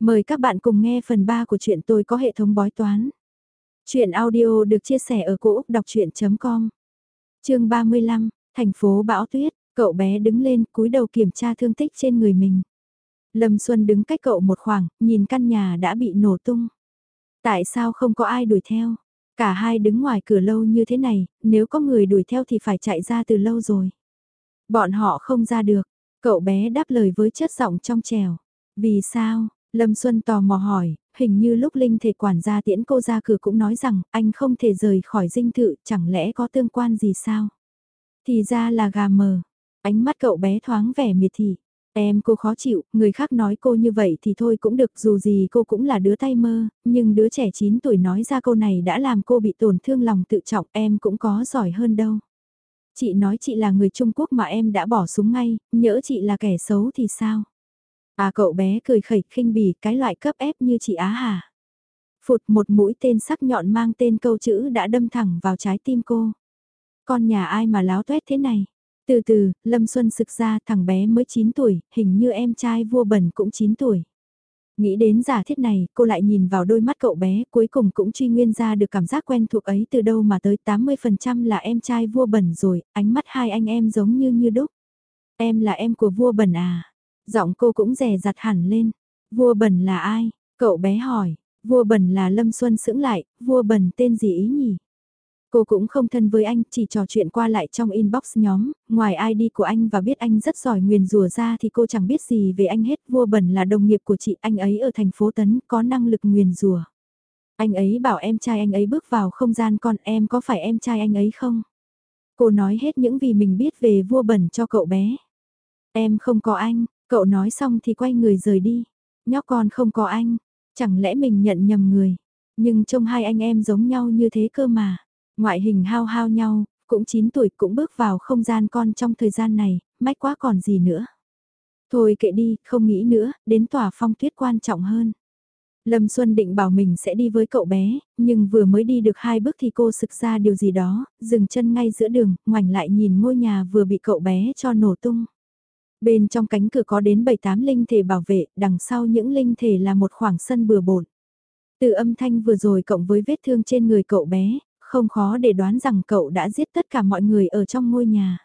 Mời các bạn cùng nghe phần 3 của chuyện tôi có hệ thống bói toán. Chuyện audio được chia sẻ ở cỗ đọc chuyện.com Trường 35, thành phố Bão Tuyết, cậu bé đứng lên cúi đầu kiểm tra thương tích trên người mình. Lâm Xuân đứng cách cậu một khoảng, nhìn căn nhà đã bị nổ tung. Tại sao không có ai đuổi theo? Cả hai đứng ngoài cửa lâu như thế này, nếu có người đuổi theo thì phải chạy ra từ lâu rồi. Bọn họ không ra được, cậu bé đáp lời với chất giọng trong trèo. Vì sao, Lâm Xuân tò mò hỏi, hình như lúc Linh thể quản gia tiễn cô ra cửa cũng nói rằng anh không thể rời khỏi dinh thự, chẳng lẽ có tương quan gì sao? Thì ra là gà mờ. Ánh mắt cậu bé thoáng vẻ miệt thị. Em cô khó chịu, người khác nói cô như vậy thì thôi cũng được dù gì cô cũng là đứa tay mơ, nhưng đứa trẻ 9 tuổi nói ra câu này đã làm cô bị tổn thương lòng tự trọng em cũng có giỏi hơn đâu. Chị nói chị là người Trung Quốc mà em đã bỏ súng ngay, nhỡ chị là kẻ xấu thì sao? À cậu bé cười khẩy khinh bỉ cái loại cấp ép như chị Á hà. Phụt một mũi tên sắc nhọn mang tên câu chữ đã đâm thẳng vào trái tim cô. Con nhà ai mà láo tuét thế này? Từ từ, Lâm Xuân sực ra thằng bé mới 9 tuổi, hình như em trai vua bẩn cũng 9 tuổi. Nghĩ đến giả thiết này, cô lại nhìn vào đôi mắt cậu bé, cuối cùng cũng truy nguyên ra được cảm giác quen thuộc ấy từ đâu mà tới 80% là em trai vua bẩn rồi, ánh mắt hai anh em giống như như đúc. Em là em của vua bẩn à? Giọng cô cũng rè rặt hẳn lên. Vua bẩn là ai? Cậu bé hỏi. Vua bẩn là Lâm Xuân sững lại, vua bẩn tên gì ý nhỉ? Cô cũng không thân với anh, chỉ trò chuyện qua lại trong inbox nhóm, ngoài ID của anh và biết anh rất giỏi nguyền rùa ra thì cô chẳng biết gì về anh hết. Vua bẩn là đồng nghiệp của chị, anh ấy ở thành phố Tấn, có năng lực nguyền rùa. Anh ấy bảo em trai anh ấy bước vào không gian con em có phải em trai anh ấy không? Cô nói hết những gì mình biết về vua bẩn cho cậu bé. Em không có anh, Cậu nói xong thì quay người rời đi. Nhóc con không có anh, chẳng lẽ mình nhận nhầm người. Nhưng trông hai anh em giống nhau như thế cơ mà. Ngoại hình hao hao nhau, cũng 9 tuổi cũng bước vào không gian con trong thời gian này, mách quá còn gì nữa. Thôi kệ đi, không nghĩ nữa, đến tòa phong tuyết quan trọng hơn. Lâm Xuân định bảo mình sẽ đi với cậu bé, nhưng vừa mới đi được hai bước thì cô sực ra điều gì đó, dừng chân ngay giữa đường, ngoảnh lại nhìn ngôi nhà vừa bị cậu bé cho nổ tung. Bên trong cánh cửa có đến 7-8 linh thể bảo vệ, đằng sau những linh thể là một khoảng sân bừa bộn. Từ âm thanh vừa rồi cộng với vết thương trên người cậu bé, không khó để đoán rằng cậu đã giết tất cả mọi người ở trong ngôi nhà.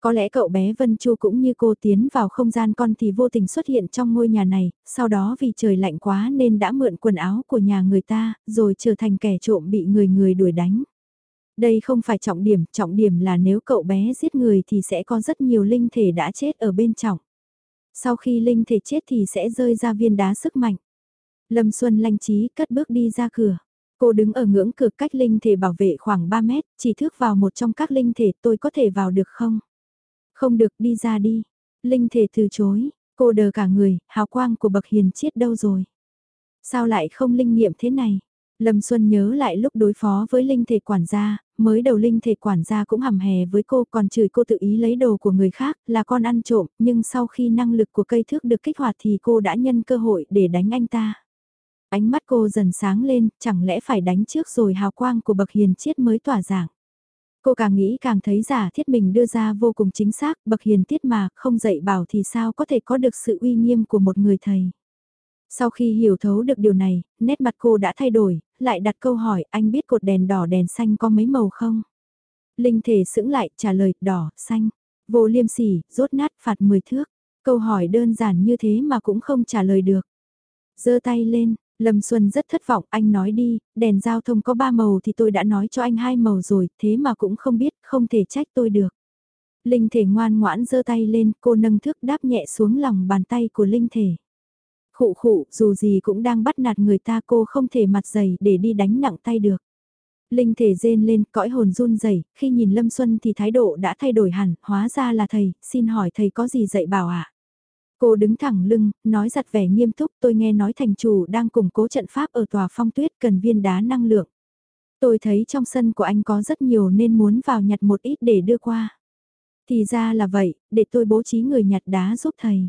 Có lẽ cậu bé Vân Chu cũng như cô tiến vào không gian con thì vô tình xuất hiện trong ngôi nhà này, sau đó vì trời lạnh quá nên đã mượn quần áo của nhà người ta, rồi trở thành kẻ trộm bị người người đuổi đánh. Đây không phải trọng điểm, trọng điểm là nếu cậu bé giết người thì sẽ có rất nhiều linh thể đã chết ở bên trong. Sau khi linh thể chết thì sẽ rơi ra viên đá sức mạnh. Lâm Xuân lanh trí cất bước đi ra cửa. Cô đứng ở ngưỡng cửa cách linh thể bảo vệ khoảng 3 mét, chỉ thước vào một trong các linh thể tôi có thể vào được không? Không được đi ra đi. Linh thể từ chối, cô đờ cả người, hào quang của bậc hiền chiết đâu rồi? Sao lại không linh nghiệm thế này? Lâm Xuân nhớ lại lúc đối phó với linh thể quản gia, mới đầu linh thể quản gia cũng hầm hè với cô còn chửi cô tự ý lấy đồ của người khác là con ăn trộm, nhưng sau khi năng lực của cây thước được kích hoạt thì cô đã nhân cơ hội để đánh anh ta. Ánh mắt cô dần sáng lên, chẳng lẽ phải đánh trước rồi hào quang của bậc hiền chiết mới tỏa giảng. Cô càng nghĩ càng thấy giả thiết mình đưa ra vô cùng chính xác, bậc hiền tiết mà, không dạy bảo thì sao có thể có được sự uy nghiêm của một người thầy. Sau khi hiểu thấu được điều này, nét mặt cô đã thay đổi, lại đặt câu hỏi anh biết cột đèn đỏ đèn xanh có mấy màu không? Linh thể sững lại trả lời đỏ, xanh, vô liêm sỉ, rốt nát phạt 10 thước. Câu hỏi đơn giản như thế mà cũng không trả lời được. giơ tay lên, Lâm Xuân rất thất vọng, anh nói đi, đèn giao thông có ba màu thì tôi đã nói cho anh hai màu rồi, thế mà cũng không biết, không thể trách tôi được. Linh thể ngoan ngoãn giơ tay lên, cô nâng thước đáp nhẹ xuống lòng bàn tay của Linh thể. Khụ khụ, dù gì cũng đang bắt nạt người ta cô không thể mặt dày để đi đánh nặng tay được. Linh thể rên lên, cõi hồn run rẩy khi nhìn Lâm Xuân thì thái độ đã thay đổi hẳn, hóa ra là thầy, xin hỏi thầy có gì dạy bảo ạ? À? Cô đứng thẳng lưng, nói giặt vẻ nghiêm túc, tôi nghe nói thành chủ đang củng cố trận pháp ở tòa phong tuyết cần viên đá năng lượng. Tôi thấy trong sân của anh có rất nhiều nên muốn vào nhặt một ít để đưa qua. Thì ra là vậy, để tôi bố trí người nhặt đá giúp thầy.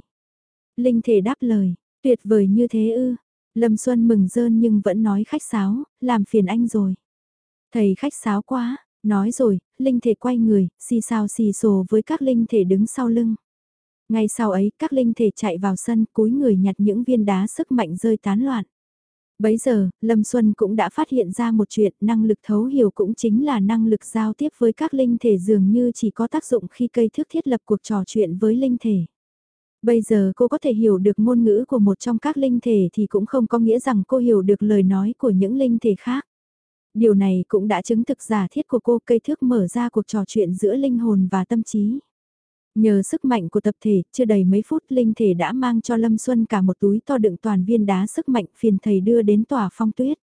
Linh thể đáp lời, Tuyệt vời như thế ư. Lâm Xuân mừng rơn nhưng vẫn nói khách sáo, làm phiền anh rồi. Thầy khách sáo quá, nói rồi, linh thể quay người, xì xào xì xồ với các linh thể đứng sau lưng. Ngay sau ấy, các linh thể chạy vào sân, cúi người nhặt những viên đá sức mạnh rơi tán loạn. Bấy giờ, Lâm Xuân cũng đã phát hiện ra một chuyện, năng lực thấu hiểu cũng chính là năng lực giao tiếp với các linh thể dường như chỉ có tác dụng khi cây thước thiết lập cuộc trò chuyện với linh thể. Bây giờ cô có thể hiểu được ngôn ngữ của một trong các linh thể thì cũng không có nghĩa rằng cô hiểu được lời nói của những linh thể khác. Điều này cũng đã chứng thực giả thiết của cô cây thước mở ra cuộc trò chuyện giữa linh hồn và tâm trí. Nhờ sức mạnh của tập thể, chưa đầy mấy phút linh thể đã mang cho Lâm Xuân cả một túi to đựng toàn viên đá sức mạnh phiền thầy đưa đến tòa phong tuyết.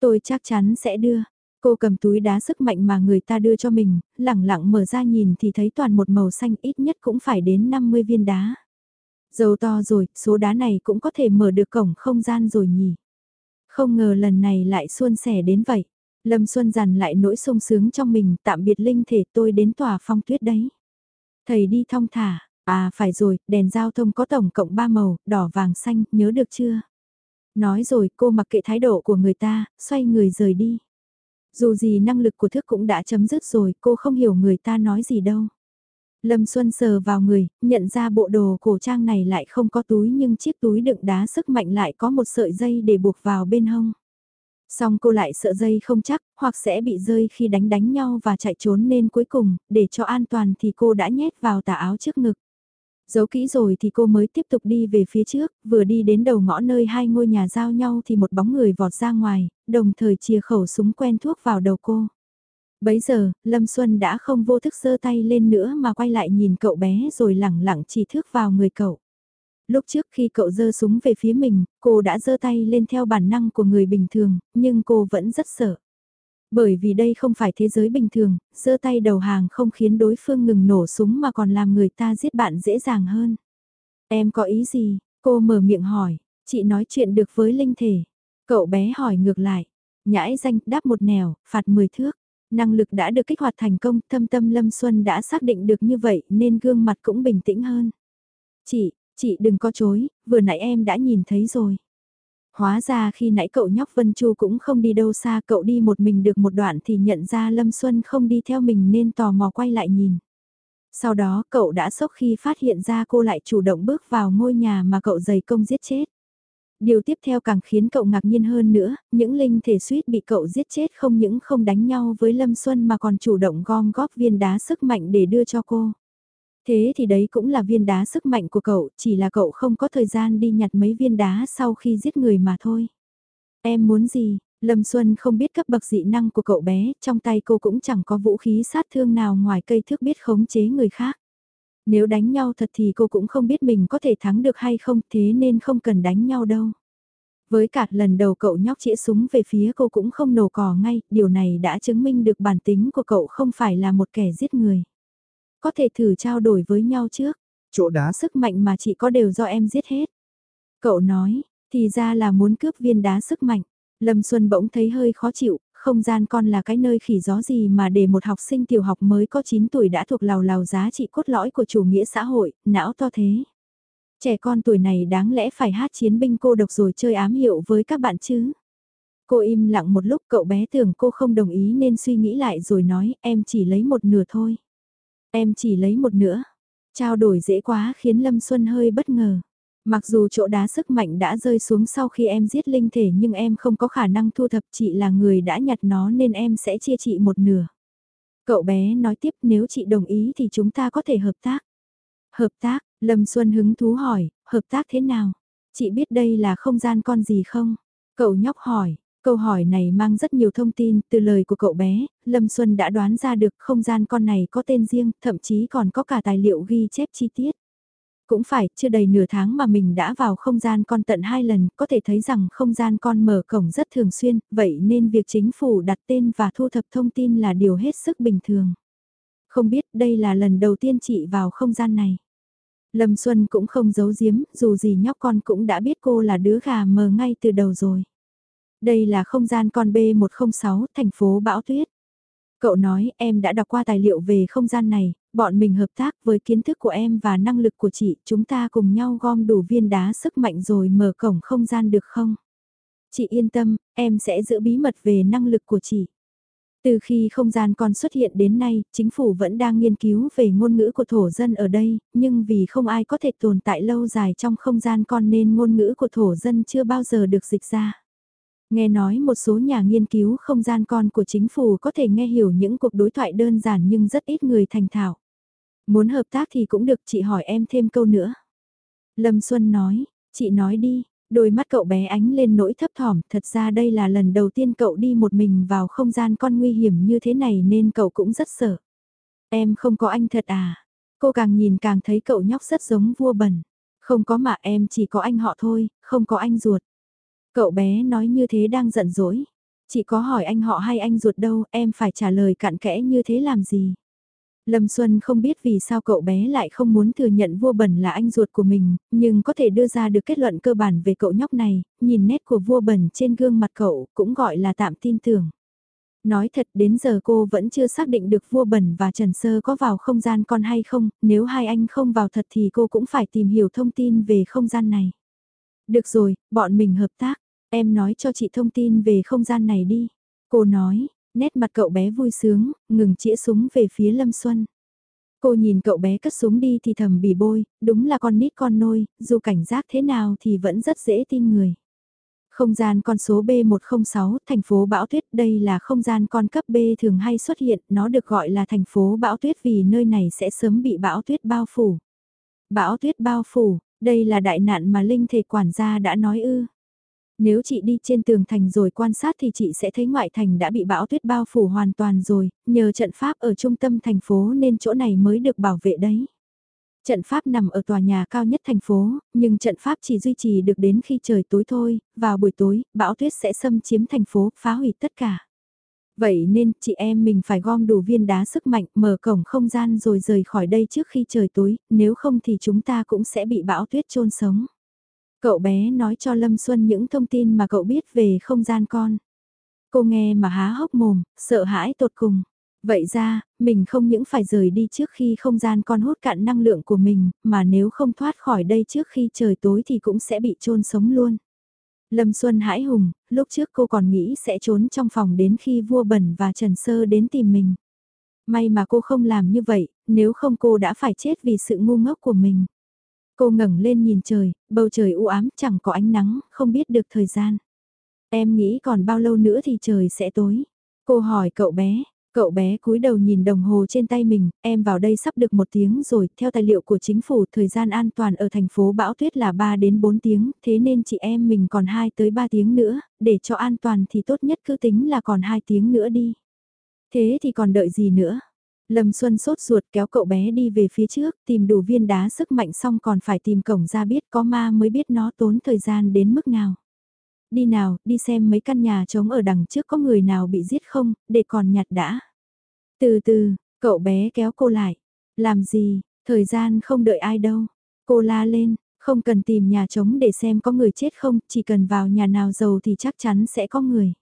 Tôi chắc chắn sẽ đưa. Cô cầm túi đá sức mạnh mà người ta đưa cho mình, lẳng lặng mở ra nhìn thì thấy toàn một màu xanh ít nhất cũng phải đến 50 viên đá. Dầu to rồi, số đá này cũng có thể mở được cổng không gian rồi nhỉ. Không ngờ lần này lại xuân sẻ đến vậy. Lâm Xuân dằn lại nỗi sung sướng trong mình, tạm biệt linh thể tôi đến tòa phong tuyết đấy. Thầy đi thong thả, à phải rồi, đèn giao thông có tổng cộng 3 màu, đỏ vàng xanh, nhớ được chưa? Nói rồi cô mặc kệ thái độ của người ta, xoay người rời đi. Dù gì năng lực của thức cũng đã chấm dứt rồi, cô không hiểu người ta nói gì đâu. Lâm Xuân sờ vào người, nhận ra bộ đồ cổ trang này lại không có túi nhưng chiếc túi đựng đá sức mạnh lại có một sợi dây để buộc vào bên hông. Xong cô lại sợ dây không chắc, hoặc sẽ bị rơi khi đánh đánh nhau và chạy trốn nên cuối cùng, để cho an toàn thì cô đã nhét vào tà áo trước ngực. Giấu kỹ rồi thì cô mới tiếp tục đi về phía trước, vừa đi đến đầu ngõ nơi hai ngôi nhà giao nhau thì một bóng người vọt ra ngoài, đồng thời chìa khẩu súng quen thuốc vào đầu cô. Bấy giờ, Lâm Xuân đã không vô thức giơ tay lên nữa mà quay lại nhìn cậu bé rồi lẳng lặng chỉ thước vào người cậu. Lúc trước khi cậu giơ súng về phía mình, cô đã giơ tay lên theo bản năng của người bình thường, nhưng cô vẫn rất sợ. Bởi vì đây không phải thế giới bình thường, giơ tay đầu hàng không khiến đối phương ngừng nổ súng mà còn làm người ta giết bạn dễ dàng hơn. Em có ý gì? Cô mở miệng hỏi, chị nói chuyện được với linh thể. Cậu bé hỏi ngược lại, nhãi danh đáp một nẻo, phạt 10 thước. Năng lực đã được kích hoạt thành công, thâm tâm Lâm Xuân đã xác định được như vậy nên gương mặt cũng bình tĩnh hơn. Chị, chị đừng có chối, vừa nãy em đã nhìn thấy rồi. Hóa ra khi nãy cậu nhóc Vân Chu cũng không đi đâu xa cậu đi một mình được một đoạn thì nhận ra Lâm Xuân không đi theo mình nên tò mò quay lại nhìn. Sau đó cậu đã sốc khi phát hiện ra cô lại chủ động bước vào ngôi nhà mà cậu dày công giết chết. Điều tiếp theo càng khiến cậu ngạc nhiên hơn nữa, những linh thể suýt bị cậu giết chết không những không đánh nhau với Lâm Xuân mà còn chủ động gom góp viên đá sức mạnh để đưa cho cô. Thế thì đấy cũng là viên đá sức mạnh của cậu, chỉ là cậu không có thời gian đi nhặt mấy viên đá sau khi giết người mà thôi. Em muốn gì? Lâm Xuân không biết cấp bậc dị năng của cậu bé, trong tay cô cũng chẳng có vũ khí sát thương nào ngoài cây thước biết khống chế người khác. Nếu đánh nhau thật thì cô cũng không biết mình có thể thắng được hay không thế nên không cần đánh nhau đâu. Với cả lần đầu cậu nhóc chĩa súng về phía cô cũng không nổ cò ngay, điều này đã chứng minh được bản tính của cậu không phải là một kẻ giết người. Có thể thử trao đổi với nhau trước, chỗ đá sức mạnh mà chị có đều do em giết hết. Cậu nói, thì ra là muốn cướp viên đá sức mạnh. Lâm Xuân bỗng thấy hơi khó chịu, không gian con là cái nơi khỉ gió gì mà để một học sinh tiểu học mới có 9 tuổi đã thuộc lào lào giá trị cốt lõi của chủ nghĩa xã hội, não to thế. Trẻ con tuổi này đáng lẽ phải hát chiến binh cô độc rồi chơi ám hiệu với các bạn chứ. Cô im lặng một lúc cậu bé tưởng cô không đồng ý nên suy nghĩ lại rồi nói em chỉ lấy một nửa thôi. Em chỉ lấy một nửa. Trao đổi dễ quá khiến Lâm Xuân hơi bất ngờ. Mặc dù chỗ đá sức mạnh đã rơi xuống sau khi em giết linh thể nhưng em không có khả năng thu thập chị là người đã nhặt nó nên em sẽ chia chị một nửa. Cậu bé nói tiếp nếu chị đồng ý thì chúng ta có thể hợp tác. Hợp tác, Lâm Xuân hứng thú hỏi, hợp tác thế nào? Chị biết đây là không gian con gì không? Cậu nhóc hỏi, câu hỏi này mang rất nhiều thông tin từ lời của cậu bé, Lâm Xuân đã đoán ra được không gian con này có tên riêng, thậm chí còn có cả tài liệu ghi chép chi tiết. Cũng phải, chưa đầy nửa tháng mà mình đã vào không gian con tận hai lần, có thể thấy rằng không gian con mở cổng rất thường xuyên, vậy nên việc chính phủ đặt tên và thu thập thông tin là điều hết sức bình thường. Không biết đây là lần đầu tiên chị vào không gian này. Lâm Xuân cũng không giấu giếm, dù gì nhóc con cũng đã biết cô là đứa gà mờ ngay từ đầu rồi. Đây là không gian con B106, thành phố Bão Tuyết. Cậu nói em đã đọc qua tài liệu về không gian này, bọn mình hợp tác với kiến thức của em và năng lực của chị, chúng ta cùng nhau gom đủ viên đá sức mạnh rồi mở cổng không gian được không? Chị yên tâm, em sẽ giữ bí mật về năng lực của chị. Từ khi không gian con xuất hiện đến nay, chính phủ vẫn đang nghiên cứu về ngôn ngữ của thổ dân ở đây, nhưng vì không ai có thể tồn tại lâu dài trong không gian con nên ngôn ngữ của thổ dân chưa bao giờ được dịch ra. Nghe nói một số nhà nghiên cứu không gian con của chính phủ có thể nghe hiểu những cuộc đối thoại đơn giản nhưng rất ít người thành thạo. Muốn hợp tác thì cũng được chị hỏi em thêm câu nữa. Lâm Xuân nói, chị nói đi, đôi mắt cậu bé ánh lên nỗi thấp thỏm, thật ra đây là lần đầu tiên cậu đi một mình vào không gian con nguy hiểm như thế này nên cậu cũng rất sợ. Em không có anh thật à? Cô càng nhìn càng thấy cậu nhóc rất giống vua bẩn. Không có mà em chỉ có anh họ thôi, không có anh ruột. Cậu bé nói như thế đang giận dỗi. Chị có hỏi anh họ hay anh ruột đâu, em phải trả lời cặn kẽ như thế làm gì? Lâm Xuân không biết vì sao cậu bé lại không muốn thừa nhận vua bẩn là anh ruột của mình, nhưng có thể đưa ra được kết luận cơ bản về cậu nhóc này, nhìn nét của vua bẩn trên gương mặt cậu cũng gọi là tạm tin tưởng. Nói thật đến giờ cô vẫn chưa xác định được vua bẩn và Trần Sơ có vào không gian con hay không, nếu hai anh không vào thật thì cô cũng phải tìm hiểu thông tin về không gian này. Được rồi, bọn mình hợp tác, em nói cho chị thông tin về không gian này đi. Cô nói, Nét mặt cậu bé vui sướng, ngừng chĩa súng về phía Lâm Xuân. Cô nhìn cậu bé cất súng đi thì thầm bỉ bôi, đúng là con nít con nôi, dù cảnh giác thế nào thì vẫn rất dễ tin người. Không gian con số B106, thành phố Bão Tuyết, đây là không gian con cấp B thường hay xuất hiện, nó được gọi là thành phố Bão Tuyết vì nơi này sẽ sớm bị bão tuyết bao phủ. Bão tuyết bao phủ, đây là đại nạn mà linh thể quản gia đã nói ư. Nếu chị đi trên tường thành rồi quan sát thì chị sẽ thấy ngoại thành đã bị bão tuyết bao phủ hoàn toàn rồi, nhờ trận pháp ở trung tâm thành phố nên chỗ này mới được bảo vệ đấy. Trận pháp nằm ở tòa nhà cao nhất thành phố, nhưng trận pháp chỉ duy trì được đến khi trời tối thôi, vào buổi tối, bão tuyết sẽ xâm chiếm thành phố, phá hủy tất cả. Vậy nên chị em mình phải gom đủ viên đá sức mạnh, mở cổng không gian rồi rời khỏi đây trước khi trời tối, nếu không thì chúng ta cũng sẽ bị bão tuyết chôn sống. Cậu bé nói cho Lâm Xuân những thông tin mà cậu biết về không gian con. Cô nghe mà há hốc mồm, sợ hãi tột cùng. Vậy ra, mình không những phải rời đi trước khi không gian con hút cạn năng lượng của mình, mà nếu không thoát khỏi đây trước khi trời tối thì cũng sẽ bị trôn sống luôn. Lâm Xuân hãi hùng, lúc trước cô còn nghĩ sẽ trốn trong phòng đến khi vua bẩn và Trần Sơ đến tìm mình. May mà cô không làm như vậy, nếu không cô đã phải chết vì sự ngu ngốc của mình. Cô ngẩng lên nhìn trời, bầu trời u ám chẳng có ánh nắng, không biết được thời gian. Em nghĩ còn bao lâu nữa thì trời sẽ tối. Cô hỏi cậu bé, cậu bé cúi đầu nhìn đồng hồ trên tay mình, em vào đây sắp được một tiếng rồi, theo tài liệu của chính phủ thời gian an toàn ở thành phố Bão Tuyết là 3 đến 4 tiếng, thế nên chị em mình còn 2 tới 3 tiếng nữa, để cho an toàn thì tốt nhất cứ tính là còn 2 tiếng nữa đi. Thế thì còn đợi gì nữa? Lâm Xuân sốt ruột kéo cậu bé đi về phía trước, tìm đủ viên đá sức mạnh xong còn phải tìm cổng ra biết có ma mới biết nó tốn thời gian đến mức nào. Đi nào, đi xem mấy căn nhà trống ở đằng trước có người nào bị giết không, để còn nhặt đã. Từ từ, cậu bé kéo cô lại. Làm gì, thời gian không đợi ai đâu. Cô la lên, không cần tìm nhà trống để xem có người chết không, chỉ cần vào nhà nào giàu thì chắc chắn sẽ có người.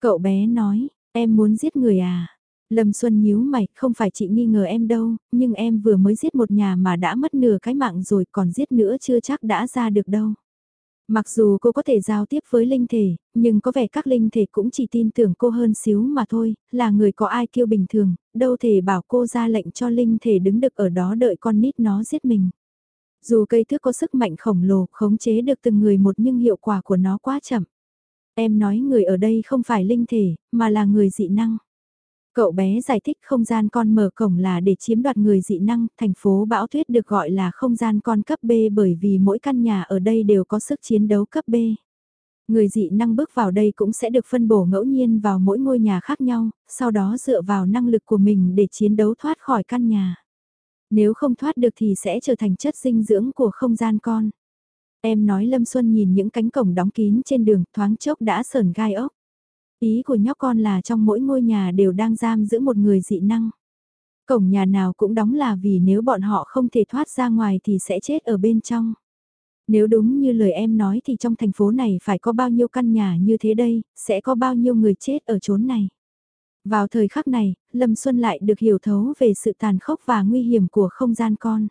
Cậu bé nói, em muốn giết người à? Lâm Xuân nhíu mày, không phải chị nghi ngờ em đâu, nhưng em vừa mới giết một nhà mà đã mất nửa cái mạng rồi còn giết nữa chưa chắc đã ra được đâu. Mặc dù cô có thể giao tiếp với linh thể, nhưng có vẻ các linh thể cũng chỉ tin tưởng cô hơn xíu mà thôi, là người có ai kêu bình thường, đâu thể bảo cô ra lệnh cho linh thể đứng được ở đó đợi con nít nó giết mình. Dù cây thước có sức mạnh khổng lồ, khống chế được từng người một nhưng hiệu quả của nó quá chậm. Em nói người ở đây không phải linh thể, mà là người dị năng. Cậu bé giải thích không gian con mở cổng là để chiếm đoạt người dị năng, thành phố Bão Tuyết được gọi là không gian con cấp B bởi vì mỗi căn nhà ở đây đều có sức chiến đấu cấp B. Người dị năng bước vào đây cũng sẽ được phân bổ ngẫu nhiên vào mỗi ngôi nhà khác nhau, sau đó dựa vào năng lực của mình để chiến đấu thoát khỏi căn nhà. Nếu không thoát được thì sẽ trở thành chất dinh dưỡng của không gian con. Em nói Lâm Xuân nhìn những cánh cổng đóng kín trên đường thoáng chốc đã sờn gai ốc. Ý của nhóc con là trong mỗi ngôi nhà đều đang giam giữ một người dị năng. Cổng nhà nào cũng đóng là vì nếu bọn họ không thể thoát ra ngoài thì sẽ chết ở bên trong. Nếu đúng như lời em nói thì trong thành phố này phải có bao nhiêu căn nhà như thế đây, sẽ có bao nhiêu người chết ở chốn này. Vào thời khắc này, Lâm Xuân lại được hiểu thấu về sự tàn khốc và nguy hiểm của không gian con.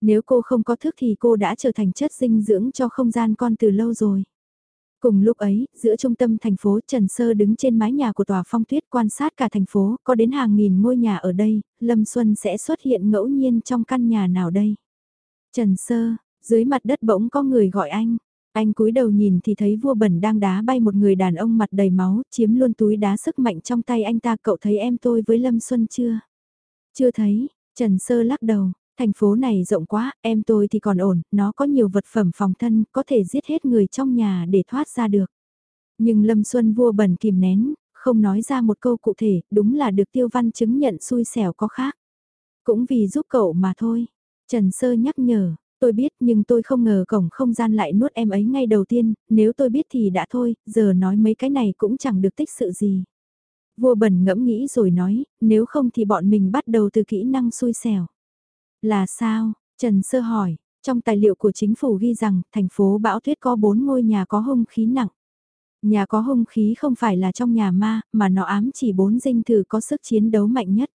Nếu cô không có thức thì cô đã trở thành chất dinh dưỡng cho không gian con từ lâu rồi. Cùng lúc ấy, giữa trung tâm thành phố Trần Sơ đứng trên mái nhà của tòa phong tuyết quan sát cả thành phố, có đến hàng nghìn ngôi nhà ở đây, Lâm Xuân sẽ xuất hiện ngẫu nhiên trong căn nhà nào đây? Trần Sơ, dưới mặt đất bỗng có người gọi anh. Anh cúi đầu nhìn thì thấy vua bẩn đang đá bay một người đàn ông mặt đầy máu, chiếm luôn túi đá sức mạnh trong tay anh ta. Cậu thấy em tôi với Lâm Xuân chưa? Chưa thấy, Trần Sơ lắc đầu, thành phố này rộng quá, em tôi thì còn ổn, nó có nhiều vật phẩm phòng thân, có thể giết hết người trong nhà để thoát ra được. Nhưng Lâm Xuân vua bẩn kìm nén, không nói ra một câu cụ thể, đúng là được tiêu văn chứng nhận xui xẻo có khác. Cũng vì giúp cậu mà thôi. Trần Sơ nhắc nhở, tôi biết nhưng tôi không ngờ cổng không gian lại nuốt em ấy ngay đầu tiên, nếu tôi biết thì đã thôi, giờ nói mấy cái này cũng chẳng được tích sự gì. Vua bẩn ngẫm nghĩ rồi nói, nếu không thì bọn mình bắt đầu từ kỹ năng xui xẻo. Là sao? Trần Sơ hỏi, trong tài liệu của chính phủ ghi rằng thành phố Bão Tuyết có 4 ngôi nhà có hung khí nặng. Nhà có hung khí không phải là trong nhà ma, mà nó ám chỉ bốn dinh thự có sức chiến đấu mạnh nhất.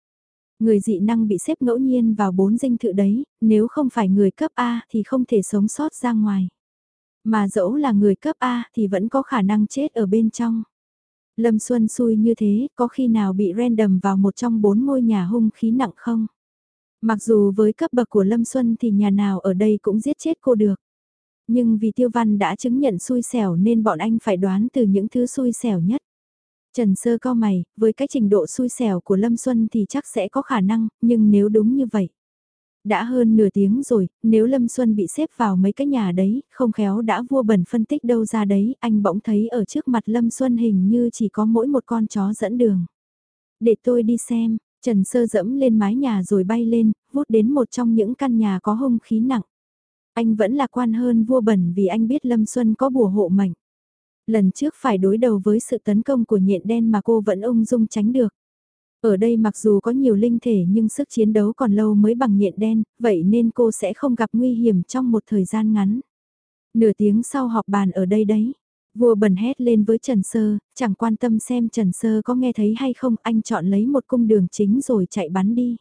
Người dị năng bị xếp ngẫu nhiên vào bốn dinh thự đấy, nếu không phải người cấp A thì không thể sống sót ra ngoài. Mà dẫu là người cấp A thì vẫn có khả năng chết ở bên trong. Lâm Xuân xui như thế, có khi nào bị random vào một trong bốn ngôi nhà hung khí nặng không? Mặc dù với cấp bậc của Lâm Xuân thì nhà nào ở đây cũng giết chết cô được. Nhưng vì Tiêu Văn đã chứng nhận xui xẻo nên bọn anh phải đoán từ những thứ xui xẻo nhất. Trần Sơ cao mày, với cái trình độ xui xẻo của Lâm Xuân thì chắc sẽ có khả năng, nhưng nếu đúng như vậy. Đã hơn nửa tiếng rồi, nếu Lâm Xuân bị xếp vào mấy cái nhà đấy, không khéo đã vua bẩn phân tích đâu ra đấy, anh bỗng thấy ở trước mặt Lâm Xuân hình như chỉ có mỗi một con chó dẫn đường. Để tôi đi xem, Trần Sơ dẫm lên mái nhà rồi bay lên, vút đến một trong những căn nhà có hung khí nặng. Anh vẫn lạc quan hơn vua bẩn vì anh biết Lâm Xuân có bùa hộ mệnh. Lần trước phải đối đầu với sự tấn công của nhện đen mà cô vẫn ung dung tránh được. Ở đây mặc dù có nhiều linh thể nhưng sức chiến đấu còn lâu mới bằng nhện đen, vậy nên cô sẽ không gặp nguy hiểm trong một thời gian ngắn. Nửa tiếng sau họp bàn ở đây đấy. Vua bần hét lên với Trần Sơ, chẳng quan tâm xem Trần Sơ có nghe thấy hay không, anh chọn lấy một cung đường chính rồi chạy bắn đi.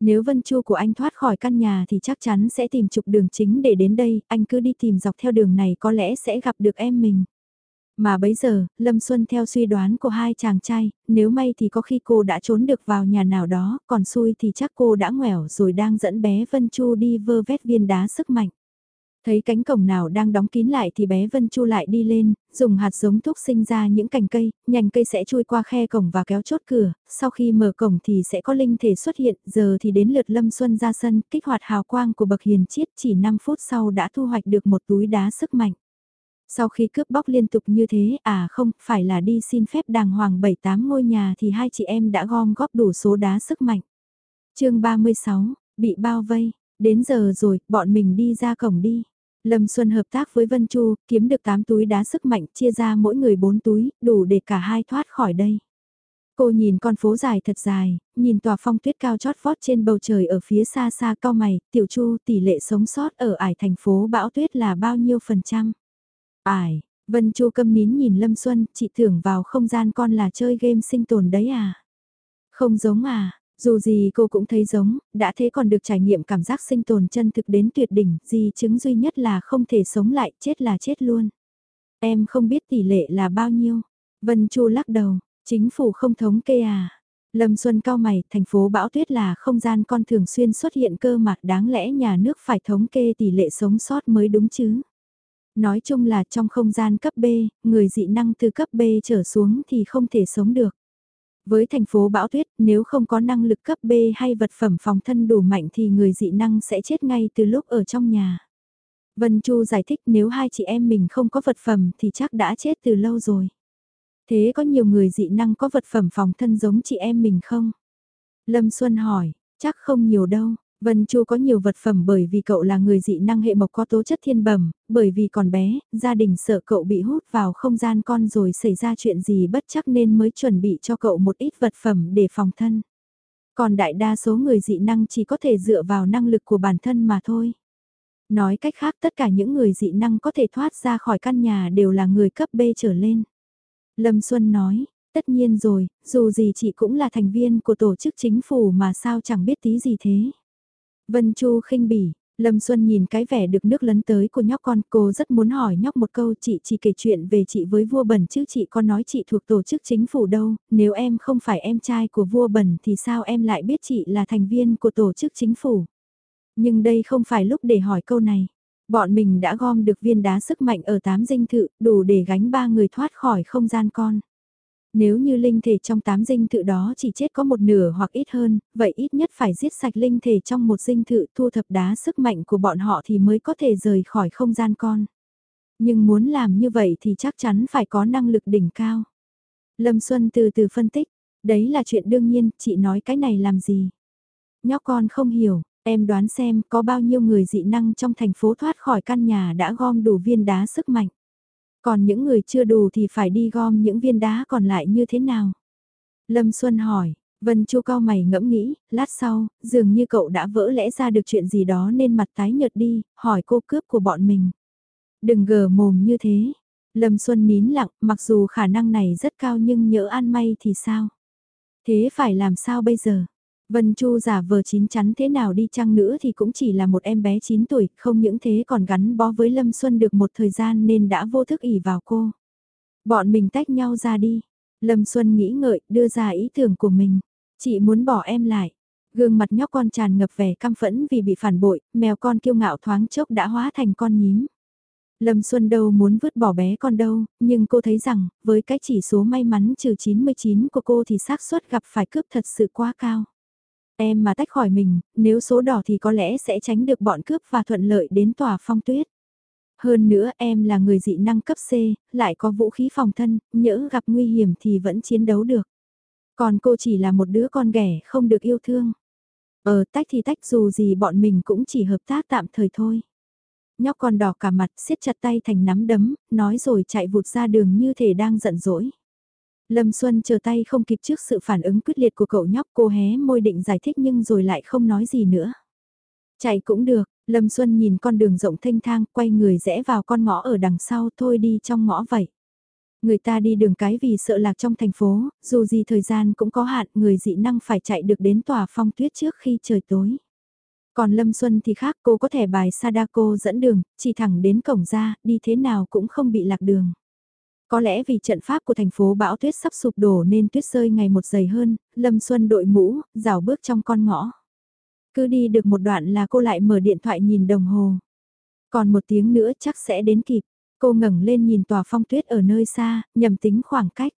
Nếu Vân Chu của anh thoát khỏi căn nhà thì chắc chắn sẽ tìm trục đường chính để đến đây, anh cứ đi tìm dọc theo đường này có lẽ sẽ gặp được em mình. Mà bấy giờ, Lâm Xuân theo suy đoán của hai chàng trai, nếu may thì có khi cô đã trốn được vào nhà nào đó, còn xui thì chắc cô đã ngoẻo rồi đang dẫn bé Vân Chu đi vơ vét viên đá sức mạnh. Thấy cánh cổng nào đang đóng kín lại thì bé Vân Chu lại đi lên, dùng hạt giống thuốc sinh ra những cành cây, nhành cây sẽ chui qua khe cổng và kéo chốt cửa, sau khi mở cổng thì sẽ có linh thể xuất hiện, giờ thì đến lượt Lâm Xuân ra sân, kích hoạt hào quang của bậc hiền chiết chỉ 5 phút sau đã thu hoạch được một túi đá sức mạnh. Sau khi cướp bóc liên tục như thế, à không, phải là đi xin phép đàng hoàng 7-8 ngôi nhà thì hai chị em đã gom góp đủ số đá sức mạnh. chương 36, bị bao vây, đến giờ rồi, bọn mình đi ra cổng đi. Lâm Xuân hợp tác với Vân Chu, kiếm được 8 túi đá sức mạnh chia ra mỗi người 4 túi, đủ để cả hai thoát khỏi đây. Cô nhìn con phố dài thật dài, nhìn tòa phong tuyết cao chót vót trên bầu trời ở phía xa xa cao mày, tiểu chu tỷ lệ sống sót ở ải thành phố bão tuyết là bao nhiêu phần trăm. Ải, Vân Chu câm nín nhìn Lâm Xuân, chị tưởng vào không gian con là chơi game sinh tồn đấy à? Không giống à, dù gì cô cũng thấy giống, đã thế còn được trải nghiệm cảm giác sinh tồn chân thực đến tuyệt đỉnh, gì chứng duy nhất là không thể sống lại, chết là chết luôn. Em không biết tỷ lệ là bao nhiêu. Vân Chu lắc đầu, chính phủ không thống kê à. Lâm Xuân cao mày, thành phố bão tuyết là không gian con thường xuyên xuất hiện cơ mà đáng lẽ nhà nước phải thống kê tỷ lệ sống sót mới đúng chứ. Nói chung là trong không gian cấp B, người dị năng từ cấp B trở xuống thì không thể sống được. Với thành phố bão tuyết, nếu không có năng lực cấp B hay vật phẩm phòng thân đủ mạnh thì người dị năng sẽ chết ngay từ lúc ở trong nhà. Vân Chu giải thích nếu hai chị em mình không có vật phẩm thì chắc đã chết từ lâu rồi. Thế có nhiều người dị năng có vật phẩm phòng thân giống chị em mình không? Lâm Xuân hỏi, chắc không nhiều đâu, Vân Chu có nhiều vật phẩm bởi vì cậu là người dị năng hệ mộc có tố chất thiên bẩm, bởi vì còn bé, gia đình sợ cậu bị hút vào không gian con rồi xảy ra chuyện gì bất chắc nên mới chuẩn bị cho cậu một ít vật phẩm để phòng thân. Còn đại đa số người dị năng chỉ có thể dựa vào năng lực của bản thân mà thôi. Nói cách khác tất cả những người dị năng có thể thoát ra khỏi căn nhà đều là người cấp B trở lên. Lâm Xuân nói, tất nhiên rồi, dù gì chị cũng là thành viên của tổ chức chính phủ mà sao chẳng biết tí gì thế. Vân Chu khinh bỉ, Lâm Xuân nhìn cái vẻ được nước lấn tới của nhóc con, cô rất muốn hỏi nhóc một câu chị chỉ kể chuyện về chị với vua bẩn chứ chị có nói chị thuộc tổ chức chính phủ đâu, nếu em không phải em trai của vua bẩn thì sao em lại biết chị là thành viên của tổ chức chính phủ. Nhưng đây không phải lúc để hỏi câu này. Bọn mình đã gom được viên đá sức mạnh ở tám dinh thự, đủ để gánh ba người thoát khỏi không gian con. Nếu như linh thể trong tám dinh thự đó chỉ chết có một nửa hoặc ít hơn, vậy ít nhất phải giết sạch linh thể trong một dinh thự thu thập đá sức mạnh của bọn họ thì mới có thể rời khỏi không gian con. Nhưng muốn làm như vậy thì chắc chắn phải có năng lực đỉnh cao. Lâm Xuân từ từ phân tích, đấy là chuyện đương nhiên, chị nói cái này làm gì? Nhóc con không hiểu, em đoán xem có bao nhiêu người dị năng trong thành phố thoát khỏi căn nhà đã gom đủ viên đá sức mạnh. Còn những người chưa đủ thì phải đi gom những viên đá còn lại như thế nào? Lâm Xuân hỏi, Vân Chu cao mày ngẫm nghĩ, lát sau, dường như cậu đã vỡ lẽ ra được chuyện gì đó nên mặt tái nhợt đi, hỏi cô cướp của bọn mình. Đừng gờ mồm như thế. Lâm Xuân nín lặng, mặc dù khả năng này rất cao nhưng nhỡ ăn may thì sao? Thế phải làm sao bây giờ? Vân Chu giả vờ chín chắn thế nào đi chăng nữa thì cũng chỉ là một em bé 9 tuổi, không những thế còn gắn bó với Lâm Xuân được một thời gian nên đã vô thức ỉ vào cô. Bọn mình tách nhau ra đi. Lâm Xuân nghĩ ngợi, đưa ra ý tưởng của mình. Chị muốn bỏ em lại. Gương mặt nhóc con tràn ngập vẻ căm phẫn vì bị phản bội, mèo con kiêu ngạo thoáng chốc đã hóa thành con nhím. Lâm Xuân đâu muốn vứt bỏ bé con đâu, nhưng cô thấy rằng, với cái chỉ số may mắn trừ 99 của cô thì xác suất gặp phải cướp thật sự quá cao. Em mà tách khỏi mình, nếu số đỏ thì có lẽ sẽ tránh được bọn cướp và thuận lợi đến tòa phong tuyết. Hơn nữa em là người dị năng cấp C, lại có vũ khí phòng thân, nhỡ gặp nguy hiểm thì vẫn chiến đấu được. Còn cô chỉ là một đứa con ghẻ không được yêu thương. Ờ tách thì tách dù gì bọn mình cũng chỉ hợp tác tạm thời thôi. Nhóc con đỏ cả mặt siết chặt tay thành nắm đấm, nói rồi chạy vụt ra đường như thể đang giận dỗi. Lâm Xuân chờ tay không kịp trước sự phản ứng quyết liệt của cậu nhóc cô hé môi định giải thích nhưng rồi lại không nói gì nữa. Chạy cũng được, Lâm Xuân nhìn con đường rộng thanh thang quay người rẽ vào con ngõ ở đằng sau thôi đi trong ngõ vậy. Người ta đi đường cái vì sợ lạc trong thành phố, dù gì thời gian cũng có hạn người dị năng phải chạy được đến tòa phong tuyết trước khi trời tối. Còn Lâm Xuân thì khác cô có thẻ bài Sadako dẫn đường, chỉ thẳng đến cổng ra, đi thế nào cũng không bị lạc đường. Có lẽ vì trận pháp của thành phố bão tuyết sắp sụp đổ nên tuyết rơi ngày một dày hơn, Lâm Xuân đội mũ, rào bước trong con ngõ. Cứ đi được một đoạn là cô lại mở điện thoại nhìn đồng hồ. Còn một tiếng nữa chắc sẽ đến kịp. Cô ngẩng lên nhìn tòa phong tuyết ở nơi xa, nhầm tính khoảng cách.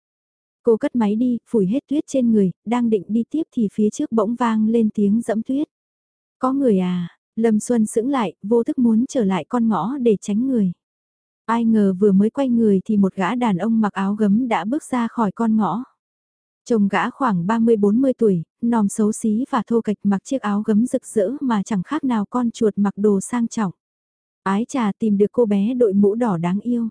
Cô cất máy đi, phủi hết tuyết trên người, đang định đi tiếp thì phía trước bỗng vang lên tiếng dẫm tuyết. Có người à, Lâm Xuân sững lại, vô thức muốn trở lại con ngõ để tránh người. Ai ngờ vừa mới quay người thì một gã đàn ông mặc áo gấm đã bước ra khỏi con ngõ. Chồng gã khoảng 30-40 tuổi, nòm xấu xí và thô kệch, mặc chiếc áo gấm rực rỡ mà chẳng khác nào con chuột mặc đồ sang trọng. Ái trà tìm được cô bé đội mũ đỏ đáng yêu.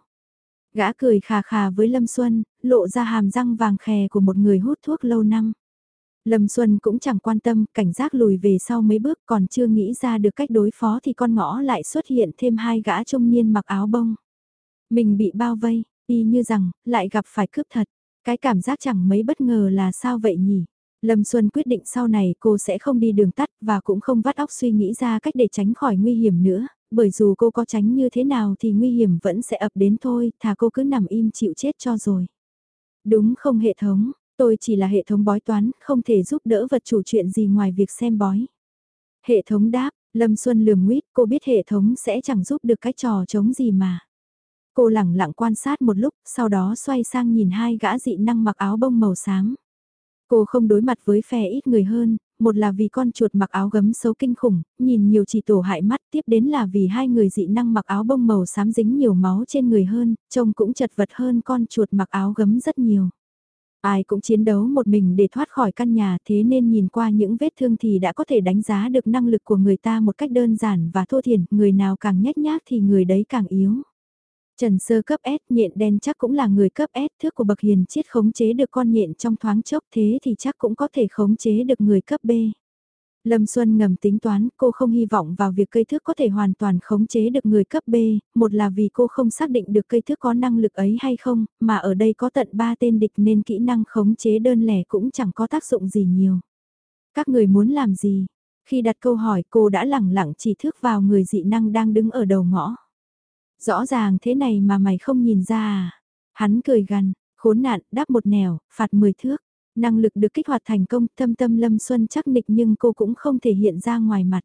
Gã cười khà khà với Lâm Xuân, lộ ra hàm răng vàng khè của một người hút thuốc lâu năm. Lâm Xuân cũng chẳng quan tâm, cảnh giác lùi về sau mấy bước còn chưa nghĩ ra được cách đối phó thì con ngõ lại xuất hiện thêm hai gã trung niên mặc áo bông. Mình bị bao vây, y như rằng, lại gặp phải cướp thật. Cái cảm giác chẳng mấy bất ngờ là sao vậy nhỉ? Lâm Xuân quyết định sau này cô sẽ không đi đường tắt và cũng không vắt óc suy nghĩ ra cách để tránh khỏi nguy hiểm nữa, bởi dù cô có tránh như thế nào thì nguy hiểm vẫn sẽ ập đến thôi, thà cô cứ nằm im chịu chết cho rồi. Đúng không hệ thống, tôi chỉ là hệ thống bói toán, không thể giúp đỡ vật chủ chuyện gì ngoài việc xem bói. Hệ thống đáp, Lâm Xuân lườm nguyết, cô biết hệ thống sẽ chẳng giúp được cái trò chống gì mà. Cô lẳng lặng quan sát một lúc, sau đó xoay sang nhìn hai gã dị năng mặc áo bông màu xám. Cô không đối mặt với phe ít người hơn, một là vì con chuột mặc áo gấm xấu kinh khủng, nhìn nhiều chỉ tổ hại mắt, tiếp đến là vì hai người dị năng mặc áo bông màu xám dính nhiều máu trên người hơn, trông cũng chật vật hơn con chuột mặc áo gấm rất nhiều. Ai cũng chiến đấu một mình để thoát khỏi căn nhà thế nên nhìn qua những vết thương thì đã có thể đánh giá được năng lực của người ta một cách đơn giản và thô thiển, người nào càng nhét nhác thì người đấy càng yếu. Trần sơ cấp S nhện đen chắc cũng là người cấp S thước của bậc hiền chiết khống chế được con nhện trong thoáng chốc thế thì chắc cũng có thể khống chế được người cấp B. Lâm Xuân ngầm tính toán cô không hy vọng vào việc cây thước có thể hoàn toàn khống chế được người cấp B, một là vì cô không xác định được cây thước có năng lực ấy hay không, mà ở đây có tận 3 tên địch nên kỹ năng khống chế đơn lẻ cũng chẳng có tác dụng gì nhiều. Các người muốn làm gì? Khi đặt câu hỏi cô đã lẳng lặng chỉ thước vào người dị năng đang đứng ở đầu ngõ. Rõ ràng thế này mà mày không nhìn ra à? Hắn cười gằn, khốn nạn, đáp một nẻo, phạt 10 thước. Năng lực được kích hoạt thành công, thâm tâm Lâm Xuân chắc nịch nhưng cô cũng không thể hiện ra ngoài mặt.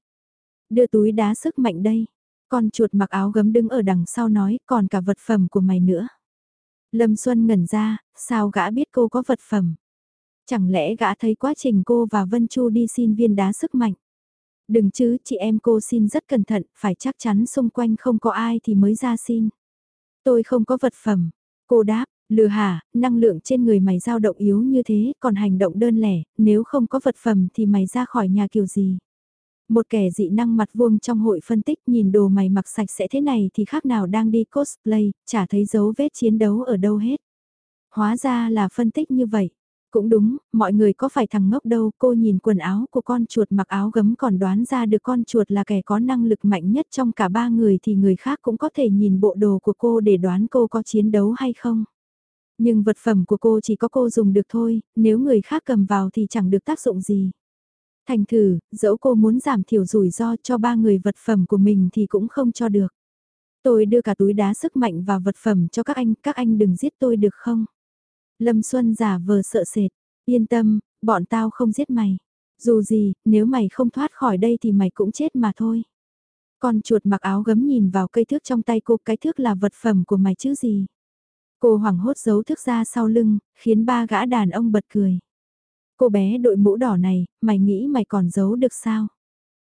Đưa túi đá sức mạnh đây. Con chuột mặc áo gấm đứng ở đằng sau nói, còn cả vật phẩm của mày nữa. Lâm Xuân ngẩn ra, sao gã biết cô có vật phẩm? Chẳng lẽ gã thấy quá trình cô và Vân Chu đi xin viên đá sức mạnh? Đừng chứ, chị em cô xin rất cẩn thận, phải chắc chắn xung quanh không có ai thì mới ra xin. Tôi không có vật phẩm. Cô đáp, lừa hả, năng lượng trên người mày dao động yếu như thế, còn hành động đơn lẻ, nếu không có vật phẩm thì mày ra khỏi nhà kiểu gì? Một kẻ dị năng mặt vuông trong hội phân tích nhìn đồ mày mặc sạch sẽ thế này thì khác nào đang đi cosplay, chả thấy dấu vết chiến đấu ở đâu hết. Hóa ra là phân tích như vậy. Cũng đúng, mọi người có phải thằng ngốc đâu, cô nhìn quần áo của con chuột mặc áo gấm còn đoán ra được con chuột là kẻ có năng lực mạnh nhất trong cả ba người thì người khác cũng có thể nhìn bộ đồ của cô để đoán cô có chiến đấu hay không. Nhưng vật phẩm của cô chỉ có cô dùng được thôi, nếu người khác cầm vào thì chẳng được tác dụng gì. Thành thử, dẫu cô muốn giảm thiểu rủi ro cho ba người vật phẩm của mình thì cũng không cho được. Tôi đưa cả túi đá sức mạnh và vật phẩm cho các anh, các anh đừng giết tôi được không? Lâm Xuân giả vờ sợ sệt, yên tâm, bọn tao không giết mày. Dù gì, nếu mày không thoát khỏi đây thì mày cũng chết mà thôi. Con chuột mặc áo gấm nhìn vào cây thước trong tay cô, cái thước là vật phẩm của mày chứ gì. Cô hoảng hốt giấu thước ra sau lưng, khiến ba gã đàn ông bật cười. Cô bé đội mũ đỏ này, mày nghĩ mày còn giấu được sao?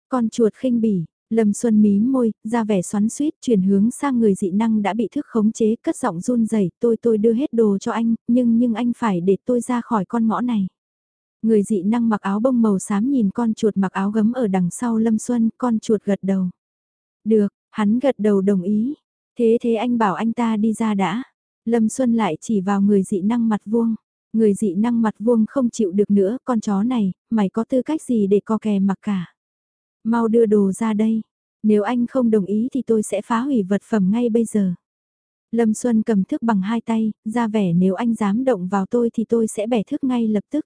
Con chuột khinh bỉ, Lâm Xuân mím môi, ra vẻ xoắn suýt, chuyển hướng sang người dị năng đã bị thức khống chế, cất giọng run rẩy, tôi tôi đưa hết đồ cho anh, nhưng nhưng anh phải để tôi ra khỏi con ngõ này. Người dị năng mặc áo bông màu xám nhìn con chuột mặc áo gấm ở đằng sau Lâm Xuân, con chuột gật đầu. Được, hắn gật đầu đồng ý. Thế thế anh bảo anh ta đi ra đã. Lâm Xuân lại chỉ vào người dị năng mặt vuông. Người dị năng mặt vuông không chịu được nữa, con chó này, mày có tư cách gì để co kè mặc cả. Mau đưa đồ ra đây. Nếu anh không đồng ý thì tôi sẽ phá hủy vật phẩm ngay bây giờ. Lâm Xuân cầm thước bằng hai tay, ra vẻ nếu anh dám động vào tôi thì tôi sẽ bẻ thước ngay lập tức.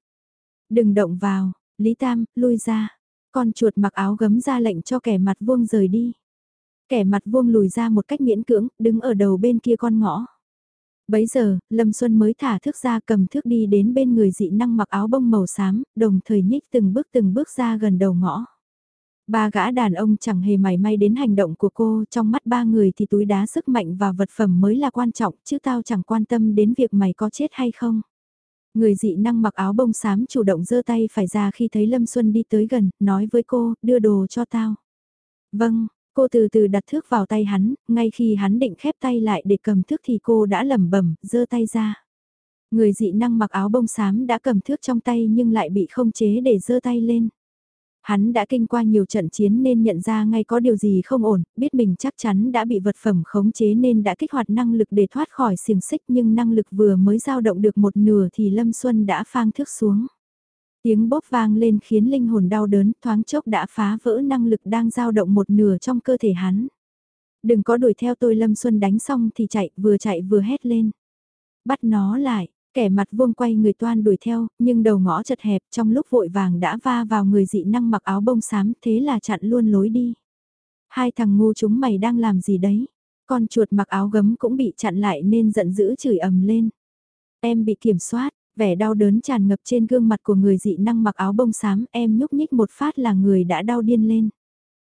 Đừng động vào, Lý Tam, lui ra. Con chuột mặc áo gấm ra lệnh cho kẻ mặt vuông rời đi. Kẻ mặt vuông lùi ra một cách miễn cưỡng, đứng ở đầu bên kia con ngõ. Bấy giờ, Lâm Xuân mới thả thước ra cầm thước đi đến bên người dị năng mặc áo bông màu xám, đồng thời nhích từng bước từng bước ra gần đầu ngõ. Ba gã đàn ông chẳng hề mảy may đến hành động của cô, trong mắt ba người thì túi đá sức mạnh và vật phẩm mới là quan trọng, chứ tao chẳng quan tâm đến việc mày có chết hay không. Người dị năng mặc áo bông xám chủ động giơ tay phải ra khi thấy Lâm Xuân đi tới gần, nói với cô, đưa đồ cho tao. Vâng, cô từ từ đặt thước vào tay hắn, ngay khi hắn định khép tay lại để cầm thước thì cô đã lẩm bẩm, giơ tay ra. Người dị năng mặc áo bông xám đã cầm thước trong tay nhưng lại bị không chế để giơ tay lên. Hắn đã kinh qua nhiều trận chiến nên nhận ra ngay có điều gì không ổn, biết mình chắc chắn đã bị vật phẩm khống chế nên đã kích hoạt năng lực để thoát khỏi xiềng xích nhưng năng lực vừa mới dao động được một nửa thì Lâm Xuân đã phang thước xuống. Tiếng bóp vang lên khiến linh hồn đau đớn thoáng chốc đã phá vỡ năng lực đang dao động một nửa trong cơ thể hắn. Đừng có đuổi theo tôi Lâm Xuân đánh xong thì chạy vừa chạy vừa hét lên. Bắt nó lại, Kẻ mặt vuông quay người toan đuổi theo, nhưng đầu ngõ chật hẹp trong lúc vội vàng đã va vào người dị năng mặc áo bông xám thế là chặn luôn lối đi. Hai thằng ngu chúng mày đang làm gì đấy? Con chuột mặc áo gấm cũng bị chặn lại nên giận dữ chửi ầm lên. Em bị kiểm soát, vẻ đau đớn tràn ngập trên gương mặt của người dị năng mặc áo bông xám em nhúc nhích một phát là người đã đau điên lên.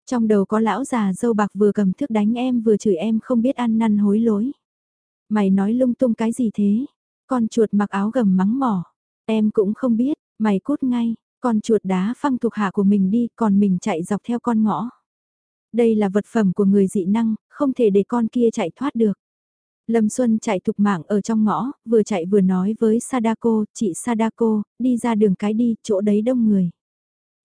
Trong đầu có lão già dâu bạc vừa cầm thước đánh em vừa chửi em không biết ăn năn hối lỗi. Mày nói lung tung cái gì thế? Con chuột mặc áo gầm mắng mỏ. Em cũng không biết, mày cút ngay, con chuột đá phăng thuộc hạ của mình đi còn mình chạy dọc theo con ngõ. Đây là vật phẩm của người dị năng, không thể để con kia chạy thoát được. Lâm Xuân chạy thục mạng ở trong ngõ, vừa chạy vừa nói với Sadako, chị Sadako, đi ra đường cái đi, chỗ đấy đông người.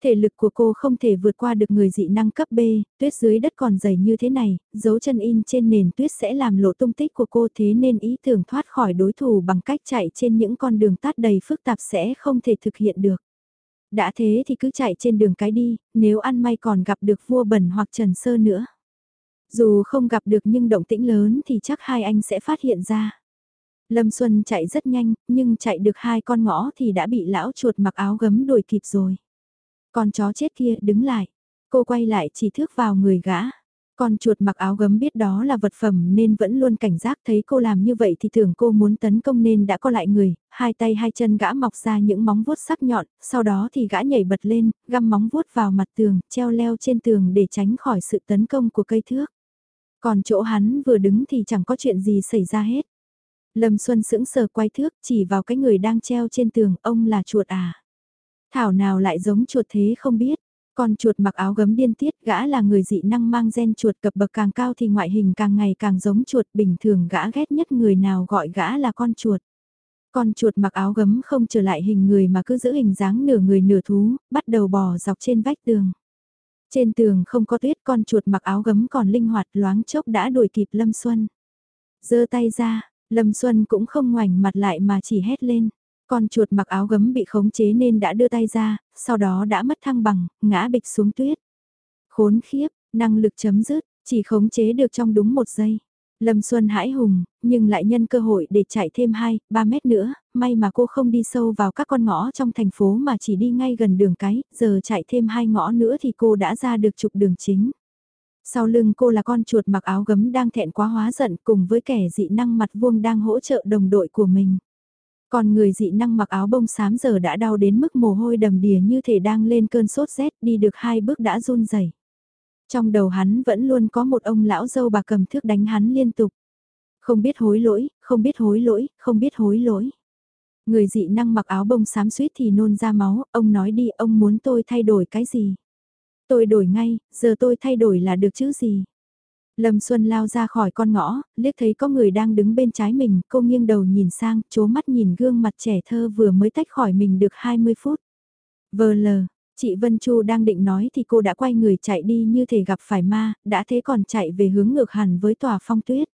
Thể lực của cô không thể vượt qua được người dị năng cấp B, tuyết dưới đất còn dày như thế này, dấu chân in trên nền tuyết sẽ làm lộ tung tích của cô thế nên ý tưởng thoát khỏi đối thủ bằng cách chạy trên những con đường tát đầy phức tạp sẽ không thể thực hiện được. Đã thế thì cứ chạy trên đường cái đi, nếu ăn may còn gặp được vua bẩn hoặc trần sơ nữa. Dù không gặp được nhưng động tĩnh lớn thì chắc hai anh sẽ phát hiện ra. Lâm Xuân chạy rất nhanh, nhưng chạy được hai con ngõ thì đã bị lão chuột mặc áo gấm đuổi kịp rồi. Con chó chết kia đứng lại. Cô quay lại chỉ thước vào người gã. Con chuột mặc áo gấm biết đó là vật phẩm nên vẫn luôn cảnh giác thấy cô làm như vậy thì tưởng cô muốn tấn công nên đã co lại người, hai tay hai chân gã mọc ra những móng vuốt sắc nhọn, sau đó thì gã nhảy bật lên, găm móng vuốt vào mặt tường, treo leo trên tường để tránh khỏi sự tấn công của cây thước. Còn chỗ hắn vừa đứng thì chẳng có chuyện gì xảy ra hết. Lâm Xuân sững sờ quay thước chỉ vào cái người đang treo trên tường, ông là chuột à. Thảo nào lại giống chuột thế không biết. Con chuột mặc áo gấm điên tiết gã là người dị năng mang gen chuột cập bậc càng cao thì ngoại hình càng ngày càng giống chuột bình thường gã ghét nhất người nào gọi gã là con chuột. Con chuột mặc áo gấm không trở lại hình người mà cứ giữ hình dáng nửa người nửa thú, bắt đầu bò dọc trên vách tường. Trên tường không có tuyết con chuột mặc áo gấm còn linh hoạt loáng chốc đã đuổi kịp Lâm Xuân. giơ tay ra, Lâm Xuân cũng không ngoảnh mặt lại mà chỉ hét lên. Con chuột mặc áo gấm bị khống chế nên đã đưa tay ra, sau đó đã mất thăng bằng, ngã bịch xuống tuyết. Khốn khiếp, năng lực chấm dứt, chỉ khống chế được trong đúng một giây. Lâm Xuân hãi hùng, nhưng lại nhân cơ hội để chạy thêm 2, 3 mét nữa, may mà cô không đi sâu vào các con ngõ trong thành phố mà chỉ đi ngay gần đường cái, giờ chạy thêm hai ngõ nữa thì cô đã ra được trục đường chính. Sau lưng cô là con chuột mặc áo gấm đang thẹn quá hóa giận cùng với kẻ dị năng mặt vuông đang hỗ trợ đồng đội của mình. Còn người dị năng mặc áo bông xám giờ đã đau đến mức mồ hôi đầm đìa như thể đang lên cơn sốt rét đi được hai bước đã run rẩy. Trong đầu hắn vẫn luôn có một ông lão dâu bà cầm thước đánh hắn liên tục. Không biết hối lỗi, không biết hối lỗi, không biết hối lỗi. Người dị năng mặc áo bông xám suýt thì nôn ra máu, ông nói đi ông muốn tôi thay đổi cái gì. Tôi đổi ngay, giờ tôi thay đổi là được chứ gì. Lâm Xuân lao ra khỏi con ngõ, liếc thấy có người đang đứng bên trái mình, cô nghiêng đầu nhìn sang, chố mắt nhìn gương mặt trẻ thơ vừa mới tách khỏi mình được 20 phút. Vờ lờ, chị Vân Chu đang định nói thì cô đã quay người chạy đi như thể gặp phải ma, đã thế còn chạy về hướng ngược hẳn với tòa phong tuyết.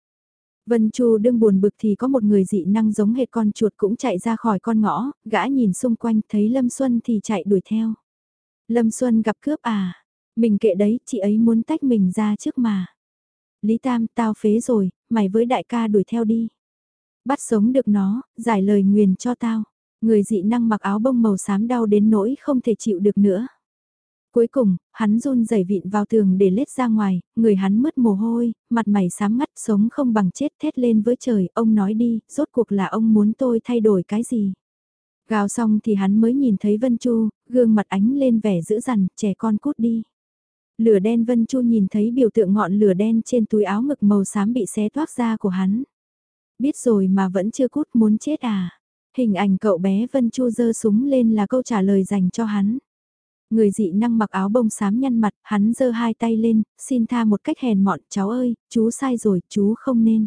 Vân Chu đương buồn bực thì có một người dị năng giống hệt con chuột cũng chạy ra khỏi con ngõ, gã nhìn xung quanh thấy Lâm Xuân thì chạy đuổi theo. Lâm Xuân gặp cướp à, mình kệ đấy, chị ấy muốn tách mình ra trước mà. Lý Tam, tao phế rồi, mày với đại ca đuổi theo đi. Bắt sống được nó, giải lời nguyền cho tao. Người dị năng mặc áo bông màu xám đau đến nỗi không thể chịu được nữa. Cuối cùng, hắn run rẩy vịn vào tường để lết ra ngoài, người hắn mất mồ hôi, mặt mày xám ngắt sống không bằng chết thét lên với trời, ông nói đi, rốt cuộc là ông muốn tôi thay đổi cái gì. Gào xong thì hắn mới nhìn thấy Vân Chu, gương mặt ánh lên vẻ dữ dằn, trẻ con cút đi. Lửa đen Vân Chu nhìn thấy biểu tượng ngọn lửa đen trên túi áo ngực màu xám bị xé toác ra của hắn. Biết rồi mà vẫn chưa cút muốn chết à. Hình ảnh cậu bé Vân Chu giơ súng lên là câu trả lời dành cho hắn. Người dị năng mặc áo bông xám nhăn mặt, hắn giơ hai tay lên, xin tha một cách hèn mọn, cháu ơi, chú sai rồi, chú không nên.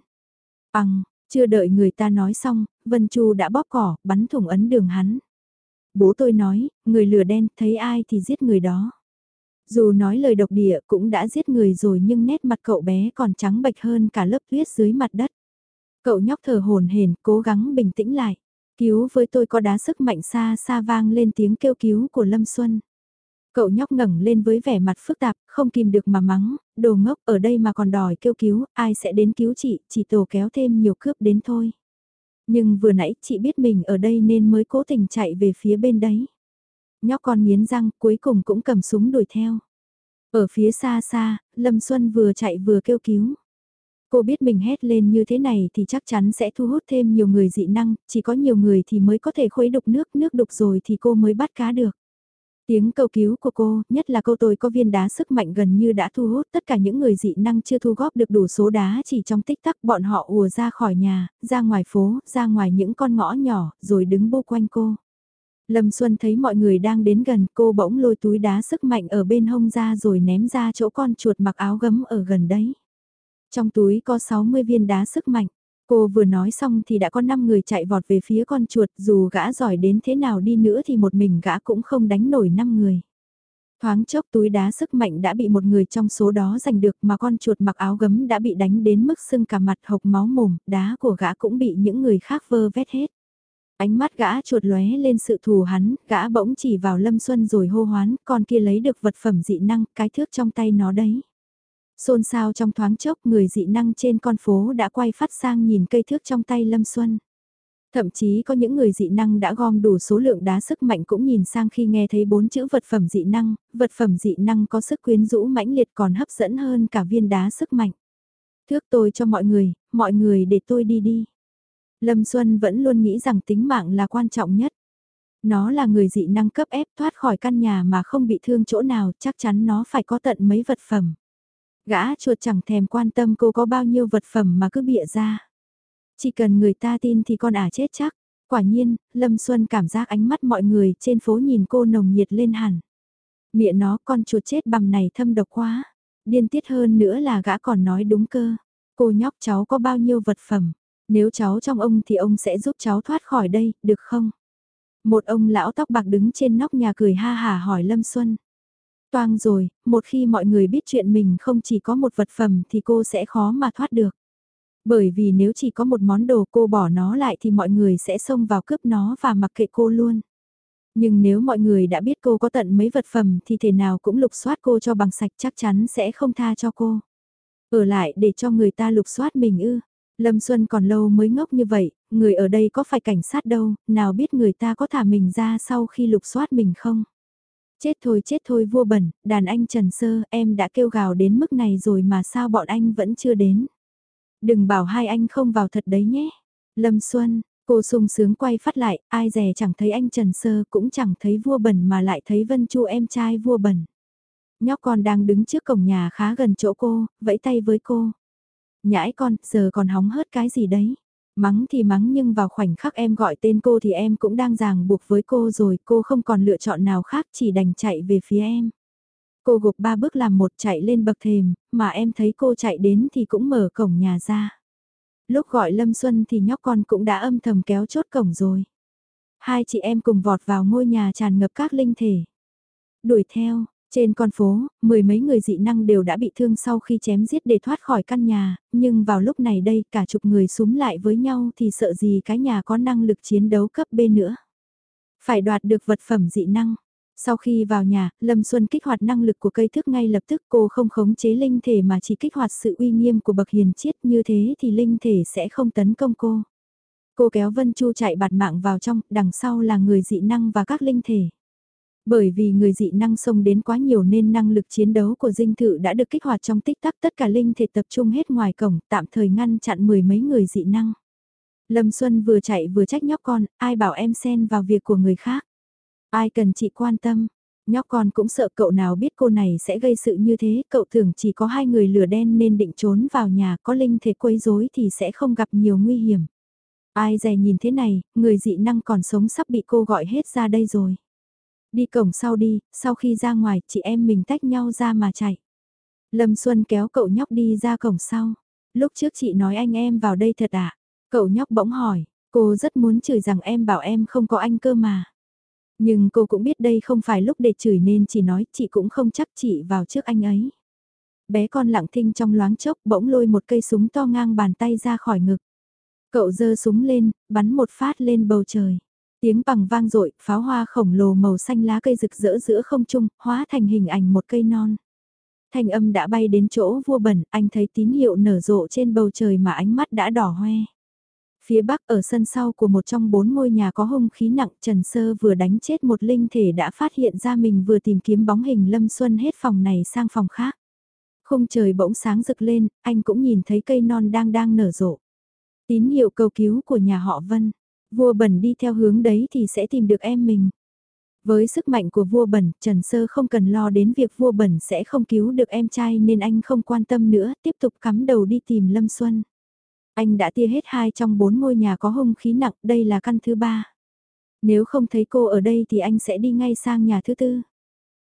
Bằng, chưa đợi người ta nói xong, Vân Chu đã bóp cỏ, bắn thủng ấn đường hắn. Bố tôi nói, người lửa đen, thấy ai thì giết người đó. Dù nói lời độc địa cũng đã giết người rồi nhưng nét mặt cậu bé còn trắng bệch hơn cả lớp tuyết dưới mặt đất. Cậu nhóc thở hồn hển cố gắng bình tĩnh lại. Cứu với tôi có đá sức mạnh xa xa vang lên tiếng kêu cứu của Lâm Xuân. Cậu nhóc ngẩng lên với vẻ mặt phức tạp, không kìm được mà mắng, đồ ngốc ở đây mà còn đòi kêu cứu, ai sẽ đến cứu chị, chỉ tổ kéo thêm nhiều cướp đến thôi. Nhưng vừa nãy chị biết mình ở đây nên mới cố tình chạy về phía bên đấy. Nhóc con miến răng cuối cùng cũng cầm súng đuổi theo. Ở phía xa xa, Lâm Xuân vừa chạy vừa kêu cứu. Cô biết mình hét lên như thế này thì chắc chắn sẽ thu hút thêm nhiều người dị năng, chỉ có nhiều người thì mới có thể khuấy đục nước, nước đục rồi thì cô mới bắt cá được. Tiếng cầu cứu của cô, nhất là câu tôi có viên đá sức mạnh gần như đã thu hút tất cả những người dị năng chưa thu góp được đủ số đá chỉ trong tích tắc bọn họ ùa ra khỏi nhà, ra ngoài phố, ra ngoài những con ngõ nhỏ, rồi đứng bô quanh cô. Lâm Xuân thấy mọi người đang đến gần cô bỗng lôi túi đá sức mạnh ở bên hông ra rồi ném ra chỗ con chuột mặc áo gấm ở gần đấy. Trong túi có 60 viên đá sức mạnh. Cô vừa nói xong thì đã có 5 người chạy vọt về phía con chuột dù gã giỏi đến thế nào đi nữa thì một mình gã cũng không đánh nổi 5 người. Thoáng chốc túi đá sức mạnh đã bị một người trong số đó giành được mà con chuột mặc áo gấm đã bị đánh đến mức sưng cả mặt hộc máu mồm, đá của gã cũng bị những người khác vơ vét hết. Ánh mắt gã chuột lóe lên sự thù hắn, gã bỗng chỉ vào Lâm Xuân rồi hô hoán, con kia lấy được vật phẩm dị năng, cái thước trong tay nó đấy. Xôn xao trong thoáng chốc người dị năng trên con phố đã quay phát sang nhìn cây thước trong tay Lâm Xuân. Thậm chí có những người dị năng đã gom đủ số lượng đá sức mạnh cũng nhìn sang khi nghe thấy bốn chữ vật phẩm dị năng, vật phẩm dị năng có sức quyến rũ mãnh liệt còn hấp dẫn hơn cả viên đá sức mạnh. Thước tôi cho mọi người, mọi người để tôi đi đi. Lâm Xuân vẫn luôn nghĩ rằng tính mạng là quan trọng nhất. Nó là người dị năng cấp ép thoát khỏi căn nhà mà không bị thương chỗ nào, chắc chắn nó phải có tận mấy vật phẩm. Gã chuột chẳng thèm quan tâm cô có bao nhiêu vật phẩm mà cứ bịa ra. Chỉ cần người ta tin thì con ả chết chắc. Quả nhiên, Lâm Xuân cảm giác ánh mắt mọi người trên phố nhìn cô nồng nhiệt lên hẳn. Miệng nó con chuột chết bằm này thâm độc quá. Điên tiết hơn nữa là gã còn nói đúng cơ. Cô nhóc cháu có bao nhiêu vật phẩm. Nếu cháu trong ông thì ông sẽ giúp cháu thoát khỏi đây, được không? Một ông lão tóc bạc đứng trên nóc nhà cười ha hà hỏi Lâm Xuân. Toang rồi, một khi mọi người biết chuyện mình không chỉ có một vật phẩm thì cô sẽ khó mà thoát được. Bởi vì nếu chỉ có một món đồ cô bỏ nó lại thì mọi người sẽ xông vào cướp nó và mặc kệ cô luôn. Nhưng nếu mọi người đã biết cô có tận mấy vật phẩm thì thể nào cũng lục soát cô cho bằng sạch chắc chắn sẽ không tha cho cô. Ở lại để cho người ta lục soát mình ư. Lâm Xuân còn lâu mới ngốc như vậy, người ở đây có phải cảnh sát đâu, nào biết người ta có thả mình ra sau khi lục soát mình không? Chết thôi chết thôi vua bẩn, đàn anh Trần Sơ, em đã kêu gào đến mức này rồi mà sao bọn anh vẫn chưa đến? Đừng bảo hai anh không vào thật đấy nhé. Lâm Xuân, cô sung sướng quay phát lại, ai dè chẳng thấy anh Trần Sơ cũng chẳng thấy vua bẩn mà lại thấy Vân Chu em trai vua bẩn. Nhóc con đang đứng trước cổng nhà khá gần chỗ cô, vẫy tay với cô. Nhãi con, giờ còn hóng hớt cái gì đấy? Mắng thì mắng nhưng vào khoảnh khắc em gọi tên cô thì em cũng đang ràng buộc với cô rồi, cô không còn lựa chọn nào khác chỉ đành chạy về phía em. Cô gục ba bước làm một chạy lên bậc thềm, mà em thấy cô chạy đến thì cũng mở cổng nhà ra. Lúc gọi Lâm Xuân thì nhóc con cũng đã âm thầm kéo chốt cổng rồi. Hai chị em cùng vọt vào ngôi nhà tràn ngập các linh thể. Đuổi theo, trên con phố, mười mấy người dị năng đều đã bị thương sau khi chém giết để thoát khỏi căn nhà, nhưng vào lúc này đây cả chục người súng lại với nhau thì sợ gì cái nhà có năng lực chiến đấu cấp B nữa. Phải đoạt được vật phẩm dị năng. Sau khi vào nhà, Lâm Xuân kích hoạt năng lực của cây thức ngay lập tức cô không khống chế linh thể mà chỉ kích hoạt sự uy nghiêm của bậc hiền chiết như thế thì linh thể sẽ không tấn công cô. Cô kéo Vân Chu chạy bạt mạng vào trong, đằng sau là người dị năng và các linh thể. Bởi vì người dị năng xông đến quá nhiều nên năng lực chiến đấu của dinh thự đã được kích hoạt trong tích tắc tất cả linh thể tập trung hết ngoài cổng tạm thời ngăn chặn mười mấy người dị năng. Lâm Xuân vừa chạy vừa trách nhóc con, ai bảo em xen vào việc của người khác. Ai cần chị quan tâm, nhóc con cũng sợ cậu nào biết cô này sẽ gây sự như thế, cậu tưởng chỉ có hai người lửa đen nên định trốn vào nhà có linh thể quấy rối thì sẽ không gặp nhiều nguy hiểm. Ai dè nhìn thế này, người dị năng còn sống sắp bị cô gọi hết ra đây rồi. Đi cổng sau đi, sau khi ra ngoài, chị em mình tách nhau ra mà chạy. Lâm Xuân kéo cậu nhóc đi ra cổng sau. Lúc trước chị nói anh em vào đây thật à? Cậu nhóc bỗng hỏi, cô rất muốn chửi rằng em bảo em không có anh cơ mà. Nhưng cô cũng biết đây không phải lúc để chửi nên chỉ nói chị cũng không chắc chị vào trước anh ấy. Bé con lặng thinh trong loáng chốc bỗng lôi một cây súng to ngang bàn tay ra khỏi ngực. Cậu giơ súng lên, bắn một phát lên bầu trời. Tiếng bằng vang dội pháo hoa khổng lồ màu xanh lá cây rực rỡ giữa không trung, hóa thành hình ảnh một cây non. Thanh âm đã bay đến chỗ vua bẩn, anh thấy tín hiệu nở rộ trên bầu trời mà ánh mắt đã đỏ hoe. Phía bắc ở sân sau của một trong bốn ngôi nhà có hung khí nặng Trần Sơ vừa đánh chết một linh thể đã phát hiện ra mình vừa tìm kiếm bóng hình Lâm Xuân hết phòng này sang phòng khác. không trời bỗng sáng rực lên, anh cũng nhìn thấy cây non đang đang nở rộ. Tín hiệu cầu cứu của nhà họ Vân. Vua bẩn đi theo hướng đấy thì sẽ tìm được em mình. Với sức mạnh của vua bẩn, Trần Sơ không cần lo đến việc vua bẩn sẽ không cứu được em trai nên anh không quan tâm nữa, tiếp tục cắm đầu đi tìm Lâm Xuân. Anh đã tia hết hai trong bốn ngôi nhà có hung khí nặng, đây là căn thứ ba. Nếu không thấy cô ở đây thì anh sẽ đi ngay sang nhà thứ tư.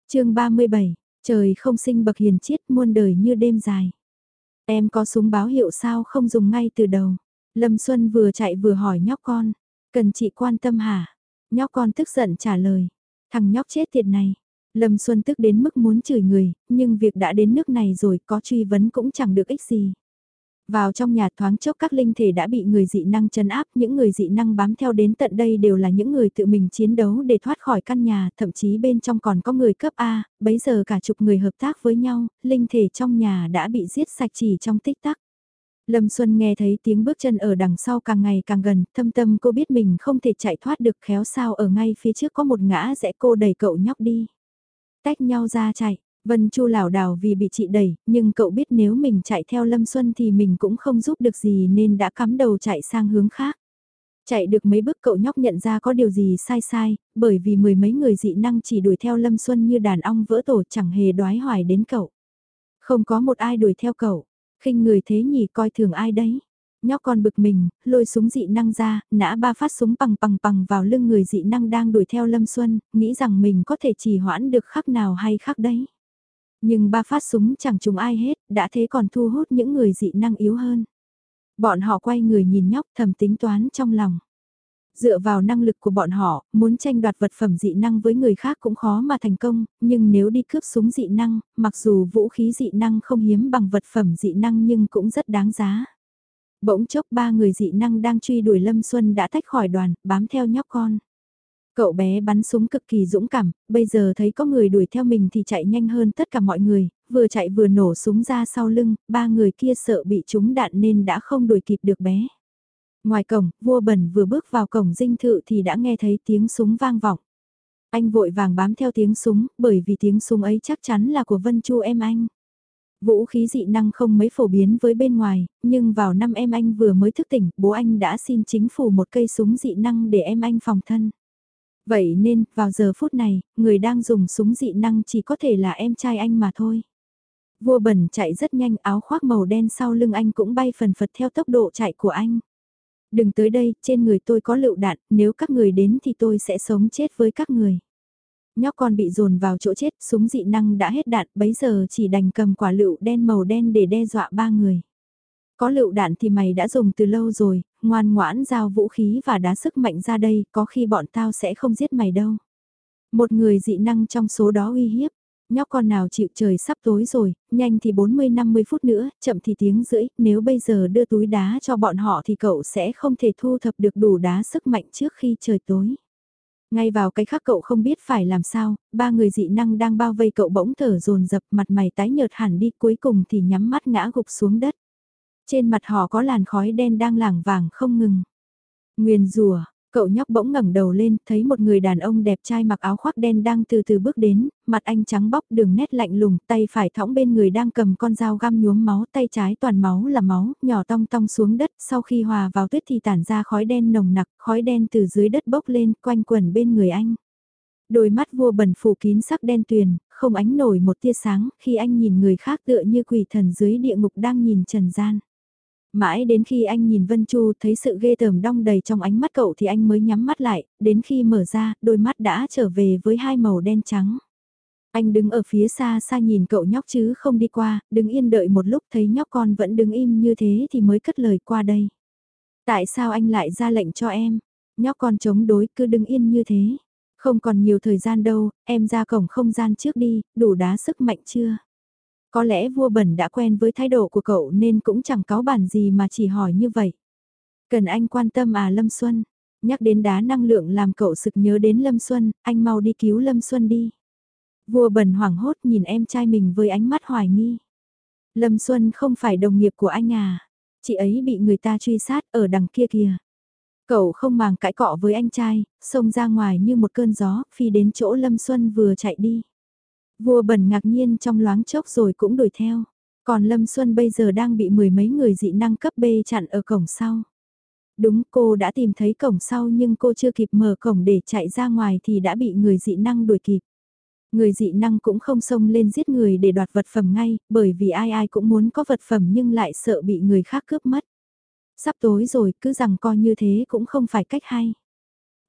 chương 37, trời không sinh bậc hiền chiết muôn đời như đêm dài. Em có súng báo hiệu sao không dùng ngay từ đầu. Lâm Xuân vừa chạy vừa hỏi nhóc con. Cần chị quan tâm hả? Nhóc con tức giận trả lời. Thằng nhóc chết tiệt này. Lâm Xuân tức đến mức muốn chửi người, nhưng việc đã đến nước này rồi có truy vấn cũng chẳng được ích gì. Vào trong nhà thoáng chốc các linh thể đã bị người dị năng chấn áp, những người dị năng bám theo đến tận đây đều là những người tự mình chiến đấu để thoát khỏi căn nhà, thậm chí bên trong còn có người cấp A, bấy giờ cả chục người hợp tác với nhau, linh thể trong nhà đã bị giết sạch chỉ trong tích tắc. Lâm Xuân nghe thấy tiếng bước chân ở đằng sau càng ngày càng gần, thâm tâm cô biết mình không thể chạy thoát được khéo sao ở ngay phía trước có một ngã rẽ cô đẩy cậu nhóc đi. Tách nhau ra chạy, Vân Chu lảo đảo vì bị chị đẩy, nhưng cậu biết nếu mình chạy theo Lâm Xuân thì mình cũng không giúp được gì nên đã cắm đầu chạy sang hướng khác. Chạy được mấy bước cậu nhóc nhận ra có điều gì sai sai, bởi vì mười mấy người dị năng chỉ đuổi theo Lâm Xuân như đàn ong vỡ tổ chẳng hề đoái hoài đến cậu. Không có một ai đuổi theo cậu, khinh người thế nhỉ coi thường ai đấy. Nhóc con bực mình, lôi súng dị năng ra, nã ba phát súng bằng bằng bằng vào lưng người dị năng đang đuổi theo Lâm Xuân, nghĩ rằng mình có thể chỉ hoãn được khắc nào hay khắc đấy. Nhưng ba phát súng chẳng trúng ai hết, đã thế còn thu hút những người dị năng yếu hơn. Bọn họ quay người nhìn nhóc thầm tính toán trong lòng. Dựa vào năng lực của bọn họ, muốn tranh đoạt vật phẩm dị năng với người khác cũng khó mà thành công, nhưng nếu đi cướp súng dị năng, mặc dù vũ khí dị năng không hiếm bằng vật phẩm dị năng nhưng cũng rất đáng giá. Bỗng chốc ba người dị năng đang truy đuổi Lâm Xuân đã tách khỏi đoàn, bám theo nhóc con. Cậu bé bắn súng cực kỳ dũng cảm, bây giờ thấy có người đuổi theo mình thì chạy nhanh hơn tất cả mọi người, vừa chạy vừa nổ súng ra sau lưng, ba người kia sợ bị trúng đạn nên đã không đuổi kịp được bé. Ngoài cổng, vua bẩn vừa bước vào cổng dinh thự thì đã nghe thấy tiếng súng vang vọng. Anh vội vàng bám theo tiếng súng, bởi vì tiếng súng ấy chắc chắn là của Vân Chu em anh. Vũ khí dị năng không mấy phổ biến với bên ngoài, nhưng vào năm em anh vừa mới thức tỉnh, bố anh đã xin chính phủ một cây súng dị năng để em anh phòng thân. Vậy nên, vào giờ phút này, người đang dùng súng dị năng chỉ có thể là em trai anh mà thôi. Vua bẩn chạy rất nhanh áo khoác màu đen sau lưng anh cũng bay phần phật theo tốc độ chạy của anh. Đừng tới đây, trên người tôi có lựu đạn, nếu các người đến thì tôi sẽ sống chết với các người. Nhóc con bị dồn vào chỗ chết, súng dị năng đã hết đạn, bấy giờ chỉ đành cầm quả lựu đen màu đen để đe dọa ba người. Có lựu đạn thì mày đã dùng từ lâu rồi, ngoan ngoãn giao vũ khí và đá sức mạnh ra đây, có khi bọn tao sẽ không giết mày đâu. Một người dị năng trong số đó uy hiếp, nhóc con nào chịu trời sắp tối rồi, nhanh thì 40-50 phút nữa, chậm thì tiếng rưỡi, nếu bây giờ đưa túi đá cho bọn họ thì cậu sẽ không thể thu thập được đủ đá sức mạnh trước khi trời tối. Ngay vào cái khắc cậu không biết phải làm sao, ba người dị năng đang bao vây cậu bỗng thở dồn dập mặt mày tái nhợt hẳn đi cuối cùng thì nhắm mắt ngã gục xuống đất. Trên mặt họ có làn khói đen đang lảng vàng không ngừng. Nguyền rùa, cậu nhóc bỗng ngẩng đầu lên, thấy một người đàn ông đẹp trai mặc áo khoác đen đang từ từ bước đến, mặt anh trắng bóc đường nét lạnh lùng, tay phải thõng bên người đang cầm con dao găm nhuốm máu, tay trái toàn máu là máu, nhỏ tong tong xuống đất, sau khi hòa vào tuyết thì tản ra khói đen nồng nặc, khói đen từ dưới đất bốc lên, quanh quẩn bên người anh. Đôi mắt vua bẩn phủ kín sắc đen tuyền, không ánh nổi một tia sáng, khi anh nhìn người khác tựa như quỷ thần dưới địa ngục đang nhìn trần gian. Mãi đến khi anh nhìn Vân Chu thấy sự ghê tởm đong đầy trong ánh mắt cậu thì anh mới nhắm mắt lại, đến khi mở ra, đôi mắt đã trở về với hai màu đen trắng. Anh đứng ở phía xa xa nhìn cậu nhóc chứ không đi qua, đứng yên đợi một lúc thấy nhóc con vẫn đứng im như thế thì mới cất lời qua đây. Tại sao anh lại ra lệnh cho em? Nhóc con chống đối cứ đứng yên như thế. Không còn nhiều thời gian đâu, em ra cổng không gian trước đi, đủ đá sức mạnh chưa? Có lẽ vua bẩn đã quen với thái độ của cậu nên cũng chẳng cáo bản gì mà chỉ hỏi như vậy. Cần anh quan tâm à Lâm Xuân? Nhắc đến đá năng lượng làm cậu sực nhớ đến Lâm Xuân, anh mau đi cứu Lâm Xuân đi. Vua bẩn hoảng hốt nhìn em trai mình với ánh mắt hoài nghi. Lâm Xuân không phải đồng nghiệp của anh à? Chị ấy bị người ta truy sát ở đằng kia kìa. Cậu không màng cãi cọ với anh trai, xông ra ngoài như một cơn gió, phi đến chỗ Lâm Xuân vừa chạy đi. Vua bẩn ngạc nhiên trong loáng chốc rồi cũng đuổi theo. Còn Lâm Xuân bây giờ đang bị mười mấy người dị năng cấp B chặn ở cổng sau. Đúng cô đã tìm thấy cổng sau nhưng cô chưa kịp mở cổng để chạy ra ngoài thì đã bị người dị năng đuổi kịp. Người dị năng cũng không xông lên giết người để đoạt vật phẩm ngay, bởi vì ai ai cũng muốn có vật phẩm nhưng lại sợ bị người khác cướp mất. Sắp tối rồi, cứ rằng coi như thế cũng không phải cách hay.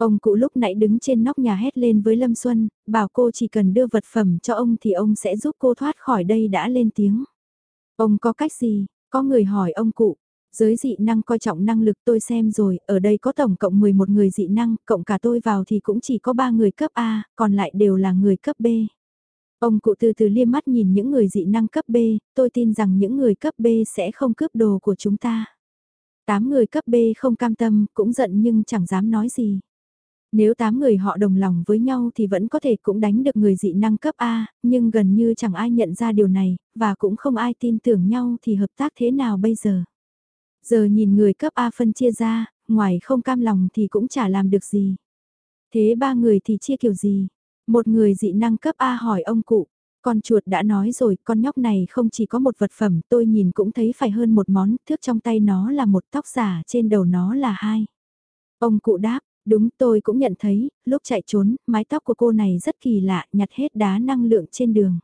Ông cụ lúc nãy đứng trên nóc nhà hét lên với Lâm Xuân, bảo cô chỉ cần đưa vật phẩm cho ông thì ông sẽ giúp cô thoát khỏi đây đã lên tiếng. Ông có cách gì? Có người hỏi ông cụ. Giới dị năng coi trọng năng lực tôi xem rồi, ở đây có tổng cộng 11 người dị năng, cộng cả tôi vào thì cũng chỉ có 3 người cấp A, còn lại đều là người cấp B. Ông cụ từ từ liêm mắt nhìn những người dị năng cấp B, tôi tin rằng những người cấp B sẽ không cướp đồ của chúng ta. Tám người cấp B không cam tâm, cũng giận nhưng chẳng dám nói gì. Nếu 8 người họ đồng lòng với nhau thì vẫn có thể cũng đánh được người dị năng cấp A, nhưng gần như chẳng ai nhận ra điều này, và cũng không ai tin tưởng nhau thì hợp tác thế nào bây giờ. Giờ nhìn người cấp A phân chia ra, ngoài không cam lòng thì cũng chả làm được gì. Thế ba người thì chia kiểu gì? Một người dị năng cấp A hỏi ông cụ. Con chuột đã nói rồi, con nhóc này không chỉ có một vật phẩm, tôi nhìn cũng thấy phải hơn một món, thước trong tay nó là một tóc giả, trên đầu nó là hai. Ông cụ đáp, đúng tôi cũng nhận thấy, lúc chạy trốn, mái tóc của cô này rất kỳ lạ, nhặt hết đá năng lượng trên đường.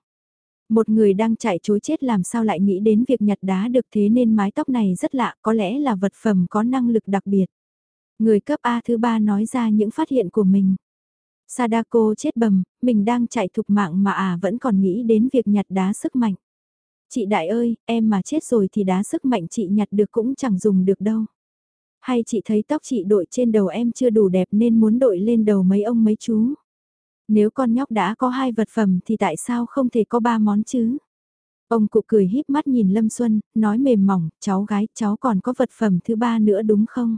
Một người đang chạy chối chết làm sao lại nghĩ đến việc nhặt đá được thế nên mái tóc này rất lạ, có lẽ là vật phẩm có năng lực đặc biệt. Người cấp A thứ ba nói ra những phát hiện của mình. Sadako chết bầm, mình đang chạy thục mạng mà à vẫn còn nghĩ đến việc nhặt đá sức mạnh. Chị đại ơi, em mà chết rồi thì đá sức mạnh chị nhặt được cũng chẳng dùng được đâu. Hay chị thấy tóc chị đội trên đầu em chưa đủ đẹp nên muốn đội lên đầu mấy ông mấy chú. Nếu con nhóc đã có hai vật phẩm thì tại sao không thể có ba món chứ? Ông cụ cười híp mắt nhìn Lâm Xuân, nói mềm mỏng, cháu gái, cháu còn có vật phẩm thứ ba nữa đúng không?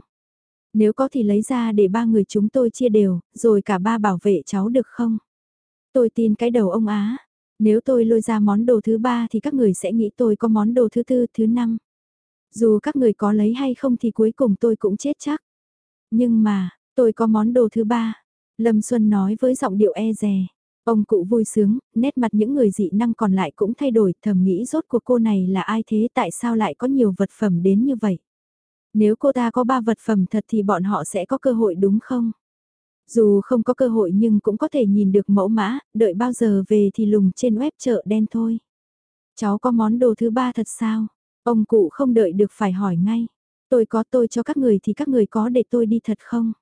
Nếu có thì lấy ra để ba người chúng tôi chia đều, rồi cả ba bảo vệ cháu được không? Tôi tin cái đầu ông Á. Nếu tôi lôi ra món đồ thứ ba thì các người sẽ nghĩ tôi có món đồ thứ tư, thứ năm. Dù các người có lấy hay không thì cuối cùng tôi cũng chết chắc. Nhưng mà, tôi có món đồ thứ ba. Lâm Xuân nói với giọng điệu e dè. Ông cụ vui sướng, nét mặt những người dị năng còn lại cũng thay đổi, thầm nghĩ rốt cuộc cô này là ai thế tại sao lại có nhiều vật phẩm đến như vậy. Nếu cô ta có ba vật phẩm thật thì bọn họ sẽ có cơ hội đúng không? Dù không có cơ hội nhưng cũng có thể nhìn được mẫu mã, đợi bao giờ về thì lùng trên web chợ đen thôi. Cháu có món đồ thứ ba thật sao? Ông cụ không đợi được phải hỏi ngay. Tôi có tôi cho các người thì các người có để tôi đi thật không?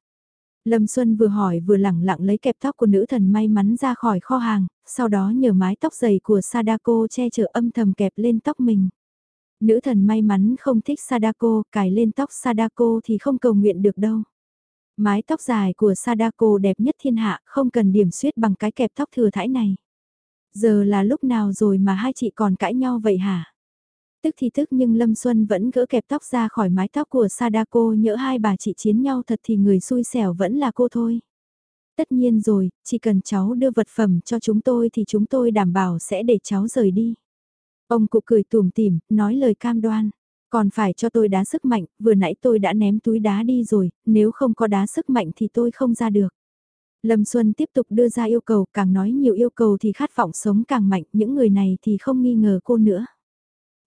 Lâm Xuân vừa hỏi vừa lẳng lặng lấy kẹp tóc của nữ thần may mắn ra khỏi kho hàng, sau đó nhờ mái tóc dày của Sadako che chở âm thầm kẹp lên tóc mình. Nữ thần may mắn không thích Sadako, cài lên tóc Sadako thì không cầu nguyện được đâu. Mái tóc dài của Sadako đẹp nhất thiên hạ, không cần điểm suyết bằng cái kẹp tóc thừa thải này. Giờ là lúc nào rồi mà hai chị còn cãi nhau vậy hả? Tức thì tức nhưng Lâm Xuân vẫn gỡ kẹp tóc ra khỏi mái tóc của Sadako nhỡ hai bà chị chiến nhau thật thì người xui xẻo vẫn là cô thôi. Tất nhiên rồi, chỉ cần cháu đưa vật phẩm cho chúng tôi thì chúng tôi đảm bảo sẽ để cháu rời đi. Ông cụ cười tùm tìm, nói lời cam đoan. Còn phải cho tôi đá sức mạnh, vừa nãy tôi đã ném túi đá đi rồi, nếu không có đá sức mạnh thì tôi không ra được. Lâm Xuân tiếp tục đưa ra yêu cầu, càng nói nhiều yêu cầu thì khát vọng sống càng mạnh, những người này thì không nghi ngờ cô nữa.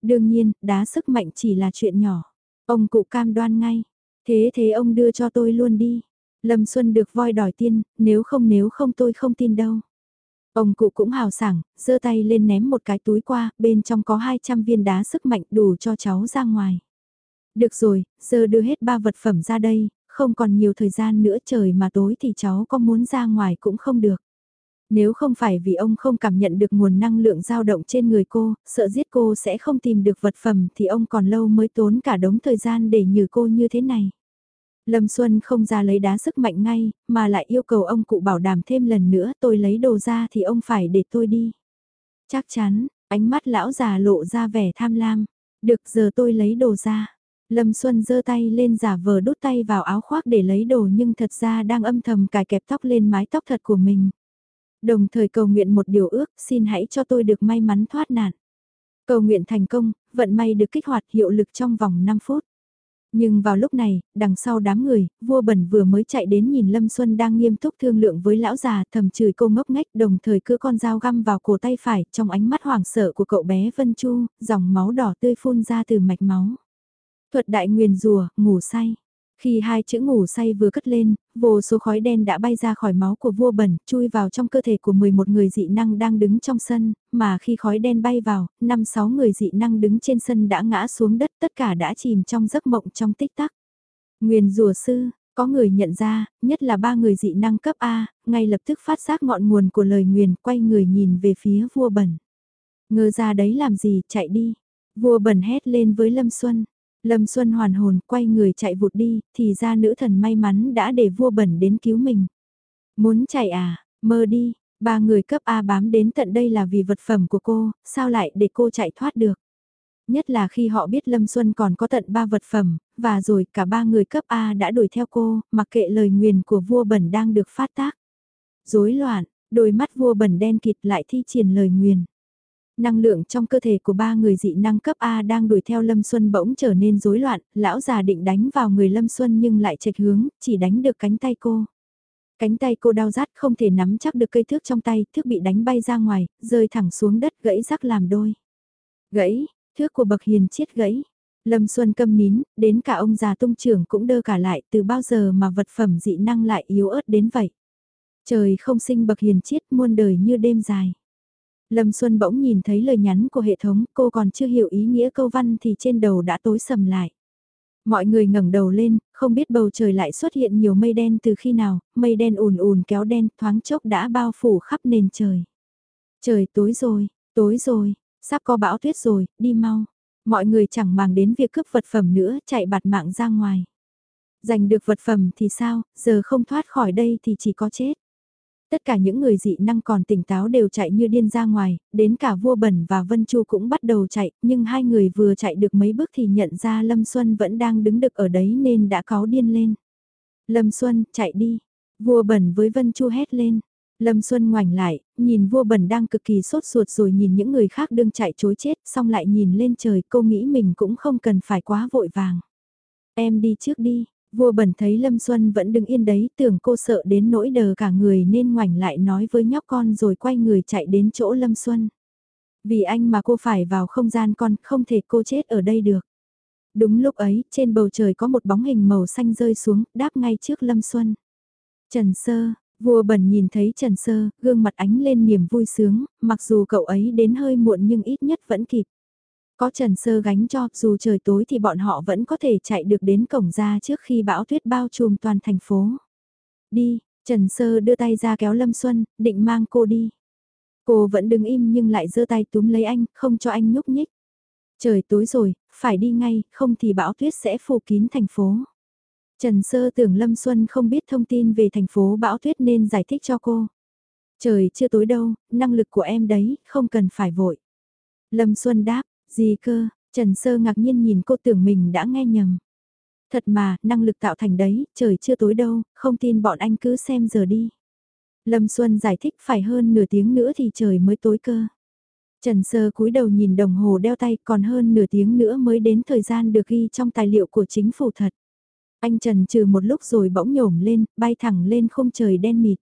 Đương nhiên, đá sức mạnh chỉ là chuyện nhỏ. Ông cụ cam đoan ngay. Thế thế ông đưa cho tôi luôn đi. Lâm Xuân được voi đòi tiên, nếu không nếu không tôi không tin đâu. Ông cụ cũng hào sảng, giơ tay lên ném một cái túi qua, bên trong có 200 viên đá sức mạnh đủ cho cháu ra ngoài. Được rồi, giờ đưa hết ba vật phẩm ra đây, không còn nhiều thời gian nữa trời mà tối thì cháu có muốn ra ngoài cũng không được. Nếu không phải vì ông không cảm nhận được nguồn năng lượng dao động trên người cô, sợ giết cô sẽ không tìm được vật phẩm thì ông còn lâu mới tốn cả đống thời gian để nhử cô như thế này. Lâm Xuân không ra lấy đá sức mạnh ngay, mà lại yêu cầu ông cụ bảo đảm thêm lần nữa tôi lấy đồ ra thì ông phải để tôi đi. Chắc chắn, ánh mắt lão già lộ ra vẻ tham lam. Được giờ tôi lấy đồ ra. Lâm Xuân giơ tay lên giả vờ đút tay vào áo khoác để lấy đồ nhưng thật ra đang âm thầm cài kẹp tóc lên mái tóc thật của mình. Đồng thời cầu nguyện một điều ước, xin hãy cho tôi được may mắn thoát nạn. Cầu nguyện thành công, vận may được kích hoạt hiệu lực trong vòng 5 phút. Nhưng vào lúc này, đằng sau đám người, vua bẩn vừa mới chạy đến nhìn Lâm Xuân đang nghiêm túc thương lượng với lão già thầm chửi cô ngốc ngách đồng thời cứ con dao găm vào cổ tay phải trong ánh mắt hoảng sợ của cậu bé Vân Chu, dòng máu đỏ tươi phun ra từ mạch máu. Thuật đại nguyền rùa, ngủ say. Khi hai chữ ngủ say vừa cất lên, vô số khói đen đã bay ra khỏi máu của vua bẩn, chui vào trong cơ thể của 11 người dị năng đang đứng trong sân, mà khi khói đen bay vào, 5-6 người dị năng đứng trên sân đã ngã xuống đất, tất cả đã chìm trong giấc mộng trong tích tắc. Nguyền rùa sư, có người nhận ra, nhất là ba người dị năng cấp A, ngay lập tức phát giác ngọn nguồn của lời nguyền, quay người nhìn về phía vua bẩn. Ngờ ra đấy làm gì, chạy đi. Vua bẩn hét lên với Lâm Xuân. Lâm Xuân hoàn hồn quay người chạy vụt đi, thì ra nữ thần may mắn đã để vua bẩn đến cứu mình. Muốn chạy à, mơ đi, ba người cấp A bám đến tận đây là vì vật phẩm của cô, sao lại để cô chạy thoát được. Nhất là khi họ biết Lâm Xuân còn có tận ba vật phẩm, và rồi cả ba người cấp A đã đuổi theo cô, mặc kệ lời nguyền của vua bẩn đang được phát tác. Rối loạn, đôi mắt vua bẩn đen kịt lại thi triển lời nguyền. Năng lượng trong cơ thể của ba người dị năng cấp A đang đuổi theo Lâm Xuân bỗng trở nên rối loạn, lão già định đánh vào người Lâm Xuân nhưng lại chệch hướng, chỉ đánh được cánh tay cô. Cánh tay cô đau rát không thể nắm chắc được cây thước trong tay, thước bị đánh bay ra ngoài, rơi thẳng xuống đất gãy rắc làm đôi. Gãy, thước của bậc hiền chiết gãy. Lâm Xuân câm nín, đến cả ông già tung trưởng cũng đơ cả lại từ bao giờ mà vật phẩm dị năng lại yếu ớt đến vậy. Trời không sinh bậc hiền chiết muôn đời như đêm dài. Lâm Xuân bỗng nhìn thấy lời nhắn của hệ thống, cô còn chưa hiểu ý nghĩa câu văn thì trên đầu đã tối sầm lại. Mọi người ngẩng đầu lên, không biết bầu trời lại xuất hiện nhiều mây đen từ khi nào, mây đen ùn ùn kéo đen thoáng chốc đã bao phủ khắp nền trời. Trời tối rồi, tối rồi, sắp có bão tuyết rồi, đi mau. Mọi người chẳng màng đến việc cướp vật phẩm nữa, chạy bạt mạng ra ngoài. Giành được vật phẩm thì sao, giờ không thoát khỏi đây thì chỉ có chết. Tất cả những người dị năng còn tỉnh táo đều chạy như điên ra ngoài, đến cả vua bẩn và Vân Chu cũng bắt đầu chạy, nhưng hai người vừa chạy được mấy bước thì nhận ra Lâm Xuân vẫn đang đứng đực ở đấy nên đã cáo điên lên. Lâm Xuân, chạy đi. Vua bẩn với Vân Chu hét lên. Lâm Xuân ngoảnh lại, nhìn vua bẩn đang cực kỳ sốt ruột rồi nhìn những người khác đương chạy chối chết, xong lại nhìn lên trời cô nghĩ mình cũng không cần phải quá vội vàng. Em đi trước đi, Vua bẩn thấy Lâm Xuân vẫn đứng yên đấy, tưởng cô sợ đến nỗi đờ cả người nên ngoảnh lại nói với nhóc con rồi quay người chạy đến chỗ Lâm Xuân. Vì anh mà cô phải vào không gian con, không thể cô chết ở đây được. Đúng lúc ấy, trên bầu trời có một bóng hình màu xanh rơi xuống, đáp ngay trước Lâm Xuân. Trần Sơ, vua bẩn nhìn thấy Trần Sơ, gương mặt ánh lên niềm vui sướng, mặc dù cậu ấy đến hơi muộn nhưng ít nhất vẫn kịp. Có Trần Sơ gánh cho, dù trời tối thì bọn họ vẫn có thể chạy được đến cổng ra trước khi bão tuyết bao trùm toàn thành phố. Đi, Trần Sơ đưa tay ra kéo Lâm Xuân, định mang cô đi. Cô vẫn đứng im nhưng lại giơ tay túm lấy anh, không cho anh nhúc nhích. Trời tối rồi, phải đi ngay, không thì bão tuyết sẽ phủ kín thành phố. Trần Sơ tưởng Lâm Xuân không biết thông tin về thành phố bão tuyết nên giải thích cho cô. Trời chưa tối đâu, năng lực của em đấy, không cần phải vội. Lâm Xuân đáp, gì cơ, Trần Sơ ngạc nhiên nhìn cô tưởng mình đã nghe nhầm. Thật mà, năng lực tạo thành đấy, trời chưa tối đâu, không tin bọn anh cứ xem giờ đi. Lâm Xuân giải thích phải hơn nửa tiếng nữa thì trời mới tối cơ. Trần Sơ cúi đầu nhìn đồng hồ đeo tay còn hơn nửa tiếng nữa mới đến thời gian được ghi trong tài liệu của chính phủ thật. Anh Trần trừ một lúc rồi bỗng nhổm lên, bay thẳng lên không trời đen mịt.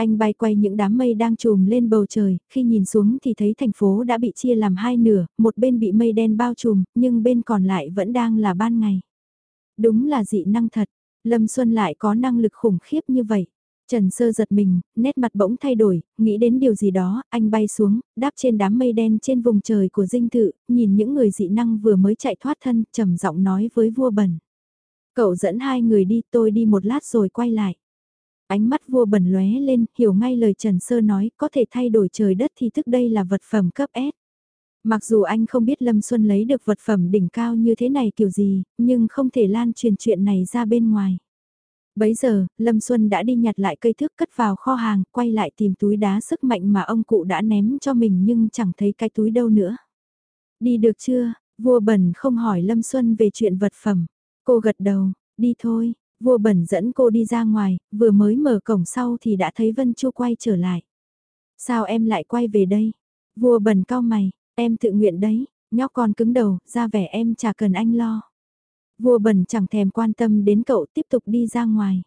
Anh bay quay những đám mây đang trùm lên bầu trời, khi nhìn xuống thì thấy thành phố đã bị chia làm hai nửa, một bên bị mây đen bao trùm, nhưng bên còn lại vẫn đang là ban ngày. Đúng là dị năng thật, Lâm Xuân lại có năng lực khủng khiếp như vậy. Trần Sơ giật mình, nét mặt bỗng thay đổi, nghĩ đến điều gì đó, anh bay xuống, đáp trên đám mây đen trên vùng trời của dinh thự, nhìn những người dị năng vừa mới chạy thoát thân, trầm giọng nói với vua bẩn. Cậu dẫn hai người đi, tôi đi một lát rồi quay lại. Ánh mắt vua bẩn lóe lên, hiểu ngay lời Trần Sơ nói, có thể thay đổi trời đất thì tức đây là vật phẩm cấp S. Mặc dù anh không biết Lâm Xuân lấy được vật phẩm đỉnh cao như thế này kiểu gì, nhưng không thể lan truyền chuyện này ra bên ngoài. Bấy giờ, Lâm Xuân đã đi nhặt lại cây thước cất vào kho hàng, quay lại tìm túi đá sức mạnh mà ông cụ đã ném cho mình nhưng chẳng thấy cái túi đâu nữa. Đi được chưa? Vua bẩn không hỏi Lâm Xuân về chuyện vật phẩm. Cô gật đầu, đi thôi, Vua bẩn dẫn cô đi ra ngoài, vừa mới mở cổng sau thì đã thấy Vân Chu quay trở lại. Sao em lại quay về đây? Vua bẩn cao mày, em tự nguyện đấy, nhóc con cứng đầu, ra vẻ em chả cần anh lo. Vua bẩn chẳng thèm quan tâm đến cậu tiếp tục đi ra ngoài.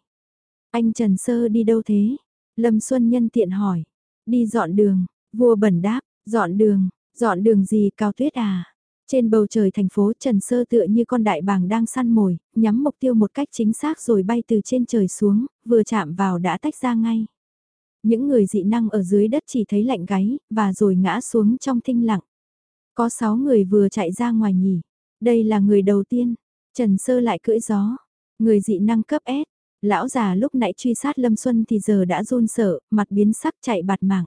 Anh Trần Sơ đi đâu thế? Lâm Xuân nhân tiện hỏi. Đi dọn đường, vua bẩn đáp, dọn đường, dọn đường gì cao tuyết à? Trên bầu trời thành phố Trần Sơ tựa như con đại bàng đang săn mồi, nhắm mục tiêu một cách chính xác rồi bay từ trên trời xuống, vừa chạm vào đã tách ra ngay. Những người dị năng ở dưới đất chỉ thấy lạnh gáy, và rồi ngã xuống trong thinh lặng. Có 6 người vừa chạy ra ngoài nhỉ. Đây là người đầu tiên. Trần Sơ lại cưỡi gió. Người dị năng cấp S. Lão già lúc nãy truy sát Lâm Xuân thì giờ đã run sợ, mặt biến sắc chạy bạt mạng.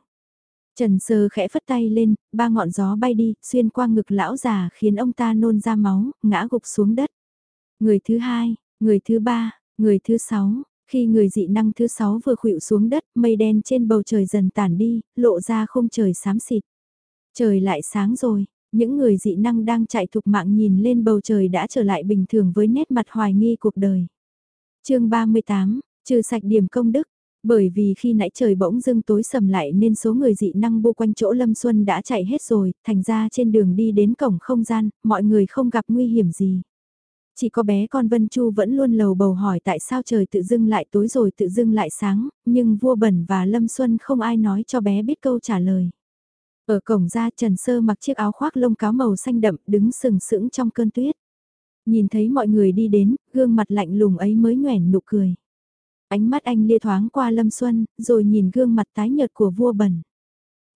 Trần Sơ khẽ phất tay lên, ba ngọn gió bay đi, xuyên qua ngực lão già khiến ông ta nôn ra máu, ngã gục xuống đất. Người thứ hai, người thứ ba, người thứ sáu, khi người dị năng thứ sáu vừa khuỵu xuống đất, mây đen trên bầu trời dần tản đi, lộ ra không trời xám xịt. Trời lại sáng rồi, những người dị năng đang chạy thục mạng nhìn lên bầu trời đã trở lại bình thường với nét mặt hoài nghi cuộc đời. chương 38, trừ sạch điểm công đức, bởi vì khi nãy trời bỗng dưng tối sầm lại nên số người dị năng bu quanh chỗ Lâm Xuân đã chạy hết rồi, thành ra trên đường đi đến cổng không gian, mọi người không gặp nguy hiểm gì. Chỉ có bé con Vân Chu vẫn luôn lầu bầu hỏi tại sao trời tự dưng lại tối rồi tự dưng lại sáng, nhưng vua bẩn và Lâm Xuân không ai nói cho bé biết câu trả lời. Ở cổng ra Trần Sơ mặc chiếc áo khoác lông cáo màu xanh đậm đứng sừng sững trong cơn tuyết. Nhìn thấy mọi người đi đến, gương mặt lạnh lùng ấy mới nhoẻn nụ cười. Ánh mắt anh lia thoáng qua Lâm Xuân, rồi nhìn gương mặt tái nhợt của vua bẩn.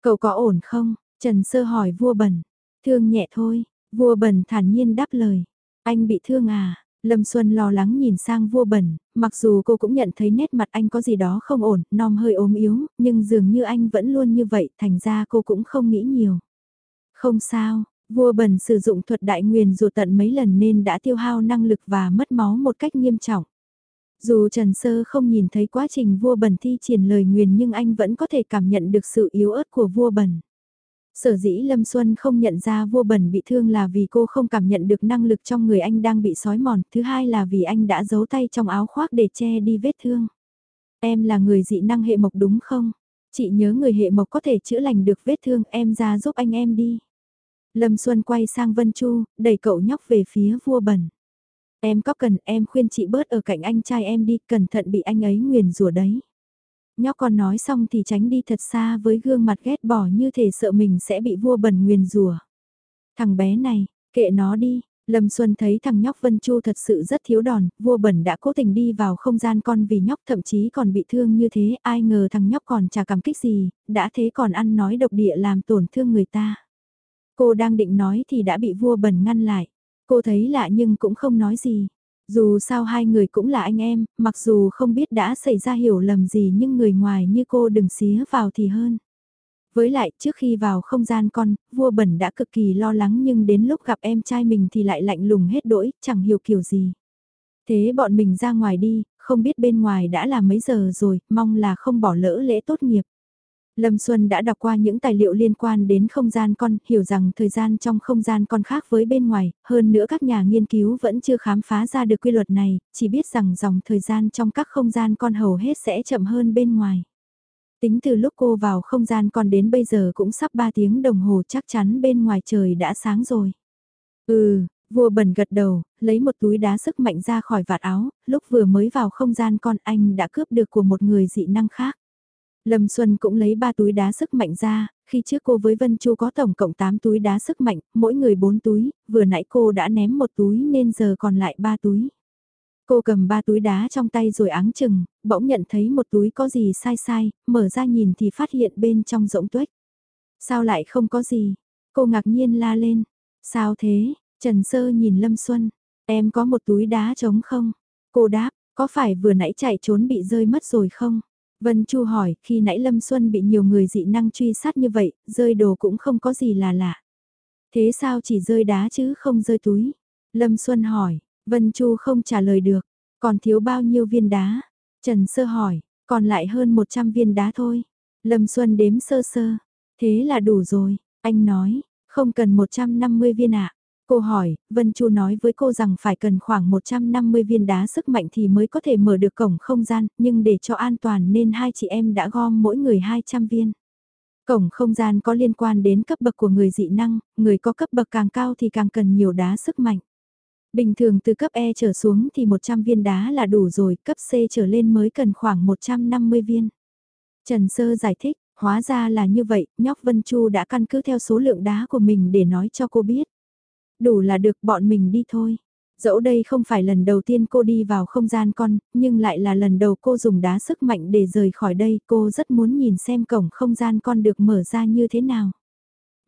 Cậu có ổn không? Trần Sơ hỏi vua bẩn. Thương nhẹ thôi, vua bẩn thản nhiên đáp lời. Anh bị thương à? Lâm Xuân lo lắng nhìn sang vua bẩn, mặc dù cô cũng nhận thấy nét mặt anh có gì đó không ổn, nom hơi ốm yếu, nhưng dường như anh vẫn luôn như vậy, thành ra cô cũng không nghĩ nhiều. Không sao, vua bẩn sử dụng thuật đại nguyền dù tận mấy lần nên đã tiêu hao năng lực và mất máu một cách nghiêm trọng. Dù Trần Sơ không nhìn thấy quá trình vua bẩn thi triển lời nguyền nhưng anh vẫn có thể cảm nhận được sự yếu ớt của vua bẩn. Sở dĩ Lâm Xuân không nhận ra vua bẩn bị thương là vì cô không cảm nhận được năng lực trong người anh đang bị sói mòn, thứ hai là vì anh đã giấu tay trong áo khoác để che đi vết thương. Em là người dị năng hệ mộc đúng không? Chị nhớ người hệ mộc có thể chữa lành được vết thương, em ra giúp anh em đi. Lâm Xuân quay sang Vân Chu, đẩy cậu nhóc về phía vua bẩn. Em có cần em khuyên chị bớt ở cạnh anh trai em đi, cẩn thận bị anh ấy nguyền rủa đấy. Nhóc con nói xong thì tránh đi thật xa với gương mặt ghét bỏ như thể sợ mình sẽ bị vua bẩn nguyền rủa. Thằng bé này, kệ nó đi, Lâm Xuân thấy thằng nhóc Vân Chu thật sự rất thiếu đòn, vua bẩn đã cố tình đi vào không gian con vì nhóc thậm chí còn bị thương như thế, ai ngờ thằng nhóc còn chả cảm kích gì, đã thế còn ăn nói độc địa làm tổn thương người ta. Cô đang định nói thì đã bị vua bẩn ngăn lại. Cô thấy lạ nhưng cũng không nói gì. Dù sao hai người cũng là anh em, mặc dù không biết đã xảy ra hiểu lầm gì nhưng người ngoài như cô đừng xía vào thì hơn. Với lại, trước khi vào không gian con, vua bẩn đã cực kỳ lo lắng nhưng đến lúc gặp em trai mình thì lại lạnh lùng hết đỗi, chẳng hiểu kiểu gì. Thế bọn mình ra ngoài đi, không biết bên ngoài đã là mấy giờ rồi, mong là không bỏ lỡ lễ tốt nghiệp. Lâm Xuân đã đọc qua những tài liệu liên quan đến không gian con, hiểu rằng thời gian trong không gian con khác với bên ngoài, hơn nữa các nhà nghiên cứu vẫn chưa khám phá ra được quy luật này, chỉ biết rằng dòng thời gian trong các không gian con hầu hết sẽ chậm hơn bên ngoài. Tính từ lúc cô vào không gian con đến bây giờ cũng sắp 3 tiếng đồng hồ chắc chắn bên ngoài trời đã sáng rồi. Ừ, vua bẩn gật đầu, lấy một túi đá sức mạnh ra khỏi vạt áo, lúc vừa mới vào không gian con anh đã cướp được của một người dị năng khác. Lâm Xuân cũng lấy ba túi đá sức mạnh ra, khi trước cô với Vân Chu có tổng cộng 8 túi đá sức mạnh, mỗi người 4 túi, vừa nãy cô đã ném một túi nên giờ còn lại 3 túi. Cô cầm ba túi đá trong tay rồi áng chừng, bỗng nhận thấy một túi có gì sai sai, mở ra nhìn thì phát hiện bên trong rỗng tuếch. Sao lại không có gì? Cô ngạc nhiên la lên. Sao thế? Trần Sơ nhìn Lâm Xuân. Em có một túi đá trống không? Cô đáp, có phải vừa nãy chạy trốn bị rơi mất rồi không? Vân Chu hỏi, khi nãy Lâm Xuân bị nhiều người dị năng truy sát như vậy, rơi đồ cũng không có gì là lạ. Thế sao chỉ rơi đá chứ không rơi túi? Lâm Xuân hỏi, Vân Chu không trả lời được, còn thiếu bao nhiêu viên đá? Trần Sơ hỏi, còn lại hơn 100 viên đá thôi. Lâm Xuân đếm sơ sơ, thế là đủ rồi, anh nói, không cần 150 viên ạ. Cô hỏi, Vân Chu nói với cô rằng phải cần khoảng 150 viên đá sức mạnh thì mới có thể mở được cổng không gian, nhưng để cho an toàn nên hai chị em đã gom mỗi người 200 viên. Cổng không gian có liên quan đến cấp bậc của người dị năng, người có cấp bậc càng cao thì càng cần nhiều đá sức mạnh. Bình thường từ cấp E trở xuống thì 100 viên đá là đủ rồi, cấp C trở lên mới cần khoảng 150 viên. Trần Sơ giải thích, hóa ra là như vậy, nhóc Vân Chu đã căn cứ theo số lượng đá của mình để nói cho cô biết. Đủ là được bọn mình đi thôi. Dẫu đây không phải lần đầu tiên cô đi vào không gian con, nhưng lại là lần đầu cô dùng đá sức mạnh để rời khỏi đây. Cô rất muốn nhìn xem cổng không gian con được mở ra như thế nào.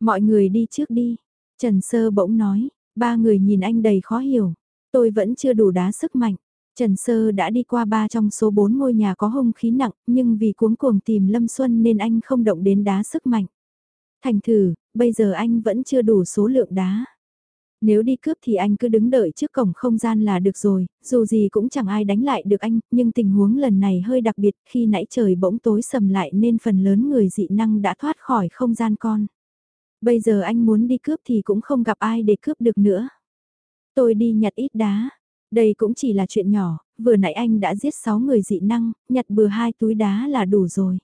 Mọi người đi trước đi. Trần Sơ bỗng nói, ba người nhìn anh đầy khó hiểu. Tôi vẫn chưa đủ đá sức mạnh. Trần Sơ đã đi qua ba trong số bốn ngôi nhà có hung khí nặng, nhưng vì cuống cuồng tìm Lâm Xuân nên anh không động đến đá sức mạnh. Thành thử, bây giờ anh vẫn chưa đủ số lượng đá. Nếu đi cướp thì anh cứ đứng đợi trước cổng không gian là được rồi, dù gì cũng chẳng ai đánh lại được anh, nhưng tình huống lần này hơi đặc biệt khi nãy trời bỗng tối sầm lại nên phần lớn người dị năng đã thoát khỏi không gian con. Bây giờ anh muốn đi cướp thì cũng không gặp ai để cướp được nữa. Tôi đi nhặt ít đá. Đây cũng chỉ là chuyện nhỏ, vừa nãy anh đã giết 6 người dị năng, nhặt bừa hai túi đá là đủ rồi.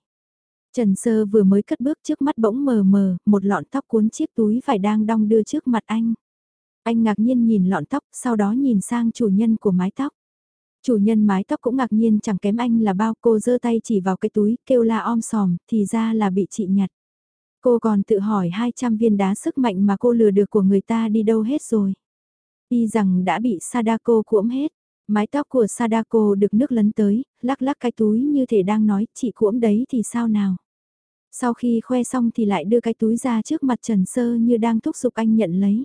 Trần Sơ vừa mới cất bước trước mắt bỗng mờ mờ, một lọn tóc cuốn chiếc túi vải đang đong đưa trước mặt anh. Anh ngạc nhiên nhìn lọn tóc, sau đó nhìn sang chủ nhân của mái tóc. Chủ nhân mái tóc cũng ngạc nhiên chẳng kém anh là bao cô giơ tay chỉ vào cái túi kêu la om sòm thì ra là bị chị nhặt. Cô còn tự hỏi 200 viên đá sức mạnh mà cô lừa được của người ta đi đâu hết rồi. Y rằng đã bị Sadako cuỗm hết. Mái tóc của Sadako được nước lấn tới, lắc lắc cái túi như thể đang nói chị cuỗm đấy thì sao nào. Sau khi khoe xong thì lại đưa cái túi ra trước mặt Trần Sơ như đang thúc giục anh nhận lấy.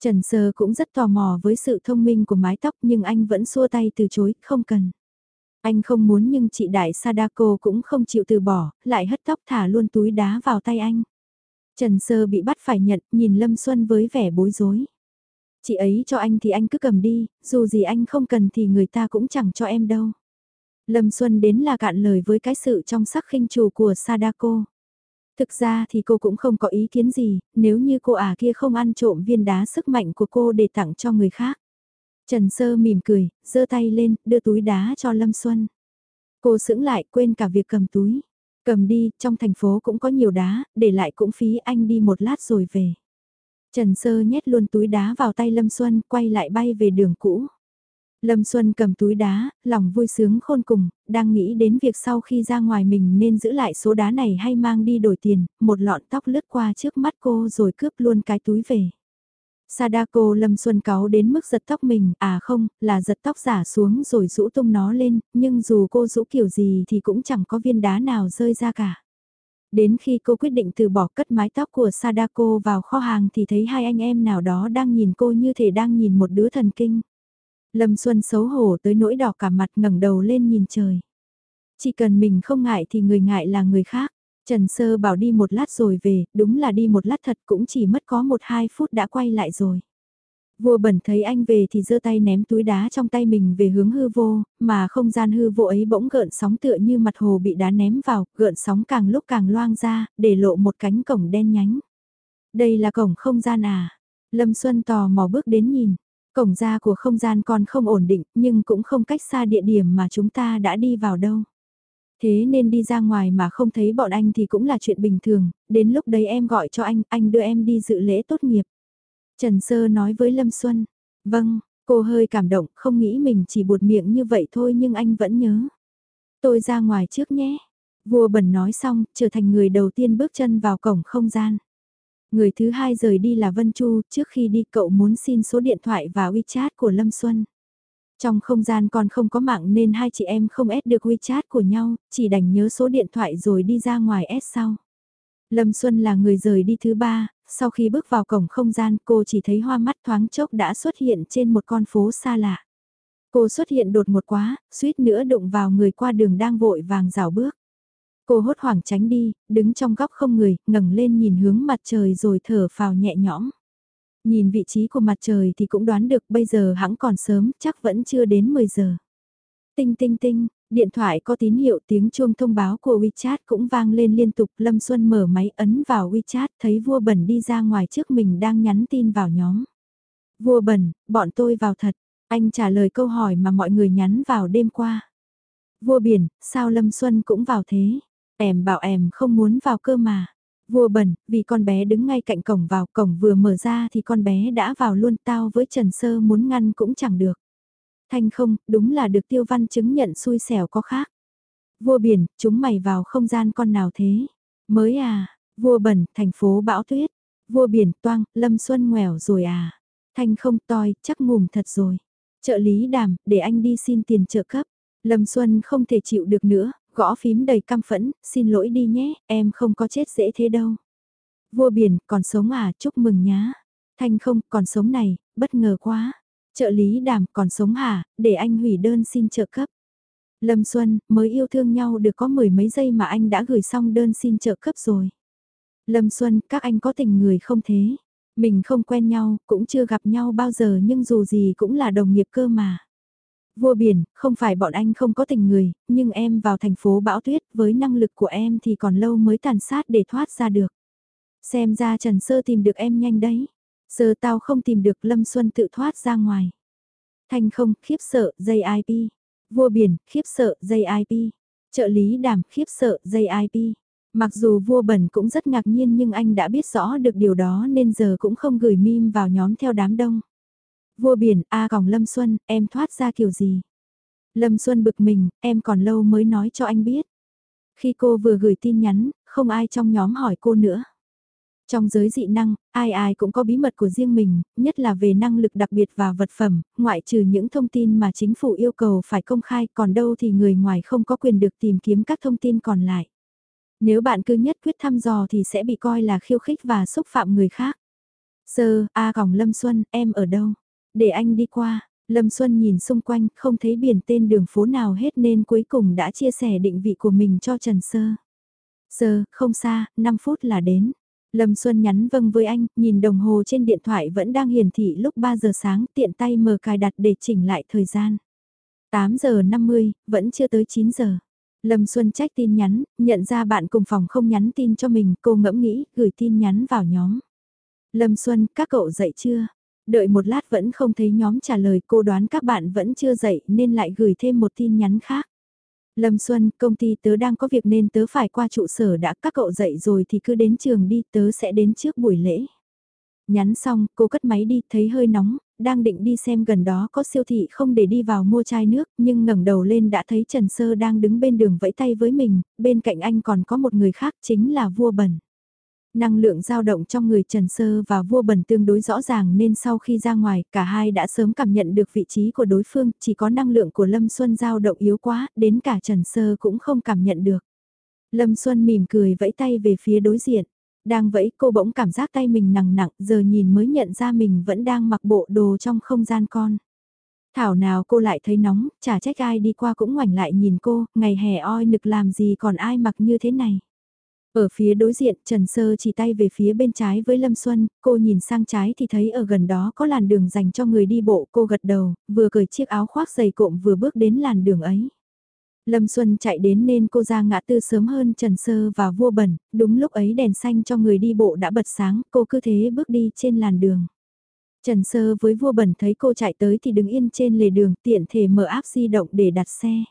Trần Sơ cũng rất tò mò với sự thông minh của mái tóc nhưng anh vẫn xua tay từ chối, không cần. Anh không muốn nhưng chị Đại Sadako cũng không chịu từ bỏ, lại hất tóc thả luôn túi đá vào tay anh. Trần Sơ bị bắt phải nhận, nhìn Lâm Xuân với vẻ bối rối. Chị ấy cho anh thì anh cứ cầm đi, dù gì anh không cần thì người ta cũng chẳng cho em đâu. Lâm Xuân đến là cạn lời với cái sự trong sắc khinh chủ của Sadako. Thực ra thì cô cũng không có ý kiến gì, nếu như cô ả kia không ăn trộm viên đá sức mạnh của cô để tặng cho người khác. Trần Sơ mỉm cười, giơ tay lên, đưa túi đá cho Lâm Xuân. Cô sững lại quên cả việc cầm túi. Cầm đi, trong thành phố cũng có nhiều đá, để lại cũng phí anh đi một lát rồi về. Trần Sơ nhét luôn túi đá vào tay Lâm Xuân, quay lại bay về đường cũ. Lâm Xuân cầm túi đá, lòng vui sướng khôn cùng, đang nghĩ đến việc sau khi ra ngoài mình nên giữ lại số đá này hay mang đi đổi tiền, một lọn tóc lướt qua trước mắt cô rồi cướp luôn cái túi về. Sadako Lâm Xuân cáu đến mức giật tóc mình, à không, là giật tóc giả xuống rồi rũ tung nó lên, nhưng dù cô rũ kiểu gì thì cũng chẳng có viên đá nào rơi ra cả. Đến khi cô quyết định từ bỏ cất mái tóc của Sadako vào kho hàng thì thấy hai anh em nào đó đang nhìn cô như thể đang nhìn một đứa thần kinh. Lâm Xuân xấu hổ tới nỗi đỏ cả mặt ngẩng đầu lên nhìn trời. Chỉ cần mình không ngại thì người ngại là người khác. Trần Sơ bảo đi một lát rồi về, đúng là đi một lát thật cũng chỉ mất có một hai phút đã quay lại rồi. Vua bẩn thấy anh về thì giơ tay ném túi đá trong tay mình về hướng hư vô, mà không gian hư vô ấy bỗng gợn sóng tựa như mặt hồ bị đá ném vào, gợn sóng càng lúc càng loang ra, để lộ một cánh cổng đen nhánh. Đây là cổng không gian à? Lâm Xuân tò mò bước đến nhìn, cổng ra của không gian còn không ổn định, nhưng cũng không cách xa địa điểm mà chúng ta đã đi vào đâu. Thế nên đi ra ngoài mà không thấy bọn anh thì cũng là chuyện bình thường, đến lúc đấy em gọi cho anh, anh đưa em đi dự lễ tốt nghiệp. Trần Sơ nói với Lâm Xuân, vâng, cô hơi cảm động, không nghĩ mình chỉ buột miệng như vậy thôi nhưng anh vẫn nhớ. Tôi ra ngoài trước nhé. Vua bẩn nói xong, trở thành người đầu tiên bước chân vào cổng không gian. Người thứ hai rời đi là Vân Chu, trước khi đi cậu muốn xin số điện thoại và WeChat của Lâm Xuân. Trong không gian còn không có mạng nên hai chị em không ép được WeChat của nhau, chỉ đành nhớ số điện thoại rồi đi ra ngoài ép sau. Lâm Xuân là người rời đi thứ ba, sau khi bước vào cổng không gian cô chỉ thấy hoa mắt thoáng chốc đã xuất hiện trên một con phố xa lạ. Cô xuất hiện đột ngột quá, suýt nữa đụng vào người qua đường đang vội vàng rào bước. Cô hốt hoảng tránh đi, đứng trong góc không người, ngẩng lên nhìn hướng mặt trời rồi thở phào nhẹ nhõm. Nhìn vị trí của mặt trời thì cũng đoán được bây giờ hãng còn sớm, chắc vẫn chưa đến 10 giờ. Tinh tinh tinh, điện thoại có tín hiệu tiếng chuông thông báo của WeChat cũng vang lên liên tục. Lâm Xuân mở máy ấn vào WeChat thấy vua bẩn đi ra ngoài trước mình đang nhắn tin vào nhóm. Vua bẩn, bọn tôi vào thật. Anh trả lời câu hỏi mà mọi người nhắn vào đêm qua. Vua biển, sao Lâm Xuân cũng vào thế? Em bảo em không muốn vào cơ mà. Vua bẩn, vì con bé đứng ngay cạnh cổng vào, cổng vừa mở ra thì con bé đã vào luôn tao với Trần Sơ muốn ngăn cũng chẳng được. Thanh không, đúng là được tiêu văn chứng nhận xui xẻo có khác. Vua biển, chúng mày vào không gian con nào thế? Mới à, vua bẩn, thành phố bão tuyết. Vua biển, toang, lâm xuân nghèo rồi à? Thanh không toi, chắc ngủm thật rồi. Trợ lý đàm, để anh đi xin tiền trợ cấp. Lâm Xuân không thể chịu được nữa, gõ phím đầy căm phẫn, xin lỗi đi nhé, em không có chết dễ thế đâu. Vua biển, còn sống à, chúc mừng nhá. Thanh không, còn sống này, bất ngờ quá. Trợ lý đàm, còn sống hả, để anh hủy đơn xin trợ cấp. Lâm Xuân, mới yêu thương nhau được có mười mấy giây mà anh đã gửi xong đơn xin trợ cấp rồi. Lâm Xuân, các anh có tình người không thế? Mình không quen nhau, cũng chưa gặp nhau bao giờ nhưng dù gì cũng là đồng nghiệp cơ mà. Vua biển, không phải bọn anh không có tình người, nhưng em vào thành phố bão tuyết với năng lực của em thì còn lâu mới tàn sát để thoát ra được. Xem ra Trần Sơ tìm được em nhanh đấy. Sơ tao không tìm được Lâm Xuân tự thoát ra ngoài. Thanh không, khiếp sợ, dây IP. Vua biển, khiếp sợ, dây IP. Trợ lý đàm, khiếp sợ, dây IP. Mặc dù vua bẩn cũng rất ngạc nhiên nhưng anh đã biết rõ được điều đó nên giờ cũng không gửi meme vào nhóm theo đám đông. Vua biển, A còng Lâm Xuân, em thoát ra kiểu gì? Lâm Xuân bực mình, em còn lâu mới nói cho anh biết. Khi cô vừa gửi tin nhắn, không ai trong nhóm hỏi cô nữa. Trong giới dị năng, ai ai cũng có bí mật của riêng mình, nhất là về năng lực đặc biệt và vật phẩm, ngoại trừ những thông tin mà chính phủ yêu cầu phải công khai, còn đâu thì người ngoài không có quyền được tìm kiếm các thông tin còn lại. Nếu bạn cứ nhất quyết thăm dò thì sẽ bị coi là khiêu khích và xúc phạm người khác. Sơ, A còng Lâm Xuân, em ở đâu? Để anh đi qua. Lâm Xuân nhìn xung quanh, không thấy biển tên đường phố nào hết nên cuối cùng đã chia sẻ định vị của mình cho Trần Sơ. Sơ, không xa, 5 phút là đến. Lâm Xuân nhắn vâng với anh, nhìn đồng hồ trên điện thoại vẫn đang hiển thị lúc 3 giờ sáng, tiện tay mở cài đặt để chỉnh lại thời gian. 8 giờ 50, vẫn chưa tới 9 giờ. Lâm Xuân trách tin nhắn, nhận ra bạn cùng phòng không nhắn tin cho mình, cô ngẫm nghĩ, gửi tin nhắn vào nhóm. Lâm Xuân, các cậu dậy chưa? Đợi một lát vẫn không thấy nhóm trả lời cô đoán các bạn vẫn chưa dậy nên lại gửi thêm một tin nhắn khác. Lâm Xuân, công ty tớ đang có việc nên tớ phải qua trụ sở đã các cậu dậy rồi thì cứ đến trường đi tớ sẽ đến trước buổi lễ. Nhắn xong, cô cất máy đi, thấy hơi nóng, đang định đi xem gần đó có siêu thị không để đi vào mua chai nước, nhưng ngẩng đầu lên đã thấy Trần Sơ đang đứng bên đường vẫy tay với mình, bên cạnh anh còn có một người khác chính là vua bẩn. Năng lượng dao động trong người Trần Sơ và vua bẩn tương đối rõ ràng nên sau khi ra ngoài, cả hai đã sớm cảm nhận được vị trí của đối phương, chỉ có năng lượng của Lâm Xuân dao động yếu quá, đến cả Trần Sơ cũng không cảm nhận được. Lâm Xuân mỉm cười vẫy tay về phía đối diện. Đang vẫy cô bỗng cảm giác tay mình nặng nặng, giờ nhìn mới nhận ra mình vẫn đang mặc bộ đồ trong không gian con. Thảo nào cô lại thấy nóng, chả trách ai đi qua cũng ngoảnh lại nhìn cô, ngày hè oi nực làm gì còn ai mặc như thế này. Ở phía đối diện, Trần Sơ chỉ tay về phía bên trái với Lâm Xuân, cô nhìn sang trái thì thấy ở gần đó có làn đường dành cho người đi bộ, cô gật đầu, vừa cởi chiếc áo khoác dày cộm vừa bước đến làn đường ấy. Lâm Xuân chạy đến nên cô ra ngã tư sớm hơn Trần Sơ và vua bẩn, đúng lúc ấy đèn xanh cho người đi bộ đã bật sáng, cô cứ thế bước đi trên làn đường. Trần Sơ với vua bẩn thấy cô chạy tới thì đứng yên trên lề đường tiện thể mở áp di động để đặt xe.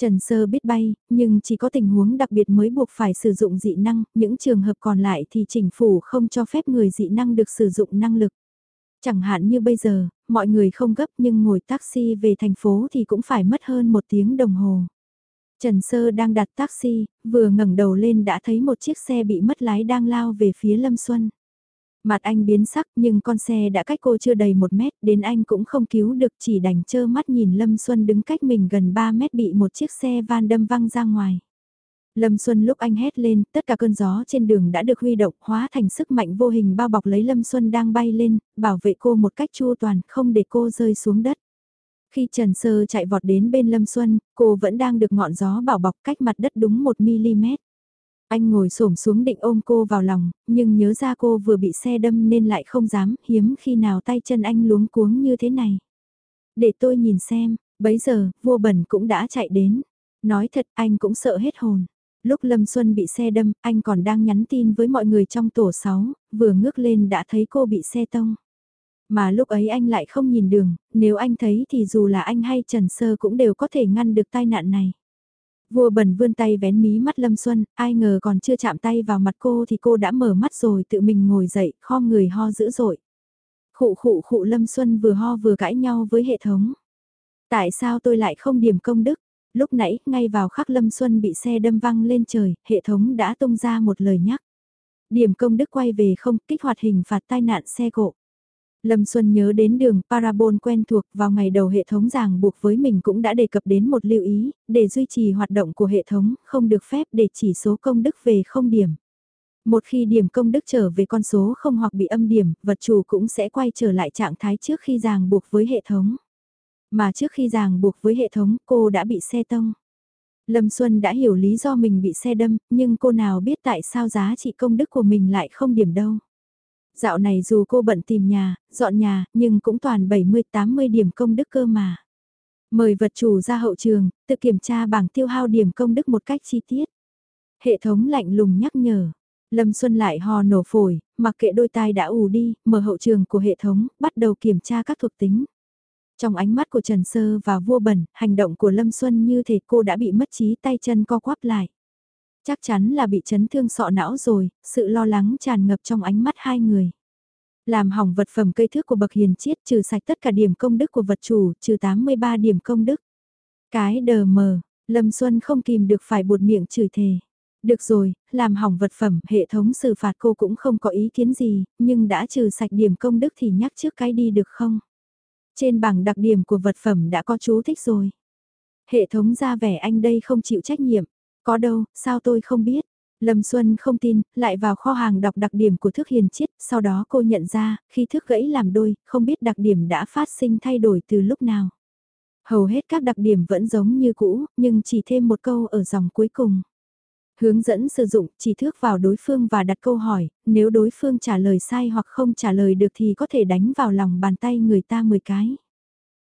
Trần Sơ biết bay, nhưng chỉ có tình huống đặc biệt mới buộc phải sử dụng dị năng, những trường hợp còn lại thì chính phủ không cho phép người dị năng được sử dụng năng lực. Chẳng hạn như bây giờ, mọi người không gấp nhưng ngồi taxi về thành phố thì cũng phải mất hơn một tiếng đồng hồ. Trần Sơ đang đặt taxi, vừa ngẩng đầu lên đã thấy một chiếc xe bị mất lái đang lao về phía Lâm Xuân. Mặt anh biến sắc nhưng con xe đã cách cô chưa đầy một mét, đến anh cũng không cứu được chỉ đành chơ mắt nhìn Lâm Xuân đứng cách mình gần 3 mét bị một chiếc xe van đâm văng ra ngoài. Lâm Xuân lúc anh hét lên, tất cả cơn gió trên đường đã được huy động hóa thành sức mạnh vô hình bao bọc lấy Lâm Xuân đang bay lên, bảo vệ cô một cách chu toàn, không để cô rơi xuống đất. Khi Trần Sơ chạy vọt đến bên Lâm Xuân, cô vẫn đang được ngọn gió bảo bọc cách mặt đất đúng 1mm. Anh ngồi xổm xuống định ôm cô vào lòng, nhưng nhớ ra cô vừa bị xe đâm nên lại không dám, hiếm khi nào tay chân anh luống cuống như thế này. Để tôi nhìn xem, bấy giờ, vua bẩn cũng đã chạy đến. Nói thật anh cũng sợ hết hồn. Lúc Lâm Xuân bị xe đâm, anh còn đang nhắn tin với mọi người trong tổ 6, vừa ngước lên đã thấy cô bị xe tông. Mà lúc ấy anh lại không nhìn đường, nếu anh thấy thì dù là anh hay Trần Sơ cũng đều có thể ngăn được tai nạn này. Vua bẩn vươn tay vén mí mắt Lâm Xuân, ai ngờ còn chưa chạm tay vào mặt cô thì cô đã mở mắt rồi tự mình ngồi dậy, kho người ho dữ dội. Khụ khụ khụ Lâm Xuân vừa ho vừa cãi nhau với hệ thống. Tại sao tôi lại không điểm công đức? Lúc nãy, ngay vào khắc Lâm Xuân bị xe đâm văng lên trời, hệ thống đã tung ra một lời nhắc. Điểm công đức quay về không kích hoạt hình phạt tai nạn xe cộ. Lâm Xuân nhớ đến đường Parabol quen thuộc vào ngày đầu hệ thống ràng buộc với mình cũng đã đề cập đến một lưu ý, để duy trì hoạt động của hệ thống, không được phép để chỉ số công đức về không điểm. Một khi điểm công đức trở về con số không hoặc bị âm điểm, vật chủ cũng sẽ quay trở lại trạng thái trước khi ràng buộc với hệ thống. Mà trước khi ràng buộc với hệ thống, cô đã bị xe tông. Lâm Xuân đã hiểu lý do mình bị xe đâm, nhưng cô nào biết tại sao giá trị công đức của mình lại không điểm đâu. Dạo này dù cô bận tìm nhà, dọn nhà, nhưng cũng toàn 70-80 điểm công đức cơ mà. Mời vật chủ ra hậu trường, tự kiểm tra bảng tiêu hao điểm công đức một cách chi tiết. Hệ thống lạnh lùng nhắc nhở. Lâm Xuân lại hò nổ phổi, mặc kệ đôi tai đã ù đi, mở hậu trường của hệ thống, bắt đầu kiểm tra các thuộc tính. Trong ánh mắt của Trần Sơ và vua bẩn, hành động của Lâm Xuân như thể cô đã bị mất trí tay chân co quắp lại. Chắc chắn là bị chấn thương sọ não rồi, sự lo lắng tràn ngập trong ánh mắt hai người. Làm hỏng vật phẩm cây thước của bậc hiền chiết trừ sạch tất cả điểm công đức của vật chủ, trừ 83 điểm công đức. Cái đờ mờ, Lâm Xuân không kìm được phải buột miệng chửi thề. Được rồi, làm hỏng vật phẩm, hệ thống xử phạt cô cũng không có ý kiến gì, nhưng đã trừ sạch điểm công đức thì nhắc trước cái đi được không? Trên bảng đặc điểm của vật phẩm đã có chú thích rồi. Hệ thống ra vẻ anh đây không chịu trách nhiệm. Có đâu, sao tôi không biết? Lâm Xuân không tin, lại vào kho hàng đọc đặc điểm của thức hiền chiết, sau đó cô nhận ra, khi thức gãy làm đôi, không biết đặc điểm đã phát sinh thay đổi từ lúc nào. Hầu hết các đặc điểm vẫn giống như cũ, nhưng chỉ thêm một câu ở dòng cuối cùng. Hướng dẫn sử dụng chỉ thước vào đối phương và đặt câu hỏi, nếu đối phương trả lời sai hoặc không trả lời được thì có thể đánh vào lòng bàn tay người ta 10 cái.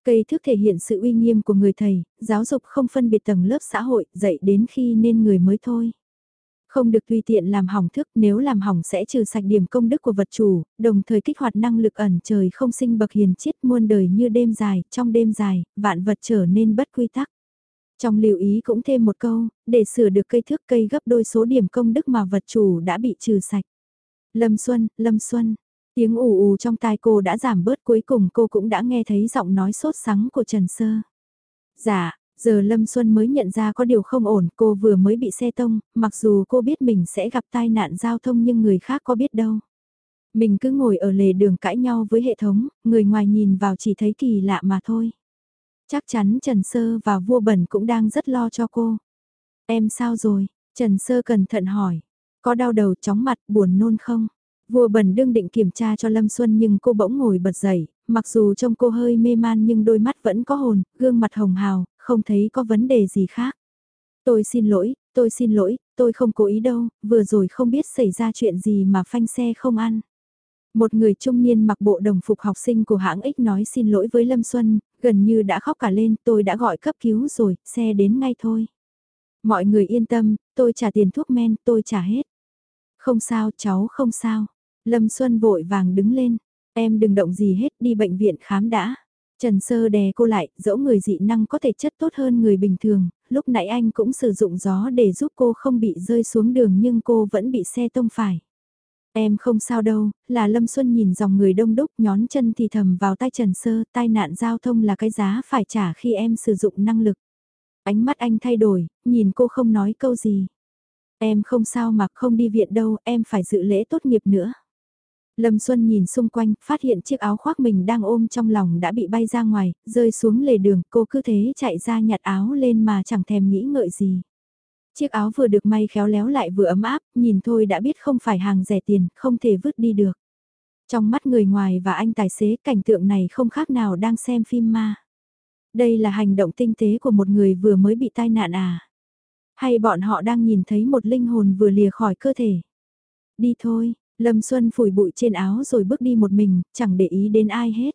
Cây thước thể hiện sự uy nghiêm của người thầy, giáo dục không phân biệt tầng lớp xã hội, dạy đến khi nên người mới thôi. Không được tùy tiện làm hỏng thức nếu làm hỏng sẽ trừ sạch điểm công đức của vật chủ, đồng thời kích hoạt năng lực ẩn trời không sinh bậc hiền chiết muôn đời như đêm dài, trong đêm dài, vạn vật trở nên bất quy tắc. Trong lưu ý cũng thêm một câu, để sửa được cây thước cây gấp đôi số điểm công đức mà vật chủ đã bị trừ sạch. Lâm Xuân, Lâm Xuân, tiếng ù ù trong tai cô đã giảm bớt cuối cùng cô cũng đã nghe thấy giọng nói sốt sắng của Trần Sơ. Dạ, giờ Lâm Xuân mới nhận ra có điều không ổn, cô vừa mới bị xe tông, mặc dù cô biết mình sẽ gặp tai nạn giao thông nhưng người khác có biết đâu. Mình cứ ngồi ở lề đường cãi nhau với hệ thống, người ngoài nhìn vào chỉ thấy kỳ lạ mà thôi. Chắc chắn Trần Sơ và vua bẩn cũng đang rất lo cho cô. Em sao rồi? Trần Sơ cẩn thận hỏi. Có đau đầu chóng mặt buồn nôn không? Vua bẩn đương định kiểm tra cho Lâm Xuân nhưng cô bỗng ngồi bật dậy, mặc dù trông cô hơi mê man nhưng đôi mắt vẫn có hồn, gương mặt hồng hào, không thấy có vấn đề gì khác. Tôi xin lỗi, tôi xin lỗi, tôi không cố ý đâu, vừa rồi không biết xảy ra chuyện gì mà phanh xe không ăn. Một người trung niên mặc bộ đồng phục học sinh của hãng X nói xin lỗi với Lâm Xuân, gần như đã khóc cả lên, tôi đã gọi cấp cứu rồi, xe đến ngay thôi. Mọi người yên tâm, tôi trả tiền thuốc men, tôi trả hết. Không sao, cháu không sao. Lâm Xuân vội vàng đứng lên, em đừng động gì hết, đi bệnh viện khám đã. Trần Sơ đè cô lại, dẫu người dị năng có thể chất tốt hơn người bình thường, lúc nãy anh cũng sử dụng gió để giúp cô không bị rơi xuống đường nhưng cô vẫn bị xe tông phải. Em không sao đâu, là Lâm Xuân nhìn dòng người đông đúc nhón chân thì thầm vào tay Trần Sơ, tai nạn giao thông là cái giá phải trả khi em sử dụng năng lực. Ánh mắt anh thay đổi, nhìn cô không nói câu gì. Em không sao mà không đi viện đâu, em phải dự lễ tốt nghiệp nữa. Lâm Xuân nhìn xung quanh, phát hiện chiếc áo khoác mình đang ôm trong lòng đã bị bay ra ngoài, rơi xuống lề đường, cô cứ thế chạy ra nhặt áo lên mà chẳng thèm nghĩ ngợi gì. Chiếc áo vừa được may khéo léo lại vừa ấm áp, nhìn thôi đã biết không phải hàng rẻ tiền, không thể vứt đi được. Trong mắt người ngoài và anh tài xế cảnh tượng này không khác nào đang xem phim ma. Đây là hành động tinh tế của một người vừa mới bị tai nạn à? Hay bọn họ đang nhìn thấy một linh hồn vừa lìa khỏi cơ thể? Đi thôi, Lâm Xuân phủi bụi trên áo rồi bước đi một mình, chẳng để ý đến ai hết.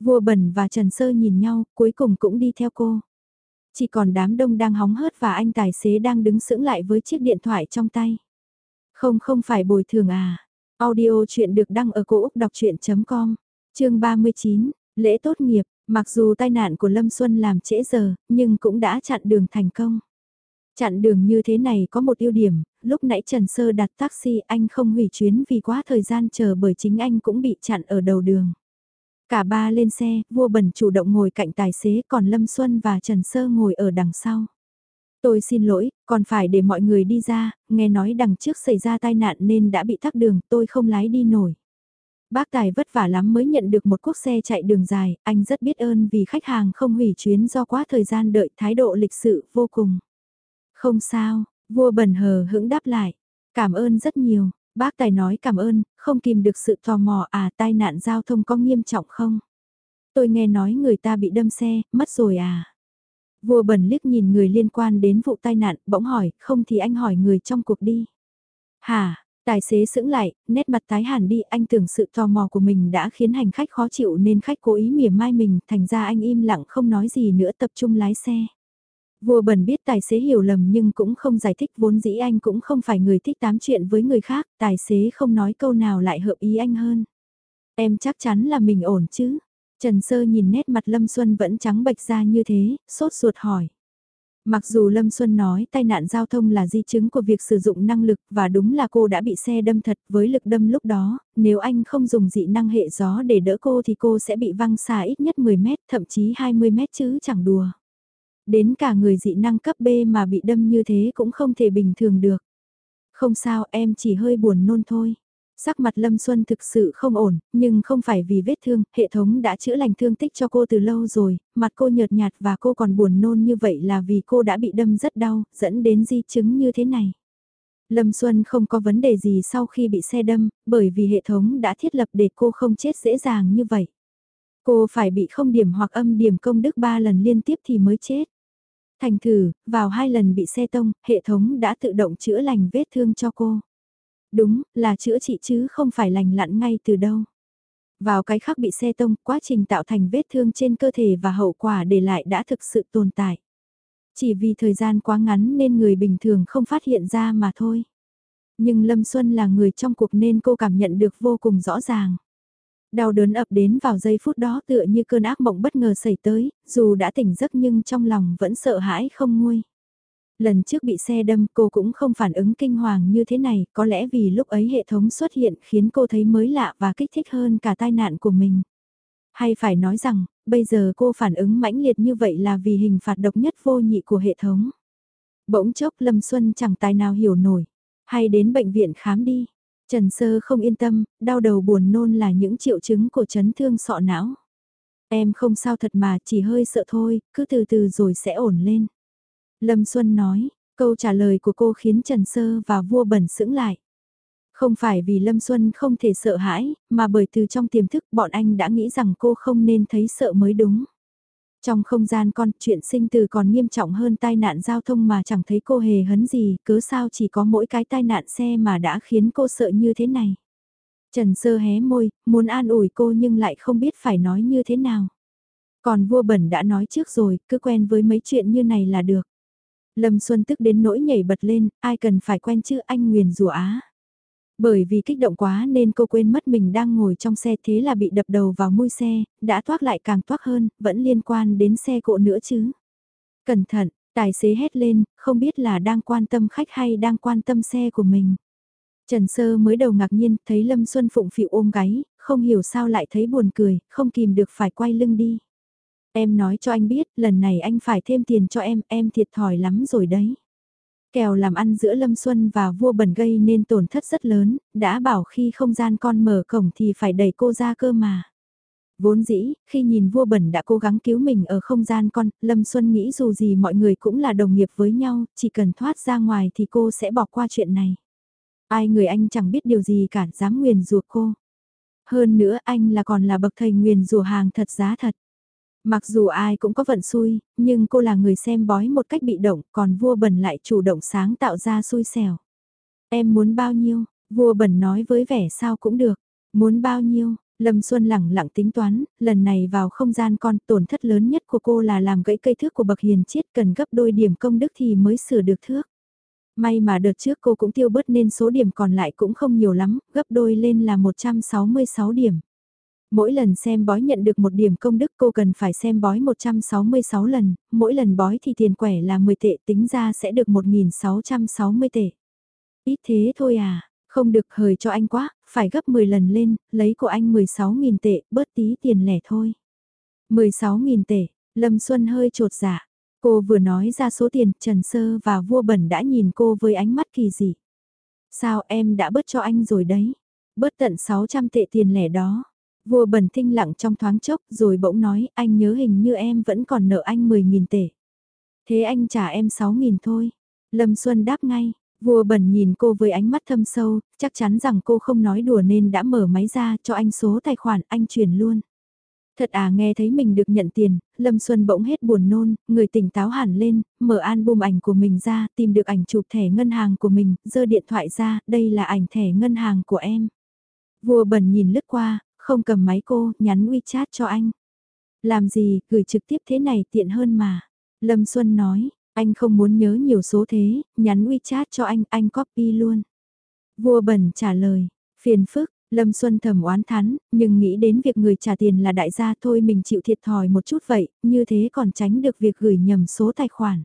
Vua Bẩn và Trần Sơ nhìn nhau, cuối cùng cũng đi theo cô. Chỉ còn đám đông đang hóng hớt và anh tài xế đang đứng sững lại với chiếc điện thoại trong tay. Không không phải bồi thường à. Audio chuyện được đăng ở cổ Úc đọc chuyện.com, chương 39, lễ tốt nghiệp, mặc dù tai nạn của Lâm Xuân làm trễ giờ, nhưng cũng đã chặn đường thành công. Chặn đường như thế này có một ưu điểm, lúc nãy Trần Sơ đặt taxi anh không hủy chuyến vì quá thời gian chờ bởi chính anh cũng bị chặn ở đầu đường. Cả ba lên xe, vua bẩn chủ động ngồi cạnh tài xế còn Lâm Xuân và Trần Sơ ngồi ở đằng sau. Tôi xin lỗi, còn phải để mọi người đi ra, nghe nói đằng trước xảy ra tai nạn nên đã bị tắc đường, tôi không lái đi nổi. Bác Tài vất vả lắm mới nhận được một cuốc xe chạy đường dài, anh rất biết ơn vì khách hàng không hủy chuyến do quá thời gian đợi thái độ lịch sự vô cùng. Không sao, vua bần hờ hững đáp lại, cảm ơn rất nhiều, Bác Tài nói cảm ơn, không kìm được sự tò mò à tai nạn giao thông có nghiêm trọng không? Tôi nghe nói người ta bị đâm xe, mất rồi à? Vua bẩn liếc nhìn người liên quan đến vụ tai nạn, bỗng hỏi, không thì anh hỏi người trong cuộc đi. hà tài xế sững lại, nét mặt tái hẳn đi, anh tưởng sự tò mò của mình đã khiến hành khách khó chịu nên khách cố ý mỉa mai mình, thành ra anh im lặng không nói gì nữa tập trung lái xe. Vua bẩn biết tài xế hiểu lầm nhưng cũng không giải thích vốn dĩ anh cũng không phải người thích tám chuyện với người khác, tài xế không nói câu nào lại hợp ý anh hơn. Em chắc chắn là mình ổn chứ. Trần Sơ nhìn nét mặt Lâm Xuân vẫn trắng bệch ra như thế, sốt ruột hỏi. Mặc dù Lâm Xuân nói tai nạn giao thông là di chứng của việc sử dụng năng lực và đúng là cô đã bị xe đâm thật với lực đâm lúc đó, nếu anh không dùng dị năng hệ gió để đỡ cô thì cô sẽ bị văng xa ít nhất 10 mét thậm chí 20 mét chứ chẳng đùa. Đến cả người dị năng cấp B mà bị đâm như thế cũng không thể bình thường được. Không sao em chỉ hơi buồn nôn thôi. Sắc mặt Lâm Xuân thực sự không ổn, nhưng không phải vì vết thương, hệ thống đã chữa lành thương tích cho cô từ lâu rồi, mặt cô nhợt nhạt và cô còn buồn nôn như vậy là vì cô đã bị đâm rất đau, dẫn đến di chứng như thế này. Lâm Xuân không có vấn đề gì sau khi bị xe đâm, bởi vì hệ thống đã thiết lập để cô không chết dễ dàng như vậy. Cô phải bị không điểm hoặc âm điểm công đức 3 lần liên tiếp thì mới chết. Thành thử, vào hai lần bị xe tông, hệ thống đã tự động chữa lành vết thương cho cô. Đúng, là chữa trị chứ không phải lành lặn ngay từ đâu. Vào cái khắc bị xe tông, quá trình tạo thành vết thương trên cơ thể và hậu quả để lại đã thực sự tồn tại. Chỉ vì thời gian quá ngắn nên người bình thường không phát hiện ra mà thôi. Nhưng Lâm Xuân là người trong cuộc nên cô cảm nhận được vô cùng rõ ràng. Đau đớn ập đến vào giây phút đó tựa như cơn ác mộng bất ngờ xảy tới, dù đã tỉnh giấc nhưng trong lòng vẫn sợ hãi không nguôi. Lần trước bị xe đâm cô cũng không phản ứng kinh hoàng như thế này, có lẽ vì lúc ấy hệ thống xuất hiện khiến cô thấy mới lạ và kích thích hơn cả tai nạn của mình. Hay phải nói rằng, bây giờ cô phản ứng mãnh liệt như vậy là vì hình phạt độc nhất vô nhị của hệ thống. Bỗng chốc Lâm Xuân chẳng tài nào hiểu nổi. Hay đến bệnh viện khám đi. Trần Sơ không yên tâm, đau đầu buồn nôn là những triệu chứng của chấn thương sọ não. Em không sao thật mà, chỉ hơi sợ thôi, cứ từ từ rồi sẽ ổn lên. Lâm Xuân nói, câu trả lời của cô khiến Trần Sơ và vua bẩn sững lại. Không phải vì Lâm Xuân không thể sợ hãi, mà bởi từ trong tiềm thức bọn anh đã nghĩ rằng cô không nên thấy sợ mới đúng. Trong không gian con, chuyện sinh từ còn nghiêm trọng hơn tai nạn giao thông mà chẳng thấy cô hề hấn gì, cứ sao chỉ có mỗi cái tai nạn xe mà đã khiến cô sợ như thế này. Trần Sơ hé môi, muốn an ủi cô nhưng lại không biết phải nói như thế nào. Còn vua bẩn đã nói trước rồi, cứ quen với mấy chuyện như này là được. Lâm Xuân tức đến nỗi nhảy bật lên, ai cần phải quen chứ anh nguyền rủa á. Bởi vì kích động quá nên cô quên mất mình đang ngồi trong xe thế là bị đập đầu vào môi xe, đã thoát lại càng thoát hơn, vẫn liên quan đến xe cộ nữa chứ. Cẩn thận, tài xế hét lên, không biết là đang quan tâm khách hay đang quan tâm xe của mình. Trần Sơ mới đầu ngạc nhiên, thấy Lâm Xuân phụng phịu ôm gáy, không hiểu sao lại thấy buồn cười, không kìm được phải quay lưng đi. Em nói cho anh biết, lần này anh phải thêm tiền cho em, em thiệt thòi lắm rồi đấy. Kèo làm ăn giữa Lâm Xuân và vua bẩn gây nên tổn thất rất lớn, đã bảo khi không gian con mở cổng thì phải đẩy cô ra cơ mà. Vốn dĩ, khi nhìn vua bẩn đã cố gắng cứu mình ở không gian con, Lâm Xuân nghĩ dù gì mọi người cũng là đồng nghiệp với nhau, chỉ cần thoát ra ngoài thì cô sẽ bỏ qua chuyện này. Ai người anh chẳng biết điều gì cả, dám nguyền rủa cô. Hơn nữa anh là còn là bậc thầy nguyền rủa hàng thật giá thật. Mặc dù ai cũng có vận xui, nhưng cô là người xem bói một cách bị động, còn vua bẩn lại chủ động sáng tạo ra xui xẻo. Em muốn bao nhiêu? Vua bẩn nói với vẻ sao cũng được. Muốn bao nhiêu? Lâm Xuân lẳng lặng tính toán, lần này vào không gian con tổn thất lớn nhất của cô là làm gãy cây thước của bậc hiền chiết cần gấp đôi điểm công đức thì mới sửa được thước. May mà đợt trước cô cũng tiêu bớt nên số điểm còn lại cũng không nhiều lắm, gấp đôi lên là 166 điểm. Mỗi lần xem bói nhận được một điểm công đức cô cần phải xem bói 166 lần, mỗi lần bói thì tiền quẻ là 10 tệ tính ra sẽ được 1.660 tệ. Ít thế thôi à, không được hời cho anh quá, phải gấp 10 lần lên, lấy của anh 16.000 tệ, bớt tí tiền lẻ thôi. 16.000 tệ, Lâm Xuân hơi trột dạ. Cô vừa nói ra số tiền, Trần Sơ và vua bẩn đã nhìn cô với ánh mắt kỳ dị. Sao em đã bớt cho anh rồi đấy? Bớt tận 600 tệ tiền lẻ đó. Vua bẩn thinh lặng trong thoáng chốc rồi bỗng nói anh nhớ hình như em vẫn còn nợ anh 10.000 tệ. Thế anh trả em 6.000 thôi. Lâm Xuân đáp ngay, vua bẩn nhìn cô với ánh mắt thâm sâu, chắc chắn rằng cô không nói đùa nên đã mở máy ra cho anh số tài khoản anh chuyển luôn. Thật à nghe thấy mình được nhận tiền, Lâm Xuân bỗng hết buồn nôn, người tỉnh táo hẳn lên, mở album ảnh của mình ra, tìm được ảnh chụp thẻ ngân hàng của mình, giơ điện thoại ra, đây là ảnh thẻ ngân hàng của em. Vua bẩn nhìn lướt qua, không cầm máy cô, nhắn WeChat cho anh. Làm gì, gửi trực tiếp thế này tiện hơn mà. Lâm Xuân nói, anh không muốn nhớ nhiều số thế, nhắn WeChat cho anh, anh copy luôn. Vua bẩn trả lời, phiền phức, Lâm Xuân thầm oán thán, nhưng nghĩ đến việc người trả tiền là đại gia thôi mình chịu thiệt thòi một chút vậy, như thế còn tránh được việc gửi nhầm số tài khoản.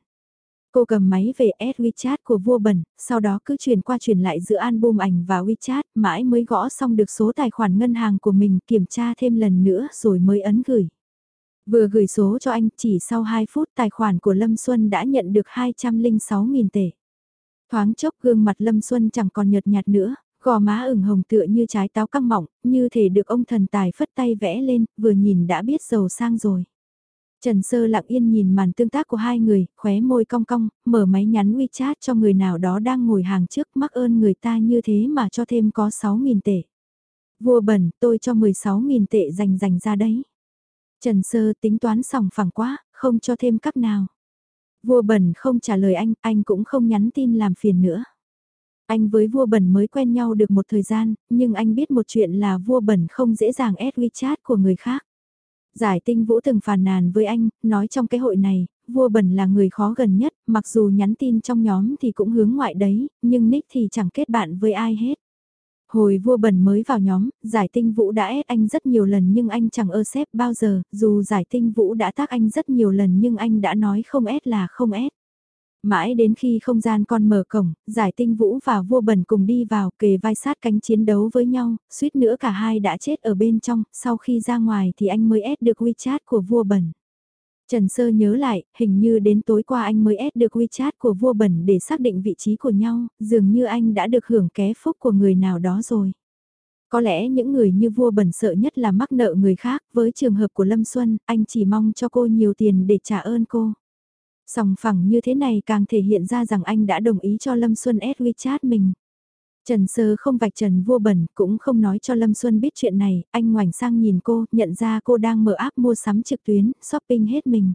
Cô cầm máy về add WeChat của vua bẩn, sau đó cứ chuyển qua chuyển lại giữa album ảnh và WeChat, mãi mới gõ xong được số tài khoản ngân hàng của mình kiểm tra thêm lần nữa rồi mới ấn gửi. Vừa gửi số cho anh, chỉ sau 2 phút tài khoản của Lâm Xuân đã nhận được 206.000 tệ. Thoáng chốc gương mặt Lâm Xuân chẳng còn nhợt nhạt nữa, gò má ửng hồng tựa như trái táo căng mọng, như thể được ông thần tài phất tay vẽ lên, vừa nhìn đã biết giàu sang rồi. Trần Sơ lặng yên nhìn màn tương tác của hai người, khóe môi cong cong, mở máy nhắn WeChat cho người nào đó đang ngồi hàng trước mắc ơn người ta như thế mà cho thêm có 6.000 tệ. Vua bẩn, tôi cho 16.000 tệ dành dành ra đấy. Trần Sơ tính toán sòng phẳng quá, không cho thêm các nào. Vua bẩn không trả lời anh, anh cũng không nhắn tin làm phiền nữa. Anh với vua bẩn mới quen nhau được một thời gian, nhưng anh biết một chuyện là vua bẩn không dễ dàng add WeChat của người khác. Giải tinh vũ từng phàn nàn với anh, nói trong cái hội này, vua bẩn là người khó gần nhất, mặc dù nhắn tin trong nhóm thì cũng hướng ngoại đấy, nhưng Nick thì chẳng kết bạn với ai hết. Hồi vua bẩn mới vào nhóm, giải tinh vũ đã ép anh rất nhiều lần nhưng anh chẳng ơ xếp bao giờ, dù giải tinh vũ đã tác anh rất nhiều lần nhưng anh đã nói không ép là không ép. Mãi đến khi không gian con mở cổng, giải tinh vũ và vua bẩn cùng đi vào kề vai sát cánh chiến đấu với nhau, suýt nữa cả hai đã chết ở bên trong, sau khi ra ngoài thì anh mới ép được WeChat của vua bẩn. Trần Sơ nhớ lại, hình như đến tối qua anh mới ép được WeChat của vua bẩn để xác định vị trí của nhau, dường như anh đã được hưởng ké phúc của người nào đó rồi. Có lẽ những người như vua bẩn sợ nhất là mắc nợ người khác, với trường hợp của Lâm Xuân, anh chỉ mong cho cô nhiều tiền để trả ơn cô. Sòng phẳng như thế này càng thể hiện ra rằng anh đã đồng ý cho Lâm Xuân ad WeChat mình. Trần Sơ không vạch trần vua bẩn, cũng không nói cho Lâm Xuân biết chuyện này, anh ngoảnh sang nhìn cô, nhận ra cô đang mở app mua sắm trực tuyến, shopping hết mình.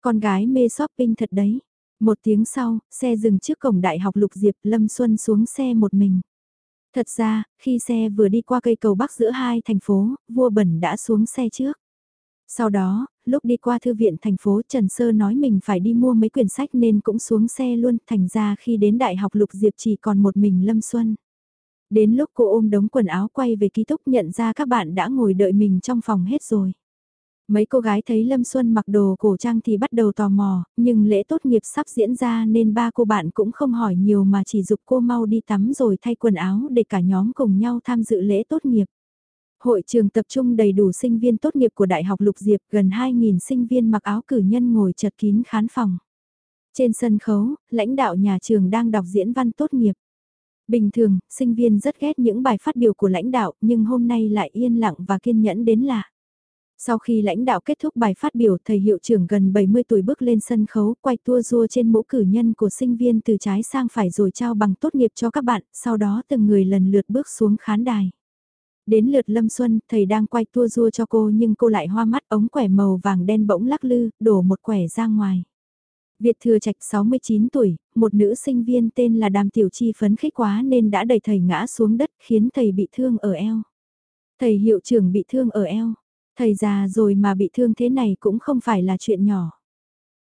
Con gái mê shopping thật đấy. Một tiếng sau, xe dừng trước cổng đại học Lục Diệp, Lâm Xuân xuống xe một mình. Thật ra, khi xe vừa đi qua cây cầu bắc giữa hai thành phố, vua bẩn đã xuống xe trước. Sau đó, lúc đi qua thư viện thành phố Trần Sơ nói mình phải đi mua mấy quyển sách nên cũng xuống xe luôn, thành ra khi đến Đại học Lục Diệp chỉ còn một mình Lâm Xuân. Đến lúc cô ôm đống quần áo quay về ký túc nhận ra các bạn đã ngồi đợi mình trong phòng hết rồi. Mấy cô gái thấy Lâm Xuân mặc đồ cổ trang thì bắt đầu tò mò, nhưng lễ tốt nghiệp sắp diễn ra nên ba cô bạn cũng không hỏi nhiều mà chỉ dục cô mau đi tắm rồi thay quần áo để cả nhóm cùng nhau tham dự lễ tốt nghiệp. Hội trường tập trung đầy đủ sinh viên tốt nghiệp của Đại học Lục Diệp, gần 2.000 sinh viên mặc áo cử nhân ngồi chật kín khán phòng. Trên sân khấu, lãnh đạo nhà trường đang đọc diễn văn tốt nghiệp. Bình thường, sinh viên rất ghét những bài phát biểu của lãnh đạo, nhưng hôm nay lại yên lặng và kiên nhẫn đến lạ. Sau khi lãnh đạo kết thúc bài phát biểu, thầy hiệu trưởng gần 70 tuổi bước lên sân khấu, quay tua rua trên mũ cử nhân của sinh viên từ trái sang phải rồi trao bằng tốt nghiệp cho các bạn, sau đó từng người lần lượt bước xuống khán đài. Đến lượt Lâm Xuân, thầy đang quay tua rua cho cô nhưng cô lại hoa mắt ống quẻ màu vàng đen bỗng lắc lư, đổ một quẻ ra ngoài. Việt Thừa Trạch 69 tuổi, một nữ sinh viên tên là Đàm Tiểu Chi phấn khích quá nên đã đẩy thầy ngã xuống đất khiến thầy bị thương ở eo. Thầy hiệu trưởng bị thương ở eo. Thầy già rồi mà bị thương thế này cũng không phải là chuyện nhỏ.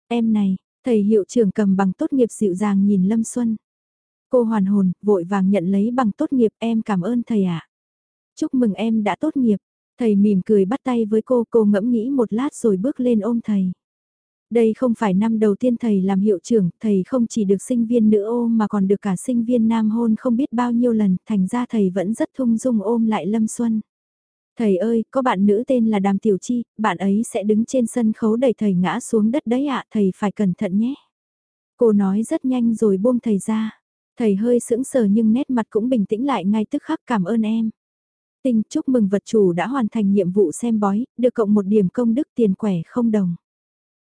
Em này, thầy hiệu trưởng cầm bằng tốt nghiệp dịu dàng nhìn Lâm Xuân. Cô hoàn hồn, vội vàng nhận lấy bằng tốt nghiệp em cảm ơn thầy ạ. Chúc mừng em đã tốt nghiệp. Thầy mỉm cười bắt tay với cô, cô ngẫm nghĩ một lát rồi bước lên ôm thầy. Đây không phải năm đầu tiên thầy làm hiệu trưởng, thầy không chỉ được sinh viên nữ ôm mà còn được cả sinh viên nam hôn không biết bao nhiêu lần, thành ra thầy vẫn rất thung dung ôm lại Lâm Xuân. Thầy ơi, có bạn nữ tên là Đàm Tiểu Chi, bạn ấy sẽ đứng trên sân khấu đẩy thầy ngã xuống đất đấy ạ, thầy phải cẩn thận nhé. Cô nói rất nhanh rồi buông thầy ra. Thầy hơi sững sờ nhưng nét mặt cũng bình tĩnh lại ngay tức khắc cảm ơn em. Tinh chúc mừng vật chủ đã hoàn thành nhiệm vụ xem bói, được cộng một điểm công đức tiền quẻ không đồng.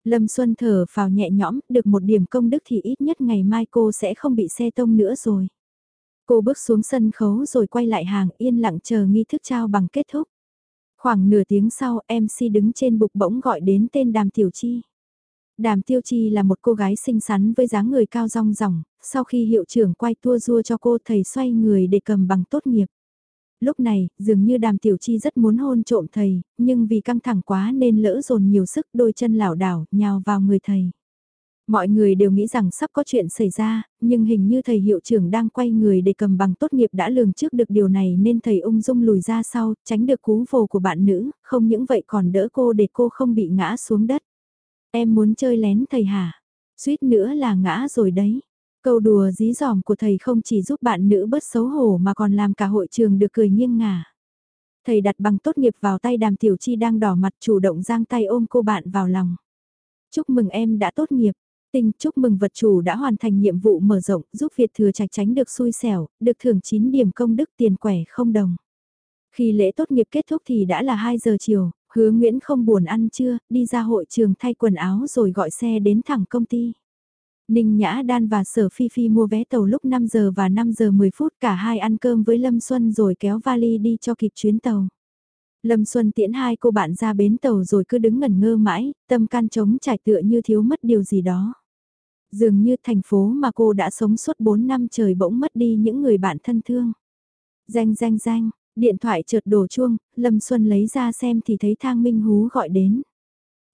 Lâm Xuân thở vào nhẹ nhõm, được một điểm công đức thì ít nhất ngày mai cô sẽ không bị xe tông nữa rồi. Cô bước xuống sân khấu rồi quay lại hàng yên lặng chờ nghi thức trao bằng kết thúc. Khoảng nửa tiếng sau MC đứng trên bục bỗng gọi đến tên Đàm Tiểu Chi. Đàm Tiêu Chi là một cô gái xinh xắn với dáng người cao rong ròng, sau khi hiệu trưởng quay tua rua cho cô thầy xoay người để cầm bằng tốt nghiệp lúc này, dường như đàm tiểu chi rất muốn hôn trộm thầy, nhưng vì căng thẳng quá nên lỡ dồn nhiều sức đôi chân lảo đảo, nhào vào người thầy. Mọi người đều nghĩ rằng sắp có chuyện xảy ra, nhưng hình như thầy hiệu trưởng đang quay người để cầm bằng tốt nghiệp đã lường trước được điều này nên thầy ung dung lùi ra sau, tránh được cú vồ của bạn nữ, không những vậy còn đỡ cô để cô không bị ngã xuống đất. Em muốn chơi lén thầy hả? Suýt nữa là ngã rồi đấy. Câu đùa dí dỏm của thầy không chỉ giúp bạn nữ bớt xấu hổ mà còn làm cả hội trường được cười nghiêng ngả. Thầy đặt bằng tốt nghiệp vào tay đàm tiểu chi đang đỏ mặt chủ động giang tay ôm cô bạn vào lòng. Chúc mừng em đã tốt nghiệp. Tinh chúc mừng vật chủ đã hoàn thành nhiệm vụ mở rộng giúp Việt thừa trạch tránh được xui xẻo, được thưởng 9 điểm công đức tiền quẻ không đồng. Khi lễ tốt nghiệp kết thúc thì đã là 2 giờ chiều, hứa Nguyễn không buồn ăn trưa, đi ra hội trường thay quần áo rồi gọi xe đến thẳng công ty. Ninh Nhã Đan và Sở Phi Phi mua vé tàu lúc 5 giờ và 5 giờ 10 phút cả hai ăn cơm với Lâm Xuân rồi kéo vali đi cho kịp chuyến tàu. Lâm Xuân tiễn hai cô bạn ra bến tàu rồi cứ đứng ngẩn ngơ mãi, tâm can trống trải tựa như thiếu mất điều gì đó. Dường như thành phố mà cô đã sống suốt 4 năm trời bỗng mất đi những người bạn thân thương. Danh danh danh, điện thoại chợt đổ chuông, Lâm Xuân lấy ra xem thì thấy Thang Minh Hú gọi đến.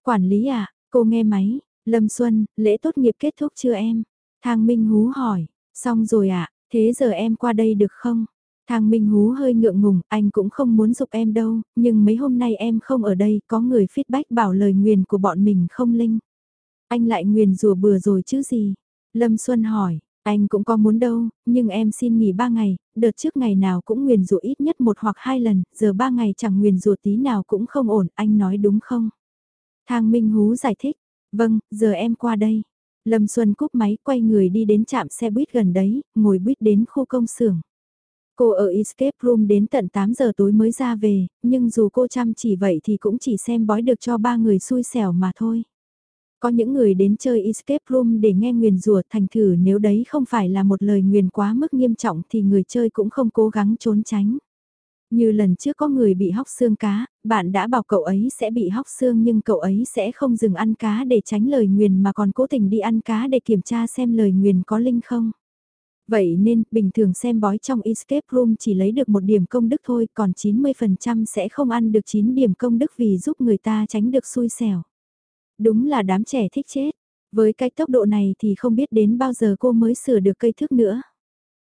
Quản lý à, cô nghe máy, Lâm Xuân, lễ tốt nghiệp kết thúc chưa em? Thang Minh Hú hỏi, xong rồi ạ, à, thế giờ em qua đây được không? Thang Minh Hú hơi ngượng ngùng, anh cũng không muốn dục em đâu, nhưng mấy hôm nay em không ở đây, có người feedback bảo lời nguyền của bọn mình không linh. Anh lại nguyền rùa bừa rồi chứ gì? Lâm Xuân hỏi, anh cũng có muốn đâu, nhưng em xin nghỉ ba ngày, đợt trước ngày nào cũng nguyền rủa ít nhất một hoặc hai lần, giờ ba ngày chẳng nguyền rủa tí nào cũng không ổn, anh nói đúng không? Thang Minh Hú giải thích, vâng, giờ em qua đây. Lâm Xuân cúp máy quay người đi đến trạm xe buýt gần đấy, ngồi buýt đến khu công xưởng. Cô ở escape room đến tận 8 giờ tối mới ra về, nhưng dù cô chăm chỉ vậy thì cũng chỉ xem bói được cho ba người xui xẻo mà thôi. Có những người đến chơi escape room để nghe nguyền rủa thành thử nếu đấy không phải là một lời nguyền quá mức nghiêm trọng thì người chơi cũng không cố gắng trốn tránh. Như lần trước có người bị hóc xương cá, bạn đã bảo cậu ấy sẽ bị hóc xương nhưng cậu ấy sẽ không dừng ăn cá để tránh lời nguyền mà còn cố tình đi ăn cá để kiểm tra xem lời nguyền có linh không. Vậy nên, bình thường xem bói trong escape room chỉ lấy được một điểm công đức thôi, còn 90% sẽ không ăn được 9 điểm công đức vì giúp người ta tránh được xui xẻo. Đúng là đám trẻ thích chết. Với cái tốc độ này thì không biết đến bao giờ cô mới sửa được cây thước nữa.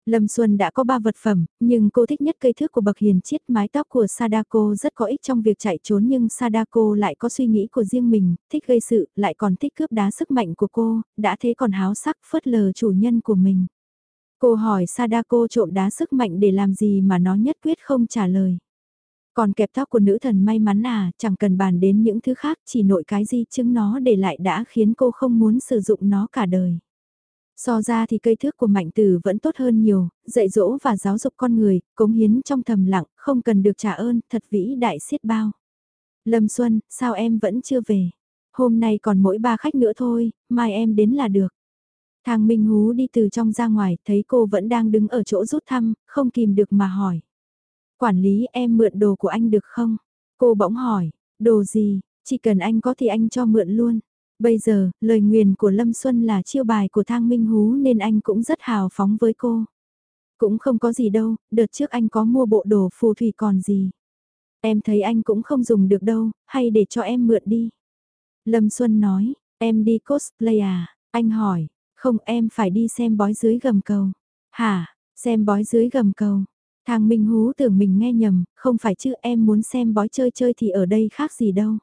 Lâm Xuân đã có ba vật phẩm, nhưng cô thích nhất cây thước của bậc hiền chiết mái tóc của Sadako rất có ích trong việc chạy trốn nhưng Sadako lại có suy nghĩ của riêng mình, thích gây sự, lại còn thích cướp đá sức mạnh của cô, đã thế còn háo sắc phớt lờ chủ nhân của mình. Cô hỏi Sadako trộm đá sức mạnh để làm gì mà nó nhất quyết không trả lời. Còn kẹp tóc của nữ thần may mắn à, chẳng cần bàn đến những thứ khác, chỉ nội cái di chứng nó để lại đã khiến cô không muốn sử dụng nó cả đời. So ra thì cây thước của mạnh tử vẫn tốt hơn nhiều, dạy dỗ và giáo dục con người, cống hiến trong thầm lặng, không cần được trả ơn, thật vĩ đại siết bao. Lâm Xuân, sao em vẫn chưa về? Hôm nay còn mỗi ba khách nữa thôi, mai em đến là được. Thang Minh Hú đi từ trong ra ngoài, thấy cô vẫn đang đứng ở chỗ rút thăm, không kìm được mà hỏi. Quản lý em mượn đồ của anh được không? Cô bỗng hỏi, đồ gì, chỉ cần anh có thì anh cho mượn luôn. Bây giờ, lời nguyền của Lâm Xuân là chiêu bài của Thang Minh Hú nên anh cũng rất hào phóng với cô. Cũng không có gì đâu, đợt trước anh có mua bộ đồ phù thủy còn gì. Em thấy anh cũng không dùng được đâu, hay để cho em mượn đi. Lâm Xuân nói, em đi cosplay à? Anh hỏi, không em phải đi xem bói dưới gầm cầu. Hả, xem bói dưới gầm cầu. Thang Minh Hú tưởng mình nghe nhầm, không phải chứ em muốn xem bói chơi chơi thì ở đây khác gì đâu.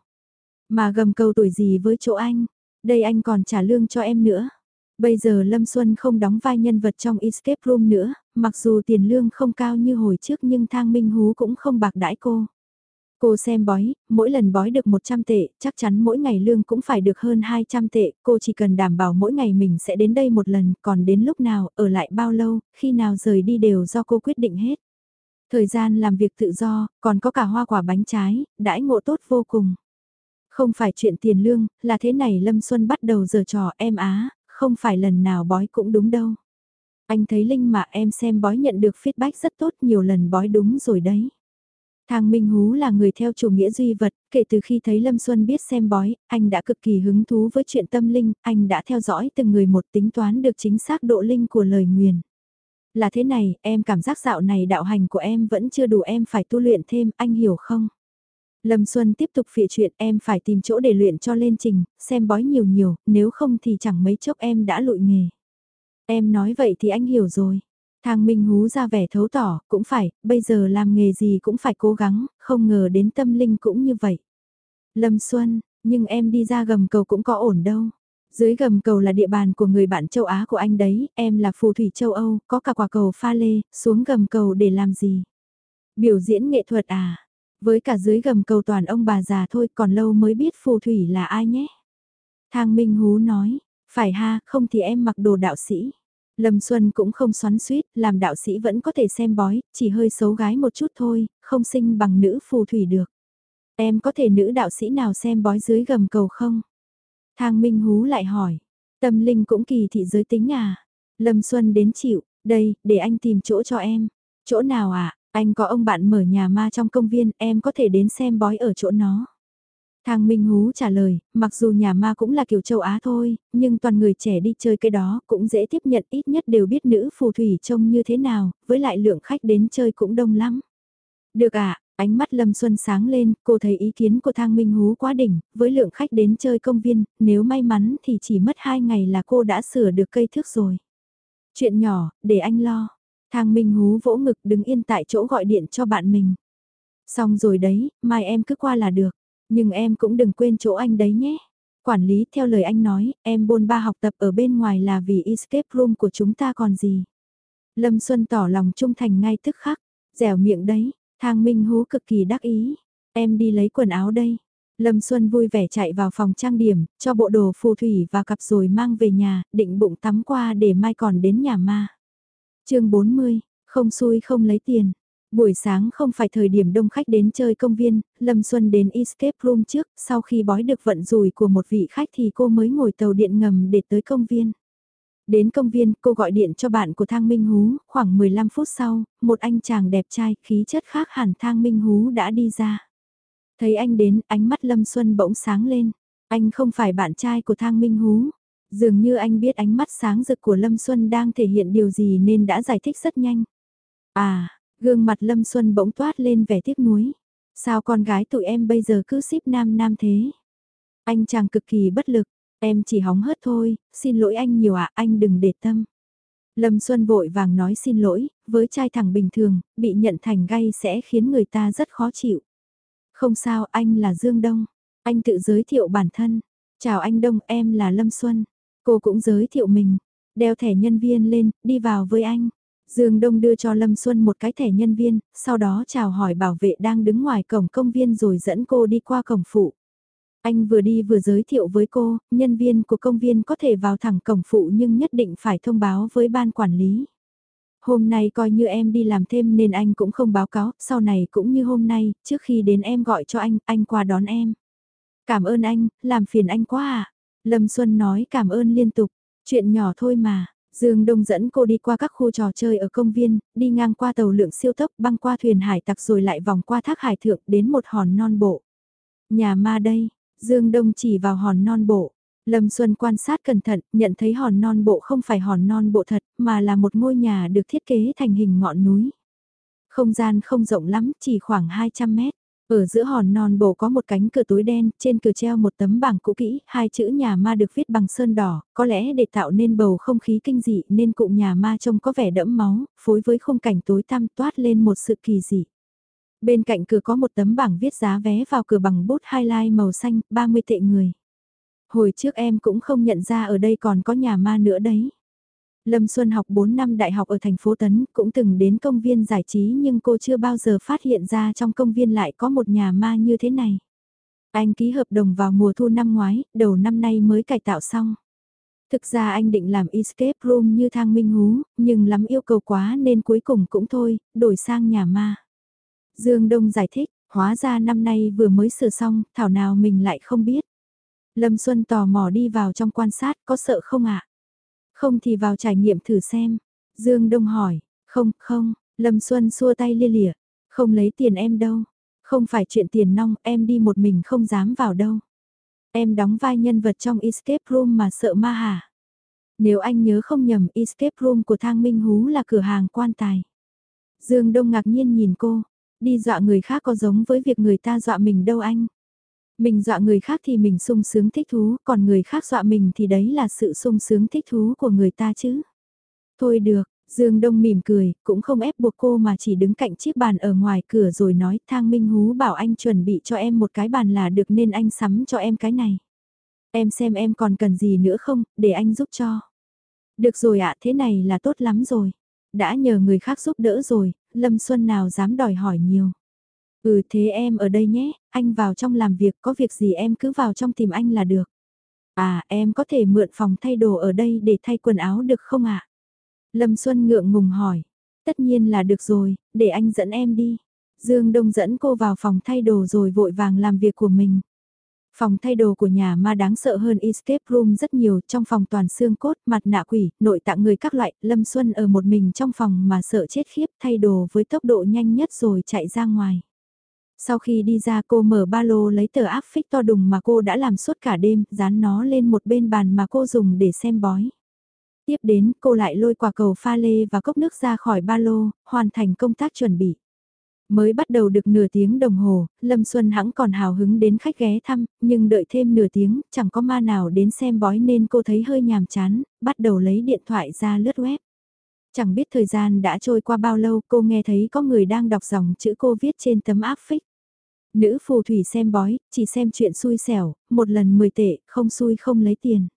Mà gầm cầu tuổi gì với chỗ anh, đây anh còn trả lương cho em nữa. Bây giờ Lâm Xuân không đóng vai nhân vật trong escape room nữa, mặc dù tiền lương không cao như hồi trước nhưng Thang Minh Hú cũng không bạc đãi cô. Cô xem bói, mỗi lần bói được 100 tệ, chắc chắn mỗi ngày lương cũng phải được hơn 200 tệ, cô chỉ cần đảm bảo mỗi ngày mình sẽ đến đây một lần, còn đến lúc nào, ở lại bao lâu, khi nào rời đi đều do cô quyết định hết. Thời gian làm việc tự do, còn có cả hoa quả bánh trái, đãi ngộ tốt vô cùng. Không phải chuyện tiền lương, là thế này Lâm Xuân bắt đầu giờ trò em á, không phải lần nào bói cũng đúng đâu. Anh thấy Linh mà em xem bói nhận được feedback rất tốt nhiều lần bói đúng rồi đấy. Thang Minh Hú là người theo chủ nghĩa duy vật, kể từ khi thấy Lâm Xuân biết xem bói, anh đã cực kỳ hứng thú với chuyện tâm linh, anh đã theo dõi từng người một tính toán được chính xác độ linh của lời nguyền. Là thế này, em cảm giác dạo này đạo hành của em vẫn chưa đủ em phải tu luyện thêm, anh hiểu không? Lâm Xuân tiếp tục phịa chuyện em phải tìm chỗ để luyện cho lên trình, xem bói nhiều nhiều, nếu không thì chẳng mấy chốc em đã lụi nghề. Em nói vậy thì anh hiểu rồi. Thang Minh Hú ra vẻ thấu tỏ, cũng phải, bây giờ làm nghề gì cũng phải cố gắng, không ngờ đến tâm linh cũng như vậy. Lâm Xuân, nhưng em đi ra gầm cầu cũng có ổn đâu. Dưới gầm cầu là địa bàn của người bạn châu Á của anh đấy, em là phù thủy châu Âu, có cả quả cầu pha lê, xuống gầm cầu để làm gì? Biểu diễn nghệ thuật à? Với cả dưới gầm cầu toàn ông bà già thôi còn lâu mới biết phù thủy là ai nhé. Thang Minh Hú nói, phải ha, không thì em mặc đồ đạo sĩ. Lâm Xuân cũng không xoắn suýt, làm đạo sĩ vẫn có thể xem bói, chỉ hơi xấu gái một chút thôi, không sinh bằng nữ phù thủy được. Em có thể nữ đạo sĩ nào xem bói dưới gầm cầu không? Thang Minh Hú lại hỏi, tâm linh cũng kỳ thị giới tính à? Lâm Xuân đến chịu, đây, để anh tìm chỗ cho em. Chỗ nào à? Anh có ông bạn mở nhà ma trong công viên, em có thể đến xem bói ở chỗ nó. Thang Minh Hú trả lời, mặc dù nhà ma cũng là kiểu châu Á thôi, nhưng toàn người trẻ đi chơi cái đó cũng dễ tiếp nhận ít nhất đều biết nữ phù thủy trông như thế nào, với lại lượng khách đến chơi cũng đông lắm. Được ạ, ánh mắt Lâm Xuân sáng lên, cô thấy ý kiến của Thang Minh Hú quá đỉnh, với lượng khách đến chơi công viên, nếu may mắn thì chỉ mất 2 ngày là cô đã sửa được cây thước rồi. Chuyện nhỏ, để anh lo. Thang Minh Hú vỗ ngực đứng yên tại chỗ gọi điện cho bạn mình. Xong rồi đấy, mai em cứ qua là được. Nhưng em cũng đừng quên chỗ anh đấy nhé. Quản lý theo lời anh nói, em bôn ba học tập ở bên ngoài là vì escape room của chúng ta còn gì. Lâm Xuân tỏ lòng trung thành ngay tức khắc, dẻo miệng đấy, thang minh hú cực kỳ đắc ý. Em đi lấy quần áo đây. Lâm Xuân vui vẻ chạy vào phòng trang điểm, cho bộ đồ phù thủy và cặp rồi mang về nhà, định bụng tắm qua để mai còn đến nhà ma chương 40, không xui không lấy tiền. Buổi sáng không phải thời điểm đông khách đến chơi công viên, Lâm Xuân đến escape room trước, sau khi bói được vận rủi của một vị khách thì cô mới ngồi tàu điện ngầm để tới công viên. Đến công viên, cô gọi điện cho bạn của Thang Minh Hú, khoảng 15 phút sau, một anh chàng đẹp trai, khí chất khác hẳn Thang Minh Hú đã đi ra. Thấy anh đến, ánh mắt Lâm Xuân bỗng sáng lên. Anh không phải bạn trai của Thang Minh Hú. Dường như anh biết ánh mắt sáng rực của Lâm Xuân đang thể hiện điều gì nên đã giải thích rất nhanh. À, Gương mặt Lâm Xuân bỗng toát lên vẻ tiếc nuối. Sao con gái tụi em bây giờ cứ ship nam nam thế? Anh chàng cực kỳ bất lực, em chỉ hóng hớt thôi, xin lỗi anh nhiều ạ, anh đừng để tâm. Lâm Xuân vội vàng nói xin lỗi, với trai thẳng bình thường, bị nhận thành gay sẽ khiến người ta rất khó chịu. Không sao, anh là Dương Đông. Anh tự giới thiệu bản thân. Chào anh Đông, em là Lâm Xuân. Cô cũng giới thiệu mình. Đeo thẻ nhân viên lên, đi vào với anh. Dương Đông đưa cho Lâm Xuân một cái thẻ nhân viên, sau đó chào hỏi bảo vệ đang đứng ngoài cổng công viên rồi dẫn cô đi qua cổng phụ. Anh vừa đi vừa giới thiệu với cô, nhân viên của công viên có thể vào thẳng cổng phụ nhưng nhất định phải thông báo với ban quản lý. Hôm nay coi như em đi làm thêm nên anh cũng không báo cáo, sau này cũng như hôm nay, trước khi đến em gọi cho anh, anh qua đón em. Cảm ơn anh, làm phiền anh quá à. Lâm Xuân nói cảm ơn liên tục, chuyện nhỏ thôi mà. Dương Đông dẫn cô đi qua các khu trò chơi ở công viên, đi ngang qua tàu lượng siêu tốc băng qua thuyền hải tặc rồi lại vòng qua thác hải thượng đến một hòn non bộ. Nhà ma đây, Dương Đông chỉ vào hòn non bộ. Lâm Xuân quan sát cẩn thận, nhận thấy hòn non bộ không phải hòn non bộ thật, mà là một ngôi nhà được thiết kế thành hình ngọn núi. Không gian không rộng lắm, chỉ khoảng 200 mét. Ở giữa hòn non bộ có một cánh cửa tối đen, trên cửa treo một tấm bảng cũ kỹ, hai chữ nhà ma được viết bằng sơn đỏ, có lẽ để tạo nên bầu không khí kinh dị nên cụm nhà ma trông có vẻ đẫm máu, phối với khung cảnh tối tăm toát lên một sự kỳ dị. Bên cạnh cửa có một tấm bảng viết giá vé vào cửa bằng bút highlight màu xanh, 30 tệ người. Hồi trước em cũng không nhận ra ở đây còn có nhà ma nữa đấy. Lâm Xuân học 4 năm đại học ở thành phố Tấn, cũng từng đến công viên giải trí nhưng cô chưa bao giờ phát hiện ra trong công viên lại có một nhà ma như thế này. Anh ký hợp đồng vào mùa thu năm ngoái, đầu năm nay mới cải tạo xong. Thực ra anh định làm escape room như thang minh hú, nhưng lắm yêu cầu quá nên cuối cùng cũng thôi, đổi sang nhà ma. Dương Đông giải thích, hóa ra năm nay vừa mới sửa xong, thảo nào mình lại không biết. Lâm Xuân tò mò đi vào trong quan sát, có sợ không ạ? Không thì vào trải nghiệm thử xem. Dương Đông hỏi, không, không, Lâm Xuân xua tay lia lịa, không lấy tiền em đâu. Không phải chuyện tiền nong, em đi một mình không dám vào đâu. Em đóng vai nhân vật trong escape room mà sợ ma hả? Nếu anh nhớ không nhầm, escape room của Thang Minh Hú là cửa hàng quan tài. Dương Đông ngạc nhiên nhìn cô. Đi dọa người khác có giống với việc người ta dọa mình đâu anh. Mình dọa người khác thì mình sung sướng thích thú, còn người khác dọa mình thì đấy là sự sung sướng thích thú của người ta chứ. Thôi được, Dương Đông mỉm cười, cũng không ép buộc cô mà chỉ đứng cạnh chiếc bàn ở ngoài cửa rồi nói thang Minh Hú bảo anh chuẩn bị cho em một cái bàn là được nên anh sắm cho em cái này. Em xem em còn cần gì nữa không, để anh giúp cho. Được rồi ạ, thế này là tốt lắm rồi. Đã nhờ người khác giúp đỡ rồi, Lâm Xuân nào dám đòi hỏi nhiều. Ừ thế em ở đây nhé, anh vào trong làm việc có việc gì em cứ vào trong tìm anh là được. À em có thể mượn phòng thay đồ ở đây để thay quần áo được không ạ? Lâm Xuân ngượng ngùng hỏi. Tất nhiên là được rồi, để anh dẫn em đi. Dương Đông dẫn cô vào phòng thay đồ rồi vội vàng làm việc của mình. Phòng thay đồ của nhà ma đáng sợ hơn escape room rất nhiều, trong phòng toàn xương cốt, mặt nạ quỷ, nội tạng người các loại, Lâm Xuân ở một mình trong phòng mà sợ chết khiếp thay đồ với tốc độ nhanh nhất rồi chạy ra ngoài. Sau khi đi ra cô mở ba lô lấy tờ áp phích to đùng mà cô đã làm suốt cả đêm, dán nó lên một bên bàn mà cô dùng để xem bói. Tiếp đến cô lại lôi quả cầu pha lê và cốc nước ra khỏi ba lô, hoàn thành công tác chuẩn bị. Mới bắt đầu được nửa tiếng đồng hồ, Lâm Xuân hãng còn hào hứng đến khách ghé thăm, nhưng đợi thêm nửa tiếng, chẳng có ma nào đến xem bói nên cô thấy hơi nhàm chán, bắt đầu lấy điện thoại ra lướt web. Chẳng biết thời gian đã trôi qua bao lâu cô nghe thấy có người đang đọc dòng chữ cô viết trên tấm áp phích. Nữ phù thủy xem bói, chỉ xem chuyện xui xẻo, một lần 10 tệ, không xui không lấy tiền.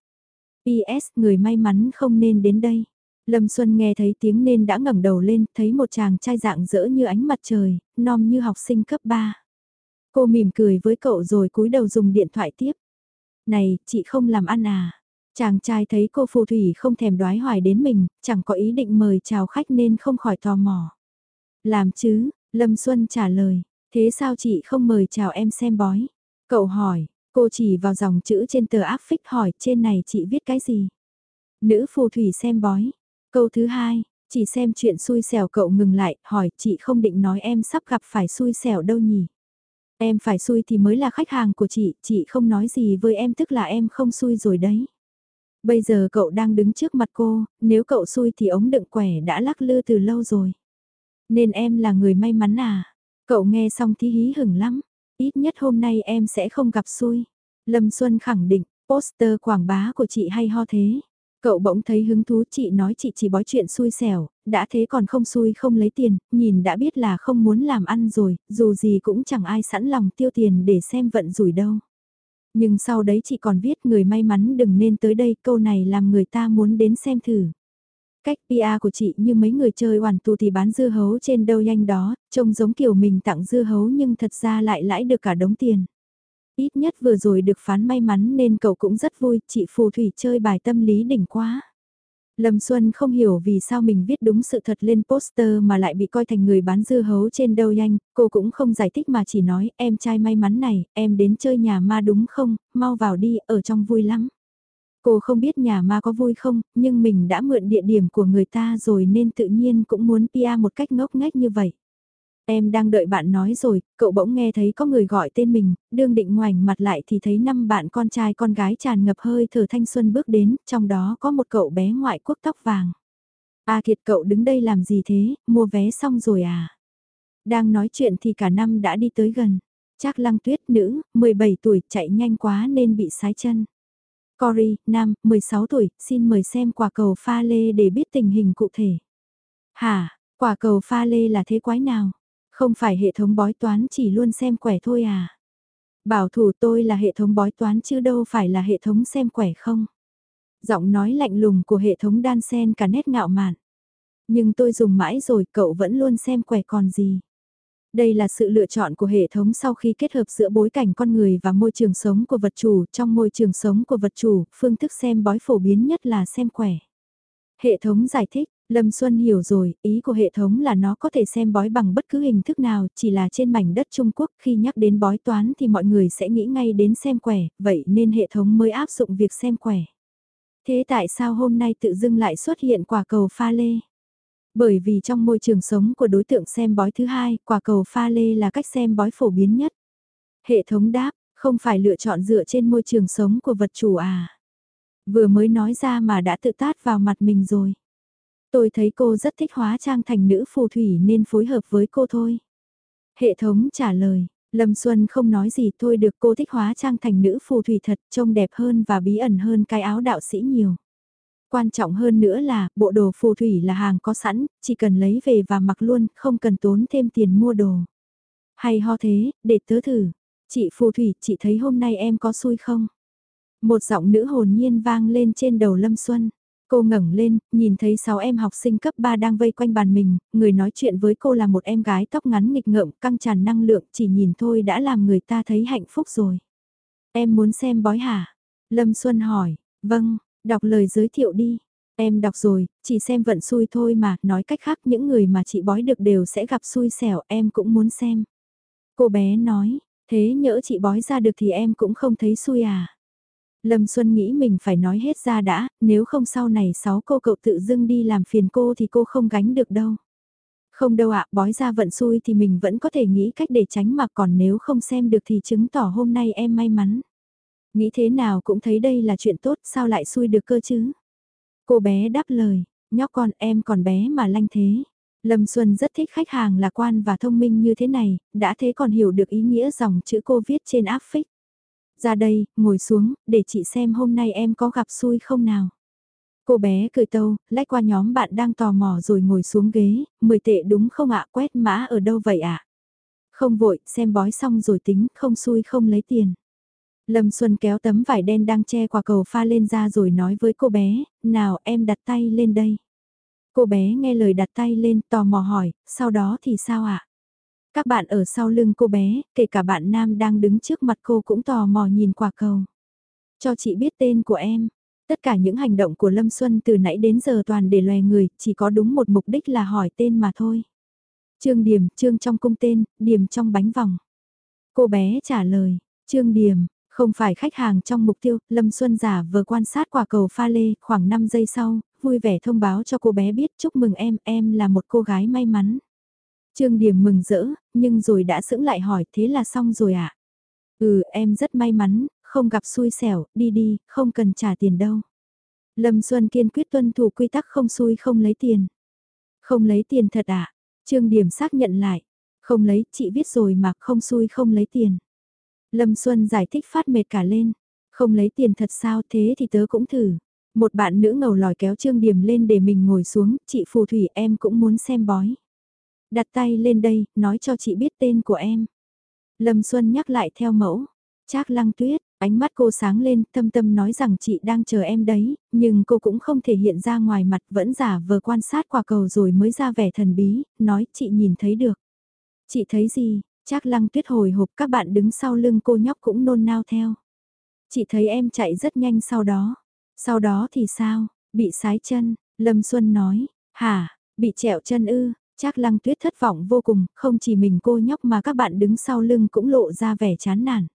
PS, người may mắn không nên đến đây. Lâm Xuân nghe thấy tiếng nên đã ngẩng đầu lên, thấy một chàng trai dạng dỡ như ánh mặt trời, non như học sinh cấp 3. Cô mỉm cười với cậu rồi cúi đầu dùng điện thoại tiếp. Này, chị không làm ăn à? Chàng trai thấy cô phù thủy không thèm đoái hoài đến mình, chẳng có ý định mời chào khách nên không khỏi tò mò. Làm chứ, Lâm Xuân trả lời, thế sao chị không mời chào em xem bói? Cậu hỏi, cô chỉ vào dòng chữ trên tờ áp phích hỏi trên này chị viết cái gì? Nữ phù thủy xem bói, Câu thứ hai, chị xem chuyện xui xẻo cậu ngừng lại, hỏi chị không định nói em sắp gặp phải xui xẻo đâu nhỉ. Em phải xui thì mới là khách hàng của chị, chị không nói gì với em tức là em không xui rồi đấy. Bây giờ cậu đang đứng trước mặt cô, nếu cậu xui thì ống đựng quẻ đã lắc lư từ lâu rồi. Nên em là người may mắn à? Cậu nghe xong thì hí hửng lắm, ít nhất hôm nay em sẽ không gặp xui. Lâm Xuân khẳng định, poster quảng bá của chị hay ho thế. Cậu bỗng thấy hứng thú chị nói chị chỉ bói chuyện xui xẻo, đã thế còn không xui không lấy tiền, nhìn đã biết là không muốn làm ăn rồi, dù gì cũng chẳng ai sẵn lòng tiêu tiền để xem vận rủi đâu. Nhưng sau đấy chị còn viết người may mắn đừng nên tới đây câu này làm người ta muốn đến xem thử. Cách PR của chị như mấy người chơi hoàn tù thì bán dưa hấu trên đâu nhanh đó, trông giống kiểu mình tặng dưa hấu nhưng thật ra lại lãi được cả đống tiền. Ít nhất vừa rồi được phán may mắn nên cậu cũng rất vui, chị phù thủy chơi bài tâm lý đỉnh quá. Lâm Xuân không hiểu vì sao mình viết đúng sự thật lên poster mà lại bị coi thành người bán dưa hấu trên đâu nhanh, cô cũng không giải thích mà chỉ nói em trai may mắn này, em đến chơi nhà ma đúng không, mau vào đi, ở trong vui lắm. Cô không biết nhà ma có vui không, nhưng mình đã mượn địa điểm của người ta rồi nên tự nhiên cũng muốn pia một cách ngốc nghếch như vậy. Em đang đợi bạn nói rồi, cậu bỗng nghe thấy có người gọi tên mình, đương định ngoảnh mặt lại thì thấy năm bạn con trai con gái tràn ngập hơi thở thanh xuân bước đến, trong đó có một cậu bé ngoại quốc tóc vàng. A Kiệt cậu đứng đây làm gì thế, mua vé xong rồi à? Đang nói chuyện thì cả năm đã đi tới gần. Trác lăng tuyết nữ, 17 tuổi, chạy nhanh quá nên bị sái chân. Cory, nam, 16 tuổi, xin mời xem quả cầu pha lê để biết tình hình cụ thể. Hả, quả cầu pha lê là thế quái nào? Không phải hệ thống bói toán chỉ luôn xem quẻ thôi à? Bảo thủ tôi là hệ thống bói toán chứ đâu phải là hệ thống xem quẻ không? Giọng nói lạnh lùng của hệ thống đan sen cả nét ngạo mạn. Nhưng tôi dùng mãi rồi cậu vẫn luôn xem quẻ còn gì. Đây là sự lựa chọn của hệ thống sau khi kết hợp giữa bối cảnh con người và môi trường sống của vật chủ. Trong môi trường sống của vật chủ, phương thức xem bói phổ biến nhất là xem quẻ. Hệ thống giải thích, Lâm Xuân hiểu rồi, ý của hệ thống là nó có thể xem bói bằng bất cứ hình thức nào, chỉ là trên mảnh đất Trung Quốc khi nhắc đến bói toán thì mọi người sẽ nghĩ ngay đến xem quẻ, vậy nên hệ thống mới áp dụng việc xem quẻ. Thế tại sao hôm nay tự dưng lại xuất hiện quả cầu pha lê? Bởi vì trong môi trường sống của đối tượng xem bói thứ hai, quả cầu pha lê là cách xem bói phổ biến nhất. Hệ thống đáp, không phải lựa chọn dựa trên môi trường sống của vật chủ à. Vừa mới nói ra mà đã tự tát vào mặt mình rồi. Tôi thấy cô rất thích hóa trang thành nữ phù thủy nên phối hợp với cô thôi. Hệ thống trả lời, Lâm Xuân không nói gì thôi được cô thích hóa trang thành nữ phù thủy thật trông đẹp hơn và bí ẩn hơn cái áo đạo sĩ nhiều. Quan trọng hơn nữa là, bộ đồ phù thủy là hàng có sẵn, chỉ cần lấy về và mặc luôn, không cần tốn thêm tiền mua đồ. Hay ho thế, để tớ thử. Chị phù thủy, chị thấy hôm nay em có xui không? Một giọng nữ hồn nhiên vang lên trên đầu Lâm Xuân. Cô ngẩng lên, nhìn thấy 6 em học sinh cấp 3 đang vây quanh bàn mình, người nói chuyện với cô là một em gái tóc ngắn nghịch ngợm, căng tràn năng lượng, chỉ nhìn thôi đã làm người ta thấy hạnh phúc rồi. Em muốn xem bói hả? Lâm Xuân hỏi, vâng, đọc lời giới thiệu đi. Em đọc rồi, chỉ xem vận xui thôi mà, nói cách khác những người mà chị bói được đều sẽ gặp xui xẻo, em cũng muốn xem. Cô bé nói, thế nhỡ chị bói ra được thì em cũng không thấy xui à? Lâm Xuân nghĩ mình phải nói hết ra đã, nếu không sau này sáu cô cậu tự dưng đi làm phiền cô thì cô không gánh được đâu. Không đâu ạ, bói ra vận xui thì mình vẫn có thể nghĩ cách để tránh mà còn nếu không xem được thì chứng tỏ hôm nay em may mắn. Nghĩ thế nào cũng thấy đây là chuyện tốt, sao lại xui được cơ chứ? Cô bé đáp lời, nhóc con em còn bé mà lanh thế. Lâm Xuân rất thích khách hàng lạc quan và thông minh như thế này, đã thế còn hiểu được ý nghĩa dòng chữ cô viết trên áp phích. Ra đây, ngồi xuống, để chị xem hôm nay em có gặp xui không nào. Cô bé cười tâu, lách qua nhóm bạn đang tò mò rồi ngồi xuống ghế, mười tệ đúng không ạ, quét mã ở đâu vậy ạ? Không vội, xem bói xong rồi tính, không xui không lấy tiền. Lâm Xuân kéo tấm vải đen đang che quả cầu pha lên ra rồi nói với cô bé, nào em đặt tay lên đây. Cô bé nghe lời đặt tay lên tò mò hỏi, sau đó thì sao ạ? Các bạn ở sau lưng cô bé, kể cả bạn nam đang đứng trước mặt cô cũng tò mò nhìn quả cầu. Cho chị biết tên của em. Tất cả những hành động của Lâm Xuân từ nãy đến giờ toàn để loè người, chỉ có đúng một mục đích là hỏi tên mà thôi. Trương Điểm, Trương trong cung tên, Điểm trong bánh vòng. Cô bé trả lời, Trương Điểm, không phải khách hàng trong mục tiêu, Lâm Xuân giả vừa quan sát quả cầu pha lê, khoảng 5 giây sau, vui vẻ thông báo cho cô bé biết chúc mừng em, em là một cô gái may mắn. Trương Điểm mừng rỡ, nhưng rồi đã sững lại hỏi thế là xong rồi ạ. À? Ừ, em rất may mắn, không gặp xui xẻo, đi đi, không cần trả tiền đâu. Lâm Xuân kiên quyết tuân thủ quy tắc không xui không lấy tiền. Không lấy tiền thật ạ. À? Trương Điểm xác nhận lại. Không lấy, chị viết rồi mà không xui không lấy tiền. Lâm Xuân giải thích phát mệt cả lên. Không lấy tiền thật sao thế thì tớ cũng thử. Một bạn nữ ngầu lòi kéo Trương Điểm lên để mình ngồi xuống, chị phù thủy em cũng muốn xem bói. Đặt tay lên đây, nói cho chị biết tên của em. Lâm Xuân nhắc lại theo mẫu. Trác lăng tuyết, ánh mắt cô sáng lên, thâm tâm nói rằng chị đang chờ em đấy, nhưng cô cũng không thể hiện ra ngoài mặt vẫn giả vờ quan sát quả cầu rồi mới ra vẻ thần bí, nói chị nhìn thấy được. Chị thấy gì, Trác lăng tuyết hồi hộp các bạn đứng sau lưng cô nhóc cũng nôn nao theo. Chị thấy em chạy rất nhanh sau đó. Sau đó thì sao, bị sái chân, Lâm Xuân nói, hả, bị trẹo chân ư, Trác lăng tuyết thất vọng vô cùng, không chỉ mình cô nhóc mà các bạn đứng sau lưng cũng lộ ra vẻ chán nản.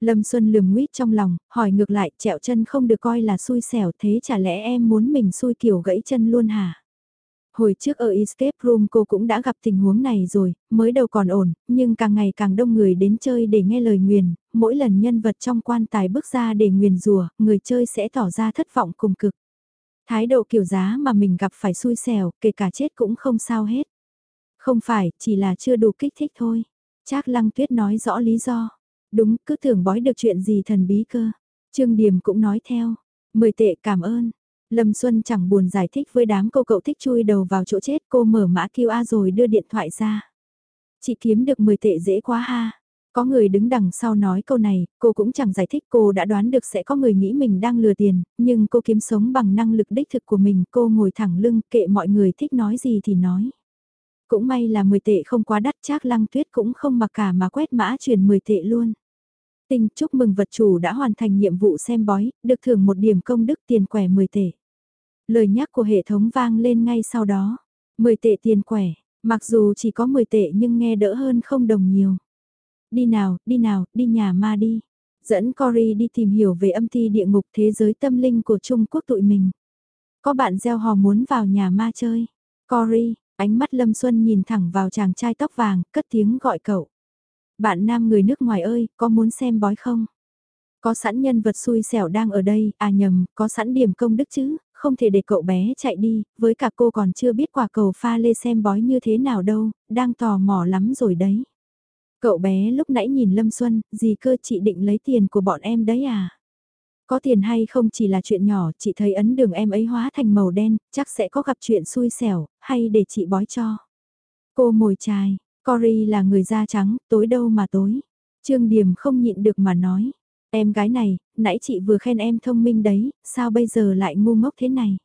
Lâm Xuân lườm nguyết trong lòng, hỏi ngược lại, trẹo chân không được coi là xui xẻo thế chả lẽ em muốn mình xui kiểu gãy chân luôn hả? Hồi trước ở Escape Room cô cũng đã gặp tình huống này rồi, mới đầu còn ổn, nhưng càng ngày càng đông người đến chơi để nghe lời nguyền, mỗi lần nhân vật trong quan tài bước ra để nguyền rùa, người chơi sẽ tỏ ra thất vọng cùng cực. Thái độ kiểu giá mà mình gặp phải xui xẻo, kể cả chết cũng không sao hết. Không phải, chỉ là chưa đủ kích thích thôi. Trác lăng tuyết nói rõ lý do. Đúng, cứ tưởng bói được chuyện gì thần bí cơ. Trương Điềm cũng nói theo. Mười tệ cảm ơn. Lâm Xuân chẳng buồn giải thích với đám cô cậu thích chui đầu vào chỗ chết cô mở mã QR rồi đưa điện thoại ra. Chị kiếm được 10 tệ dễ quá ha. Có người đứng đằng sau nói câu này, cô cũng chẳng giải thích cô đã đoán được sẽ có người nghĩ mình đang lừa tiền, nhưng cô kiếm sống bằng năng lực đích thực của mình, cô ngồi thẳng lưng kệ mọi người thích nói gì thì nói. Cũng may là 10 tệ không quá đắt chắc lăng tuyết cũng không mặc cả mà quét mã chuyển 10 tệ luôn. Tinh chúc mừng vật chủ đã hoàn thành nhiệm vụ xem bói, được thưởng một điểm công đức tiền quẻ 10 tệ. Lời nhắc của hệ thống vang lên ngay sau đó. 10 tệ tiền quẻ, mặc dù chỉ có 10 tệ nhưng nghe đỡ hơn không đồng nhiều. Đi nào, đi nào, đi nhà ma đi. Dẫn Cory đi tìm hiểu về âm thi địa ngục thế giới tâm linh của Trung Quốc tụi mình. Có bạn gieo hò muốn vào nhà ma chơi. Cory, ánh mắt Lâm Xuân nhìn thẳng vào chàng trai tóc vàng, cất tiếng gọi cậu. Bạn nam người nước ngoài ơi, có muốn xem bói không? Có sẵn nhân vật xui xẻo đang ở đây, à nhầm, có sẵn điểm công đức chứ, không thể để cậu bé chạy đi, với cả cô còn chưa biết quả cầu pha lê xem bói như thế nào đâu, đang tò mò lắm rồi đấy. Cậu bé lúc nãy nhìn Lâm Xuân, gì cơ chị định lấy tiền của bọn em đấy à? Có tiền hay không chỉ là chuyện nhỏ, chị thấy ấn đường em ấy hóa thành màu đen, chắc sẽ có gặp chuyện xui xẻo, hay để chị bói cho. Cô mồi chài, Cory là người da trắng, tối đâu mà tối. Trương Điềm không nhịn được mà nói. Em gái này, nãy chị vừa khen em thông minh đấy, sao bây giờ lại ngu ngốc thế này?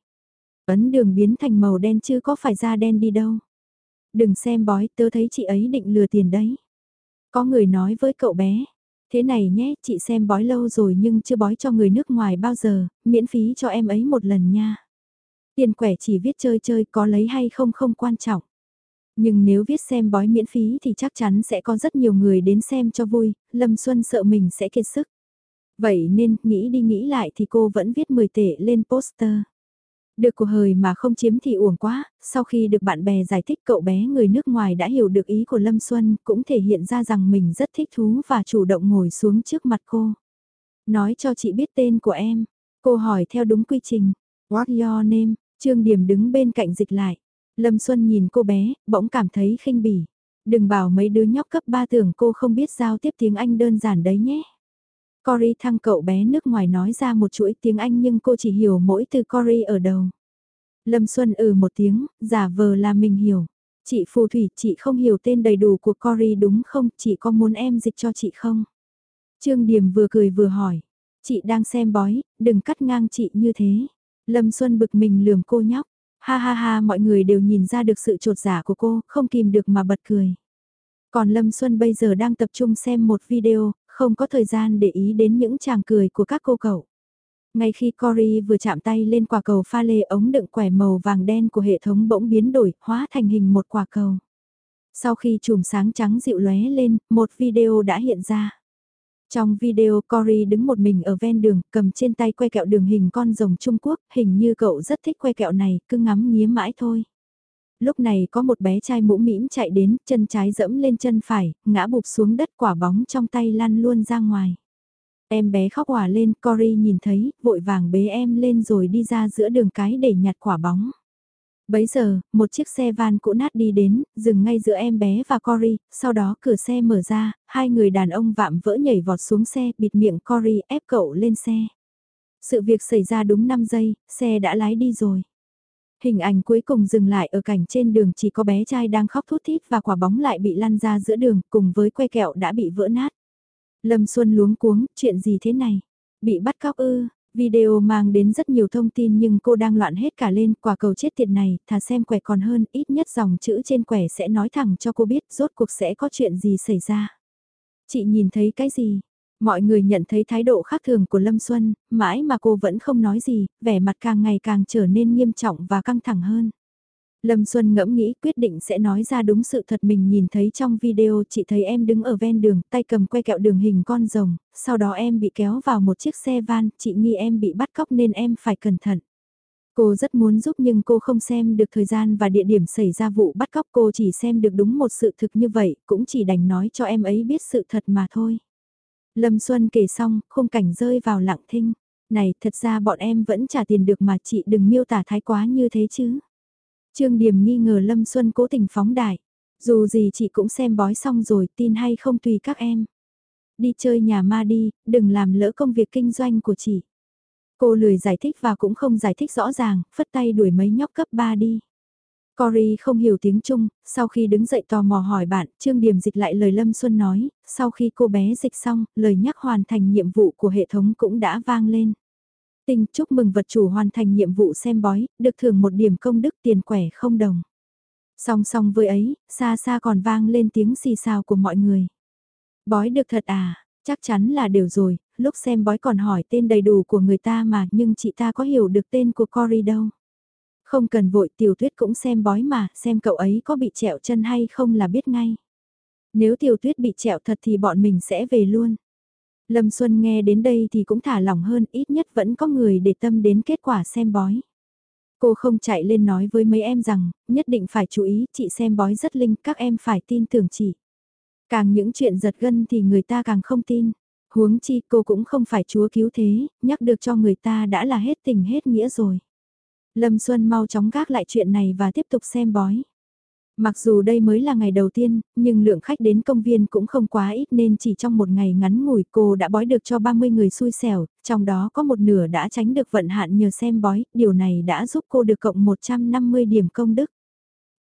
Ấn đường biến thành màu đen chứ có phải da đen đi đâu. Đừng xem bói, tớ thấy chị ấy định lừa tiền đấy. Có người nói với cậu bé, thế này nhé, chị xem bói lâu rồi nhưng chưa bói cho người nước ngoài bao giờ, miễn phí cho em ấy một lần nha. Tiền quẻ chỉ viết chơi chơi có lấy hay không không quan trọng. Nhưng nếu viết xem bói miễn phí thì chắc chắn sẽ có rất nhiều người đến xem cho vui, Lâm Xuân sợ mình sẽ kiệt sức. Vậy nên, nghĩ đi nghĩ lại thì cô vẫn viết 10 tệ lên poster. Được của hời mà không chiếm thì uổng quá, sau khi được bạn bè giải thích cậu bé người nước ngoài đã hiểu được ý của Lâm Xuân cũng thể hiện ra rằng mình rất thích thú và chủ động ngồi xuống trước mặt cô. Nói cho chị biết tên của em, cô hỏi theo đúng quy trình. What your name? Trương Điểm đứng bên cạnh dịch lại. Lâm Xuân nhìn cô bé, bỗng cảm thấy khinh bỉ. Đừng bảo mấy đứa nhóc cấp 3 tưởng cô không biết giao tiếp tiếng Anh đơn giản đấy nhé. Cory thăng cậu bé nước ngoài nói ra một chuỗi tiếng Anh nhưng cô chỉ hiểu mỗi từ Cory ở đầu. Lâm Xuân ừ một tiếng, giả vờ là mình hiểu. Chị phù thủy, chị không hiểu tên đầy đủ của Cory đúng không, chị có muốn em dịch cho chị không? Trương Điểm vừa cười vừa hỏi. Chị đang xem bói, đừng cắt ngang chị như thế. Lâm Xuân bực mình lườm cô nhóc. Ha ha ha mọi người đều nhìn ra được sự trột giả của cô, không kìm được mà bật cười. Còn Lâm Xuân bây giờ đang tập trung xem một video, không có thời gian để ý đến những chàng cười của các cô cậu. Ngay khi Cory vừa chạm tay lên quả cầu pha lê ống đựng quẻ màu vàng đen của hệ thống bỗng biến đổi, hóa thành hình một quả cầu. Sau khi chùm sáng trắng dịu lóe lên, một video đã hiện ra. Trong video Cory đứng một mình ở ven đường, cầm trên tay que kẹo đường hình con rồng Trung Quốc, hình như cậu rất thích que kẹo này, cứ ngắm nghía mãi thôi. Lúc này có một bé trai mũ mĩm chạy đến, chân trái dẫm lên chân phải, ngã bụp xuống đất quả bóng trong tay lăn luôn ra ngoài. Em bé khóc hòa lên, Cory nhìn thấy, vội vàng bế em lên rồi đi ra giữa đường cái để nhặt quả bóng. Bấy giờ, một chiếc xe van cũ nát đi đến, dừng ngay giữa em bé và Cory, sau đó cửa xe mở ra, hai người đàn ông vạm vỡ nhảy vọt xuống xe, bịt miệng Cory ép cậu lên xe. Sự việc xảy ra đúng 5 giây, xe đã lái đi rồi. Hình ảnh cuối cùng dừng lại ở cảnh trên đường chỉ có bé trai đang khóc thút thít và quả bóng lại bị lăn ra giữa đường cùng với que kẹo đã bị vỡ nát. Lâm Xuân luống cuống, chuyện gì thế này? Bị bắt cóc ư, Video mang đến rất nhiều thông tin nhưng cô đang loạn hết cả lên quả cầu chết tiệt này, thà xem quẻ còn hơn, ít nhất dòng chữ trên quẻ sẽ nói thẳng cho cô biết rốt cuộc sẽ có chuyện gì xảy ra. Chị nhìn thấy cái gì? Mọi người nhận thấy thái độ khác thường của Lâm Xuân, mãi mà cô vẫn không nói gì, vẻ mặt càng ngày càng trở nên nghiêm trọng và căng thẳng hơn. Lâm Xuân ngẫm nghĩ quyết định sẽ nói ra đúng sự thật mình nhìn thấy trong video chị thấy em đứng ở ven đường, tay cầm que kẹo đường hình con rồng, sau đó em bị kéo vào một chiếc xe van, chị nghi em bị bắt cóc nên em phải cẩn thận. Cô rất muốn giúp nhưng cô không xem được thời gian và địa điểm xảy ra vụ bắt cóc cô chỉ xem được đúng một sự thực như vậy, cũng chỉ đành nói cho em ấy biết sự thật mà thôi. Lâm Xuân kể xong, khung cảnh rơi vào lặng thinh. Này, thật ra bọn em vẫn trả tiền được mà chị đừng miêu tả thái quá như thế chứ. Trương Điểm nghi ngờ Lâm Xuân cố tình phóng đại. Dù gì chị cũng xem bói xong rồi, tin hay không tùy các em. Đi chơi nhà ma đi, đừng làm lỡ công việc kinh doanh của chị. Cô lười giải thích và cũng không giải thích rõ ràng, phất tay đuổi mấy nhóc cấp 3 đi. Cory không hiểu tiếng Trung, sau khi đứng dậy tò mò hỏi bạn, Trương Điểm dịch lại lời Lâm Xuân nói, sau khi cô bé dịch xong, lời nhắc hoàn thành nhiệm vụ của hệ thống cũng đã vang lên. Tinh chúc mừng vật chủ hoàn thành nhiệm vụ xem bói, được thưởng một điểm công đức tiền quẻ không đồng. Song song với ấy, xa xa còn vang lên tiếng xì xào của mọi người. Bói được thật à, chắc chắn là đều rồi, lúc xem bói còn hỏi tên đầy đủ của người ta mà nhưng chị ta có hiểu được tên của Cory đâu. Không cần vội tiểu tuyết cũng xem bói mà, xem cậu ấy có bị trẹo chân hay không là biết ngay. Nếu tiểu tuyết bị trẹo thật thì bọn mình sẽ về luôn. Lâm Xuân nghe đến đây thì cũng thả lỏng hơn, ít nhất vẫn có người để tâm đến kết quả xem bói. Cô không chạy lên nói với mấy em rằng, nhất định phải chú ý, chị xem bói rất linh, các em phải tin tưởng chị. Càng những chuyện giật gân thì người ta càng không tin. Huống chi cô cũng không phải chúa cứu thế, nhắc được cho người ta đã là hết tình hết nghĩa rồi. Lâm Xuân mau chóng gác lại chuyện này và tiếp tục xem bói. Mặc dù đây mới là ngày đầu tiên, nhưng lượng khách đến công viên cũng không quá ít nên chỉ trong một ngày ngắn ngủi cô đã bói được cho 30 người xui xẻo, trong đó có một nửa đã tránh được vận hạn nhờ xem bói, điều này đã giúp cô được cộng 150 điểm công đức.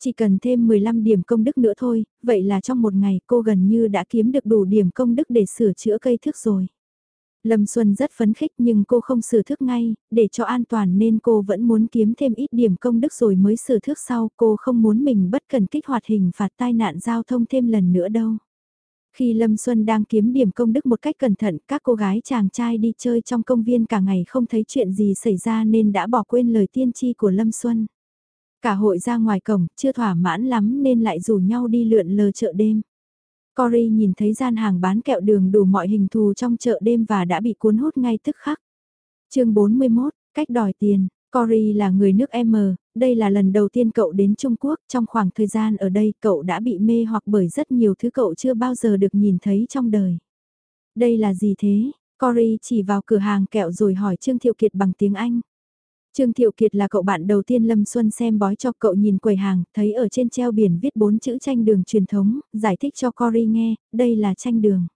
Chỉ cần thêm 15 điểm công đức nữa thôi, vậy là trong một ngày cô gần như đã kiếm được đủ điểm công đức để sửa chữa cây thước rồi. Lâm Xuân rất phấn khích nhưng cô không sửa thước ngay, để cho an toàn nên cô vẫn muốn kiếm thêm ít điểm công đức rồi mới sửa thước sau. Cô không muốn mình bất cần kích hoạt hình phạt tai nạn giao thông thêm lần nữa đâu. Khi Lâm Xuân đang kiếm điểm công đức một cách cẩn thận, các cô gái chàng trai đi chơi trong công viên cả ngày không thấy chuyện gì xảy ra nên đã bỏ quên lời tiên tri của Lâm Xuân. Cả hội ra ngoài cổng, chưa thỏa mãn lắm nên lại rủ nhau đi lượn lờ chợ đêm. Cory nhìn thấy gian hàng bán kẹo đường đủ mọi hình thù trong chợ đêm và đã bị cuốn hút ngay tức khắc. chương 41, cách đòi tiền. Cory là người nước M, đây là lần đầu tiên cậu đến Trung Quốc, trong khoảng thời gian ở đây cậu đã bị mê hoặc bởi rất nhiều thứ cậu chưa bao giờ được nhìn thấy trong đời. Đây là gì thế? Cory chỉ vào cửa hàng kẹo rồi hỏi Trương Thiệu Kiệt bằng tiếng Anh. Trương Thiệu Kiệt là cậu bạn đầu tiên Lâm Xuân xem bói cho cậu nhìn quầy hàng, thấy ở trên treo biển viết bốn chữ tranh đường truyền thống, giải thích cho Cory nghe, đây là tranh đường.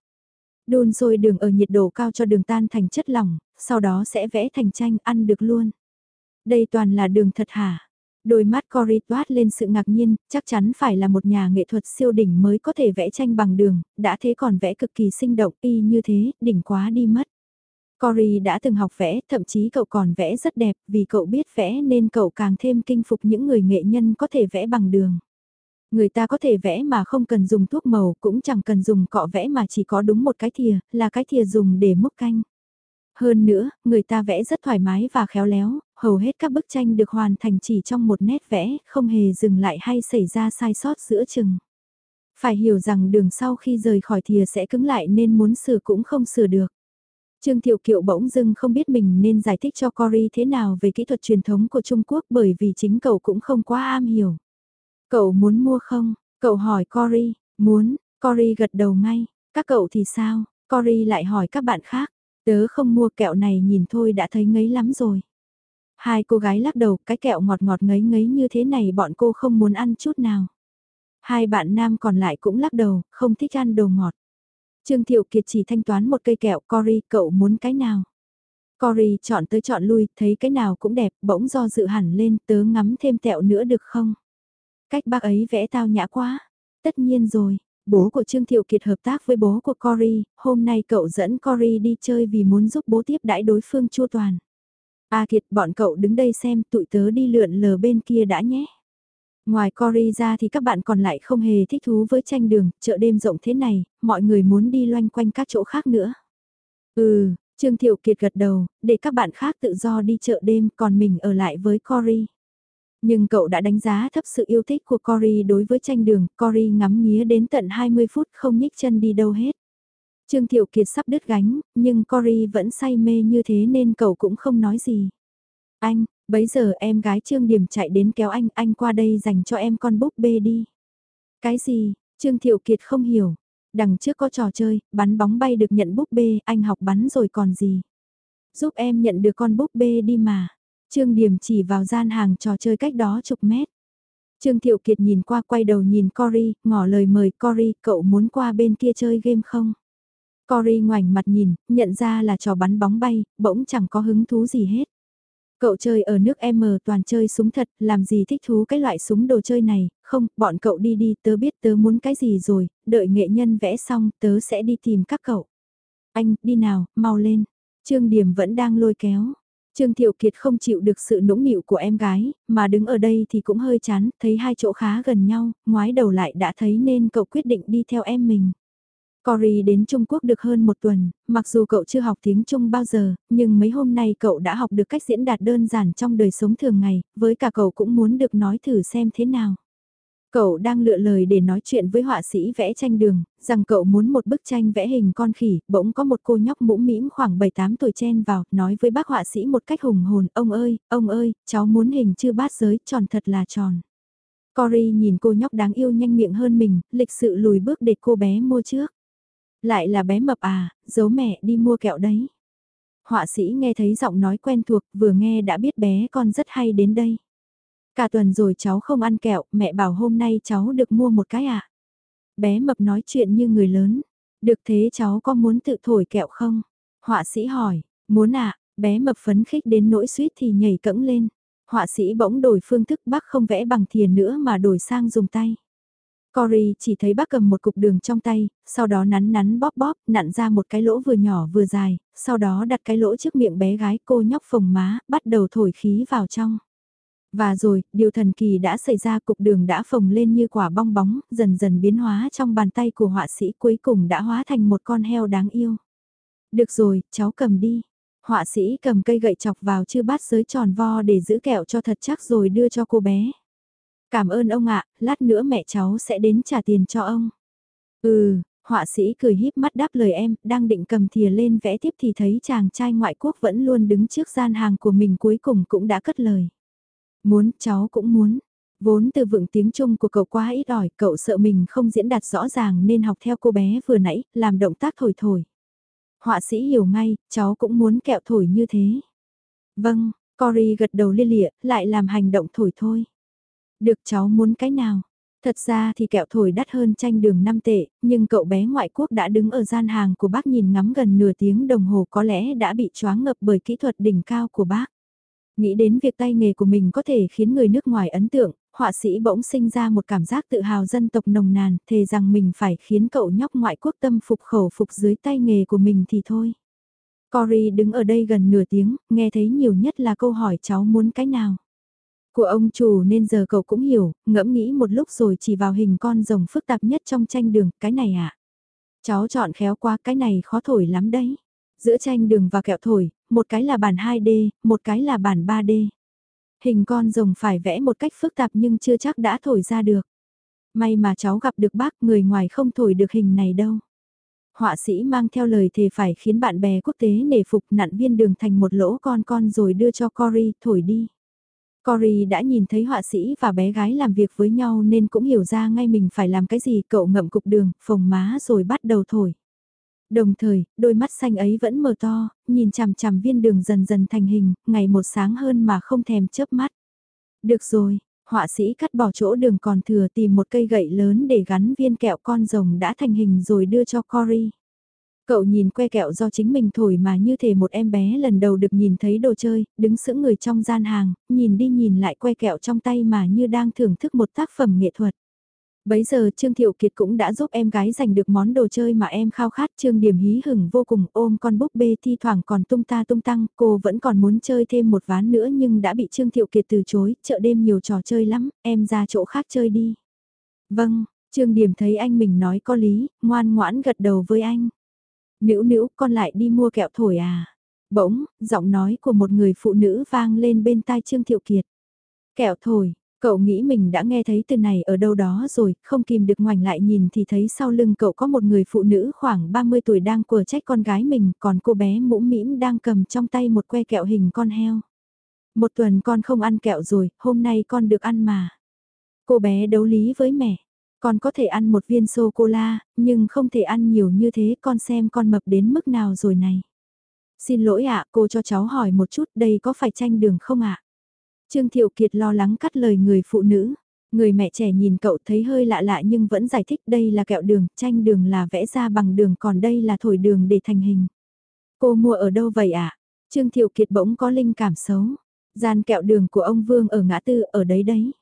Đun sôi đường ở nhiệt độ cao cho đường tan thành chất lỏng, sau đó sẽ vẽ thành tranh ăn được luôn. Đây toàn là đường thật hả? Đôi mắt Cory toát lên sự ngạc nhiên, chắc chắn phải là một nhà nghệ thuật siêu đỉnh mới có thể vẽ tranh bằng đường, đã thế còn vẽ cực kỳ sinh động y như thế, đỉnh quá đi mất. Cory đã từng học vẽ, thậm chí cậu còn vẽ rất đẹp, vì cậu biết vẽ nên cậu càng thêm kinh phục những người nghệ nhân có thể vẽ bằng đường. Người ta có thể vẽ mà không cần dùng thuốc màu, cũng chẳng cần dùng cọ vẽ mà chỉ có đúng một cái thìa, là cái thìa dùng để múc canh. Hơn nữa, người ta vẽ rất thoải mái và khéo léo, hầu hết các bức tranh được hoàn thành chỉ trong một nét vẽ, không hề dừng lại hay xảy ra sai sót giữa chừng. Phải hiểu rằng đường sau khi rời khỏi thìa sẽ cứng lại nên muốn sửa cũng không sửa được. Trương Thiệu Kiệu bỗng dưng không biết mình nên giải thích cho Cory thế nào về kỹ thuật truyền thống của Trung Quốc bởi vì chính cậu cũng không quá am hiểu. Cậu muốn mua không? Cậu hỏi Cory, muốn, Cory gật đầu ngay, các cậu thì sao? Cory lại hỏi các bạn khác, tớ không mua kẹo này nhìn thôi đã thấy ngấy lắm rồi. Hai cô gái lắc đầu, cái kẹo ngọt ngọt ngấy ngấy như thế này bọn cô không muốn ăn chút nào. Hai bạn nam còn lại cũng lắc đầu, không thích ăn đồ ngọt. Trương Thiệu Kiệt chỉ thanh toán một cây kẹo, Cory, cậu muốn cái nào? Cory chọn tới chọn lui, thấy cái nào cũng đẹp, bỗng do dự hẳn lên, tớ ngắm thêm tẹo nữa được không? Cách bác ấy vẽ tao nhã quá. Tất nhiên rồi, bố của Trương Thiệu Kiệt hợp tác với bố của Cory, hôm nay cậu dẫn Cory đi chơi vì muốn giúp bố tiếp đãi đối phương chua toàn. A Kiệt, bọn cậu đứng đây xem, tụi tớ đi lượn lờ bên kia đã nhé. Ngoài Cory ra thì các bạn còn lại không hề thích thú với tranh đường, chợ đêm rộng thế này, mọi người muốn đi loanh quanh các chỗ khác nữa. Ừ, Trương Thiệu Kiệt gật đầu, để các bạn khác tự do đi chợ đêm còn mình ở lại với Cory. Nhưng cậu đã đánh giá thấp sự yêu thích của Cory đối với tranh đường, Cory ngắm nghía đến tận 20 phút không nhích chân đi đâu hết. Trương Thiệu Kiệt sắp đứt gánh, nhưng Cory vẫn say mê như thế nên cậu cũng không nói gì. Anh, Bấy giờ em gái Trương Điểm chạy đến kéo anh, anh qua đây dành cho em con búp bê đi. Cái gì, Trương Thiệu Kiệt không hiểu. Đằng trước có trò chơi, bắn bóng bay được nhận búp bê, anh học bắn rồi còn gì. Giúp em nhận được con búp bê đi mà. Trương Điểm chỉ vào gian hàng trò chơi cách đó chục mét. Trương Thiệu Kiệt nhìn qua quay đầu nhìn Cory, ngỏ lời mời Cory, cậu muốn qua bên kia chơi game không? Cory ngoảnh mặt nhìn, nhận ra là trò bắn bóng bay, bỗng chẳng có hứng thú gì hết. Cậu chơi ở nước M toàn chơi súng thật, làm gì thích thú cái loại súng đồ chơi này, không, bọn cậu đi đi, tớ biết tớ muốn cái gì rồi, đợi nghệ nhân vẽ xong, tớ sẽ đi tìm các cậu. Anh, đi nào, mau lên. Trương Điểm vẫn đang lôi kéo. Trương Thiệu Kiệt không chịu được sự nũng nịu của em gái, mà đứng ở đây thì cũng hơi chán, thấy hai chỗ khá gần nhau, ngoái đầu lại đã thấy nên cậu quyết định đi theo em mình. Cory đến Trung Quốc được hơn một tuần, mặc dù cậu chưa học tiếng Trung bao giờ, nhưng mấy hôm nay cậu đã học được cách diễn đạt đơn giản trong đời sống thường ngày, với cả cậu cũng muốn được nói thử xem thế nào. Cậu đang lựa lời để nói chuyện với họa sĩ vẽ tranh đường, rằng cậu muốn một bức tranh vẽ hình con khỉ, bỗng có một cô nhóc mũm mĩm khoảng 7-8 tuổi chen vào, nói với bác họa sĩ một cách hùng hồn, ông ơi, ông ơi, cháu muốn hình chư bát giới, tròn thật là tròn. Cory nhìn cô nhóc đáng yêu nhanh miệng hơn mình, lịch sự lùi bước để cô bé mua trước. Lại là bé mập à, giấu mẹ đi mua kẹo đấy. Họa sĩ nghe thấy giọng nói quen thuộc, vừa nghe đã biết bé con rất hay đến đây. Cả tuần rồi cháu không ăn kẹo, mẹ bảo hôm nay cháu được mua một cái ạ. À? Bé mập nói chuyện như người lớn. Được thế cháu có muốn tự thổi kẹo không? Họa sĩ hỏi, muốn ạ, à? bé mập phấn khích đến nỗi suýt thì nhảy cẫng lên. Họa sĩ bỗng đổi phương thức bác không vẽ bằng thìa nữa mà đổi sang dùng tay. Cory chỉ thấy bác cầm một cục đường trong tay, sau đó nắn nắn bóp bóp, nặn ra một cái lỗ vừa nhỏ vừa dài, sau đó đặt cái lỗ trước miệng bé gái cô nhóc phồng má, bắt đầu thổi khí vào trong. Và rồi, điều thần kỳ đã xảy ra cục đường đã phồng lên như quả bong bóng, dần dần biến hóa trong bàn tay của họa sĩ cuối cùng đã hóa thành một con heo đáng yêu. Được rồi, cháu cầm đi. Họa sĩ cầm cây gậy chọc vào chư bát giới tròn vo để giữ kẹo cho thật chắc rồi đưa cho cô bé. Cảm ơn ông ạ, lát nữa mẹ cháu sẽ đến trả tiền cho ông. Ừ, họa sĩ cười híp mắt đáp lời em, đang định cầm thìa lên vẽ tiếp thì thấy chàng trai ngoại quốc vẫn luôn đứng trước gian hàng của mình cuối cùng cũng đã cất lời. Muốn, cháu cũng muốn. Vốn từ vựng tiếng Trung của cậu quá ít ỏi, cậu sợ mình không diễn đạt rõ ràng nên học theo cô bé vừa nãy, làm động tác thổi thổi. Họa sĩ hiểu ngay, cháu cũng muốn kẹo thổi như thế. Vâng, Cory gật đầu lia lịa, lại làm hành động thổi thôi. Được cháu muốn cái nào? Thật ra thì kẹo thổi đắt hơn tranh đường 5 tệ, nhưng cậu bé ngoại quốc đã đứng ở gian hàng của bác nhìn ngắm gần nửa tiếng đồng hồ có lẽ đã bị choáng ngập bởi kỹ thuật đỉnh cao của bác. Nghĩ đến việc tay nghề của mình có thể khiến người nước ngoài ấn tượng, họa sĩ bỗng sinh ra một cảm giác tự hào dân tộc nồng nàn, thề rằng mình phải khiến cậu nhóc ngoại quốc tâm phục khẩu phục dưới tay nghề của mình thì thôi. Cory đứng ở đây gần nửa tiếng, nghe thấy nhiều nhất là câu hỏi cháu muốn cái nào. Của ông chủ nên giờ cậu cũng hiểu, ngẫm nghĩ một lúc rồi chỉ vào hình con rồng phức tạp nhất trong tranh đường, cái này à? Cháu chọn khéo quá, cái này khó thổi lắm đấy. Giữa tranh đường và kẹo thổi, một cái là bản 2D, một cái là bản 3D. Hình con rồng phải vẽ một cách phức tạp nhưng chưa chắc đã thổi ra được. May mà cháu gặp được bác người ngoài không thổi được hình này đâu. Họa sĩ mang theo lời thề phải khiến bạn bè quốc tế nể phục nặn viên đường thành một lỗ con con rồi đưa cho Cory thổi đi. Cory đã nhìn thấy họa sĩ và bé gái làm việc với nhau nên cũng hiểu ra ngay mình phải làm cái gì cậu ngậm cục đường, phồng má rồi bắt đầu thổi. Đồng thời, đôi mắt xanh ấy vẫn mở to, nhìn chằm chằm viên đường dần dần thành hình, ngày một sáng hơn mà không thèm chớp mắt. Được rồi, họa sĩ cắt bỏ chỗ đường còn thừa tìm một cây gậy lớn để gắn viên kẹo con rồng đã thành hình rồi đưa cho Cory. Cậu nhìn que kẹo do chính mình thổi mà như thể một em bé lần đầu được nhìn thấy đồ chơi, đứng sững người trong gian hàng, nhìn đi nhìn lại que kẹo trong tay mà như đang thưởng thức một tác phẩm nghệ thuật. Bấy giờ Trương Thiệu Kiệt cũng đã giúp em gái giành được món đồ chơi mà em khao khát Trương Điểm hí hửng vô cùng ôm con búp bê thi thoảng còn tung ta tung tăng, cô vẫn còn muốn chơi thêm một ván nữa nhưng đã bị Trương Thiệu Kiệt từ chối, chợ đêm nhiều trò chơi lắm, em ra chỗ khác chơi đi. Vâng, Trương Điểm thấy anh mình nói có lý, ngoan ngoãn gật đầu với anh. Nữ nữ con lại đi mua kẹo thổi à? Bỗng, giọng nói của một người phụ nữ vang lên bên tai Trương Thiệu Kiệt. Kẹo thổi, Cậu nghĩ mình đã nghe thấy từ này ở đâu đó rồi, không kìm được ngoảnh lại nhìn thì thấy sau lưng cậu có một người phụ nữ khoảng 30 tuổi đang quờ trách con gái mình, còn cô bé mũm mĩm đang cầm trong tay một que kẹo hình con heo. Một tuần con không ăn kẹo rồi, hôm nay con được ăn mà. Cô bé đấu lý với mẹ. Con có thể ăn một viên sô-cô-la, nhưng không thể ăn nhiều như thế con xem con mập đến mức nào rồi này. Xin lỗi ạ, cô cho cháu hỏi một chút đây có phải tranh đường không ạ? Trương Thiệu Kiệt lo lắng cắt lời người phụ nữ. Người mẹ trẻ nhìn cậu thấy hơi lạ lạ nhưng vẫn giải thích đây là kẹo đường, chanh đường là vẽ ra bằng đường còn đây là thổi đường để thành hình. Cô mua ở đâu vậy ạ? À? Trương Thiệu Kiệt bỗng có linh cảm xấu. Gian kẹo đường của ông Vương ở ngã tư ở đấy đấy.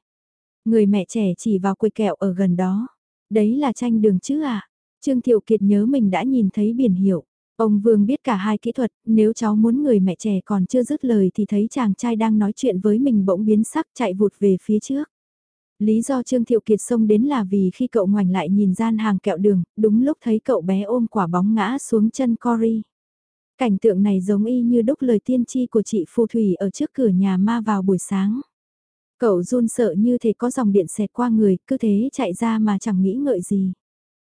Người mẹ trẻ chỉ vào quầy kẹo ở gần đó. Đấy là tranh đường chứ à? Trương Thiệu Kiệt nhớ mình đã nhìn thấy biển hiệu. Ông Vương biết cả hai kỹ thuật, nếu cháu muốn người mẹ trẻ còn chưa dứt lời thì thấy chàng trai đang nói chuyện với mình bỗng biến sắc chạy vụt về phía trước. Lý do Trương Thiệu Kiệt xông đến là vì khi cậu ngoảnh lại nhìn gian hàng kẹo đường, đúng lúc thấy cậu bé ôm quả bóng ngã xuống chân Cory. Cảnh tượng này giống y như đúc lời tiên tri của chị phù thủy ở trước cửa nhà ma vào buổi sáng. Cậu run sợ như thể có dòng điện xẹt qua người, cứ thế chạy ra mà chẳng nghĩ ngợi gì.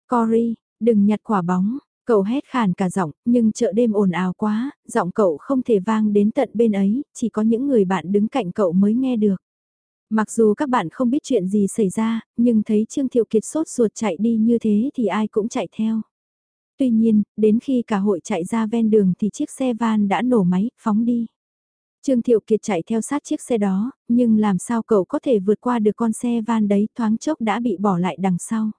Cory, đừng nhặt quả bóng, Cậu hét khàn cả giọng, nhưng chợ đêm ồn ào quá, giọng cậu không thể vang đến tận bên ấy, chỉ có những người bạn đứng cạnh cậu mới nghe được. Mặc dù các bạn không biết chuyện gì xảy ra, nhưng thấy Trương Thiệu Kiệt sốt ruột chạy đi như thế thì ai cũng chạy theo. Tuy nhiên, đến khi cả hội chạy ra ven đường thì chiếc xe van đã nổ máy, phóng đi. Trương Thiệu Kiệt chạy theo sát chiếc xe đó, nhưng làm sao cậu có thể vượt qua được con xe van đấy thoáng chốc đã bị bỏ lại đằng sau.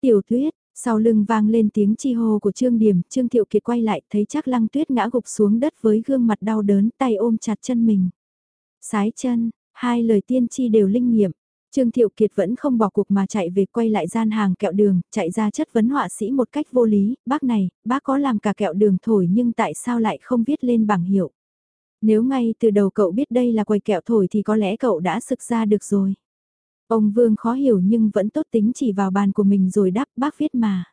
Tiểu tuyết, sau lưng vang lên tiếng chi hô của Trương Điểm, Trương Thiệu Kiệt quay lại thấy chắc lăng tuyết ngã gục xuống đất với gương mặt đau đớn tay ôm chặt chân mình. Sái chân, hai lời tiên tri đều linh nghiệm. Trương Thiệu Kiệt vẫn không bỏ cuộc mà chạy về quay lại gian hàng kẹo đường, chạy ra chất vấn họa sĩ một cách vô lý, bác này, bác có làm cả kẹo đường thổi nhưng tại sao lại không viết lên bảng hiệu. Nếu ngay từ đầu cậu biết đây là quầy kẹo thổi thì có lẽ cậu đã sực ra được rồi. Ông Vương khó hiểu nhưng vẫn tốt tính chỉ vào bàn của mình rồi đáp bác viết mà.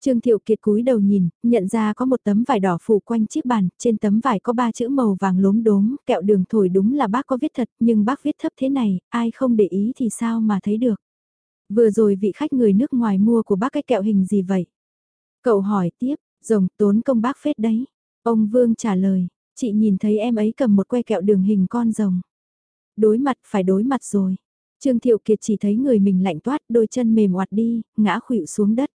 Trương Thiệu Kiệt cúi đầu nhìn, nhận ra có một tấm vải đỏ phủ quanh chiếc bàn, trên tấm vải có ba chữ màu vàng lốm đốm, kẹo đường thổi đúng là bác có viết thật, nhưng bác viết thấp thế này, ai không để ý thì sao mà thấy được. Vừa rồi vị khách người nước ngoài mua của bác cái kẹo hình gì vậy? Cậu hỏi tiếp, rồng tốn công bác phết đấy. Ông Vương trả lời, chị nhìn thấy em ấy cầm một que kẹo đường hình con rồng. Đối mặt phải đối mặt rồi. Trương Thiệu Kiệt chỉ thấy người mình lạnh toát, đôi chân mềm oạt đi, ngã khuỵu xuống đất.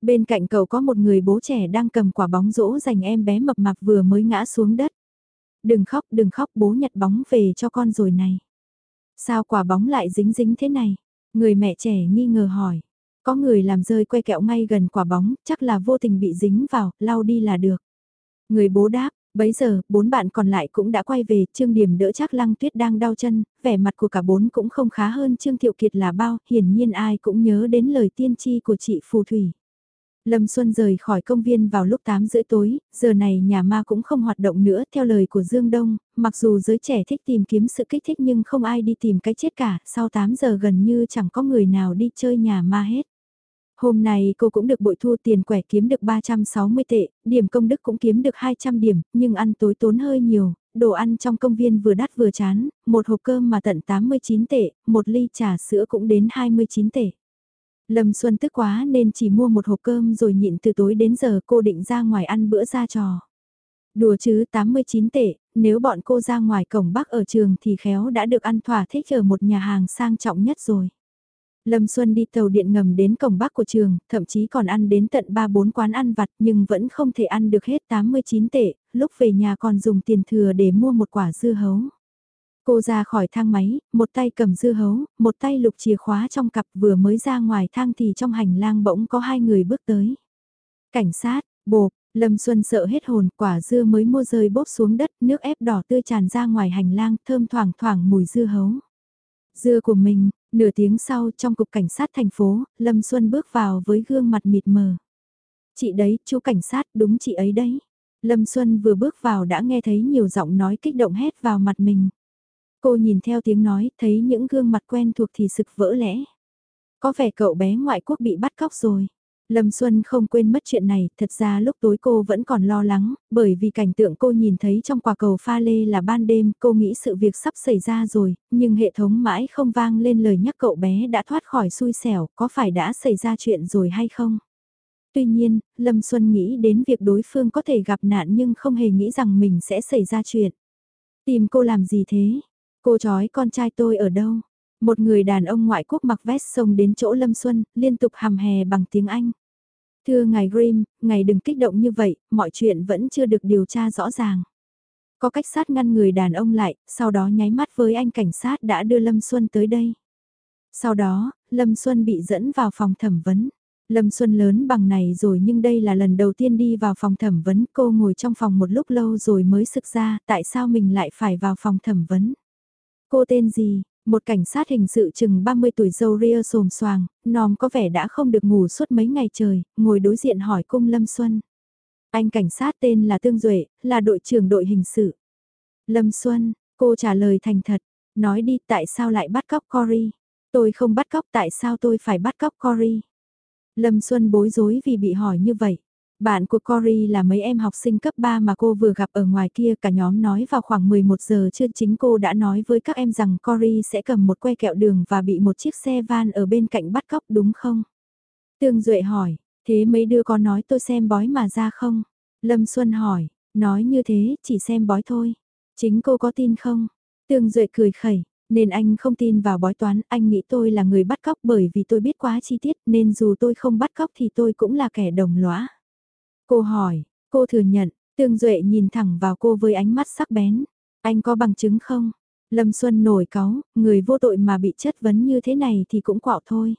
Bên cạnh cậu có một người bố trẻ đang cầm quả bóng rỗ dành em bé mập mạp vừa mới ngã xuống đất. Đừng khóc, đừng khóc, bố nhặt bóng về cho con rồi này. Sao quả bóng lại dính dính thế này? Người mẹ trẻ nghi ngờ hỏi. Có người làm rơi que kẹo ngay gần quả bóng, chắc là vô tình bị dính vào, lau đi là được. Người bố đáp, Bấy giờ, bốn bạn còn lại cũng đã quay về, Trương Điểm đỡ chắc Lăng Tuyết đang đau chân, vẻ mặt của cả bốn cũng không khá hơn Trương Thiệu Kiệt là bao, hiển nhiên ai cũng nhớ đến lời tiên tri của chị Phù Thủy. Lâm Xuân rời khỏi công viên vào lúc 8 rưỡi tối, giờ này nhà ma cũng không hoạt động nữa theo lời của Dương Đông, mặc dù giới trẻ thích tìm kiếm sự kích thích nhưng không ai đi tìm cái chết cả, sau 8 giờ gần như chẳng có người nào đi chơi nhà ma hết. Hôm nay cô cũng được bội thu tiền quẻ kiếm được 360 tệ, điểm công đức cũng kiếm được 200 điểm, nhưng ăn tối tốn hơi nhiều, đồ ăn trong công viên vừa đắt vừa chán, một hộp cơm mà tận 89 tệ, một ly trà sữa cũng đến 29 tệ. Lâm Xuân tức quá nên chỉ mua một hộp cơm rồi nhịn từ tối đến giờ cô định ra ngoài ăn bữa ra trò. Đùa chứ 89 tệ, nếu bọn cô ra ngoài cổng bắc ở trường thì khéo đã được ăn thỏa thích ở một nhà hàng sang trọng nhất rồi. Lâm Xuân đi tàu điện ngầm đến cổng bắc của trường, thậm chí còn ăn đến tận 3-4 quán ăn vặt nhưng vẫn không thể ăn được hết 89 tệ, lúc về nhà còn dùng tiền thừa để mua một quả dưa hấu. Cô ra khỏi thang máy, một tay cầm dưa hấu, một tay lục chìa khóa trong cặp vừa mới ra ngoài thang thì trong hành lang bỗng có hai người bước tới. Cảnh sát, bộp, Lâm Xuân sợ hết hồn, quả dưa mới mua rơi bốp xuống đất, nước ép đỏ tươi tràn ra ngoài hành lang, thơm thoảng thoảng mùi dưa hấu. Dưa của mình, nửa tiếng sau trong cục cảnh sát thành phố, Lâm Xuân bước vào với gương mặt mịt mờ. Chị đấy, chú cảnh sát, đúng chị ấy đấy. Lâm Xuân vừa bước vào đã nghe thấy nhiều giọng nói kích động hét vào mặt mình. Cô nhìn theo tiếng nói, thấy những gương mặt quen thuộc thì sực vỡ lẽ. Có vẻ cậu bé ngoại quốc bị bắt cóc rồi. Lâm Xuân không quên mất chuyện này, thật ra lúc tối cô vẫn còn lo lắng, bởi vì cảnh tượng cô nhìn thấy trong quả cầu pha lê là ban đêm, cô nghĩ sự việc sắp xảy ra rồi, nhưng hệ thống mãi không vang lên lời nhắc cậu bé đã thoát khỏi xui xẻo, có phải đã xảy ra chuyện rồi hay không? Tuy nhiên, Lâm Xuân nghĩ đến việc đối phương có thể gặp nạn nhưng không hề nghĩ rằng mình sẽ xảy ra chuyện. Tìm cô làm gì thế? Cô chói con trai tôi ở đâu? Một người đàn ông ngoại quốc mặc vest xông đến chỗ Lâm Xuân, liên tục hàm hè bằng tiếng Anh. Thưa ngài Grimm, ngài đừng kích động như vậy, mọi chuyện vẫn chưa được điều tra rõ ràng. Có cách sát ngăn người đàn ông lại, sau đó nháy mắt với anh cảnh sát đã đưa Lâm Xuân tới đây. Sau đó, Lâm Xuân bị dẫn vào phòng thẩm vấn. Lâm Xuân lớn bằng này rồi nhưng đây là lần đầu tiên đi vào phòng thẩm vấn. Cô ngồi trong phòng một lúc lâu rồi mới sực ra tại sao mình lại phải vào phòng thẩm vấn. Cô tên gì? Một cảnh sát hình sự chừng 30 tuổi dâu ria xồm xoàng, nòm có vẻ đã không được ngủ suốt mấy ngày trời, ngồi đối diện hỏi cung Lâm Xuân. Anh cảnh sát tên là Tương Duệ, là đội trưởng đội hình sự. Lâm Xuân, cô trả lời thành thật, nói đi tại sao lại bắt cóc Cory. Tôi không bắt cóc tại sao tôi phải bắt cóc Cory. Lâm Xuân bối rối vì bị hỏi như vậy. Bạn của Cory là mấy em học sinh cấp 3 mà cô vừa gặp ở ngoài kia cả nhóm nói vào khoảng 11 giờ trưa chính cô đã nói với các em rằng Cory sẽ cầm một que kẹo đường và bị một chiếc xe van ở bên cạnh bắt cóc đúng không? Tương Duệ hỏi, thế mấy đứa có nói tôi xem bói mà ra không? Lâm Xuân hỏi, nói như thế chỉ xem bói thôi. Chính cô có tin không? Tương Duệ cười khẩy, nên anh không tin vào bói toán, anh nghĩ tôi là người bắt cóc bởi vì tôi biết quá chi tiết nên dù tôi không bắt cóc thì tôi cũng là kẻ đồng lõa. Cô hỏi, cô thừa nhận, Tương Duệ nhìn thẳng vào cô với ánh mắt sắc bén. Anh có bằng chứng không? Lâm Xuân nổi cáu, người vô tội mà bị chất vấn như thế này thì cũng quạo thôi.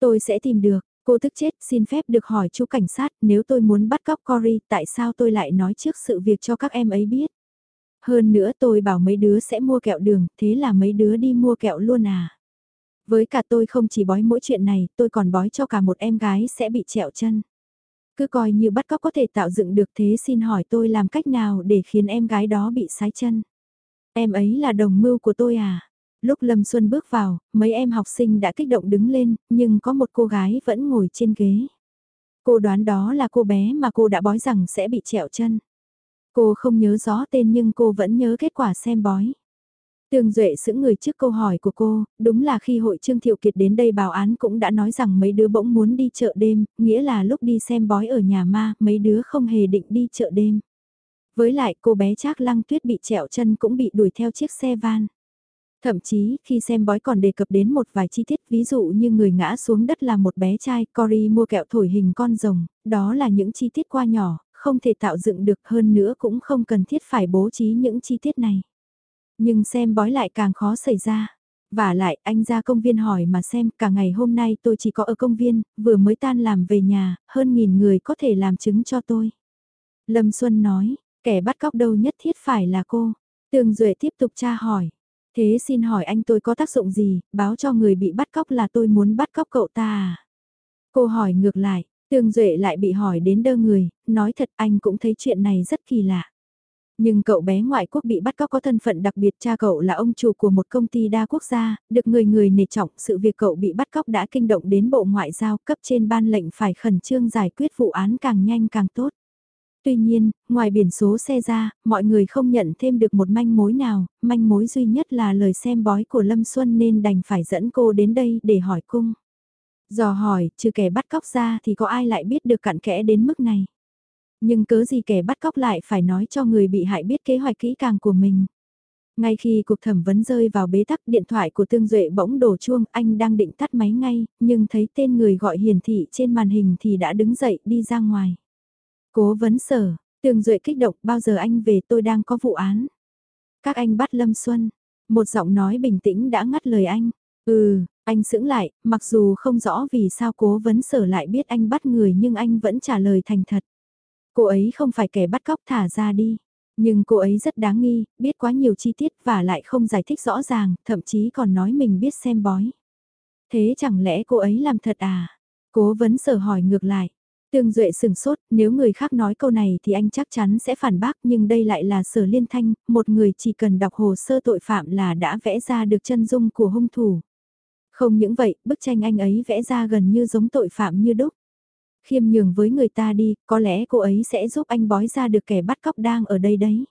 Tôi sẽ tìm được, cô tức chết xin phép được hỏi chú cảnh sát nếu tôi muốn bắt cóc Cory tại sao tôi lại nói trước sự việc cho các em ấy biết. Hơn nữa tôi bảo mấy đứa sẽ mua kẹo đường, thế là mấy đứa đi mua kẹo luôn à. Với cả tôi không chỉ bói mỗi chuyện này, tôi còn bói cho cả một em gái sẽ bị trẹo chân. Cứ coi như bắt cóc có thể tạo dựng được thế xin hỏi tôi làm cách nào để khiến em gái đó bị sái chân. Em ấy là đồng mưu của tôi à? Lúc Lâm Xuân bước vào, mấy em học sinh đã kích động đứng lên, nhưng có một cô gái vẫn ngồi trên ghế. Cô đoán đó là cô bé mà cô đã bói rằng sẽ bị trẹo chân. Cô không nhớ rõ tên nhưng cô vẫn nhớ kết quả xem bói. Tương Duệ sững người trước câu hỏi của cô, đúng là khi hội Trương Thiệu Kiệt đến đây báo án cũng đã nói rằng mấy đứa bỗng muốn đi chợ đêm, nghĩa là lúc đi xem bói ở nhà ma, mấy đứa không hề định đi chợ đêm. Với lại cô bé Trác Lăng Tuyết bị trẹo chân cũng bị đuổi theo chiếc xe van. Thậm chí, khi xem bói còn đề cập đến một vài chi tiết ví dụ như người ngã xuống đất là một bé trai, Cory mua kẹo thổi hình con rồng, đó là những chi tiết qua nhỏ, không thể tạo dựng được hơn nữa cũng không cần thiết phải bố trí những chi tiết này. Nhưng xem bói lại càng khó xảy ra. Và lại anh ra công viên hỏi mà xem cả ngày hôm nay tôi chỉ có ở công viên, vừa mới tan làm về nhà, hơn nghìn người có thể làm chứng cho tôi. Lâm Xuân nói, kẻ bắt cóc đâu nhất thiết phải là cô. Tường Duệ tiếp tục tra hỏi. Thế xin hỏi anh tôi có tác dụng gì, báo cho người bị bắt cóc là tôi muốn bắt cóc cậu ta à? Cô hỏi ngược lại, Tường Duệ lại bị hỏi đến đơ người, nói thật anh cũng thấy chuyện này rất kỳ lạ. Nhưng cậu bé ngoại quốc bị bắt cóc có thân phận đặc biệt cha cậu là ông chủ của một công ty đa quốc gia, được người người nể trọng sự việc cậu bị bắt cóc đã kinh động đến bộ ngoại giao cấp trên ban lệnh phải khẩn trương giải quyết vụ án càng nhanh càng tốt. Tuy nhiên, ngoài biển số xe ra, mọi người không nhận thêm được một manh mối nào, manh mối duy nhất là lời xem bói của Lâm Xuân nên đành phải dẫn cô đến đây để hỏi cung. Dò hỏi, trừ kẻ bắt cóc ra thì có ai lại biết được cặn kẽ đến mức này? Nhưng cớ gì kẻ bắt cóc lại phải nói cho người bị hại biết kế hoạch kỹ càng của mình. Ngay khi cuộc thẩm vấn rơi vào bế tắc điện thoại của Tương Duệ bỗng đổ chuông anh đang định tắt máy ngay, nhưng thấy tên người gọi hiển thị trên màn hình thì đã đứng dậy đi ra ngoài. Cố vấn sở, Tương Duệ kích động bao giờ anh về tôi đang có vụ án. Các anh bắt Lâm Xuân, một giọng nói bình tĩnh đã ngắt lời anh. Ừ, anh sững lại, mặc dù không rõ vì sao cố vấn sở lại biết anh bắt người nhưng anh vẫn trả lời thành thật. Cô ấy không phải kẻ bắt cóc thả ra đi. Nhưng cô ấy rất đáng nghi, biết quá nhiều chi tiết và lại không giải thích rõ ràng, thậm chí còn nói mình biết xem bói. Thế chẳng lẽ cô ấy làm thật à? Cố vấn sở hỏi ngược lại. Tương Duệ sừng sốt, nếu người khác nói câu này thì anh chắc chắn sẽ phản bác nhưng đây lại là sở liên thanh, một người chỉ cần đọc hồ sơ tội phạm là đã vẽ ra được chân dung của hung thủ. Không những vậy, bức tranh anh ấy vẽ ra gần như giống tội phạm như đúc khiêm nhường với người ta đi, có lẽ cô ấy sẽ giúp anh bói ra được kẻ bắt cóc đang ở đây đấy.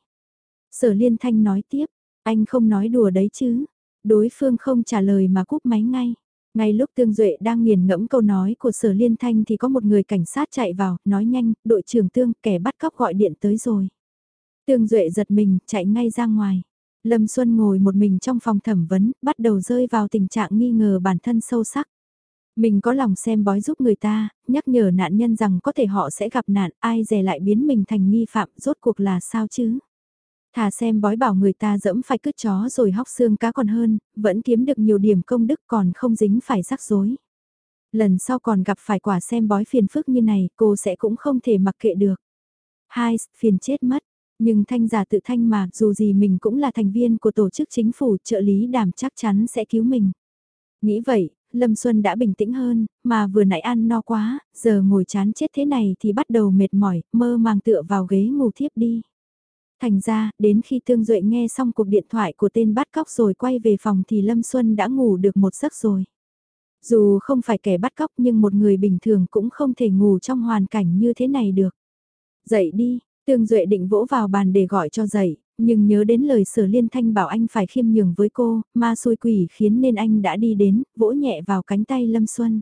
Sở liên thanh nói tiếp, anh không nói đùa đấy chứ. Đối phương không trả lời mà cúp máy ngay. Ngay lúc Tương Duệ đang nghiền ngẫm câu nói của sở liên thanh thì có một người cảnh sát chạy vào, nói nhanh, đội trưởng Tương, kẻ bắt cóc gọi điện tới rồi. Tương Duệ giật mình, chạy ngay ra ngoài. Lâm Xuân ngồi một mình trong phòng thẩm vấn, bắt đầu rơi vào tình trạng nghi ngờ bản thân sâu sắc. Mình có lòng xem bói giúp người ta, nhắc nhở nạn nhân rằng có thể họ sẽ gặp nạn, ai dè lại biến mình thành nghi phạm, rốt cuộc là sao chứ? Thà xem bói bảo người ta dẫm phải cứt chó rồi hóc xương cá còn hơn, vẫn kiếm được nhiều điểm công đức còn không dính phải rắc rối. Lần sau còn gặp phải quả xem bói phiền phức như này, cô sẽ cũng không thể mặc kệ được. Hai, phiền chết mất. Nhưng thanh giả tự thanh mà, dù gì mình cũng là thành viên của tổ chức chính phủ, trợ lý đảm chắc chắn sẽ cứu mình. Nghĩ vậy, Lâm Xuân đã bình tĩnh hơn, mà vừa nãy ăn no quá, giờ ngồi chán chết thế này thì bắt đầu mệt mỏi, mơ màng tựa vào ghế ngủ thiếp đi. Thành ra, đến khi Tương Duệ nghe xong cuộc điện thoại của tên bắt cóc rồi quay về phòng thì Lâm Xuân đã ngủ được một giấc rồi. Dù không phải kẻ bắt cóc nhưng một người bình thường cũng không thể ngủ trong hoàn cảnh như thế này được. Dậy đi, Tương Duệ định vỗ vào bàn để gọi cho dậy, nhưng nhớ đến lời sở liên thanh bảo anh phải khiêm nhường với cô, ma xui quỷ khiến nên anh đã đi đến, vỗ nhẹ vào cánh tay Lâm Xuân.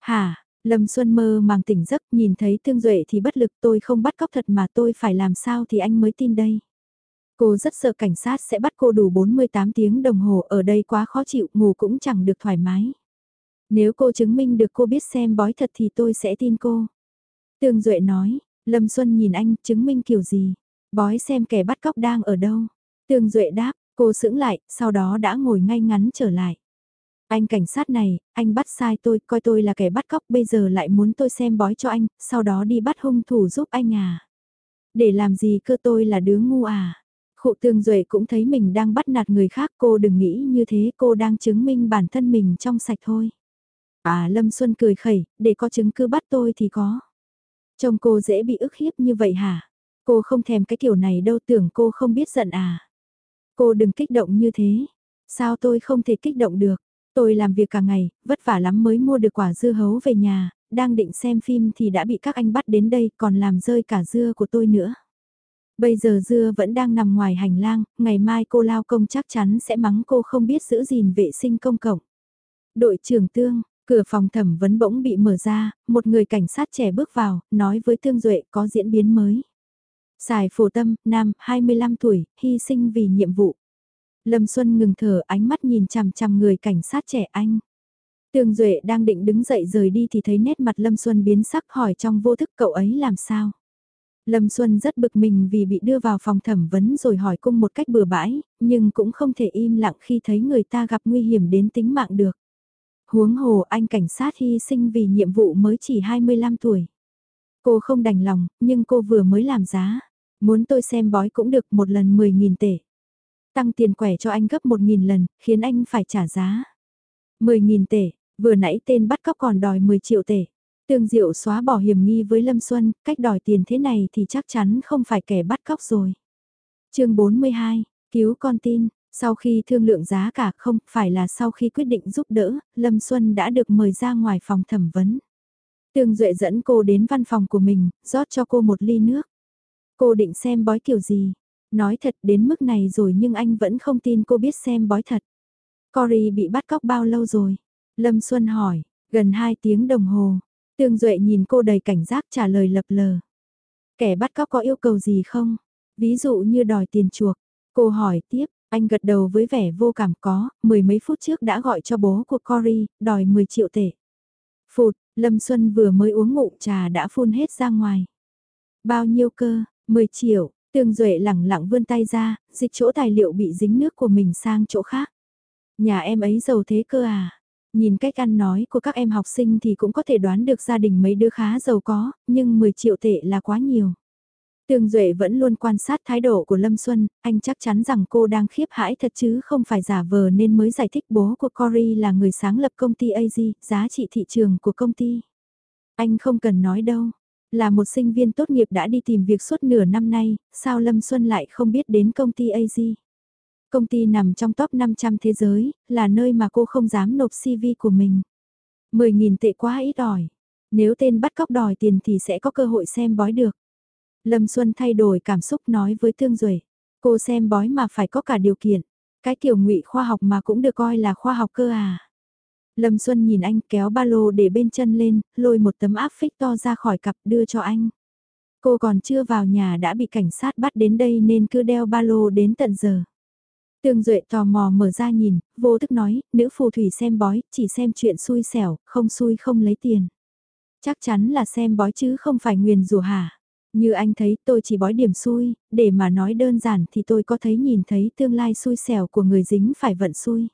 Hả, Lâm Xuân mơ màng tỉnh giấc nhìn thấy Tương Duệ thì bất lực tôi không bắt cóc thật mà tôi phải làm sao thì anh mới tin đây. Cô rất sợ cảnh sát sẽ bắt cô đủ 48 tiếng đồng hồ ở đây quá khó chịu, ngủ cũng chẳng được thoải mái. Nếu cô chứng minh được cô biết xem bói thật thì tôi sẽ tin cô. Tương Duệ nói, Lâm Xuân nhìn anh chứng minh kiểu gì. Bói xem kẻ bắt cóc đang ở đâu. Tương Duệ đáp, cô sững lại, sau đó đã ngồi ngay ngắn trở lại. Anh cảnh sát này, anh bắt sai tôi, coi tôi là kẻ bắt cóc, bây giờ lại muốn tôi xem bói cho anh, sau đó đi bắt hung thủ giúp anh à. Để làm gì cơ tôi là đứa ngu à. Khụ tương duệ cũng thấy mình đang bắt nạt người khác, cô đừng nghĩ như thế, cô đang chứng minh bản thân mình trong sạch thôi. À Lâm Xuân cười khẩy, để có chứng cứ bắt tôi thì có. Trông cô dễ bị ức hiếp như vậy hả? Cô không thèm cái kiểu này đâu tưởng cô không biết giận à. Cô đừng kích động như thế. Sao tôi không thể kích động được? Tôi làm việc cả ngày, vất vả lắm mới mua được quả dưa hấu về nhà, đang định xem phim thì đã bị các anh bắt đến đây còn làm rơi cả dưa của tôi nữa. Bây giờ dưa vẫn đang nằm ngoài hành lang, ngày mai cô lao công chắc chắn sẽ mắng cô không biết giữ gìn vệ sinh công cộng. Đội trưởng Tương, cửa phòng thẩm vấn bỗng bị mở ra, một người cảnh sát trẻ bước vào, nói với Tương Duệ có diễn biến mới. Sài phổ tâm, nam, 25 tuổi, hy sinh vì nhiệm vụ. Lâm Xuân ngừng thở ánh mắt nhìn chằm chằm người cảnh sát trẻ anh. Tường Duệ đang định đứng dậy rời đi thì thấy nét mặt Lâm Xuân biến sắc hỏi trong vô thức cậu ấy làm sao. Lâm Xuân rất bực mình vì bị đưa vào phòng thẩm vấn rồi hỏi cung một cách bừa bãi, nhưng cũng không thể im lặng khi thấy người ta gặp nguy hiểm đến tính mạng được. Huống hồ anh cảnh sát hy sinh vì nhiệm vụ mới chỉ 25 tuổi. Cô không đành lòng, nhưng cô vừa mới làm giá. Muốn tôi xem bói cũng được một lần 10.000 tệ. Tăng tiền quẻ cho anh gấp 1.000 lần, khiến anh phải trả giá. 10.000 tệ, vừa nãy tên bắt cóc còn đòi 10 triệu tệ. Tương Diệu xóa bỏ hiểm nghi với Lâm Xuân, cách đòi tiền thế này thì chắc chắn không phải kẻ bắt cóc rồi. chương 42, cứu con tin, sau khi thương lượng giá cả không phải là sau khi quyết định giúp đỡ, Lâm Xuân đã được mời ra ngoài phòng thẩm vấn. Tương Duệ dẫn cô đến văn phòng của mình, rót cho cô một ly nước. Cô định xem bói kiểu gì? Nói thật đến mức này rồi nhưng anh vẫn không tin cô biết xem bói thật. Cory bị bắt cóc bao lâu rồi? Lâm Xuân hỏi, gần 2 tiếng đồng hồ. Tương Duệ nhìn cô đầy cảnh giác trả lời lập lờ. Kẻ bắt cóc có yêu cầu gì không? Ví dụ như đòi tiền chuộc. Cô hỏi tiếp, anh gật đầu với vẻ vô cảm có, mười mấy phút trước đã gọi cho bố của Cory, đòi 10 triệu tệ. Phụt, Lâm Xuân vừa mới uống ngụm trà đã phun hết ra ngoài. Bao nhiêu cơ, 10 triệu, Tương Duệ lẳng lặng vươn tay ra, dịch chỗ tài liệu bị dính nước của mình sang chỗ khác. Nhà em ấy giàu thế cơ à? Nhìn cách ăn nói của các em học sinh thì cũng có thể đoán được gia đình mấy đứa khá giàu có, nhưng 10 triệu tệ là quá nhiều. Tương Duệ vẫn luôn quan sát thái độ của Lâm Xuân, anh chắc chắn rằng cô đang khiếp hãi thật chứ không phải giả vờ nên mới giải thích bố của Cory là người sáng lập công ty AZ, giá trị thị trường của công ty. Anh không cần nói đâu, là một sinh viên tốt nghiệp đã đi tìm việc suốt nửa năm nay, sao Lâm Xuân lại không biết đến công ty AZ? Công ty nằm trong top 500 thế giới, là nơi mà cô không dám nộp CV của mình. 10.000 tệ quá ít ỏi. Nếu tên bắt cóc đòi tiền thì sẽ có cơ hội xem bói được. Lâm Xuân thay đổi cảm xúc nói với thương Duệ. Cô xem bói mà phải có cả điều kiện. Cái kiểu ngụy khoa học mà cũng được coi là khoa học cơ à. Lâm Xuân nhìn anh kéo ba lô để bên chân lên, lôi một tấm áp phích to ra khỏi cặp đưa cho anh. Cô còn chưa vào nhà đã bị cảnh sát bắt đến đây nên cứ đeo ba lô đến tận giờ. Tương Duệ tò mò mở ra nhìn, vô thức nói, nữ phù thủy xem bói, chỉ xem chuyện xui xẻo, không xui không lấy tiền. Chắc chắn là xem bói chứ không phải nguyền rủa hả. Như anh thấy tôi chỉ bói điểm xui, để mà nói đơn giản thì tôi có thấy nhìn thấy tương lai xui xẻo của người dính phải vận xui.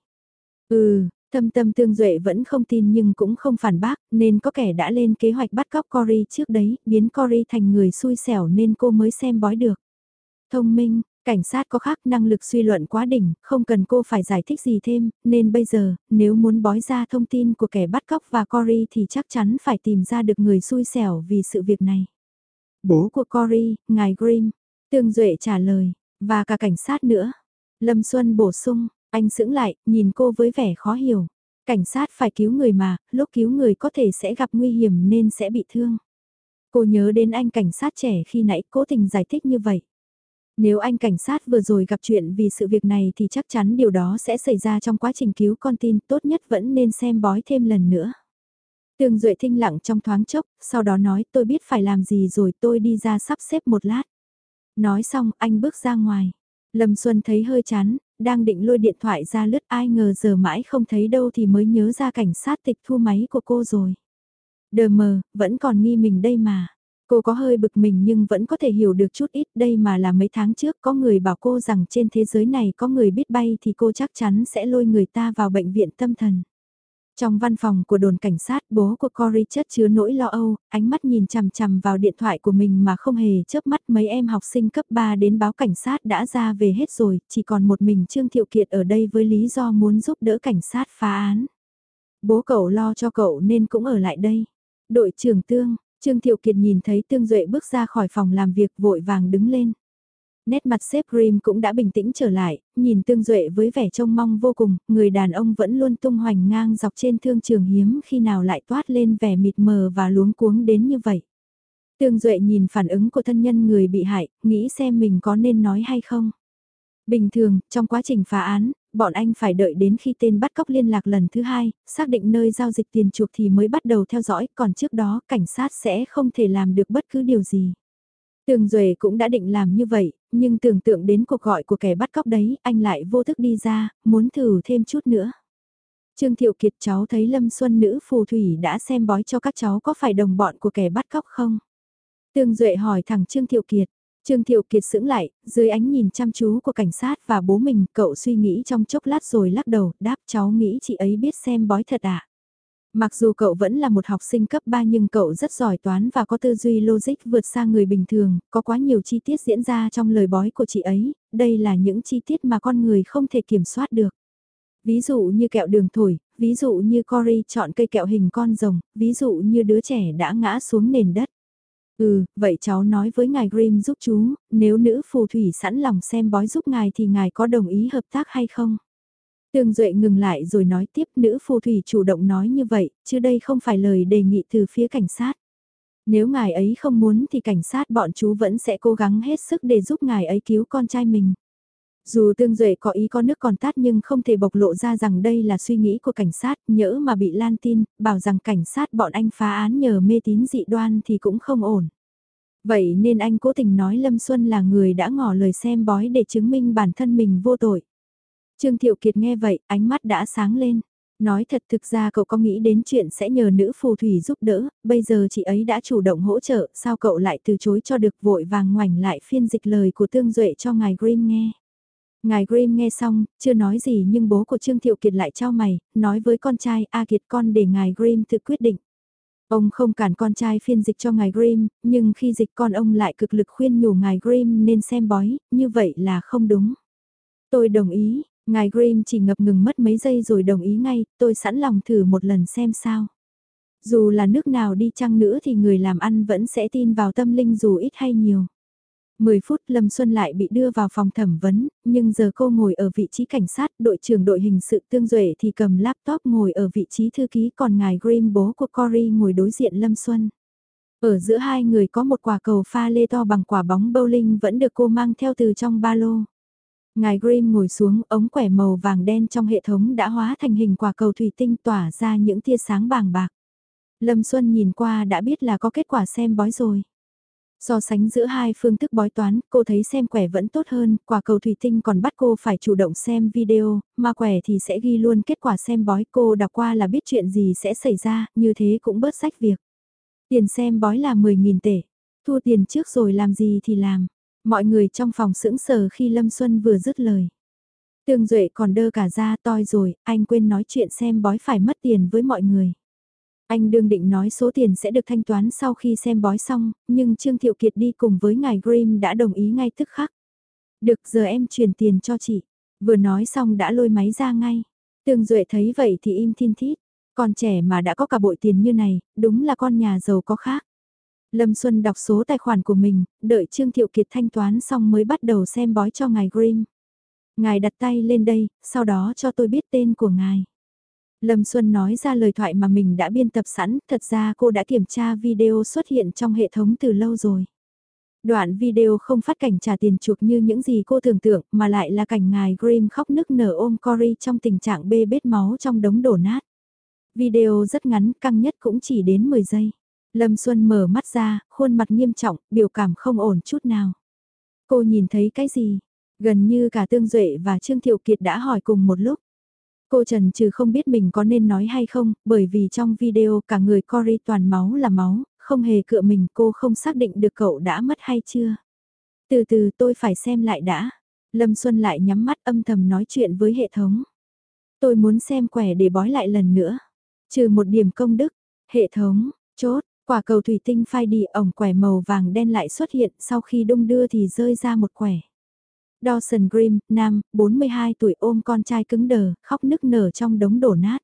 Ừ, Thâm tâm tương duệ vẫn không tin nhưng cũng không phản bác, nên có kẻ đã lên kế hoạch bắt cóc Cory trước đấy, biến Cory thành người xui xẻo nên cô mới xem bói được. Thông minh, cảnh sát có khác năng lực suy luận quá đỉnh, không cần cô phải giải thích gì thêm, nên bây giờ, nếu muốn bói ra thông tin của kẻ bắt cóc và Cory thì chắc chắn phải tìm ra được người xui xẻo vì sự việc này. Bố của Cory, ngài Grimm, Tương Duệ trả lời, và cả cảnh sát nữa. Lâm Xuân bổ sung, anh sững lại, nhìn cô với vẻ khó hiểu. Cảnh sát phải cứu người mà, lúc cứu người có thể sẽ gặp nguy hiểm nên sẽ bị thương. Cô nhớ đến anh cảnh sát trẻ khi nãy cố tình giải thích như vậy. Nếu anh cảnh sát vừa rồi gặp chuyện vì sự việc này thì chắc chắn điều đó sẽ xảy ra trong quá trình cứu con tin tốt nhất vẫn nên xem bói thêm lần nữa. Tường Duệ thinh lặng trong thoáng chốc, sau đó nói tôi biết phải làm gì rồi tôi đi ra sắp xếp một lát. Nói xong anh bước ra ngoài. Lâm Xuân thấy hơi chán, đang định lôi điện thoại ra lướt ai ngờ giờ mãi không thấy đâu thì mới nhớ ra cảnh sát tịch thu máy của cô rồi. Đờ mờ, vẫn còn nghi mình đây mà. Cô có hơi bực mình nhưng vẫn có thể hiểu được chút ít đây mà là mấy tháng trước có người bảo cô rằng trên thế giới này có người biết bay thì cô chắc chắn sẽ lôi người ta vào bệnh viện tâm thần. Trong văn phòng của đồn cảnh sát, bố của Cory chất chứa nỗi lo âu, ánh mắt nhìn chằm chằm vào điện thoại của mình mà không hề chớp mắt mấy em học sinh cấp 3 đến báo cảnh sát đã ra về hết rồi, chỉ còn một mình Trương Thiệu Kiệt ở đây với lý do muốn giúp đỡ cảnh sát phá án. Bố cậu lo cho cậu nên cũng ở lại đây. Đội trưởng Tương, Trương Thiệu Kiệt nhìn thấy Tương Duệ bước ra khỏi phòng làm việc vội vàng đứng lên. Nét mặt sếp Grim cũng đã bình tĩnh trở lại, nhìn Tương Duệ với vẻ trông mong vô cùng, người đàn ông vẫn luôn tung hoành ngang dọc trên thương trường hiếm khi nào lại toát lên vẻ mịt mờ và luống cuống đến như vậy. Tương Duệ nhìn phản ứng của thân nhân người bị hại, nghĩ xem mình có nên nói hay không. Bình thường, trong quá trình phá án, bọn anh phải đợi đến khi tên bắt cóc liên lạc lần thứ hai, xác định nơi giao dịch tiền chuộc thì mới bắt đầu theo dõi, còn trước đó cảnh sát sẽ không thể làm được bất cứ điều gì. Tường Duệ cũng đã định làm như vậy, nhưng tưởng tượng đến cuộc gọi của kẻ bắt cóc đấy, anh lại vô thức đi ra, muốn thử thêm chút nữa. Trương Thiệu Kiệt cháu thấy Lâm Xuân nữ phù thủy đã xem bói cho các cháu có phải đồng bọn của kẻ bắt cóc không? Tường Duệ hỏi thẳng Trương Thiệu Kiệt. Trương Thiệu Kiệt sững lại, dưới ánh nhìn chăm chú của cảnh sát và bố mình, cậu suy nghĩ trong chốc lát rồi lắc đầu, đáp cháu nghĩ chị ấy biết xem bói thật à? Mặc dù cậu vẫn là một học sinh cấp 3 nhưng cậu rất giỏi toán và có tư duy logic vượt xa người bình thường, có quá nhiều chi tiết diễn ra trong lời bói của chị ấy, đây là những chi tiết mà con người không thể kiểm soát được. Ví dụ như kẹo đường thổi, ví dụ như Cory chọn cây kẹo hình con rồng, ví dụ như đứa trẻ đã ngã xuống nền đất. Ừ, vậy cháu nói với ngài Grimm giúp chú, nếu nữ phù thủy sẵn lòng xem bói giúp ngài thì ngài có đồng ý hợp tác hay không? Tương Duệ ngừng lại rồi nói tiếp nữ phù thủy chủ động nói như vậy, chứ đây không phải lời đề nghị từ phía cảnh sát. Nếu ngài ấy không muốn thì cảnh sát bọn chú vẫn sẽ cố gắng hết sức để giúp ngài ấy cứu con trai mình. Dù Tương Duệ có ý có nước còn tát nhưng không thể bộc lộ ra rằng đây là suy nghĩ của cảnh sát, nhỡ mà bị lan tin, bảo rằng cảnh sát bọn anh phá án nhờ mê tín dị đoan thì cũng không ổn. Vậy nên anh cố tình nói Lâm Xuân là người đã ngỏ lời xem bói để chứng minh bản thân mình vô tội. Trương Thiệu Kiệt nghe vậy, ánh mắt đã sáng lên. Nói thật thực ra cậu có nghĩ đến chuyện sẽ nhờ nữ phù thủy giúp đỡ, bây giờ chị ấy đã chủ động hỗ trợ, sao cậu lại từ chối cho được vội vàng ngoảnh lại phiên dịch lời của Tương Duệ cho ngài Grimm nghe. Ngài Grimm nghe xong, chưa nói gì nhưng bố của Trương Thiệu Kiệt lại trao mày, nói với con trai A Kiệt con để ngài Grimm tự quyết định. Ông không cản con trai phiên dịch cho ngài Grimm, nhưng khi dịch con ông lại cực lực khuyên nhủ ngài Grimm nên xem bói, như vậy là không đúng. Tôi đồng ý, ngài Grimm chỉ ngập ngừng mất mấy giây rồi đồng ý ngay, tôi sẵn lòng thử một lần xem sao. Dù là nước nào đi chăng nữa thì người làm ăn vẫn sẽ tin vào tâm linh dù ít hay nhiều. 10 phút Lâm Xuân lại bị đưa vào phòng thẩm vấn, nhưng giờ cô ngồi ở vị trí cảnh sát, đội trưởng đội hình sự tương duệ thì cầm laptop ngồi ở vị trí thư ký còn ngài Grimm bố của Cory ngồi đối diện Lâm Xuân. Ở giữa hai người có một quả cầu pha lê to bằng quả bóng bowling vẫn được cô mang theo từ trong ba lô. Ngài Grimm ngồi xuống ống quẻ màu vàng đen trong hệ thống đã hóa thành hình quả cầu thủy tinh tỏa ra những tia sáng bàng bạc. Lâm Xuân nhìn qua đã biết là có kết quả xem bói rồi. So sánh giữa hai phương thức bói toán, cô thấy xem quẻ vẫn tốt hơn, quả cầu thủy tinh còn bắt cô phải chủ động xem video, mà quẻ thì sẽ ghi luôn kết quả xem bói cô đọc qua là biết chuyện gì sẽ xảy ra, như thế cũng bớt sách việc. Tiền xem bói là 10.000 tệ, thua tiền trước rồi làm gì thì làm. Mọi người trong phòng sững sờ khi Lâm Xuân vừa dứt lời. Tương Duệ còn đơ cả ra toi rồi, anh quên nói chuyện xem bói phải mất tiền với mọi người. Anh đương định nói số tiền sẽ được thanh toán sau khi xem bói xong, nhưng Trương Thiệu Kiệt đi cùng với ngài Grimm đã đồng ý ngay tức khắc. Được giờ em chuyển tiền cho chị. Vừa nói xong đã lôi máy ra ngay. Tương Duệ thấy vậy thì im thiên thít. Con trẻ mà đã có cả bội tiền như này, đúng là con nhà giàu có khác. Lâm Xuân đọc số tài khoản của mình, đợi Trương Thiệu Kiệt thanh toán xong mới bắt đầu xem bói cho ngài Grimm. Ngài đặt tay lên đây, sau đó cho tôi biết tên của ngài. Lâm Xuân nói ra lời thoại mà mình đã biên tập sẵn, thật ra cô đã kiểm tra video xuất hiện trong hệ thống từ lâu rồi. Đoạn video không phát cảnh trả tiền chuộc như những gì cô tưởng tượng mà lại là cảnh ngài Grimm khóc nức nở ôm Cory trong tình trạng bê bết máu trong đống đổ nát. Video rất ngắn, căng nhất cũng chỉ đến 10 giây. Lâm Xuân mở mắt ra, khuôn mặt nghiêm trọng, biểu cảm không ổn chút nào. Cô nhìn thấy cái gì? Gần như cả Tương Duệ và Trương Thiệu Kiệt đã hỏi cùng một lúc. Cô Trần trừ không biết mình có nên nói hay không, bởi vì trong video cả người Cory toàn máu là máu, không hề cựa mình cô không xác định được cậu đã mất hay chưa. Từ từ tôi phải xem lại đã. Lâm Xuân lại nhắm mắt âm thầm nói chuyện với hệ thống. Tôi muốn xem quẻ để bói lại lần nữa. Trừ một điểm công đức, hệ thống, chốt, quả cầu thủy tinh phai đi ổng quẻ màu vàng đen lại xuất hiện sau khi đung đưa thì rơi ra một quẻ. Dawson Grimm, nam, 42 tuổi ôm con trai cứng đờ, khóc nức nở trong đống đổ nát.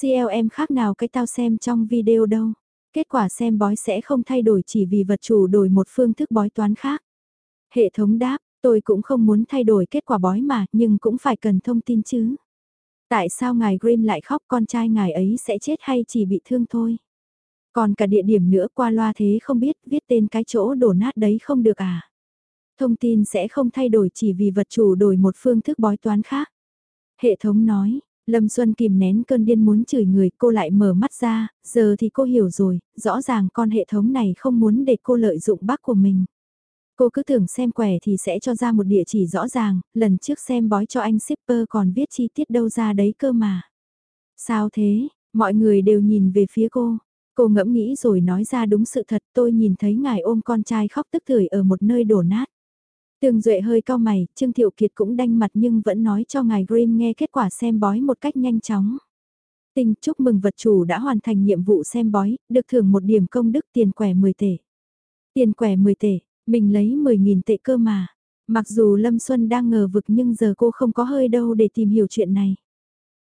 CLM khác nào cái tao xem trong video đâu. Kết quả xem bói sẽ không thay đổi chỉ vì vật chủ đổi một phương thức bói toán khác. Hệ thống đáp, tôi cũng không muốn thay đổi kết quả bói mà, nhưng cũng phải cần thông tin chứ. Tại sao ngài Grimm lại khóc con trai ngài ấy sẽ chết hay chỉ bị thương thôi? Còn cả địa điểm nữa qua loa thế không biết viết tên cái chỗ đổ nát đấy không được à? Thông tin sẽ không thay đổi chỉ vì vật chủ đổi một phương thức bói toán khác. Hệ thống nói, Lâm Xuân kìm nén cơn điên muốn chửi người cô lại mở mắt ra, giờ thì cô hiểu rồi, rõ ràng con hệ thống này không muốn để cô lợi dụng bác của mình. Cô cứ tưởng xem quẻ thì sẽ cho ra một địa chỉ rõ ràng, lần trước xem bói cho anh shipper còn viết chi tiết đâu ra đấy cơ mà. Sao thế, mọi người đều nhìn về phía cô. Cô ngẫm nghĩ rồi nói ra đúng sự thật tôi nhìn thấy ngài ôm con trai khóc tức tưởi ở một nơi đổ nát. Tường Duệ hơi cao mày, Trương Thiệu Kiệt cũng đanh mặt nhưng vẫn nói cho ngài Grimm nghe kết quả xem bói một cách nhanh chóng. Tình chúc mừng vật chủ đã hoàn thành nhiệm vụ xem bói, được thưởng một điểm công đức tiền quẻ 10 tể. Tiền quẻ 10 tể, mình lấy 10.000 tệ cơ mà. Mặc dù Lâm Xuân đang ngờ vực nhưng giờ cô không có hơi đâu để tìm hiểu chuyện này.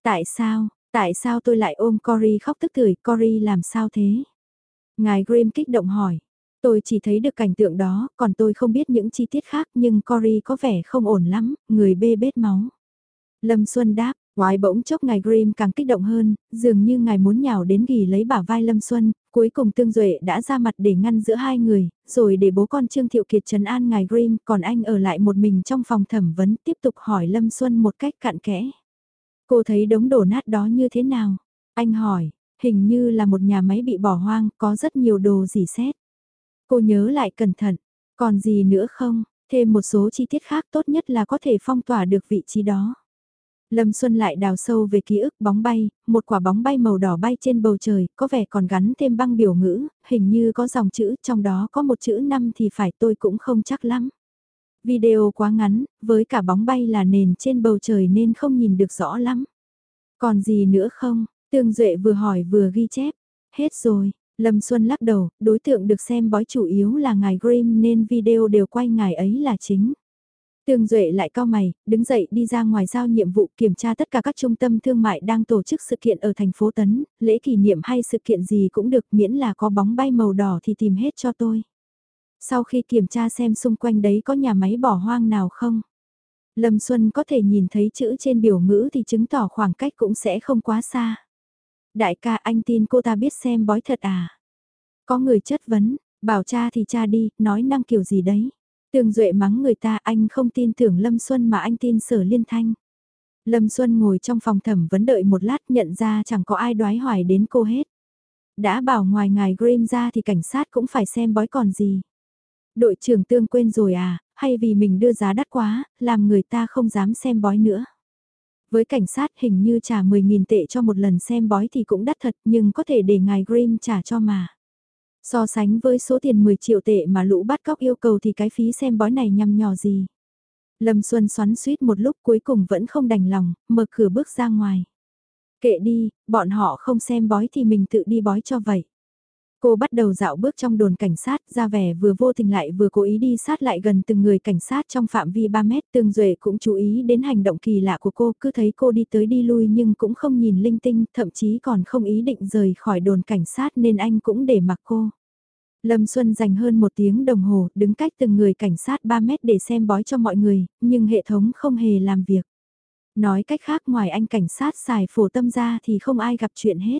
Tại sao, tại sao tôi lại ôm Cory khóc tức tưởi, Cory làm sao thế? Ngài Grimm kích động hỏi. Tôi chỉ thấy được cảnh tượng đó, còn tôi không biết những chi tiết khác nhưng Cory có vẻ không ổn lắm, người bê bết máu. Lâm Xuân đáp, Ngoài bỗng chốc ngài Grimm càng kích động hơn, dường như ngài muốn nhào đến ghi lấy bả vai Lâm Xuân, cuối cùng Tương Duệ đã ra mặt để ngăn giữa hai người, rồi để bố con Trương Thiệu Kiệt trấn an ngài Grimm, còn anh ở lại một mình trong phòng thẩm vấn tiếp tục hỏi Lâm Xuân một cách cặn kẽ. Cô thấy đống đổ nát đó như thế nào? Anh hỏi, hình như là một nhà máy bị bỏ hoang, có rất nhiều đồ gì xét. Cô nhớ lại cẩn thận, còn gì nữa không? Thêm một số chi tiết khác tốt nhất là có thể phong tỏa được vị trí đó. Lâm Xuân lại đào sâu về ký ức bóng bay, một quả bóng bay màu đỏ bay trên bầu trời, có vẻ còn gắn thêm băng biểu ngữ, hình như có dòng chữ, trong đó có một chữ năm thì phải tôi cũng không chắc lắm. Video quá ngắn, với cả bóng bay là nền trên bầu trời nên không nhìn được rõ lắm. Còn gì nữa không? Tương Duệ vừa hỏi vừa ghi chép. Hết rồi, Lâm Xuân lắc đầu, đối tượng được xem bói chủ yếu là ngài Grimm nên video đều quay ngài ấy là chính. Tương Duệ lại cao mày, đứng dậy đi ra ngoài giao nhiệm vụ kiểm tra tất cả các trung tâm thương mại đang tổ chức sự kiện ở thành phố Tấn, lễ kỷ niệm hay sự kiện gì cũng được miễn là có bóng bay màu đỏ thì tìm hết cho tôi. Sau khi kiểm tra xem xung quanh đấy có nhà máy bỏ hoang nào không? Lâm Xuân có thể nhìn thấy chữ trên biểu ngữ thì chứng tỏ khoảng cách cũng sẽ không quá xa. Đại ca anh tin cô ta biết xem bói thật à? Có người chất vấn, bảo cha thì cha đi, nói năng kiểu gì đấy. Tường Duệ mắng người ta anh không tin tưởng Lâm Xuân mà anh tin sở liên thanh. Lâm Xuân ngồi trong phòng thẩm vấn đợi một lát nhận ra chẳng có ai đoái hoài đến cô hết. Đã bảo ngoài ngài Grimm ra thì cảnh sát cũng phải xem bói còn gì. Đội trưởng tương quên rồi à, hay vì mình đưa giá đắt quá, làm người ta không dám xem bói nữa. Với cảnh sát hình như trả 10.000 tệ cho một lần xem bói thì cũng đắt thật nhưng có thể để ngài Grimm trả cho mà. So sánh với số tiền 10 triệu tệ mà lũ bắt cóc yêu cầu thì cái phí xem bói này nhằm nhỏ gì. Lâm Xuân xoắn suýt một lúc cuối cùng vẫn không đành lòng, mở cửa bước ra ngoài. Kệ đi, bọn họ không xem bói thì mình tự đi bói cho vậy. Cô bắt đầu dạo bước trong đồn cảnh sát, ra vẻ vừa vô tình lại vừa cố ý đi sát lại gần từng người cảnh sát trong phạm vi 3 mét. Tương Duệ cũng chú ý đến hành động kỳ lạ của cô, cứ thấy cô đi tới đi lui nhưng cũng không nhìn linh tinh, thậm chí còn không ý định rời khỏi đồn cảnh sát nên anh cũng để mặc cô. Lâm Xuân dành hơn một tiếng đồng hồ đứng cách từng người cảnh sát 3 mét để xem bói cho mọi người, nhưng hệ thống không hề làm việc. Nói cách khác ngoài anh cảnh sát xài phổ tâm ra thì không ai gặp chuyện hết.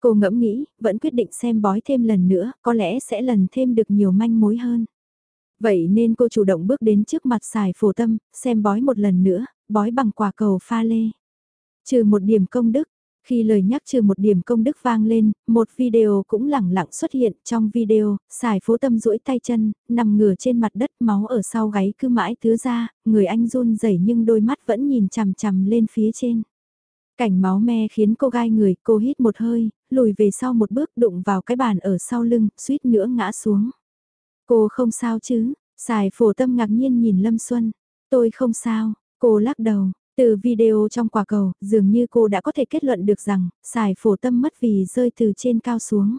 Cô ngẫm nghĩ, vẫn quyết định xem bói thêm lần nữa, có lẽ sẽ lần thêm được nhiều manh mối hơn. Vậy nên cô chủ động bước đến trước mặt xài phổ tâm, xem bói một lần nữa, bói bằng quả cầu pha lê. Trừ một điểm công đức, khi lời nhắc trừ một điểm công đức vang lên, một video cũng lẳng lặng xuất hiện trong video, xài phố tâm duỗi tay chân, nằm ngửa trên mặt đất máu ở sau gáy cứ mãi tứa ra, người anh run rẩy nhưng đôi mắt vẫn nhìn chằm chằm lên phía trên. Cảnh máu me khiến cô gai người, cô hít một hơi, lùi về sau một bước đụng vào cái bàn ở sau lưng, suýt nữa ngã xuống. Cô không sao chứ, xài phổ tâm ngạc nhiên nhìn Lâm Xuân. Tôi không sao, cô lắc đầu, từ video trong quả cầu, dường như cô đã có thể kết luận được rằng, xài phổ tâm mất vì rơi từ trên cao xuống.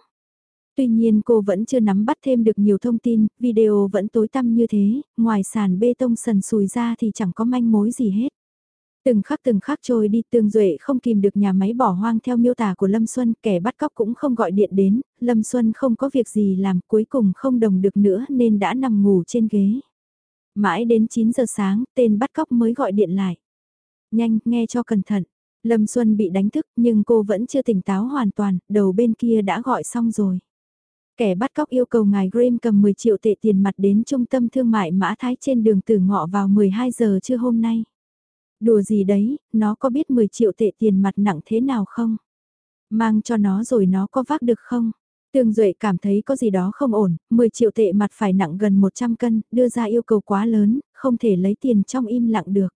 Tuy nhiên cô vẫn chưa nắm bắt thêm được nhiều thông tin, video vẫn tối tăm như thế, ngoài sàn bê tông sần sùi ra thì chẳng có manh mối gì hết. Từng khắc từng khắc trôi đi tương duệ không kìm được nhà máy bỏ hoang theo miêu tả của Lâm Xuân, kẻ bắt cóc cũng không gọi điện đến, Lâm Xuân không có việc gì làm cuối cùng không đồng được nữa nên đã nằm ngủ trên ghế. Mãi đến 9 giờ sáng, tên bắt cóc mới gọi điện lại. Nhanh, nghe cho cẩn thận. Lâm Xuân bị đánh thức nhưng cô vẫn chưa tỉnh táo hoàn toàn, đầu bên kia đã gọi xong rồi. Kẻ bắt cóc yêu cầu ngài Graham cầm 10 triệu tệ tiền mặt đến trung tâm thương mại Mã Thái trên đường Tử Ngọ vào 12 giờ trưa hôm nay. Đùa gì đấy, nó có biết 10 triệu tệ tiền mặt nặng thế nào không? Mang cho nó rồi nó có vác được không? Tương Duệ cảm thấy có gì đó không ổn, 10 triệu tệ mặt phải nặng gần 100 cân, đưa ra yêu cầu quá lớn, không thể lấy tiền trong im lặng được.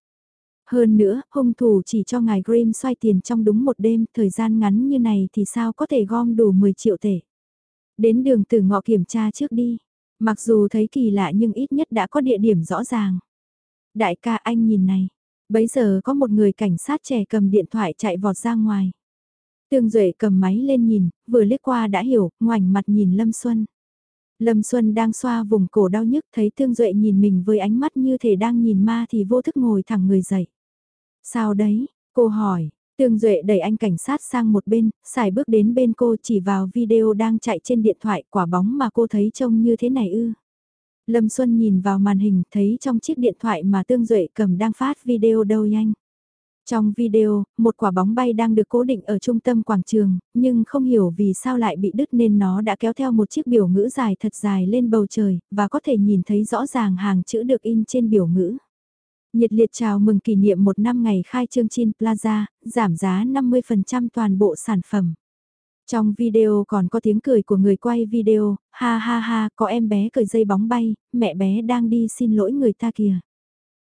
Hơn nữa, hung thủ chỉ cho ngài Grimm xoay tiền trong đúng một đêm, thời gian ngắn như này thì sao có thể gom đủ 10 triệu tệ. Đến đường từ ngọ kiểm tra trước đi. Mặc dù thấy kỳ lạ nhưng ít nhất đã có địa điểm rõ ràng. Đại ca anh nhìn này. Bấy giờ có một người cảnh sát trẻ cầm điện thoại chạy vọt ra ngoài. Tương Duệ cầm máy lên nhìn, vừa liếc qua đã hiểu, ngoảnh mặt nhìn Lâm Xuân. Lâm Xuân đang xoa vùng cổ đau nhức thấy Tương Duệ nhìn mình với ánh mắt như thể đang nhìn ma thì vô thức ngồi thẳng người dậy. Sao đấy? Cô hỏi, Tương Duệ đẩy anh cảnh sát sang một bên, xài bước đến bên cô chỉ vào video đang chạy trên điện thoại quả bóng mà cô thấy trông như thế này ư. Lâm Xuân nhìn vào màn hình thấy trong chiếc điện thoại mà Tương Duệ cầm đang phát video đâu nhanh. Trong video, một quả bóng bay đang được cố định ở trung tâm quảng trường, nhưng không hiểu vì sao lại bị đứt nên nó đã kéo theo một chiếc biểu ngữ dài thật dài lên bầu trời, và có thể nhìn thấy rõ ràng hàng chữ được in trên biểu ngữ. Nhiệt liệt chào mừng kỷ niệm một năm ngày khai trương Chin Plaza, giảm giá 50% toàn bộ sản phẩm. Trong video còn có tiếng cười của người quay video, ha ha ha, có em bé cởi dây bóng bay, mẹ bé đang đi xin lỗi người ta kìa.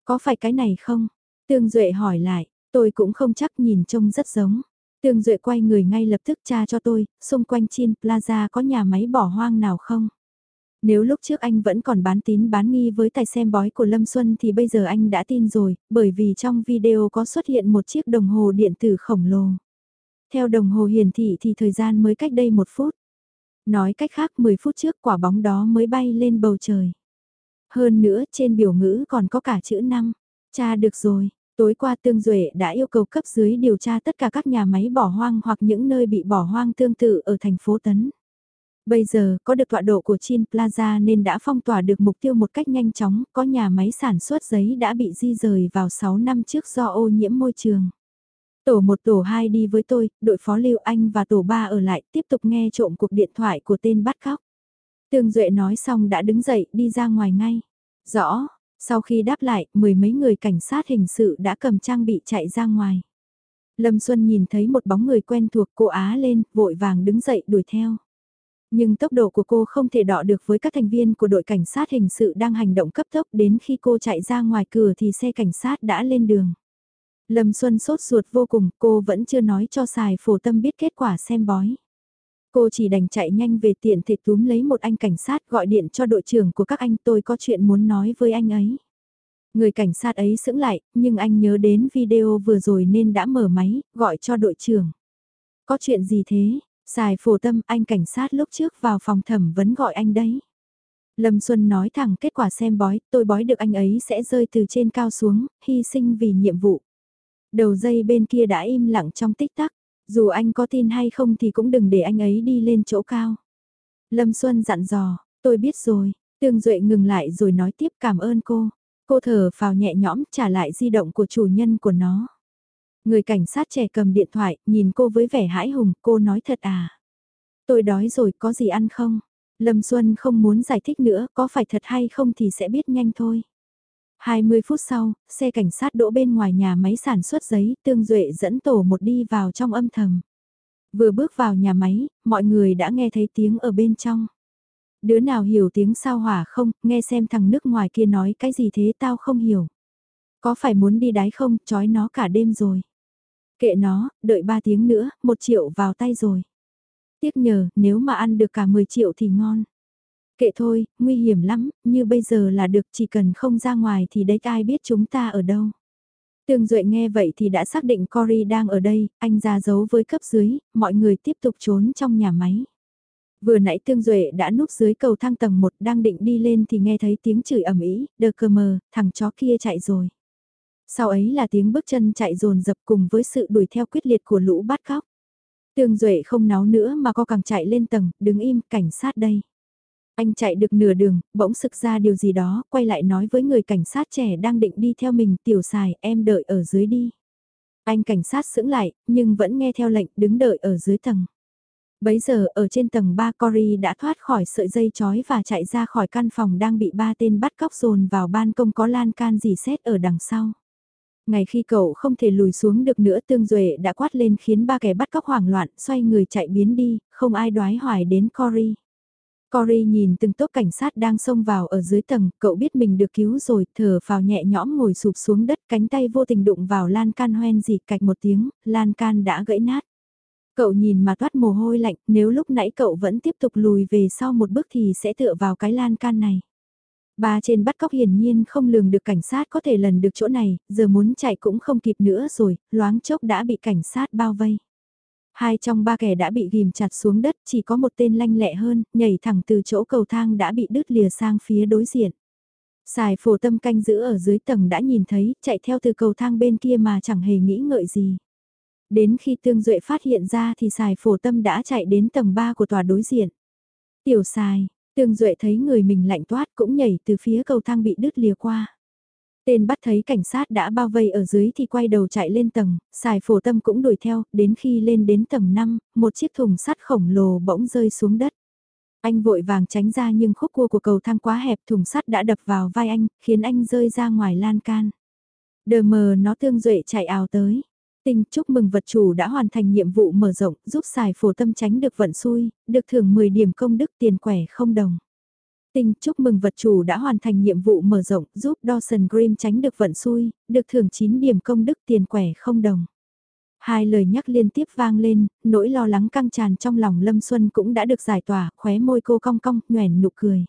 Có phải cái này không? Tương Duệ hỏi lại, tôi cũng không chắc nhìn trông rất giống. Tương Duệ quay người ngay lập tức tra cho tôi, xung quanh Chin Plaza có nhà máy bỏ hoang nào không? Nếu lúc trước anh vẫn còn bán tín bán nghi với tài xem bói của Lâm Xuân thì bây giờ anh đã tin rồi, bởi vì trong video có xuất hiện một chiếc đồng hồ điện tử khổng lồ. Theo đồng hồ hiển thị thì thời gian mới cách đây một phút. Nói cách khác 10 phút trước quả bóng đó mới bay lên bầu trời. Hơn nữa trên biểu ngữ còn có cả chữ năm. Cha được rồi, tối qua Tương Duệ đã yêu cầu cấp dưới điều tra tất cả các nhà máy bỏ hoang hoặc những nơi bị bỏ hoang tương tự ở thành phố Tấn. Bây giờ, có được tọa độ của Chin Plaza nên đã phong tỏa được mục tiêu một cách nhanh chóng, có nhà máy sản xuất giấy đã bị di rời vào 6 năm trước do ô nhiễm môi trường. Tổ 1 tổ 2 đi với tôi, đội phó Lưu Anh và tổ 3 ở lại tiếp tục nghe trộm cuộc điện thoại của tên bắt cóc. Tương Duệ nói xong đã đứng dậy đi ra ngoài ngay. Rõ, sau khi đáp lại, mười mấy người cảnh sát hình sự đã cầm trang bị chạy ra ngoài. Lâm Xuân nhìn thấy một bóng người quen thuộc cô Á lên, vội vàng đứng dậy đuổi theo. Nhưng tốc độ của cô không thể đọ được với các thành viên của đội cảnh sát hình sự đang hành động cấp tốc đến khi cô chạy ra ngoài cửa thì xe cảnh sát đã lên đường. Lâm Xuân sốt ruột vô cùng, cô vẫn chưa nói cho xài phổ tâm biết kết quả xem bói. Cô chỉ đành chạy nhanh về tiện thể túm lấy một anh cảnh sát gọi điện cho đội trưởng của các anh tôi có chuyện muốn nói với anh ấy. Người cảnh sát ấy sững lại, nhưng anh nhớ đến video vừa rồi nên đã mở máy, gọi cho đội trưởng. Có chuyện gì thế? Xài phổ tâm anh cảnh sát lúc trước vào phòng thẩm vấn gọi anh đấy. Lâm Xuân nói thẳng kết quả xem bói, tôi bói được anh ấy sẽ rơi từ trên cao xuống, hy sinh vì nhiệm vụ. Đầu dây bên kia đã im lặng trong tích tắc, dù anh có tin hay không thì cũng đừng để anh ấy đi lên chỗ cao. Lâm Xuân dặn dò, tôi biết rồi, Tương Duệ ngừng lại rồi nói tiếp cảm ơn cô. Cô thở phào nhẹ nhõm trả lại di động của chủ nhân của nó. Người cảnh sát trẻ cầm điện thoại, nhìn cô với vẻ hãi hùng, cô nói thật à? Tôi đói rồi, có gì ăn không? Lâm Xuân không muốn giải thích nữa, có phải thật hay không thì sẽ biết nhanh thôi. 20 phút sau, xe cảnh sát đỗ bên ngoài nhà máy sản xuất giấy, Tương Duệ dẫn tổ một đi vào trong âm thầm. Vừa bước vào nhà máy, mọi người đã nghe thấy tiếng ở bên trong. Đứa nào hiểu tiếng sao hỏa không, nghe xem thằng nước ngoài kia nói cái gì thế tao không hiểu. Có phải muốn đi đái không, chói nó cả đêm rồi. Kệ nó, đợi 3 tiếng nữa, 1 triệu vào tay rồi. Tiếc nhờ, nếu mà ăn được cả 10 triệu thì ngon. Kệ thôi, nguy hiểm lắm, như bây giờ là được chỉ cần không ra ngoài thì đấy ai biết chúng ta ở đâu. Tương Duệ nghe vậy thì đã xác định Cory đang ở đây, anh ra giấu với cấp dưới, mọi người tiếp tục trốn trong nhà máy. Vừa nãy Tương Duệ đã núp dưới cầu thang tầng 1 đang định đi lên thì nghe thấy tiếng chửi ầm ĩ, đờ cơ mờ, thằng chó kia chạy rồi. Sau ấy là tiếng bước chân chạy dồn dập cùng với sự đuổi theo quyết liệt của lũ bắt cóc. Tương Duệ không náo nữa mà co càng chạy lên tầng, đứng im, cảnh sát đây. Anh chạy được nửa đường, bỗng sực ra điều gì đó, quay lại nói với người cảnh sát trẻ đang định đi theo mình, tiểu xài, em đợi ở dưới đi. Anh cảnh sát sững lại, nhưng vẫn nghe theo lệnh, đứng đợi ở dưới tầng. Bấy giờ, ở trên tầng 3 Cory đã thoát khỏi sợi dây chói và chạy ra khỏi căn phòng đang bị ba tên bắt cóc dồn vào ban công có lan can dì xét ở đằng sau. Ngày khi cậu không thể lùi xuống được nữa tương duệ đã quát lên khiến ba kẻ bắt cóc hoảng loạn, xoay người chạy biến đi, không ai đoái hoài đến Cory. Cory nhìn từng tốp cảnh sát đang xông vào ở dưới tầng, cậu biết mình được cứu rồi, thở vào nhẹ nhõm ngồi sụp xuống đất, cánh tay vô tình đụng vào lan can hoen dì cạch một tiếng, lan can đã gãy nát. Cậu nhìn mà toát mồ hôi lạnh, nếu lúc nãy cậu vẫn tiếp tục lùi về sau một bước thì sẽ tựa vào cái lan can này. Ba trên bắt cóc hiển nhiên không lường được cảnh sát có thể lần được chỗ này, giờ muốn chạy cũng không kịp nữa rồi, loáng chốc đã bị cảnh sát bao vây. Hai trong ba kẻ đã bị ghim chặt xuống đất, chỉ có một tên lanh lẹ hơn, nhảy thẳng từ chỗ cầu thang đã bị đứt lìa sang phía đối diện. Xài phổ tâm canh giữ ở dưới tầng đã nhìn thấy, chạy theo từ cầu thang bên kia mà chẳng hề nghĩ ngợi gì. Đến khi Tương Duệ phát hiện ra thì xài phổ tâm đã chạy đến tầng 3 của tòa đối diện. Tiểu xài, Tương Duệ thấy người mình lạnh toát cũng nhảy từ phía cầu thang bị đứt lìa qua. Tên bắt thấy cảnh sát đã bao vây ở dưới thì quay đầu chạy lên tầng, xài phổ tâm cũng đuổi theo, đến khi lên đến tầng 5, một chiếc thùng sắt khổng lồ bỗng rơi xuống đất. Anh vội vàng tránh ra nhưng khúc cua của cầu thang quá hẹp thùng sắt đã đập vào vai anh, khiến anh rơi ra ngoài lan can. Đờ mờ nó tương duệ chạy ào tới. Tinh chúc mừng vật chủ đã hoàn thành nhiệm vụ mở rộng, giúp xài phổ tâm tránh được vận xui, được thưởng 10 điểm công đức tiền quẻ không đồng. Tinh chúc mừng vật chủ đã hoàn thành nhiệm vụ mở rộng, giúp Dawson Grimm tránh được vận xui, được thưởng 9 điểm công đức tiền quẻ không đồng. Hai lời nhắc liên tiếp vang lên, nỗi lo lắng căng tràn trong lòng Lâm Xuân cũng đã được giải tỏa, khóe môi cô cong cong, nhoèn nụ cười.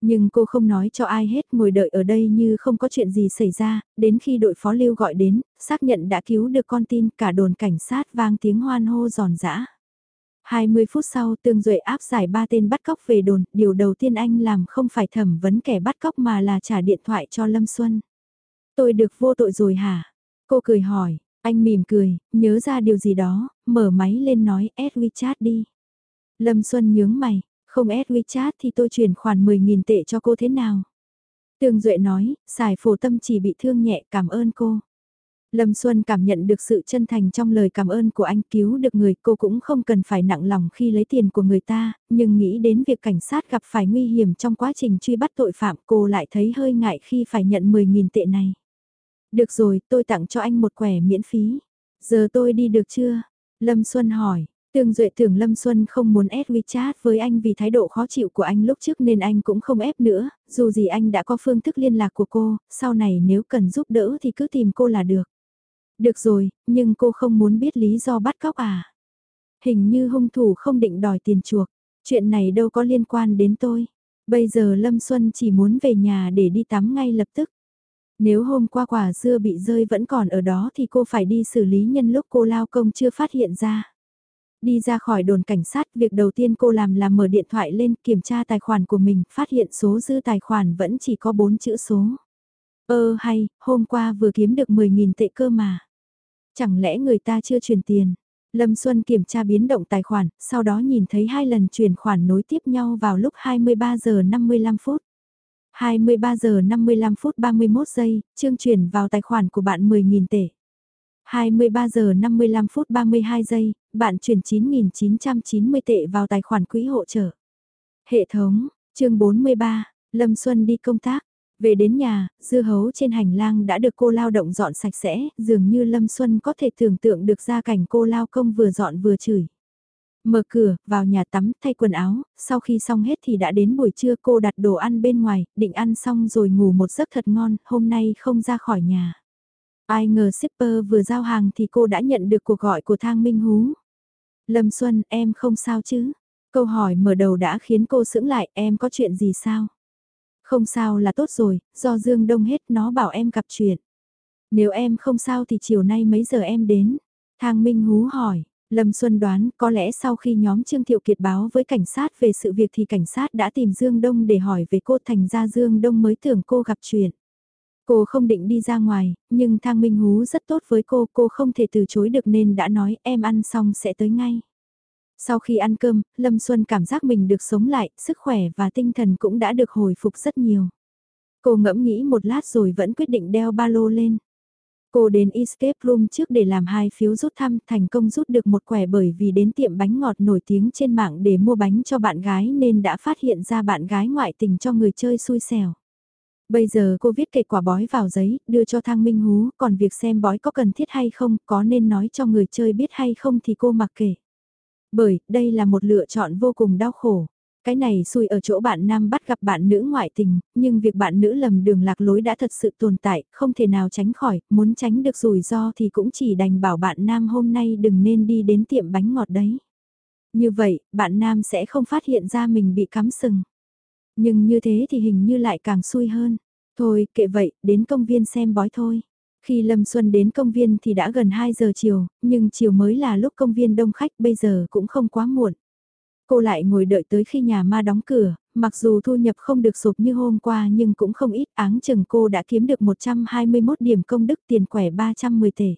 Nhưng cô không nói cho ai hết ngồi đợi ở đây như không có chuyện gì xảy ra, đến khi đội phó lưu gọi đến, xác nhận đã cứu được con tin cả đồn cảnh sát vang tiếng hoan hô giòn giã. 20 phút sau Tương Duệ áp giải ba tên bắt cóc về đồn, điều đầu tiên anh làm không phải thẩm vấn kẻ bắt cóc mà là trả điện thoại cho Lâm Xuân. Tôi được vô tội rồi hả? Cô cười hỏi, anh mỉm cười, nhớ ra điều gì đó, mở máy lên nói add WeChat đi. Lâm Xuân nhướng mày, không add WeChat thì tôi chuyển khoản 10.000 tệ cho cô thế nào? Tương Duệ nói, xài phổ tâm chỉ bị thương nhẹ cảm ơn cô. Lâm Xuân cảm nhận được sự chân thành trong lời cảm ơn của anh cứu được người cô cũng không cần phải nặng lòng khi lấy tiền của người ta, nhưng nghĩ đến việc cảnh sát gặp phải nguy hiểm trong quá trình truy bắt tội phạm cô lại thấy hơi ngại khi phải nhận 10.000 tệ này. Được rồi, tôi tặng cho anh một quẻ miễn phí. Giờ tôi đi được chưa? Lâm Xuân hỏi, Tương Duệ tưởng Lâm Xuân không muốn ép WeChat với anh vì thái độ khó chịu của anh lúc trước nên anh cũng không ép nữa, dù gì anh đã có phương thức liên lạc của cô, sau này nếu cần giúp đỡ thì cứ tìm cô là được. Được rồi, nhưng cô không muốn biết lý do bắt cóc à? Hình như hung thủ không định đòi tiền chuộc, chuyện này đâu có liên quan đến tôi. Bây giờ Lâm Xuân chỉ muốn về nhà để đi tắm ngay lập tức. Nếu hôm qua quả dưa bị rơi vẫn còn ở đó thì cô phải đi xử lý nhân lúc cô lao công chưa phát hiện ra. Đi ra khỏi đồn cảnh sát, việc đầu tiên cô làm là mở điện thoại lên kiểm tra tài khoản của mình, phát hiện số dư tài khoản vẫn chỉ có 4 chữ số. Ơ hay, hôm qua vừa kiếm được 10.000 tệ cơ mà. Chẳng lẽ người ta chưa truyền tiền? Lâm Xuân kiểm tra biến động tài khoản, sau đó nhìn thấy hai lần chuyển khoản nối tiếp nhau vào lúc 23 giờ 55 phút. 23 giờ 55 phút 31 giây, chương chuyển vào tài khoản của bạn 10.000 tệ. 23 giờ 55 phút 32 giây, bạn chuyển 9.990 tệ vào tài khoản quỹ hỗ trợ. Hệ thống, chương 43, Lâm Xuân đi công tác. Về đến nhà, dưa hấu trên hành lang đã được cô lao động dọn sạch sẽ, dường như Lâm Xuân có thể tưởng tượng được ra cảnh cô lao công vừa dọn vừa chửi. Mở cửa, vào nhà tắm, thay quần áo, sau khi xong hết thì đã đến buổi trưa cô đặt đồ ăn bên ngoài, định ăn xong rồi ngủ một giấc thật ngon, hôm nay không ra khỏi nhà. Ai ngờ shipper vừa giao hàng thì cô đã nhận được cuộc gọi của Thang Minh Hú. Lâm Xuân, em không sao chứ? Câu hỏi mở đầu đã khiến cô sững lại, em có chuyện gì sao? Không sao là tốt rồi, do Dương Đông hết nó bảo em gặp chuyện. Nếu em không sao thì chiều nay mấy giờ em đến? Thang Minh Hú hỏi, Lâm Xuân đoán có lẽ sau khi nhóm Trương Thiệu Kiệt báo với cảnh sát về sự việc thì cảnh sát đã tìm Dương Đông để hỏi về cô thành ra Dương Đông mới tưởng cô gặp chuyện. Cô không định đi ra ngoài, nhưng Thang Minh Hú rất tốt với cô, cô không thể từ chối được nên đã nói em ăn xong sẽ tới ngay. Sau khi ăn cơm, Lâm Xuân cảm giác mình được sống lại, sức khỏe và tinh thần cũng đã được hồi phục rất nhiều. Cô ngẫm nghĩ một lát rồi vẫn quyết định đeo ba lô lên. Cô đến Escape Room trước để làm hai phiếu rút thăm thành công rút được một quẻ bởi vì đến tiệm bánh ngọt nổi tiếng trên mạng để mua bánh cho bạn gái nên đã phát hiện ra bạn gái ngoại tình cho người chơi xui xẻo. Bây giờ cô viết kệ quả bói vào giấy, đưa cho Thang Minh Hú, còn việc xem bói có cần thiết hay không, có nên nói cho người chơi biết hay không thì cô mặc kệ. Bởi, đây là một lựa chọn vô cùng đau khổ. Cái này xui ở chỗ bạn nam bắt gặp bạn nữ ngoại tình, nhưng việc bạn nữ lầm đường lạc lối đã thật sự tồn tại, không thể nào tránh khỏi, muốn tránh được rủi ro thì cũng chỉ đành bảo bạn nam hôm nay đừng nên đi đến tiệm bánh ngọt đấy. Như vậy, bạn nam sẽ không phát hiện ra mình bị cắm sừng. Nhưng như thế thì hình như lại càng xui hơn. Thôi, kệ vậy, đến công viên xem bói thôi. Khi Lâm Xuân đến công viên thì đã gần 2 giờ chiều, nhưng chiều mới là lúc công viên đông khách bây giờ cũng không quá muộn. Cô lại ngồi đợi tới khi nhà ma đóng cửa, mặc dù thu nhập không được sụp như hôm qua nhưng cũng không ít áng chừng cô đã kiếm được 121 điểm công đức tiền quẻ 310 tể.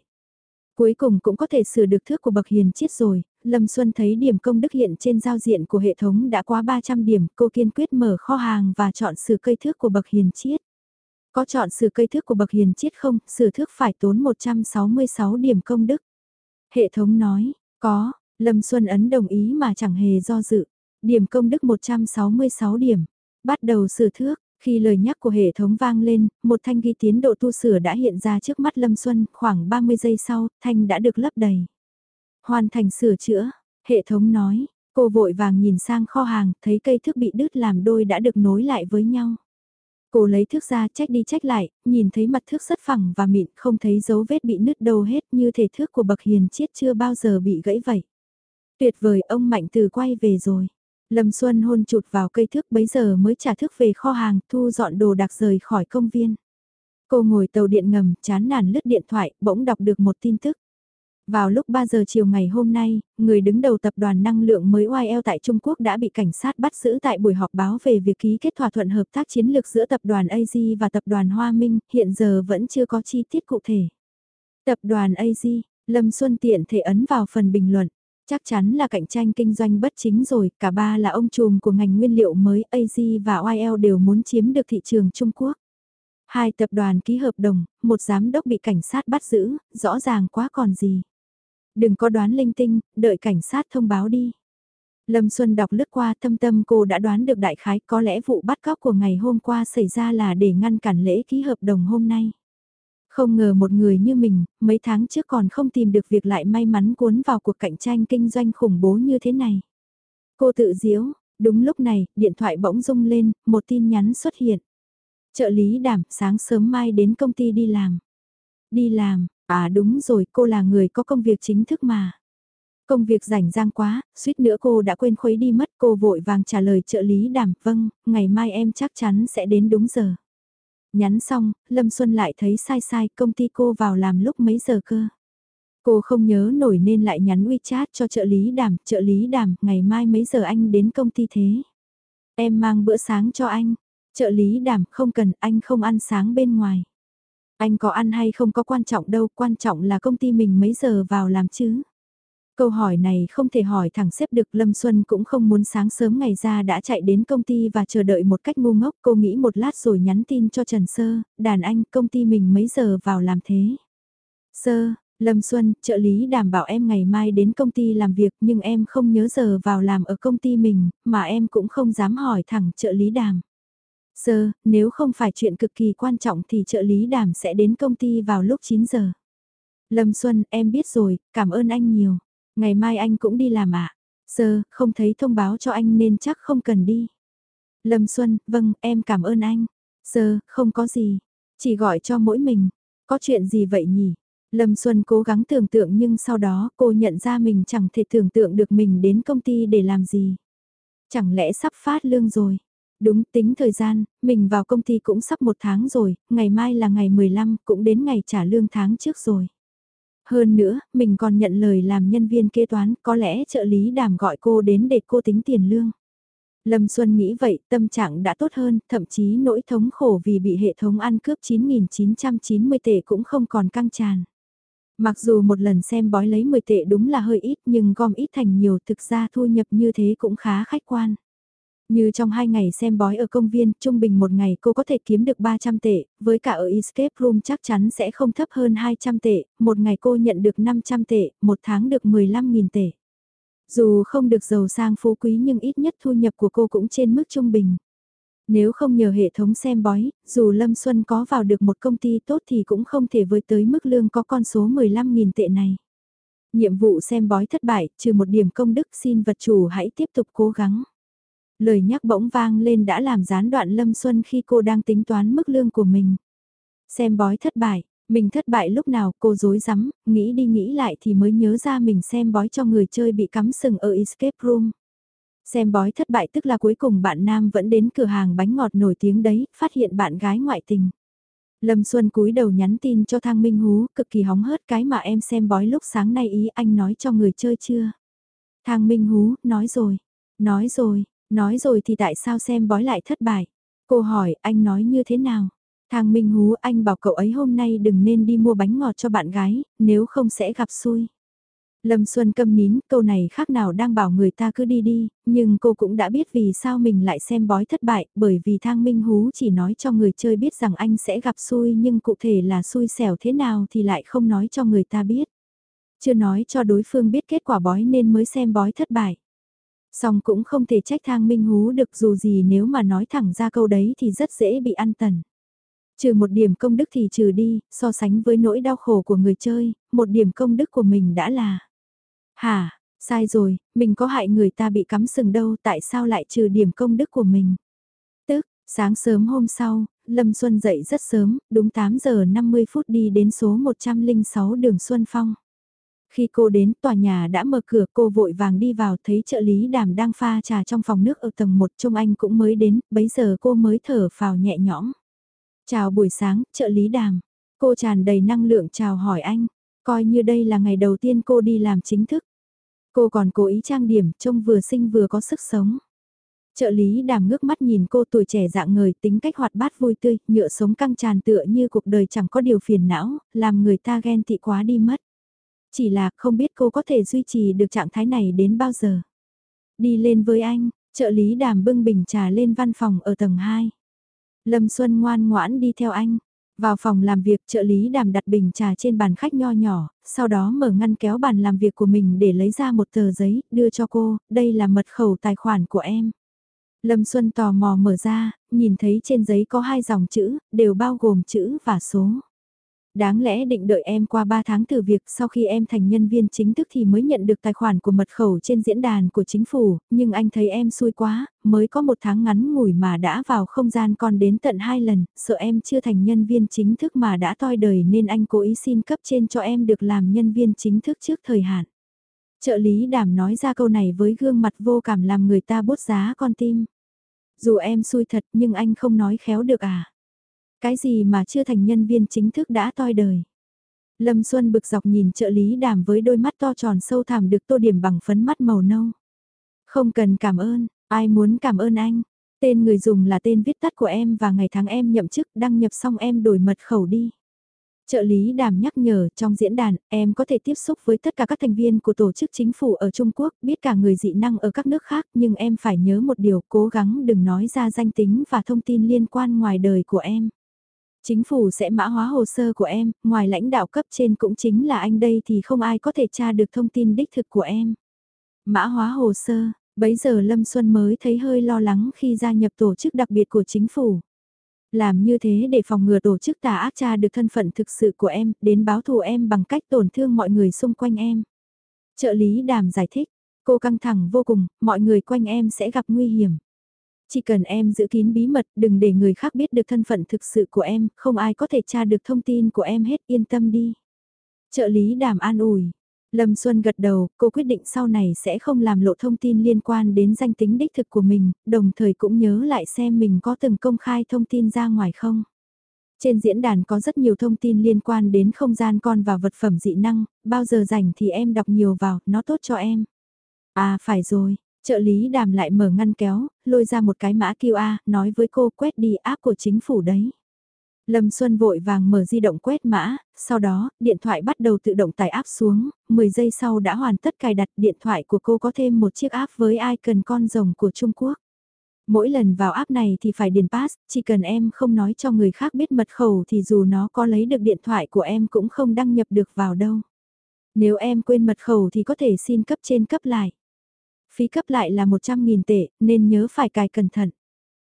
Cuối cùng cũng có thể sửa được thước của bậc hiền chiết rồi, Lâm Xuân thấy điểm công đức hiện trên giao diện của hệ thống đã quá 300 điểm, cô kiên quyết mở kho hàng và chọn sửa cây thước của bậc hiền chiết. Có chọn sửa cây thước của bậc hiền chiết không, sửa thước phải tốn 166 điểm công đức. Hệ thống nói, có, Lâm Xuân Ấn đồng ý mà chẳng hề do dự. Điểm công đức 166 điểm. Bắt đầu sửa thước, khi lời nhắc của hệ thống vang lên, một thanh ghi tiến độ tu sửa đã hiện ra trước mắt Lâm Xuân, khoảng 30 giây sau, thanh đã được lấp đầy. Hoàn thành sửa chữa, hệ thống nói, cô vội vàng nhìn sang kho hàng, thấy cây thước bị đứt làm đôi đã được nối lại với nhau. Cô lấy thước ra trách đi trách lại, nhìn thấy mặt thước rất phẳng và mịn, không thấy dấu vết bị nứt đâu hết như thể thước của bậc hiền chiết chưa bao giờ bị gãy vậy. Tuyệt vời ông Mạnh Từ quay về rồi. Lâm Xuân hôn chụt vào cây thước bấy giờ mới trả thước về kho hàng thu dọn đồ đặc rời khỏi công viên. Cô ngồi tàu điện ngầm chán nản lướt điện thoại bỗng đọc được một tin tức. Vào lúc 3 giờ chiều ngày hôm nay, người đứng đầu tập đoàn năng lượng mới YL tại Trung Quốc đã bị cảnh sát bắt giữ tại buổi họp báo về việc ký kết thỏa thuận hợp tác chiến lược giữa tập đoàn AZ và tập đoàn Hoa Minh, hiện giờ vẫn chưa có chi tiết cụ thể. Tập đoàn AZ, Lâm Xuân tiện thể ấn vào phần bình luận. Chắc chắn là cạnh tranh kinh doanh bất chính rồi, cả ba là ông trùm của ngành nguyên liệu mới AZ và YL đều muốn chiếm được thị trường Trung Quốc. Hai tập đoàn ký hợp đồng, một giám đốc bị cảnh sát bắt giữ, rõ ràng quá còn gì. Đừng có đoán linh tinh, đợi cảnh sát thông báo đi. Lâm Xuân đọc lướt qua thâm tâm cô đã đoán được đại khái có lẽ vụ bắt cóc của ngày hôm qua xảy ra là để ngăn cản lễ ký hợp đồng hôm nay. Không ngờ một người như mình, mấy tháng trước còn không tìm được việc lại may mắn cuốn vào cuộc cạnh tranh kinh doanh khủng bố như thế này. Cô tự diếu, đúng lúc này, điện thoại bỗng rung lên, một tin nhắn xuất hiện. Trợ lý đảm, sáng sớm mai đến công ty đi làm. Đi làm, à đúng rồi, cô là người có công việc chính thức mà. Công việc rảnh rang quá, suýt nữa cô đã quên khuấy đi mất cô vội vàng trả lời trợ lý đảm, vâng, ngày mai em chắc chắn sẽ đến đúng giờ. Nhắn xong, Lâm Xuân lại thấy sai sai công ty cô vào làm lúc mấy giờ cơ. Cô không nhớ nổi nên lại nhắn WeChat cho trợ lý đảm trợ lý đảm ngày mai mấy giờ anh đến công ty thế? Em mang bữa sáng cho anh. Trợ lý đảm không cần, anh không ăn sáng bên ngoài. Anh có ăn hay không có quan trọng đâu, quan trọng là công ty mình mấy giờ vào làm chứ. Câu hỏi này không thể hỏi thẳng xếp được Lâm Xuân cũng không muốn sáng sớm ngày ra đã chạy đến công ty và chờ đợi một cách ngu ngốc. Cô nghĩ một lát rồi nhắn tin cho Trần Sơ, đàn anh công ty mình mấy giờ vào làm thế. Sơ, Lâm Xuân, trợ lý đảm bảo em ngày mai đến công ty làm việc nhưng em không nhớ giờ vào làm ở công ty mình, mà em cũng không dám hỏi thẳng trợ lý đàm giờ, nếu không phải chuyện cực kỳ quan trọng thì trợ lý đàm sẽ đến công ty vào lúc 9 giờ. Lâm Xuân, em biết rồi, cảm ơn anh nhiều. Ngày mai anh cũng đi làm ạ. À? Sơ, không thấy thông báo cho anh nên chắc không cần đi. Lâm Xuân, vâng, em cảm ơn anh. Sơ, không có gì. Chỉ gọi cho mỗi mình. Có chuyện gì vậy nhỉ? Lâm Xuân cố gắng tưởng tượng nhưng sau đó cô nhận ra mình chẳng thể tưởng tượng được mình đến công ty để làm gì. Chẳng lẽ sắp phát lương rồi? Đúng tính thời gian, mình vào công ty cũng sắp một tháng rồi, ngày mai là ngày 15, cũng đến ngày trả lương tháng trước rồi. Hơn nữa, mình còn nhận lời làm nhân viên kế toán, có lẽ trợ lý đàm gọi cô đến để cô tính tiền lương. Lâm Xuân nghĩ vậy, tâm trạng đã tốt hơn, thậm chí nỗi thống khổ vì bị hệ thống ăn cướp 9.990 tệ cũng không còn căng tràn. Mặc dù một lần xem bói lấy 10 tệ đúng là hơi ít nhưng gom ít thành nhiều thực ra thu nhập như thế cũng khá khách quan. Như trong hai ngày xem bói ở công viên, trung bình một ngày cô có thể kiếm được 300 tệ, với cả ở Escape Room chắc chắn sẽ không thấp hơn 200 tệ, một ngày cô nhận được 500 tệ, một tháng được 15.000 tệ. Dù không được giàu sang phú quý nhưng ít nhất thu nhập của cô cũng trên mức trung bình. Nếu không nhờ hệ thống xem bói, dù Lâm Xuân có vào được một công ty tốt thì cũng không thể với tới mức lương có con số 15.000 tệ này. Nhiệm vụ xem bói thất bại, trừ một điểm công đức xin vật chủ hãy tiếp tục cố gắng. Lời nhắc bỗng vang lên đã làm gián đoạn Lâm Xuân khi cô đang tính toán mức lương của mình. Xem bói thất bại, mình thất bại lúc nào cô dối rắm nghĩ đi nghĩ lại thì mới nhớ ra mình xem bói cho người chơi bị cắm sừng ở escape room. Xem bói thất bại tức là cuối cùng bạn nam vẫn đến cửa hàng bánh ngọt nổi tiếng đấy, phát hiện bạn gái ngoại tình. Lâm Xuân cúi đầu nhắn tin cho Thang Minh Hú, cực kỳ hóng hớt cái mà em xem bói lúc sáng nay ý anh nói cho người chơi chưa? Thang Minh Hú, nói rồi, nói rồi, nói rồi thì tại sao xem bói lại thất bại? Cô hỏi, anh nói như thế nào? Thang Minh Hú anh bảo cậu ấy hôm nay đừng nên đi mua bánh ngọt cho bạn gái, nếu không sẽ gặp xui. Lâm Xuân câm nín, câu này khác nào đang bảo người ta cứ đi đi, nhưng cô cũng đã biết vì sao mình lại xem bói thất bại, bởi vì Thang Minh Hú chỉ nói cho người chơi biết rằng anh sẽ gặp xui nhưng cụ thể là xui xẻo thế nào thì lại không nói cho người ta biết. Chưa nói cho đối phương biết kết quả bói nên mới xem bói thất bại. Song cũng không thể trách Thang Minh Hú được dù gì nếu mà nói thẳng ra câu đấy thì rất dễ bị ăn tần. Trừ một điểm công đức thì trừ đi, so sánh với nỗi đau khổ của người chơi, một điểm công đức của mình đã là Hả, sai rồi, mình có hại người ta bị cắm sừng đâu tại sao lại trừ điểm công đức của mình. Tức, sáng sớm hôm sau, Lâm Xuân dậy rất sớm, đúng 8 giờ 50 phút đi đến số 106 đường Xuân Phong. Khi cô đến tòa nhà đã mở cửa cô vội vàng đi vào thấy trợ lý đàm đang pha trà trong phòng nước ở tầng 1 trông anh cũng mới đến, bấy giờ cô mới thở phào nhẹ nhõm. Chào buổi sáng, trợ lý đàm. Cô tràn đầy năng lượng chào hỏi anh, coi như đây là ngày đầu tiên cô đi làm chính thức. Cô còn cố ý trang điểm, trông vừa xinh vừa có sức sống. Trợ lý đàm ngước mắt nhìn cô tuổi trẻ dạng người tính cách hoạt bát vui tươi, nhựa sống căng tràn tựa như cuộc đời chẳng có điều phiền não, làm người ta ghen tị quá đi mất. Chỉ là không biết cô có thể duy trì được trạng thái này đến bao giờ. Đi lên với anh, trợ lý đàm bưng bình trà lên văn phòng ở tầng 2. Lâm Xuân ngoan ngoãn đi theo anh, vào phòng làm việc trợ lý đàm đặt bình trà trên bàn khách nho nhỏ, sau đó mở ngăn kéo bàn làm việc của mình để lấy ra một tờ giấy, đưa cho cô, đây là mật khẩu tài khoản của em. Lâm Xuân tò mò mở ra, nhìn thấy trên giấy có hai dòng chữ, đều bao gồm chữ và số. Đáng lẽ định đợi em qua 3 tháng từ việc sau khi em thành nhân viên chính thức thì mới nhận được tài khoản của mật khẩu trên diễn đàn của chính phủ, nhưng anh thấy em xui quá, mới có một tháng ngắn ngủi mà đã vào không gian còn đến tận hai lần, sợ em chưa thành nhân viên chính thức mà đã toi đời nên anh cố ý xin cấp trên cho em được làm nhân viên chính thức trước thời hạn. Trợ lý đảm nói ra câu này với gương mặt vô cảm làm người ta bốt giá con tim. Dù em xui thật nhưng anh không nói khéo được à. Cái gì mà chưa thành nhân viên chính thức đã toi đời. Lâm Xuân bực dọc nhìn trợ lý đàm với đôi mắt to tròn sâu thẳm được tô điểm bằng phấn mắt màu nâu. Không cần cảm ơn, ai muốn cảm ơn anh. Tên người dùng là tên viết tắt của em và ngày tháng em nhậm chức đăng nhập xong em đổi mật khẩu đi. Trợ lý đàm nhắc nhở trong diễn đàn, em có thể tiếp xúc với tất cả các thành viên của tổ chức chính phủ ở Trung Quốc, biết cả người dị năng ở các nước khác, nhưng em phải nhớ một điều, cố gắng đừng nói ra danh tính và thông tin liên quan ngoài đời của em. Chính phủ sẽ mã hóa hồ sơ của em, ngoài lãnh đạo cấp trên cũng chính là anh đây thì không ai có thể tra được thông tin đích thực của em. Mã hóa hồ sơ, bấy giờ Lâm Xuân mới thấy hơi lo lắng khi gia nhập tổ chức đặc biệt của chính phủ. Làm như thế để phòng ngừa tổ chức tà ác tra được thân phận thực sự của em, đến báo thù em bằng cách tổn thương mọi người xung quanh em. Trợ lý đàm giải thích, cô căng thẳng vô cùng, mọi người quanh em sẽ gặp nguy hiểm. Chỉ cần em giữ kín bí mật, đừng để người khác biết được thân phận thực sự của em, không ai có thể tra được thông tin của em hết, yên tâm đi. Trợ lý đàm an ủi. Lâm Xuân gật đầu, cô quyết định sau này sẽ không làm lộ thông tin liên quan đến danh tính đích thực của mình, đồng thời cũng nhớ lại xem mình có từng công khai thông tin ra ngoài không. Trên diễn đàn có rất nhiều thông tin liên quan đến không gian con và vật phẩm dị năng, bao giờ rảnh thì em đọc nhiều vào, nó tốt cho em. À phải rồi, trợ lý đàm lại mở ngăn kéo, lôi ra một cái mã QR, nói với cô quét đi app của chính phủ đấy. Lâm Xuân vội vàng mở di động quét mã, sau đó, điện thoại bắt đầu tự động tải app xuống, 10 giây sau đã hoàn tất cài đặt điện thoại của cô có thêm một chiếc app với icon con rồng của Trung Quốc. Mỗi lần vào app này thì phải điền pass, chỉ cần em không nói cho người khác biết mật khẩu thì dù nó có lấy được điện thoại của em cũng không đăng nhập được vào đâu. Nếu em quên mật khẩu thì có thể xin cấp trên cấp lại. Phí cấp lại là 100.000 tệ, nên nhớ phải cài cẩn thận.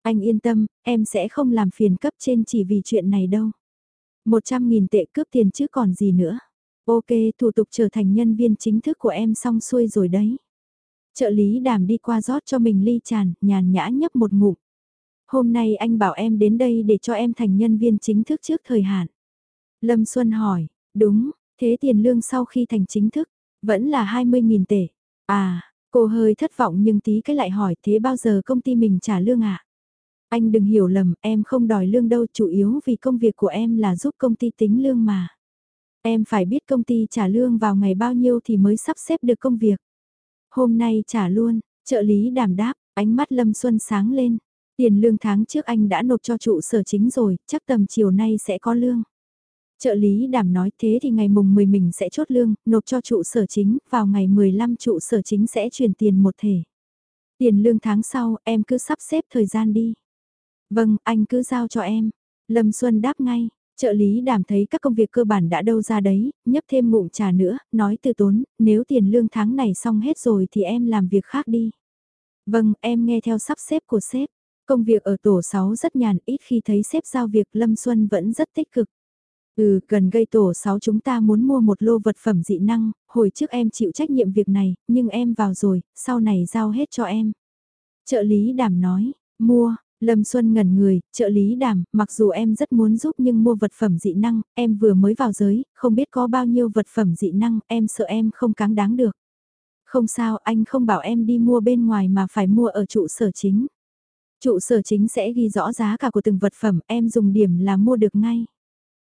Anh yên tâm, em sẽ không làm phiền cấp trên chỉ vì chuyện này đâu. 100.000 tệ cướp tiền chứ còn gì nữa. Ok, thủ tục trở thành nhân viên chính thức của em xong xuôi rồi đấy. Trợ lý đàm đi qua rót cho mình ly tràn, nhàn nhã nhấp một ngụm. Hôm nay anh bảo em đến đây để cho em thành nhân viên chính thức trước thời hạn. Lâm Xuân hỏi, đúng, thế tiền lương sau khi thành chính thức, vẫn là 20.000 tệ. À, cô hơi thất vọng nhưng tí cái lại hỏi thế bao giờ công ty mình trả lương ạ? À? Anh đừng hiểu lầm, em không đòi lương đâu, chủ yếu vì công việc của em là giúp công ty tính lương mà. Em phải biết công ty trả lương vào ngày bao nhiêu thì mới sắp xếp được công việc. Hôm nay trả luôn, trợ lý đảm đáp, ánh mắt Lâm Xuân sáng lên. Tiền lương tháng trước anh đã nộp cho trụ sở chính rồi, chắc tầm chiều nay sẽ có lương. Trợ lý đảm nói thế thì ngày mùng 10 mình sẽ chốt lương, nộp cho trụ sở chính, vào ngày 15 trụ sở chính sẽ chuyển tiền một thể. Tiền lương tháng sau, em cứ sắp xếp thời gian đi. Vâng, anh cứ giao cho em. Lâm Xuân đáp ngay, trợ lý đảm thấy các công việc cơ bản đã đâu ra đấy, nhấp thêm ngụm trà nữa, nói từ tốn, nếu tiền lương tháng này xong hết rồi thì em làm việc khác đi. Vâng, em nghe theo sắp xếp của sếp. Công việc ở tổ 6 rất nhàn, ít khi thấy sếp giao việc Lâm Xuân vẫn rất tích cực. Ừ, cần gây tổ 6 chúng ta muốn mua một lô vật phẩm dị năng, hồi trước em chịu trách nhiệm việc này, nhưng em vào rồi, sau này giao hết cho em. Trợ lý đảm nói, mua, Lâm Xuân ngẩn người, trợ lý đảm mặc dù em rất muốn giúp nhưng mua vật phẩm dị năng, em vừa mới vào giới, không biết có bao nhiêu vật phẩm dị năng, em sợ em không cáng đáng được. Không sao, anh không bảo em đi mua bên ngoài mà phải mua ở trụ sở chính. Trụ sở chính sẽ ghi rõ giá cả của từng vật phẩm, em dùng điểm là mua được ngay.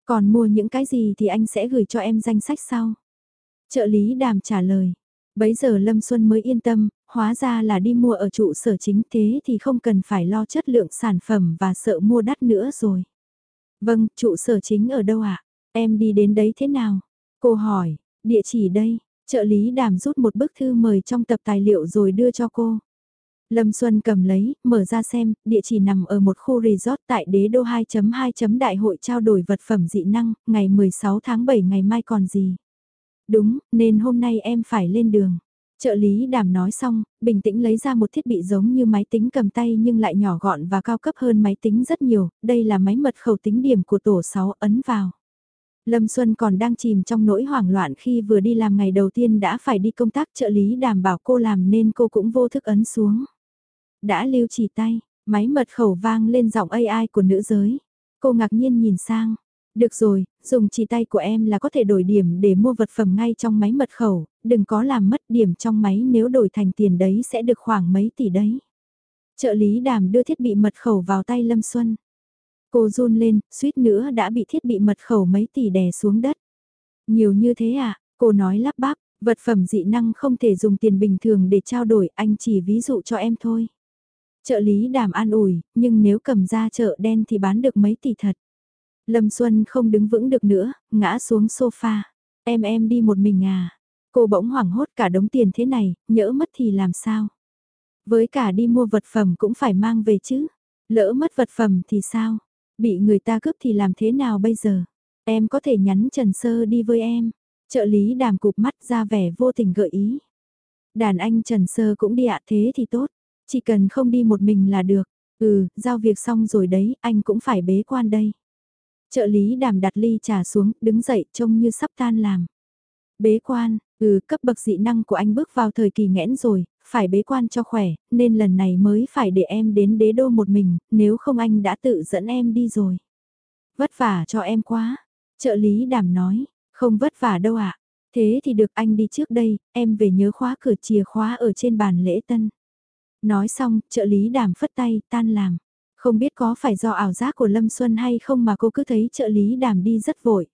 Còn mua những cái gì thì anh sẽ gửi cho em danh sách sau. Trợ lý đàm trả lời. Bấy giờ Lâm Xuân mới yên tâm, hóa ra là đi mua ở trụ sở chính thế thì không cần phải lo chất lượng sản phẩm và sợ mua đắt nữa rồi. Vâng, trụ sở chính ở đâu ạ? À? Em đi đến đấy thế nào? Cô hỏi, địa chỉ đây, trợ lý đàm rút một bức thư mời trong tập tài liệu rồi đưa cho cô. Lâm Xuân cầm lấy, mở ra xem, địa chỉ nằm ở một khu resort tại đế đô 2.2. Đại hội trao đổi vật phẩm dị năng, ngày 16 tháng 7 ngày mai còn gì. Đúng, nên hôm nay em phải lên đường. Trợ lý đàm nói xong, bình tĩnh lấy ra một thiết bị giống như máy tính cầm tay nhưng lại nhỏ gọn và cao cấp hơn máy tính rất nhiều, đây là máy mật khẩu tính điểm của tổ 6 ấn vào. Lâm Xuân còn đang chìm trong nỗi hoảng loạn khi vừa đi làm ngày đầu tiên đã phải đi công tác trợ lý đảm bảo cô làm nên cô cũng vô thức ấn xuống. Đã lưu chỉ tay, máy mật khẩu vang lên giọng AI của nữ giới. Cô ngạc nhiên nhìn sang, được rồi, dùng chỉ tay của em là có thể đổi điểm để mua vật phẩm ngay trong máy mật khẩu, đừng có làm mất điểm trong máy nếu đổi thành tiền đấy sẽ được khoảng mấy tỷ đấy. Trợ lý đàm đưa thiết bị mật khẩu vào tay Lâm Xuân. Cô run lên, suýt nữa đã bị thiết bị mật khẩu mấy tỷ đè xuống đất. Nhiều như thế à, cô nói lắp bắp, vật phẩm dị năng không thể dùng tiền bình thường để trao đổi, anh chỉ ví dụ cho em thôi. Trợ lý đàm an ủi, nhưng nếu cầm ra chợ đen thì bán được mấy tỷ thật. Lâm Xuân không đứng vững được nữa, ngã xuống sofa. Em em đi một mình à? Cô bỗng hoảng hốt cả đống tiền thế này, nhỡ mất thì làm sao? Với cả đi mua vật phẩm cũng phải mang về chứ. Lỡ mất vật phẩm thì sao? Bị người ta cướp thì làm thế nào bây giờ? Em có thể nhắn Trần Sơ đi với em. Trợ lý đàm cụp mắt ra vẻ vô tình gợi ý. Đàn anh Trần Sơ cũng đi ạ thế thì tốt. Chỉ cần không đi một mình là được. Ừ, giao việc xong rồi đấy, anh cũng phải bế quan đây. Trợ lý đàm đặt ly trà xuống, đứng dậy trông như sắp tan làm. Bế quan, ừ cấp bậc dị năng của anh bước vào thời kỳ nghẽn rồi, phải bế quan cho khỏe, nên lần này mới phải để em đến đế đô một mình, nếu không anh đã tự dẫn em đi rồi. Vất vả cho em quá, trợ lý đàm nói, không vất vả đâu ạ. Thế thì được anh đi trước đây, em về nhớ khóa cửa chìa khóa ở trên bàn lễ tân. Nói xong, trợ lý đàm phất tay, tan làm. Không biết có phải do ảo giác của Lâm Xuân hay không mà cô cứ thấy trợ lý đàm đi rất vội.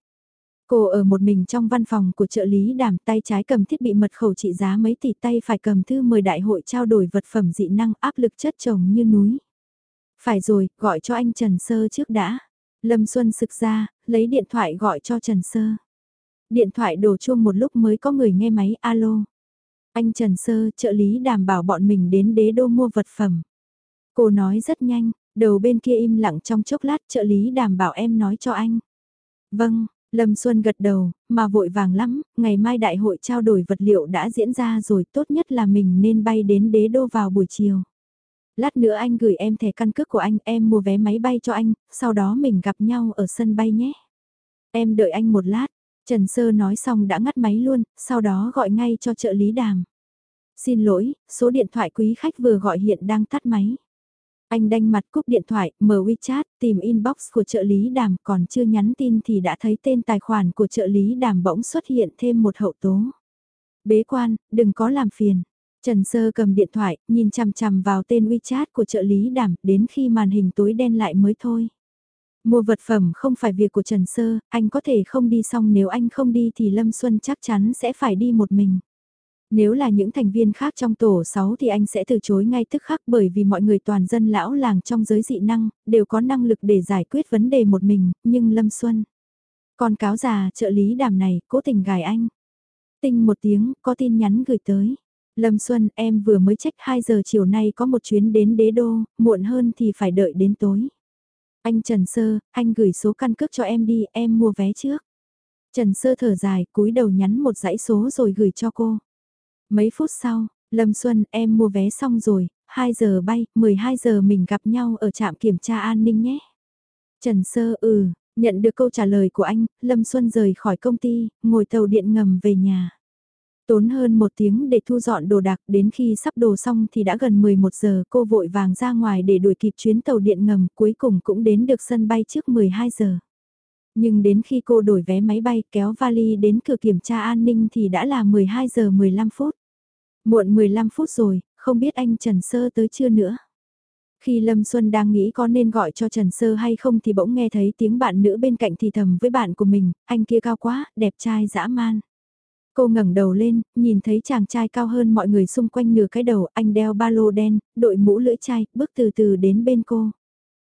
Cô ở một mình trong văn phòng của trợ lý đảm tay trái cầm thiết bị mật khẩu trị giá mấy tỷ tay phải cầm thư mời đại hội trao đổi vật phẩm dị năng áp lực chất chồng như núi. Phải rồi, gọi cho anh Trần Sơ trước đã. Lâm Xuân sực ra, lấy điện thoại gọi cho Trần Sơ. Điện thoại đổ chuông một lúc mới có người nghe máy alo. Anh Trần Sơ, trợ lý đảm bảo bọn mình đến đế đô mua vật phẩm. Cô nói rất nhanh, đầu bên kia im lặng trong chốc lát trợ lý đảm bảo em nói cho anh. Vâng, Lâm Xuân gật đầu, mà vội vàng lắm, ngày mai đại hội trao đổi vật liệu đã diễn ra rồi tốt nhất là mình nên bay đến đế đô vào buổi chiều. Lát nữa anh gửi em thẻ căn cước của anh, em mua vé máy bay cho anh, sau đó mình gặp nhau ở sân bay nhé. Em đợi anh một lát, Trần Sơ nói xong đã ngắt máy luôn, sau đó gọi ngay cho trợ lý đàm. Xin lỗi, số điện thoại quý khách vừa gọi hiện đang tắt máy. Anh đanh mặt cúp điện thoại, mở WeChat, tìm inbox của trợ lý đàm, còn chưa nhắn tin thì đã thấy tên tài khoản của trợ lý đàm bỗng xuất hiện thêm một hậu tố. Bế quan, đừng có làm phiền. Trần Sơ cầm điện thoại, nhìn chằm chằm vào tên WeChat của trợ lý đàm, đến khi màn hình tối đen lại mới thôi. Mua vật phẩm không phải việc của Trần Sơ, anh có thể không đi xong nếu anh không đi thì Lâm Xuân chắc chắn sẽ phải đi một mình. Nếu là những thành viên khác trong tổ 6 thì anh sẽ từ chối ngay tức khắc bởi vì mọi người toàn dân lão làng trong giới dị năng, đều có năng lực để giải quyết vấn đề một mình, nhưng Lâm Xuân. Còn cáo già trợ lý đàm này cố tình gài anh. Tinh một tiếng, có tin nhắn gửi tới. Lâm Xuân, em vừa mới trách 2 giờ chiều nay có một chuyến đến đế đô, muộn hơn thì phải đợi đến tối. Anh Trần Sơ, anh gửi số căn cước cho em đi, em mua vé trước. Trần Sơ thở dài, cúi đầu nhắn một dãy số rồi gửi cho cô. Mấy phút sau, Lâm Xuân em mua vé xong rồi, 2 giờ bay, 12 giờ mình gặp nhau ở trạm kiểm tra an ninh nhé. Trần Sơ ừ, nhận được câu trả lời của anh, Lâm Xuân rời khỏi công ty, ngồi tàu điện ngầm về nhà. Tốn hơn một tiếng để thu dọn đồ đạc đến khi sắp đồ xong thì đã gần 11 giờ cô vội vàng ra ngoài để đuổi kịp chuyến tàu điện ngầm cuối cùng cũng đến được sân bay trước 12 giờ. Nhưng đến khi cô đổi vé máy bay kéo vali đến cửa kiểm tra an ninh thì đã là 12 giờ 15 phút. Muộn 15 phút rồi, không biết anh Trần Sơ tới chưa nữa. Khi Lâm Xuân đang nghĩ có nên gọi cho Trần Sơ hay không thì bỗng nghe thấy tiếng bạn nữ bên cạnh thì thầm với bạn của mình, anh kia cao quá, đẹp trai dã man. Cô ngẩng đầu lên, nhìn thấy chàng trai cao hơn mọi người xung quanh nửa cái đầu, anh đeo ba lô đen, đội mũ lưỡi chai, bước từ từ đến bên cô.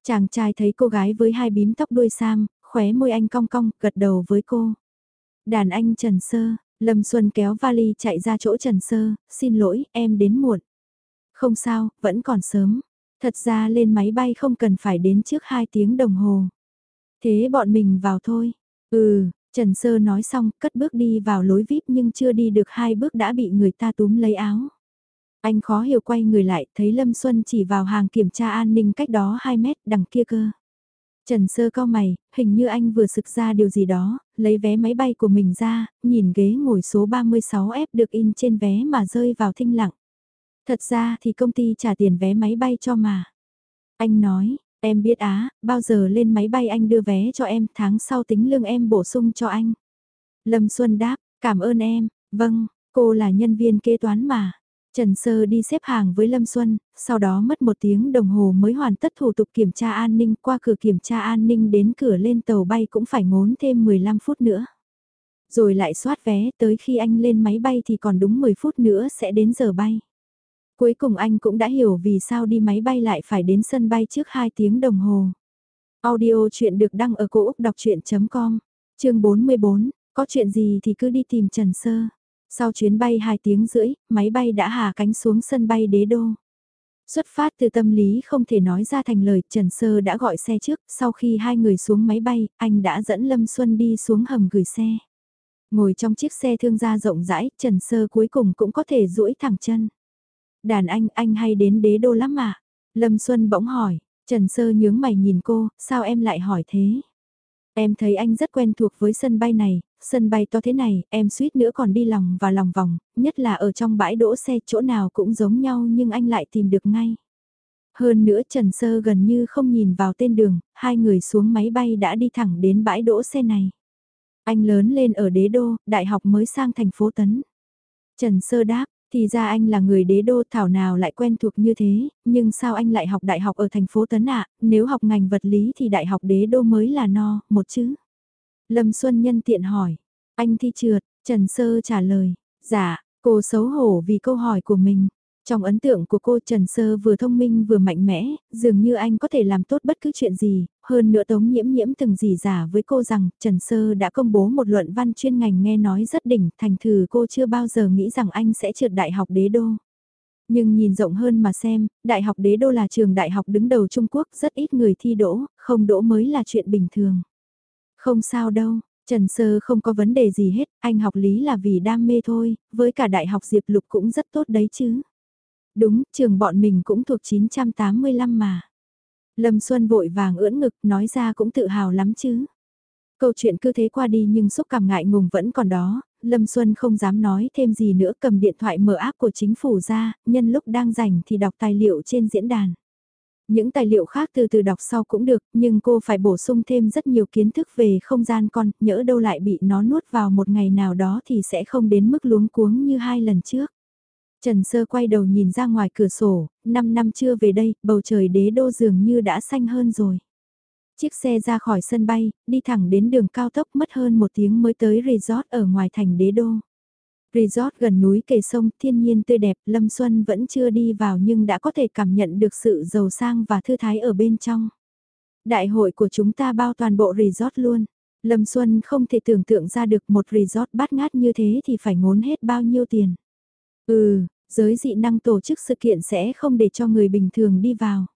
Chàng trai thấy cô gái với hai bím tóc đuôi sam, khóe môi anh cong cong, gật đầu với cô. Đàn anh Trần Sơ, Lâm Xuân kéo vali chạy ra chỗ Trần Sơ, xin lỗi, em đến muộn. Không sao, vẫn còn sớm. Thật ra lên máy bay không cần phải đến trước 2 tiếng đồng hồ. Thế bọn mình vào thôi. Ừ, Trần Sơ nói xong, cất bước đi vào lối VIP nhưng chưa đi được hai bước đã bị người ta túm lấy áo. Anh khó hiểu quay người lại, thấy Lâm Xuân chỉ vào hàng kiểm tra an ninh cách đó 2 mét đằng kia cơ. Trần Sơ cao mày, hình như anh vừa sực ra điều gì đó, lấy vé máy bay của mình ra, nhìn ghế ngồi số 36F được in trên vé mà rơi vào thinh lặng. Thật ra thì công ty trả tiền vé máy bay cho mà. Anh nói, em biết á, bao giờ lên máy bay anh đưa vé cho em, tháng sau tính lương em bổ sung cho anh. Lâm Xuân đáp, cảm ơn em, vâng, cô là nhân viên kế toán mà. Trần Sơ đi xếp hàng với Lâm Xuân, sau đó mất một tiếng đồng hồ mới hoàn tất thủ tục kiểm tra an ninh qua cửa kiểm tra an ninh đến cửa lên tàu bay cũng phải ngốn thêm 15 phút nữa. Rồi lại soát vé tới khi anh lên máy bay thì còn đúng 10 phút nữa sẽ đến giờ bay. Cuối cùng anh cũng đã hiểu vì sao đi máy bay lại phải đến sân bay trước 2 tiếng đồng hồ. Audio chuyện được đăng ở cổ Úc đọc chuyện.com, chương 44, có chuyện gì thì cứ đi tìm Trần Sơ. Sau chuyến bay 2 tiếng rưỡi, máy bay đã hạ cánh xuống sân bay đế đô. Xuất phát từ tâm lý không thể nói ra thành lời, Trần Sơ đã gọi xe trước, sau khi hai người xuống máy bay, anh đã dẫn Lâm Xuân đi xuống hầm gửi xe. Ngồi trong chiếc xe thương gia rộng rãi, Trần Sơ cuối cùng cũng có thể duỗi thẳng chân. Đàn anh, anh hay đến đế đô lắm mà. Lâm Xuân bỗng hỏi, Trần Sơ nhướng mày nhìn cô, sao em lại hỏi thế? Em thấy anh rất quen thuộc với sân bay này, sân bay to thế này, em suýt nữa còn đi lòng và lòng vòng, nhất là ở trong bãi đỗ xe chỗ nào cũng giống nhau nhưng anh lại tìm được ngay. Hơn nữa Trần Sơ gần như không nhìn vào tên đường, hai người xuống máy bay đã đi thẳng đến bãi đỗ xe này. Anh lớn lên ở đế đô, đại học mới sang thành phố Tấn. Trần Sơ đáp, thì ra anh là người đế đô thảo nào lại quen thuộc như thế, nhưng sao anh lại học đại học ở thành phố Tấn ạ, nếu học ngành vật lý thì đại học đế đô mới là no, một chữ. Lâm Xuân nhân tiện hỏi, anh thi trượt, Trần Sơ trả lời, dạ, cô xấu hổ vì câu hỏi của mình. Trong ấn tượng của cô Trần Sơ vừa thông minh vừa mạnh mẽ, dường như anh có thể làm tốt bất cứ chuyện gì, hơn nữa Tống Nhiễm Nhiễm từng dì giả với cô rằng Trần Sơ đã công bố một luận văn chuyên ngành nghe nói rất đỉnh, thành thử cô chưa bao giờ nghĩ rằng anh sẽ trượt đại học đế đô. Nhưng nhìn rộng hơn mà xem, Đại học Đế Đô là trường đại học đứng đầu Trung Quốc, rất ít người thi đỗ, không đỗ mới là chuyện bình thường. Không sao đâu, Trần Sơ không có vấn đề gì hết, anh học lý là vì đam mê thôi, với cả đại học Diệp Lục cũng rất tốt đấy chứ. Đúng, trường bọn mình cũng thuộc 985 mà. Lâm Xuân vội vàng ưỡn ngực nói ra cũng tự hào lắm chứ. Câu chuyện cứ thế qua đi nhưng xúc cảm ngại ngùng vẫn còn đó, Lâm Xuân không dám nói thêm gì nữa cầm điện thoại mở áp của chính phủ ra, nhân lúc đang rảnh thì đọc tài liệu trên diễn đàn. Những tài liệu khác từ từ đọc sau cũng được, nhưng cô phải bổ sung thêm rất nhiều kiến thức về không gian con, nhỡ đâu lại bị nó nuốt vào một ngày nào đó thì sẽ không đến mức luống cuống như hai lần trước. Trần Sơ quay đầu nhìn ra ngoài cửa sổ, 5 năm chưa về đây, bầu trời đế đô dường như đã xanh hơn rồi. Chiếc xe ra khỏi sân bay, đi thẳng đến đường cao tốc mất hơn một tiếng mới tới resort ở ngoài thành đế đô. Resort gần núi kề sông thiên nhiên tươi đẹp, Lâm Xuân vẫn chưa đi vào nhưng đã có thể cảm nhận được sự giàu sang và thư thái ở bên trong. Đại hội của chúng ta bao toàn bộ resort luôn. Lâm Xuân không thể tưởng tượng ra được một resort bát ngát như thế thì phải ngốn hết bao nhiêu tiền. Ừ, giới dị năng tổ chức sự kiện sẽ không để cho người bình thường đi vào.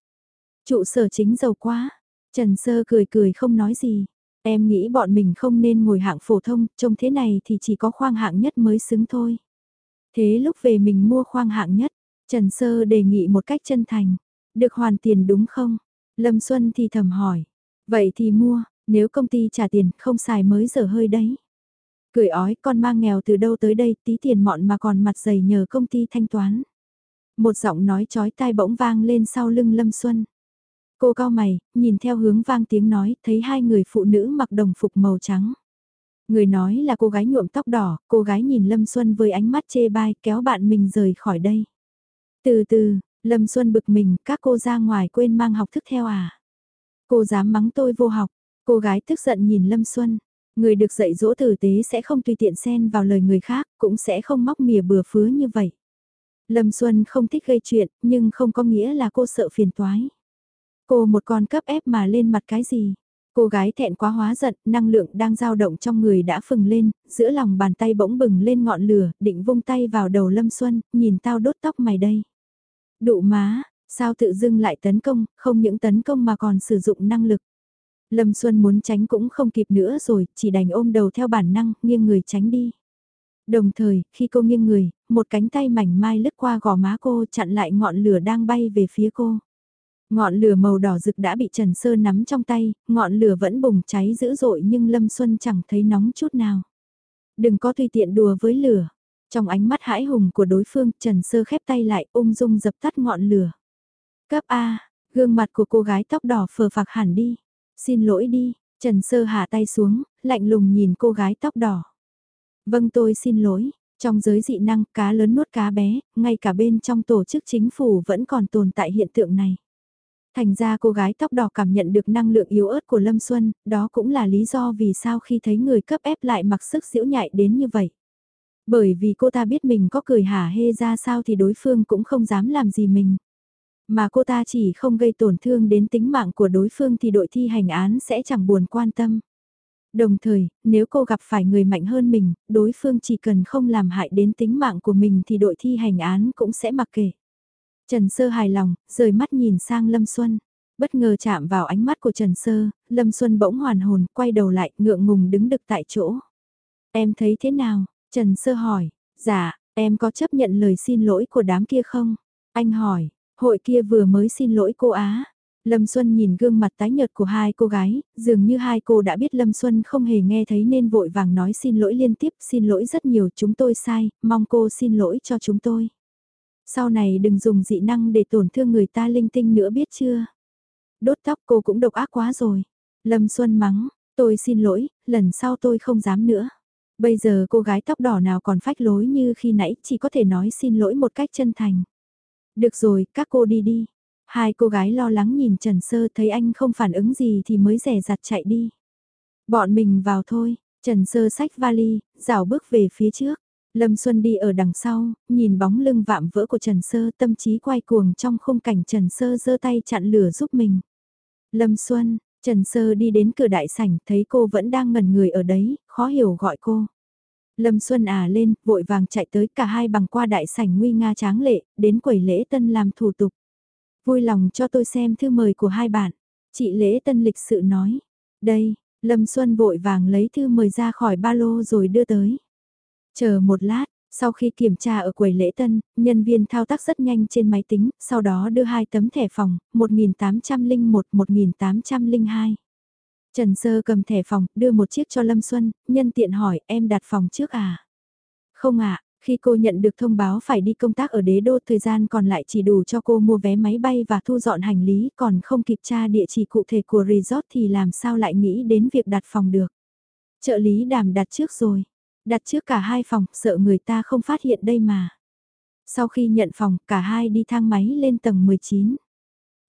Trụ sở chính giàu quá. Trần Sơ cười cười không nói gì. Em nghĩ bọn mình không nên ngồi hạng phổ thông, trông thế này thì chỉ có khoang hạng nhất mới xứng thôi. Thế lúc về mình mua khoang hạng nhất, Trần Sơ đề nghị một cách chân thành. Được hoàn tiền đúng không? Lâm Xuân thì thầm hỏi. Vậy thì mua, nếu công ty trả tiền không xài mới dở hơi đấy. Cười ói con mang nghèo từ đâu tới đây tí tiền mọn mà còn mặt dày nhờ công ty thanh toán. Một giọng nói chói tai bỗng vang lên sau lưng Lâm Xuân. Cô cao mày, nhìn theo hướng vang tiếng nói, thấy hai người phụ nữ mặc đồng phục màu trắng. Người nói là cô gái nhuộm tóc đỏ, cô gái nhìn Lâm Xuân với ánh mắt chê bai kéo bạn mình rời khỏi đây. Từ từ, Lâm Xuân bực mình, các cô ra ngoài quên mang học thức theo à. Cô dám mắng tôi vô học, cô gái tức giận nhìn Lâm Xuân. Người được dạy dỗ tử tế sẽ không tùy tiện xen vào lời người khác, cũng sẽ không móc mìa bừa phứa như vậy. Lâm Xuân không thích gây chuyện, nhưng không có nghĩa là cô sợ phiền toái. Cô một con cấp ép mà lên mặt cái gì? Cô gái thẹn quá hóa giận, năng lượng đang dao động trong người đã phừng lên, giữa lòng bàn tay bỗng bừng lên ngọn lửa, định vung tay vào đầu Lâm Xuân, nhìn tao đốt tóc mày đây. Đụ má, sao tự dưng lại tấn công, không những tấn công mà còn sử dụng năng lực. Lâm Xuân muốn tránh cũng không kịp nữa rồi, chỉ đành ôm đầu theo bản năng, nghiêng người tránh đi. Đồng thời, khi cô nghiêng người, một cánh tay mảnh mai lướt qua gò má cô chặn lại ngọn lửa đang bay về phía cô. Ngọn lửa màu đỏ rực đã bị Trần Sơ nắm trong tay, ngọn lửa vẫn bùng cháy dữ dội nhưng Lâm Xuân chẳng thấy nóng chút nào. Đừng có tùy tiện đùa với lửa. Trong ánh mắt hãi hùng của đối phương, Trần Sơ khép tay lại ung dung dập tắt ngọn lửa. Cấp A, gương mặt của cô gái tóc đỏ phờ phạc hẳn đi. Xin lỗi đi, Trần Sơ hạ tay xuống, lạnh lùng nhìn cô gái tóc đỏ. Vâng tôi xin lỗi, trong giới dị năng cá lớn nuốt cá bé, ngay cả bên trong tổ chức chính phủ vẫn còn tồn tại hiện tượng này. Thành ra cô gái tóc đỏ cảm nhận được năng lượng yếu ớt của Lâm Xuân, đó cũng là lý do vì sao khi thấy người cấp ép lại mặc sức diễu nhại đến như vậy. Bởi vì cô ta biết mình có cười hả hê ra sao thì đối phương cũng không dám làm gì mình. Mà cô ta chỉ không gây tổn thương đến tính mạng của đối phương thì đội thi hành án sẽ chẳng buồn quan tâm. Đồng thời, nếu cô gặp phải người mạnh hơn mình, đối phương chỉ cần không làm hại đến tính mạng của mình thì đội thi hành án cũng sẽ mặc kệ. Trần Sơ hài lòng, rời mắt nhìn sang Lâm Xuân. Bất ngờ chạm vào ánh mắt của Trần Sơ, Lâm Xuân bỗng hoàn hồn, quay đầu lại, ngượng ngùng đứng đực tại chỗ. Em thấy thế nào? Trần Sơ hỏi. Dạ, em có chấp nhận lời xin lỗi của đám kia không? Anh hỏi, hội kia vừa mới xin lỗi cô Á. Lâm Xuân nhìn gương mặt tái nhợt của hai cô gái, dường như hai cô đã biết Lâm Xuân không hề nghe thấy nên vội vàng nói xin lỗi liên tiếp, xin lỗi rất nhiều, chúng tôi sai, mong cô xin lỗi cho chúng tôi. Sau này đừng dùng dị năng để tổn thương người ta linh tinh nữa biết chưa? Đốt tóc cô cũng độc ác quá rồi. Lâm Xuân mắng, tôi xin lỗi, lần sau tôi không dám nữa. Bây giờ cô gái tóc đỏ nào còn phách lối như khi nãy chỉ có thể nói xin lỗi một cách chân thành. Được rồi, các cô đi đi. Hai cô gái lo lắng nhìn Trần Sơ thấy anh không phản ứng gì thì mới rẻ rặt chạy đi. Bọn mình vào thôi, Trần Sơ xách vali, rảo bước về phía trước. Lâm Xuân đi ở đằng sau, nhìn bóng lưng vạm vỡ của Trần Sơ tâm trí quay cuồng trong khung cảnh Trần Sơ giơ tay chặn lửa giúp mình. Lâm Xuân, Trần Sơ đi đến cửa đại sảnh, thấy cô vẫn đang ngẩn người ở đấy, khó hiểu gọi cô. Lâm Xuân à lên, vội vàng chạy tới cả hai bằng qua đại sảnh nguy nga tráng lệ, đến quầy lễ tân làm thủ tục. Vui lòng cho tôi xem thư mời của hai bạn. Chị lễ tân lịch sự nói. Đây, Lâm Xuân vội vàng lấy thư mời ra khỏi ba lô rồi đưa tới. Chờ một lát, sau khi kiểm tra ở quầy lễ tân, nhân viên thao tác rất nhanh trên máy tính, sau đó đưa hai tấm thẻ phòng, 1801-1802. Trần Sơ cầm thẻ phòng, đưa một chiếc cho Lâm Xuân, nhân tiện hỏi em đặt phòng trước à? Không ạ, khi cô nhận được thông báo phải đi công tác ở đế đô thời gian còn lại chỉ đủ cho cô mua vé máy bay và thu dọn hành lý còn không kịp tra địa chỉ cụ thể của resort thì làm sao lại nghĩ đến việc đặt phòng được. Trợ lý đàm đặt trước rồi. Đặt trước cả hai phòng, sợ người ta không phát hiện đây mà. Sau khi nhận phòng, cả hai đi thang máy lên tầng 19.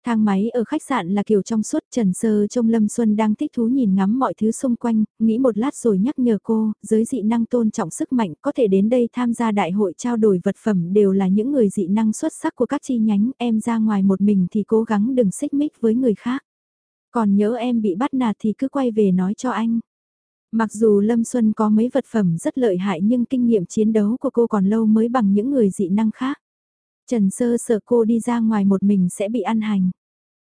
Thang máy ở khách sạn là kiểu trong suốt Trần Sơ trông Lâm Xuân đang thích thú nhìn ngắm mọi thứ xung quanh, nghĩ một lát rồi nhắc nhở cô, giới dị năng tôn trọng sức mạnh có thể đến đây tham gia đại hội trao đổi vật phẩm đều là những người dị năng xuất sắc của các chi nhánh, em ra ngoài một mình thì cố gắng đừng xích mích với người khác. Còn nhớ em bị bắt nạt thì cứ quay về nói cho anh. Mặc dù Lâm Xuân có mấy vật phẩm rất lợi hại nhưng kinh nghiệm chiến đấu của cô còn lâu mới bằng những người dị năng khác. Trần Sơ sợ cô đi ra ngoài một mình sẽ bị ăn hành.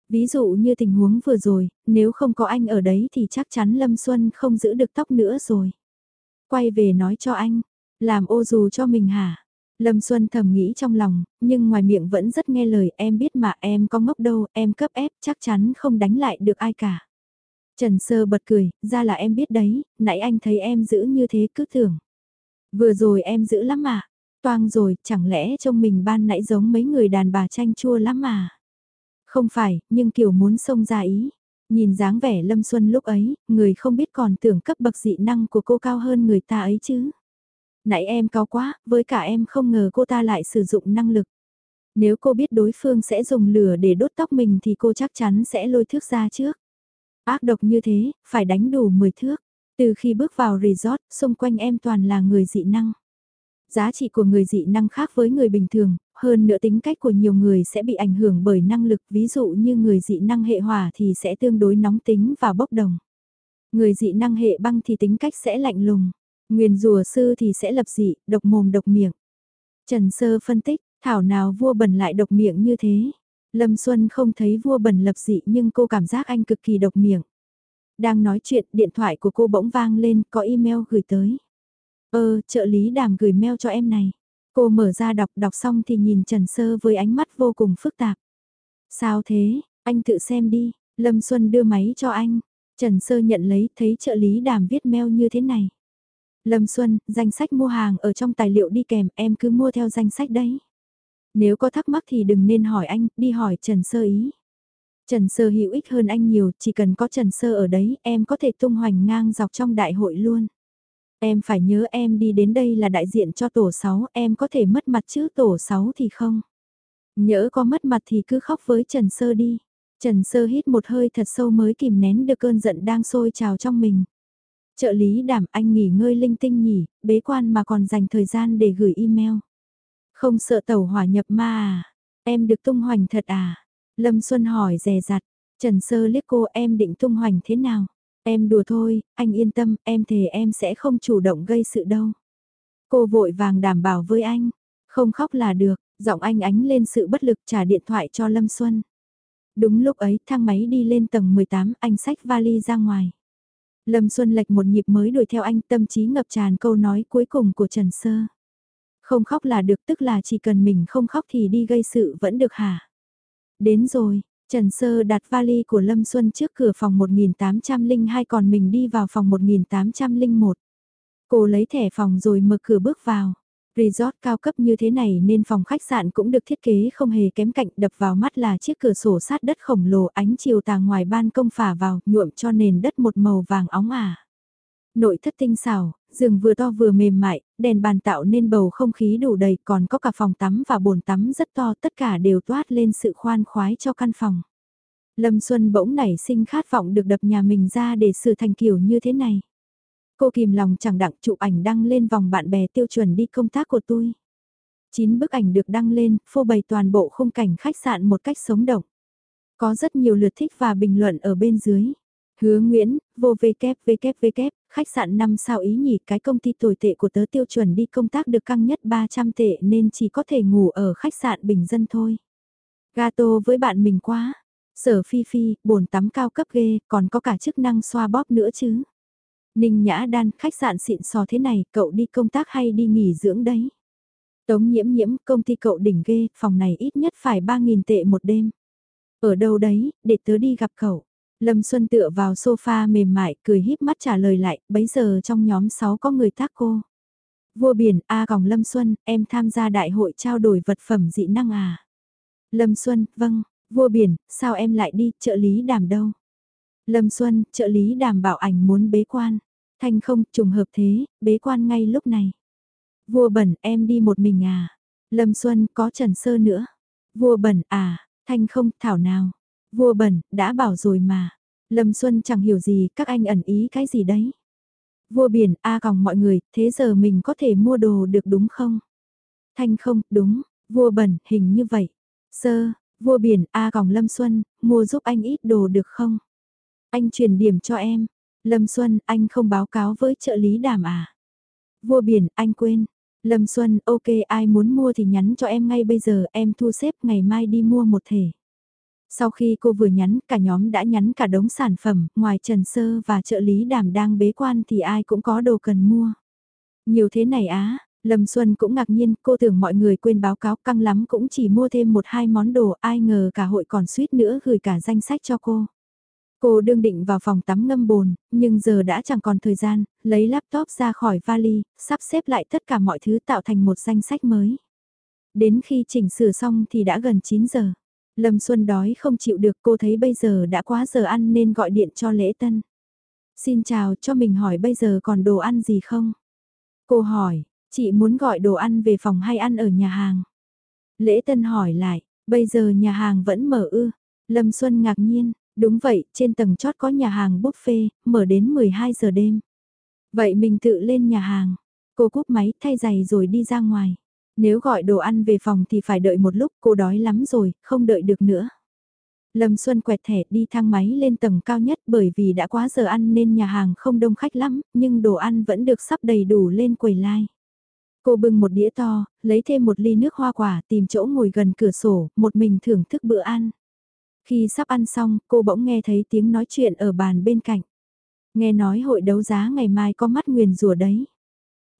Ví dụ như tình huống vừa rồi, nếu không có anh ở đấy thì chắc chắn Lâm Xuân không giữ được tóc nữa rồi. Quay về nói cho anh, làm ô dù cho mình hả? Lâm Xuân thầm nghĩ trong lòng, nhưng ngoài miệng vẫn rất nghe lời em biết mà em có ngốc đâu, em cấp ép chắc chắn không đánh lại được ai cả. Trần Sơ bật cười, ra là em biết đấy, nãy anh thấy em giữ như thế cứ tưởng. Vừa rồi em giữ lắm mà, toang rồi, chẳng lẽ trông mình ban nãy giống mấy người đàn bà chanh chua lắm mà. Không phải, nhưng kiểu muốn xông ra ý. Nhìn dáng vẻ Lâm Xuân lúc ấy, người không biết còn tưởng cấp bậc dị năng của cô cao hơn người ta ấy chứ. Nãy em cao quá, với cả em không ngờ cô ta lại sử dụng năng lực. Nếu cô biết đối phương sẽ dùng lửa để đốt tóc mình thì cô chắc chắn sẽ lôi thước ra trước. Ác độc như thế, phải đánh đủ 10 thước. Từ khi bước vào resort, xung quanh em toàn là người dị năng. Giá trị của người dị năng khác với người bình thường, hơn nữa tính cách của nhiều người sẽ bị ảnh hưởng bởi năng lực, ví dụ như người dị năng hệ hỏa thì sẽ tương đối nóng tính và bốc đồng. Người dị năng hệ băng thì tính cách sẽ lạnh lùng. Nguyền rùa sư thì sẽ lập dị, độc mồm độc miệng. Trần Sơ phân tích, thảo nào vua bẩn lại độc miệng như thế. Lâm Xuân không thấy vua bẩn lập dị nhưng cô cảm giác anh cực kỳ độc miệng. Đang nói chuyện, điện thoại của cô bỗng vang lên, có email gửi tới. Ơ, trợ lý đàm gửi mail cho em này. Cô mở ra đọc, đọc xong thì nhìn Trần Sơ với ánh mắt vô cùng phức tạp. Sao thế, anh tự xem đi, Lâm Xuân đưa máy cho anh. Trần Sơ nhận lấy, thấy trợ lý đàm viết mail như thế này. Lâm Xuân, danh sách mua hàng ở trong tài liệu đi kèm, em cứ mua theo danh sách đấy. Nếu có thắc mắc thì đừng nên hỏi anh, đi hỏi Trần Sơ ý. Trần Sơ hữu ích hơn anh nhiều, chỉ cần có Trần Sơ ở đấy, em có thể tung hoành ngang dọc trong đại hội luôn. Em phải nhớ em đi đến đây là đại diện cho tổ 6, em có thể mất mặt chứ tổ 6 thì không. Nhớ có mất mặt thì cứ khóc với Trần Sơ đi. Trần Sơ hít một hơi thật sâu mới kìm nén được cơn giận đang sôi trào trong mình. Trợ lý đảm anh nghỉ ngơi linh tinh nhỉ, bế quan mà còn dành thời gian để gửi email. Không sợ tàu hỏa nhập ma à? Em được tung hoành thật à? Lâm Xuân hỏi rè rặt. Trần Sơ liếc cô em định tung hoành thế nào? Em đùa thôi, anh yên tâm, em thề em sẽ không chủ động gây sự đâu. Cô vội vàng đảm bảo với anh, không khóc là được, giọng anh ánh lên sự bất lực trả điện thoại cho Lâm Xuân. Đúng lúc ấy thang máy đi lên tầng 18, anh xách vali ra ngoài. Lâm Xuân lệch một nhịp mới đuổi theo anh tâm trí ngập tràn câu nói cuối cùng của Trần Sơ. Không khóc là được tức là chỉ cần mình không khóc thì đi gây sự vẫn được hả? Đến rồi, Trần Sơ đặt vali của Lâm Xuân trước cửa phòng 1802 còn mình đi vào phòng 1801. Cô lấy thẻ phòng rồi mở cửa bước vào. Resort cao cấp như thế này nên phòng khách sạn cũng được thiết kế không hề kém cạnh, đập vào mắt là chiếc cửa sổ sát đất khổng lồ, ánh chiều tà ngoài ban công phả vào, nhuộm cho nền đất một màu vàng óng ả. Nội thất tinh xảo, giường vừa to vừa mềm mại, đèn bàn tạo nên bầu không khí đủ đầy còn có cả phòng tắm và bồn tắm rất to tất cả đều toát lên sự khoan khoái cho căn phòng. Lâm Xuân bỗng nảy sinh khát vọng được đập nhà mình ra để sửa thành kiểu như thế này. Cô kìm lòng chẳng đặng chụp ảnh đăng lên vòng bạn bè tiêu chuẩn đi công tác của tôi. Chín bức ảnh được đăng lên, phô bày toàn bộ khung cảnh khách sạn một cách sống động. Có rất nhiều lượt thích và bình luận ở bên dưới. Hứa Nguyễn, vô WWW, khách sạn 5 sao ý nhỉ cái công ty tồi tệ của tớ tiêu chuẩn đi công tác được căng nhất 300 tệ nên chỉ có thể ngủ ở khách sạn bình dân thôi. Gato với bạn mình quá. Sở Phi Phi, bồn tắm cao cấp ghê, còn có cả chức năng xoa bóp nữa chứ. Ninh Nhã Đan, khách sạn xịn sò thế này, cậu đi công tác hay đi nghỉ dưỡng đấy? Tống nhiễm nhiễm, công ty cậu đỉnh ghê, phòng này ít nhất phải 3.000 tệ một đêm. Ở đâu đấy, để tớ đi gặp cậu. Lâm Xuân tựa vào sofa mềm mại, cười híp mắt trả lời lại, bấy giờ trong nhóm 6 có người tác cô. Vua biển, A còng Lâm Xuân, em tham gia đại hội trao đổi vật phẩm dị năng à? Lâm Xuân, vâng, vua biển, sao em lại đi, trợ lý đàm đâu? Lâm Xuân, trợ lý đàm bảo ảnh muốn bế quan. Thanh không, trùng hợp thế, bế quan ngay lúc này. Vua bẩn, em đi một mình à? Lâm Xuân, có Trần Sơ nữa. Vua bẩn, à, Thanh không, thảo nào. Vua bẩn, đã bảo rồi mà. Lâm Xuân chẳng hiểu gì, các anh ẩn ý cái gì đấy. Vua biển, a à còng mọi người, thế giờ mình có thể mua đồ được đúng không? Thanh không, đúng, vua bẩn, hình như vậy. Sơ, vua biển, a à còng Lâm Xuân, mua giúp anh ít đồ được không? Anh truyền điểm cho em. Lâm Xuân, anh không báo cáo với trợ lý đàm à? Vua biển, anh quên. Lâm Xuân, ok ai muốn mua thì nhắn cho em ngay bây giờ, em thu xếp ngày mai đi mua một thể. Sau khi cô vừa nhắn, cả nhóm đã nhắn cả đống sản phẩm, ngoài Trần Sơ và trợ lý đàm đang bế quan thì ai cũng có đồ cần mua. Nhiều thế này á, Lâm Xuân cũng ngạc nhiên, cô tưởng mọi người quên báo cáo căng lắm cũng chỉ mua thêm một hai món đồ, ai ngờ cả hội còn suýt nữa gửi cả danh sách cho cô. Cô đương định vào phòng tắm ngâm bồn, nhưng giờ đã chẳng còn thời gian, lấy laptop ra khỏi vali, sắp xếp lại tất cả mọi thứ tạo thành một danh sách mới. Đến khi chỉnh sửa xong thì đã gần 9 giờ. Lâm Xuân đói không chịu được cô thấy bây giờ đã quá giờ ăn nên gọi điện cho lễ tân. Xin chào cho mình hỏi bây giờ còn đồ ăn gì không? Cô hỏi, chị muốn gọi đồ ăn về phòng hay ăn ở nhà hàng? Lễ tân hỏi lại, bây giờ nhà hàng vẫn mở ư? Lâm Xuân ngạc nhiên, đúng vậy, trên tầng chót có nhà hàng buffet, mở đến 12 giờ đêm. Vậy mình tự lên nhà hàng. Cô cúp máy thay giày rồi đi ra ngoài. Nếu gọi đồ ăn về phòng thì phải đợi một lúc cô đói lắm rồi, không đợi được nữa. Lâm Xuân quẹt thẻ đi thang máy lên tầng cao nhất bởi vì đã quá giờ ăn nên nhà hàng không đông khách lắm, nhưng đồ ăn vẫn được sắp đầy đủ lên quầy lai. Cô bưng một đĩa to, lấy thêm một ly nước hoa quả tìm chỗ ngồi gần cửa sổ, một mình thưởng thức bữa ăn. Khi sắp ăn xong, cô bỗng nghe thấy tiếng nói chuyện ở bàn bên cạnh. Nghe nói hội đấu giá ngày mai có mắt nguyền rùa đấy.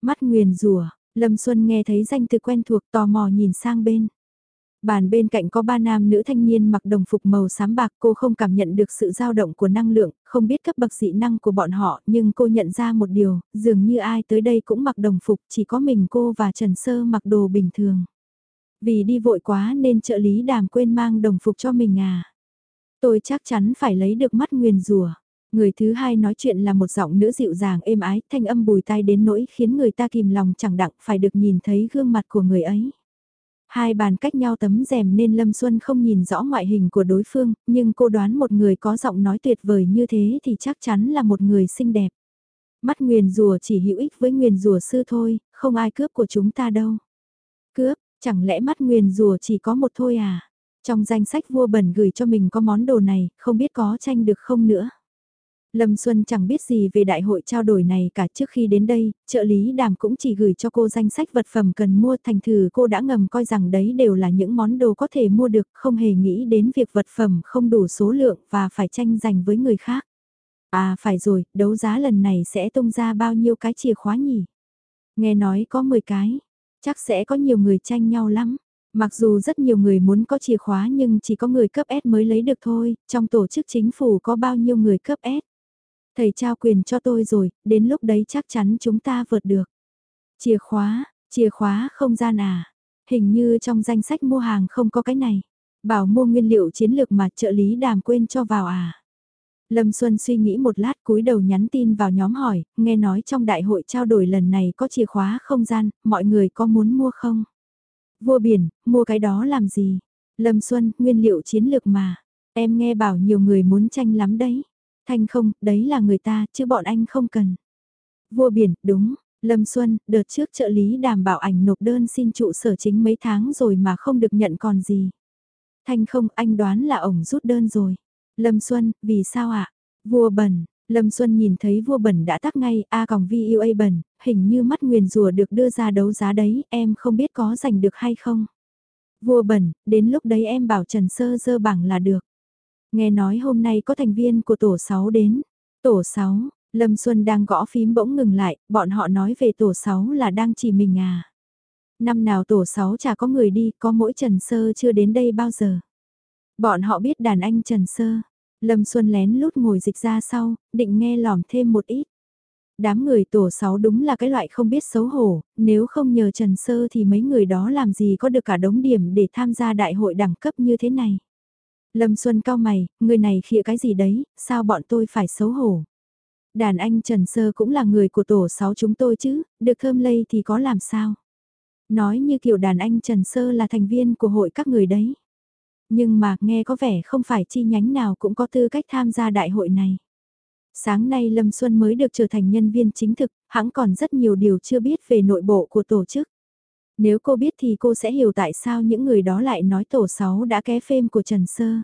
Mắt nguyền rùa, Lâm Xuân nghe thấy danh từ quen thuộc tò mò nhìn sang bên. Bàn bên cạnh có ba nam nữ thanh niên mặc đồng phục màu xám bạc cô không cảm nhận được sự dao động của năng lượng, không biết cấp bậc dị năng của bọn họ nhưng cô nhận ra một điều, dường như ai tới đây cũng mặc đồng phục chỉ có mình cô và Trần Sơ mặc đồ bình thường. Vì đi vội quá nên trợ lý đàm quên mang đồng phục cho mình à. Tôi chắc chắn phải lấy được mắt nguyền rùa. Người thứ hai nói chuyện là một giọng nữ dịu dàng êm ái, thanh âm bùi tai đến nỗi khiến người ta kìm lòng chẳng đặng phải được nhìn thấy gương mặt của người ấy. Hai bàn cách nhau tấm rèm nên Lâm Xuân không nhìn rõ ngoại hình của đối phương, nhưng cô đoán một người có giọng nói tuyệt vời như thế thì chắc chắn là một người xinh đẹp. Mắt nguyền rùa chỉ hữu ích với nguyền rùa sư thôi, không ai cướp của chúng ta đâu. Cướp, chẳng lẽ mắt nguyền rùa chỉ có một thôi à? Trong danh sách vua bẩn gửi cho mình có món đồ này, không biết có tranh được không nữa. Lâm Xuân chẳng biết gì về đại hội trao đổi này cả trước khi đến đây, trợ lý đàm cũng chỉ gửi cho cô danh sách vật phẩm cần mua thành thử cô đã ngầm coi rằng đấy đều là những món đồ có thể mua được, không hề nghĩ đến việc vật phẩm không đủ số lượng và phải tranh giành với người khác. À phải rồi, đấu giá lần này sẽ tung ra bao nhiêu cái chìa khóa nhỉ? Nghe nói có 10 cái, chắc sẽ có nhiều người tranh nhau lắm. Mặc dù rất nhiều người muốn có chìa khóa nhưng chỉ có người cấp S mới lấy được thôi, trong tổ chức chính phủ có bao nhiêu người cấp S. Thầy trao quyền cho tôi rồi, đến lúc đấy chắc chắn chúng ta vượt được. Chìa khóa, chìa khóa không gian à? Hình như trong danh sách mua hàng không có cái này. Bảo mua nguyên liệu chiến lược mà trợ lý đàm quên cho vào à? Lâm Xuân suy nghĩ một lát cúi đầu nhắn tin vào nhóm hỏi, nghe nói trong đại hội trao đổi lần này có chìa khóa không gian, mọi người có muốn mua không? Vua biển, mua cái đó làm gì? Lâm Xuân, nguyên liệu chiến lược mà. Em nghe bảo nhiều người muốn tranh lắm đấy. Thanh không, đấy là người ta, chứ bọn anh không cần. Vua biển, đúng. Lâm Xuân, đợt trước trợ lý đảm bảo ảnh nộp đơn xin trụ sở chính mấy tháng rồi mà không được nhận còn gì. Thanh không, anh đoán là ổng rút đơn rồi. Lâm Xuân, vì sao ạ? Vua bẩn, Lâm Xuân nhìn thấy vua bẩn đã tắt ngay, A còng VUA bẩn, hình như mắt nguyền rùa được đưa ra đấu giá đấy, em không biết có giành được hay không. Vua bẩn, đến lúc đấy em bảo Trần Sơ dơ bảng là được. Nghe nói hôm nay có thành viên của tổ 6 đến. Tổ 6, Lâm Xuân đang gõ phím bỗng ngừng lại, bọn họ nói về tổ 6 là đang chỉ mình à. Năm nào tổ 6 chả có người đi, có mỗi Trần Sơ chưa đến đây bao giờ. Bọn họ biết đàn anh Trần Sơ. Lâm Xuân lén lút ngồi dịch ra sau, định nghe lỏm thêm một ít. Đám người tổ 6 đúng là cái loại không biết xấu hổ, nếu không nhờ Trần Sơ thì mấy người đó làm gì có được cả đống điểm để tham gia đại hội đẳng cấp như thế này. Lâm Xuân cao mày, người này khịa cái gì đấy, sao bọn tôi phải xấu hổ. Đàn anh Trần Sơ cũng là người của tổ 6 chúng tôi chứ, được thơm lây thì có làm sao. Nói như kiểu đàn anh Trần Sơ là thành viên của hội các người đấy. Nhưng mà nghe có vẻ không phải chi nhánh nào cũng có tư cách tham gia đại hội này. Sáng nay Lâm Xuân mới được trở thành nhân viên chính thực, hãng còn rất nhiều điều chưa biết về nội bộ của tổ chức. Nếu cô biết thì cô sẽ hiểu tại sao những người đó lại nói tổ 6 đã ké phêm của Trần Sơ.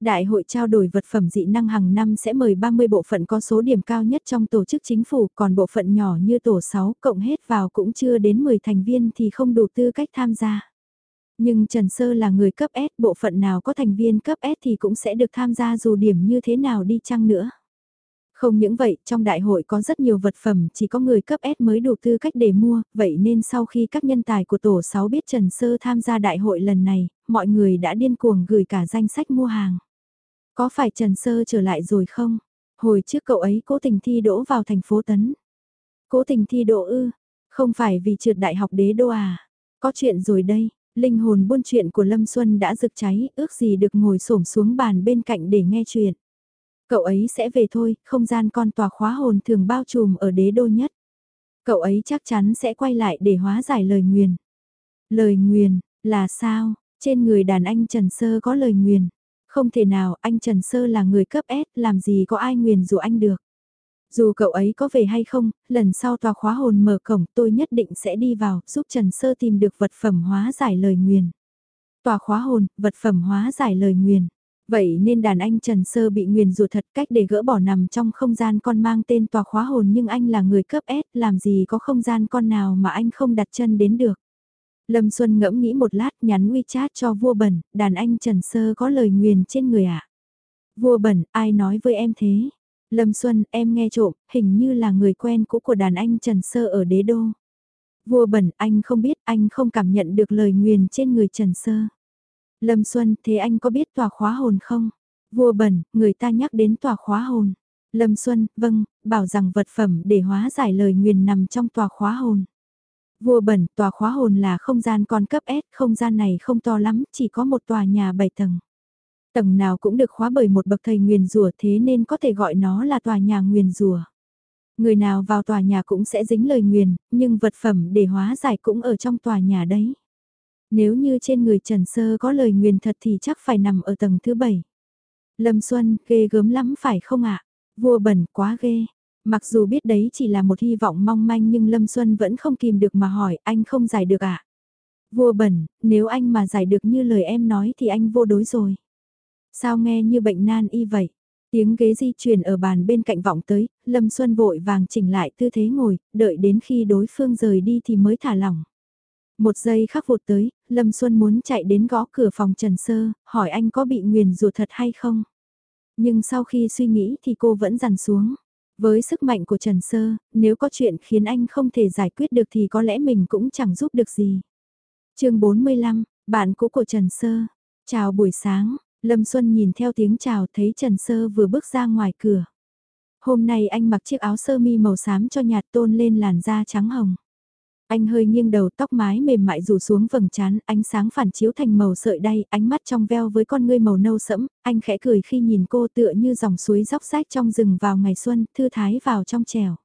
Đại hội trao đổi vật phẩm dị năng hàng năm sẽ mời 30 bộ phận có số điểm cao nhất trong tổ chức chính phủ, còn bộ phận nhỏ như tổ 6 cộng hết vào cũng chưa đến 10 thành viên thì không đủ tư cách tham gia. Nhưng Trần Sơ là người cấp S, bộ phận nào có thành viên cấp S thì cũng sẽ được tham gia dù điểm như thế nào đi chăng nữa. Không những vậy, trong đại hội có rất nhiều vật phẩm chỉ có người cấp S mới đủ tư cách để mua, vậy nên sau khi các nhân tài của tổ 6 biết Trần Sơ tham gia đại hội lần này, mọi người đã điên cuồng gửi cả danh sách mua hàng. Có phải Trần Sơ trở lại rồi không? Hồi trước cậu ấy cố tình thi đỗ vào thành phố Tấn. Cố tình thi đỗ ư? Không phải vì trượt đại học đế đô à? Có chuyện rồi đây, linh hồn buôn chuyện của Lâm Xuân đã rực cháy, ước gì được ngồi xổm xuống bàn bên cạnh để nghe chuyện. Cậu ấy sẽ về thôi, không gian con tòa khóa hồn thường bao trùm ở đế đô nhất. Cậu ấy chắc chắn sẽ quay lại để hóa giải lời nguyền. Lời nguyền, là sao? Trên người đàn anh Trần Sơ có lời nguyền. Không thể nào, anh Trần Sơ là người cấp S, làm gì có ai nguyền dù anh được. Dù cậu ấy có về hay không, lần sau tòa khóa hồn mở cổng tôi nhất định sẽ đi vào, giúp Trần Sơ tìm được vật phẩm hóa giải lời nguyền. Tòa khóa hồn, vật phẩm hóa giải lời nguyền. Vậy nên đàn anh Trần Sơ bị nguyền rủa thật cách để gỡ bỏ nằm trong không gian con mang tên tòa khóa hồn nhưng anh là người cấp S, làm gì có không gian con nào mà anh không đặt chân đến được. Lâm Xuân ngẫm nghĩ một lát nhắn WeChat cho vua bẩn, đàn anh Trần Sơ có lời nguyền trên người ạ. À? Vua bẩn, ai nói với em thế? Lâm Xuân, em nghe trộm, hình như là người quen cũ của đàn anh Trần Sơ ở đế đô. Vua bẩn, anh không biết, anh không cảm nhận được lời nguyền trên người Trần Sơ. Lâm Xuân, thế anh có biết tòa khóa hồn không? Vua bẩn, người ta nhắc đến tòa khóa hồn. Lâm Xuân, vâng, bảo rằng vật phẩm để hóa giải lời nguyền nằm trong tòa khóa hồn. Vua bẩn, tòa khóa hồn là không gian con cấp S, không gian này không to lắm, chỉ có một tòa nhà 7 tầng. Tầng nào cũng được khóa bởi một bậc thầy nguyền rùa thế nên có thể gọi nó là tòa nhà nguyền rùa. Người nào vào tòa nhà cũng sẽ dính lời nguyền, nhưng vật phẩm để hóa giải cũng ở trong tòa nhà đấy. Nếu như trên người Trần Sơ có lời nguyền thật thì chắc phải nằm ở tầng thứ bảy. Lâm Xuân, ghê gớm lắm phải không ạ? Vua bẩn quá ghê. Mặc dù biết đấy chỉ là một hy vọng mong manh nhưng Lâm Xuân vẫn không kìm được mà hỏi anh không giải được ạ. À? Vua bẩn, nếu anh mà giải được như lời em nói thì anh vô đối rồi. Sao nghe như bệnh nan y vậy? Tiếng ghế di chuyển ở bàn bên cạnh vọng tới, Lâm Xuân vội vàng chỉnh lại tư thế ngồi, đợi đến khi đối phương rời đi thì mới thả lỏng. Một giây khắc vụt tới, Lâm Xuân muốn chạy đến gõ cửa phòng Trần Sơ, hỏi anh có bị nguyền rủa thật hay không? Nhưng sau khi suy nghĩ thì cô vẫn dằn xuống. Với sức mạnh của Trần Sơ, nếu có chuyện khiến anh không thể giải quyết được thì có lẽ mình cũng chẳng giúp được gì. chương 45, Bạn cũ của Trần Sơ. Chào buổi sáng, Lâm Xuân nhìn theo tiếng chào thấy Trần Sơ vừa bước ra ngoài cửa. Hôm nay anh mặc chiếc áo sơ mi màu xám cho nhạt tôn lên làn da trắng hồng. Anh hơi nghiêng đầu tóc mái mềm mại rủ xuống vầng trán, ánh sáng phản chiếu thành màu sợi đay, ánh mắt trong veo với con ngươi màu nâu sẫm, anh khẽ cười khi nhìn cô tựa như dòng suối róc rách trong rừng vào ngày xuân, thư thái vào trong trèo.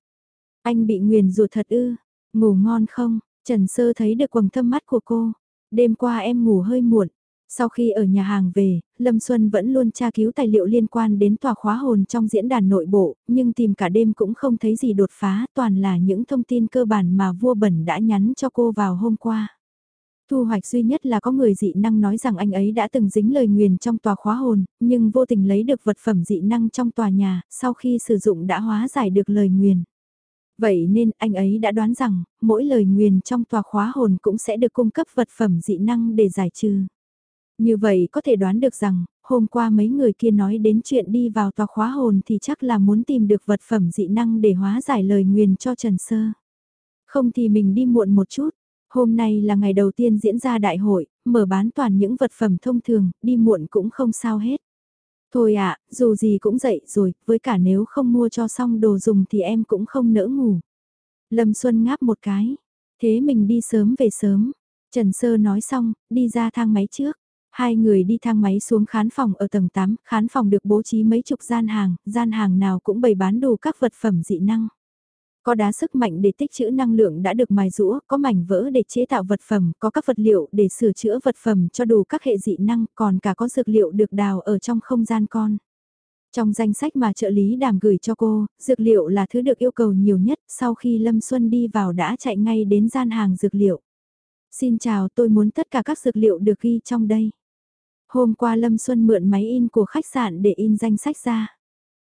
Anh bị nguyền rủa thật ư, ngủ ngon không? Trần Sơ thấy được quầng thâm mắt của cô. Đêm qua em ngủ hơi muộn, sau khi ở nhà hàng về, Lâm Xuân vẫn luôn tra cứu tài liệu liên quan đến tòa khóa hồn trong diễn đàn nội bộ, nhưng tìm cả đêm cũng không thấy gì đột phá, toàn là những thông tin cơ bản mà vua bẩn đã nhắn cho cô vào hôm qua. Thu hoạch duy nhất là có người dị năng nói rằng anh ấy đã từng dính lời nguyền trong tòa khóa hồn, nhưng vô tình lấy được vật phẩm dị năng trong tòa nhà, sau khi sử dụng đã hóa giải được lời nguyền. Vậy nên anh ấy đã đoán rằng, mỗi lời nguyền trong tòa khóa hồn cũng sẽ được cung cấp vật phẩm dị năng để giải trừ. Như vậy có thể đoán được rằng, hôm qua mấy người kia nói đến chuyện đi vào tòa khóa hồn thì chắc là muốn tìm được vật phẩm dị năng để hóa giải lời nguyền cho Trần Sơ. Không thì mình đi muộn một chút. Hôm nay là ngày đầu tiên diễn ra đại hội, mở bán toàn những vật phẩm thông thường, đi muộn cũng không sao hết. Thôi ạ, dù gì cũng dậy rồi, với cả nếu không mua cho xong đồ dùng thì em cũng không nỡ ngủ. Lâm Xuân ngáp một cái, thế mình đi sớm về sớm. Trần Sơ nói xong, đi ra thang máy trước. Hai người đi thang máy xuống khán phòng ở tầng 8, khán phòng được bố trí mấy chục gian hàng, gian hàng nào cũng bày bán đủ các vật phẩm dị năng. Có đá sức mạnh để tích trữ năng lượng đã được mài rũa, có mảnh vỡ để chế tạo vật phẩm, có các vật liệu để sửa chữa vật phẩm cho đủ các hệ dị năng, còn cả có dược liệu được đào ở trong không gian con. Trong danh sách mà trợ lý đàm gửi cho cô, dược liệu là thứ được yêu cầu nhiều nhất, sau khi Lâm Xuân đi vào đã chạy ngay đến gian hàng dược liệu. Xin chào tôi muốn tất cả các dược liệu được ghi trong đây. Hôm qua Lâm Xuân mượn máy in của khách sạn để in danh sách ra.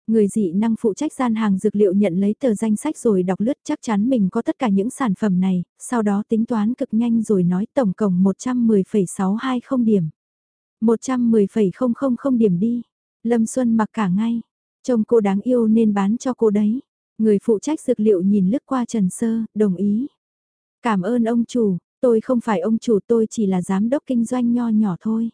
Người dị năng phụ trách gian hàng dược liệu nhận lấy tờ danh sách rồi đọc lướt chắc chắn mình có tất cả những sản phẩm này, sau đó tính toán cực nhanh rồi nói tổng cộng 110,620 điểm. 110,000 điểm đi. Lâm Xuân mặc cả ngay. Trông cô đáng yêu nên bán cho cô đấy. Người phụ trách dược liệu nhìn lướt qua Trần Sơ, đồng ý. Cảm ơn ông chủ, tôi không phải ông chủ tôi chỉ là giám đốc kinh doanh nho nhỏ thôi.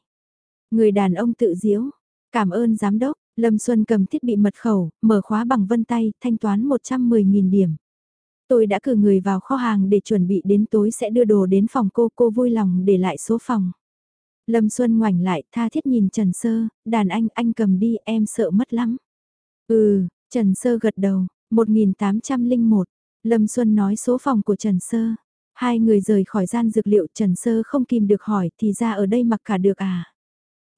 Người đàn ông tự diếu. Cảm ơn giám đốc, Lâm Xuân cầm thiết bị mật khẩu, mở khóa bằng vân tay, thanh toán 110.000 điểm. Tôi đã cử người vào kho hàng để chuẩn bị đến tối sẽ đưa đồ đến phòng cô, cô vui lòng để lại số phòng. Lâm Xuân ngoảnh lại, tha thiết nhìn Trần Sơ, đàn anh, anh cầm đi, em sợ mất lắm. Ừ, Trần Sơ gật đầu, 1801. Lâm Xuân nói số phòng của Trần Sơ. Hai người rời khỏi gian dược liệu Trần Sơ không kìm được hỏi thì ra ở đây mặc cả được à?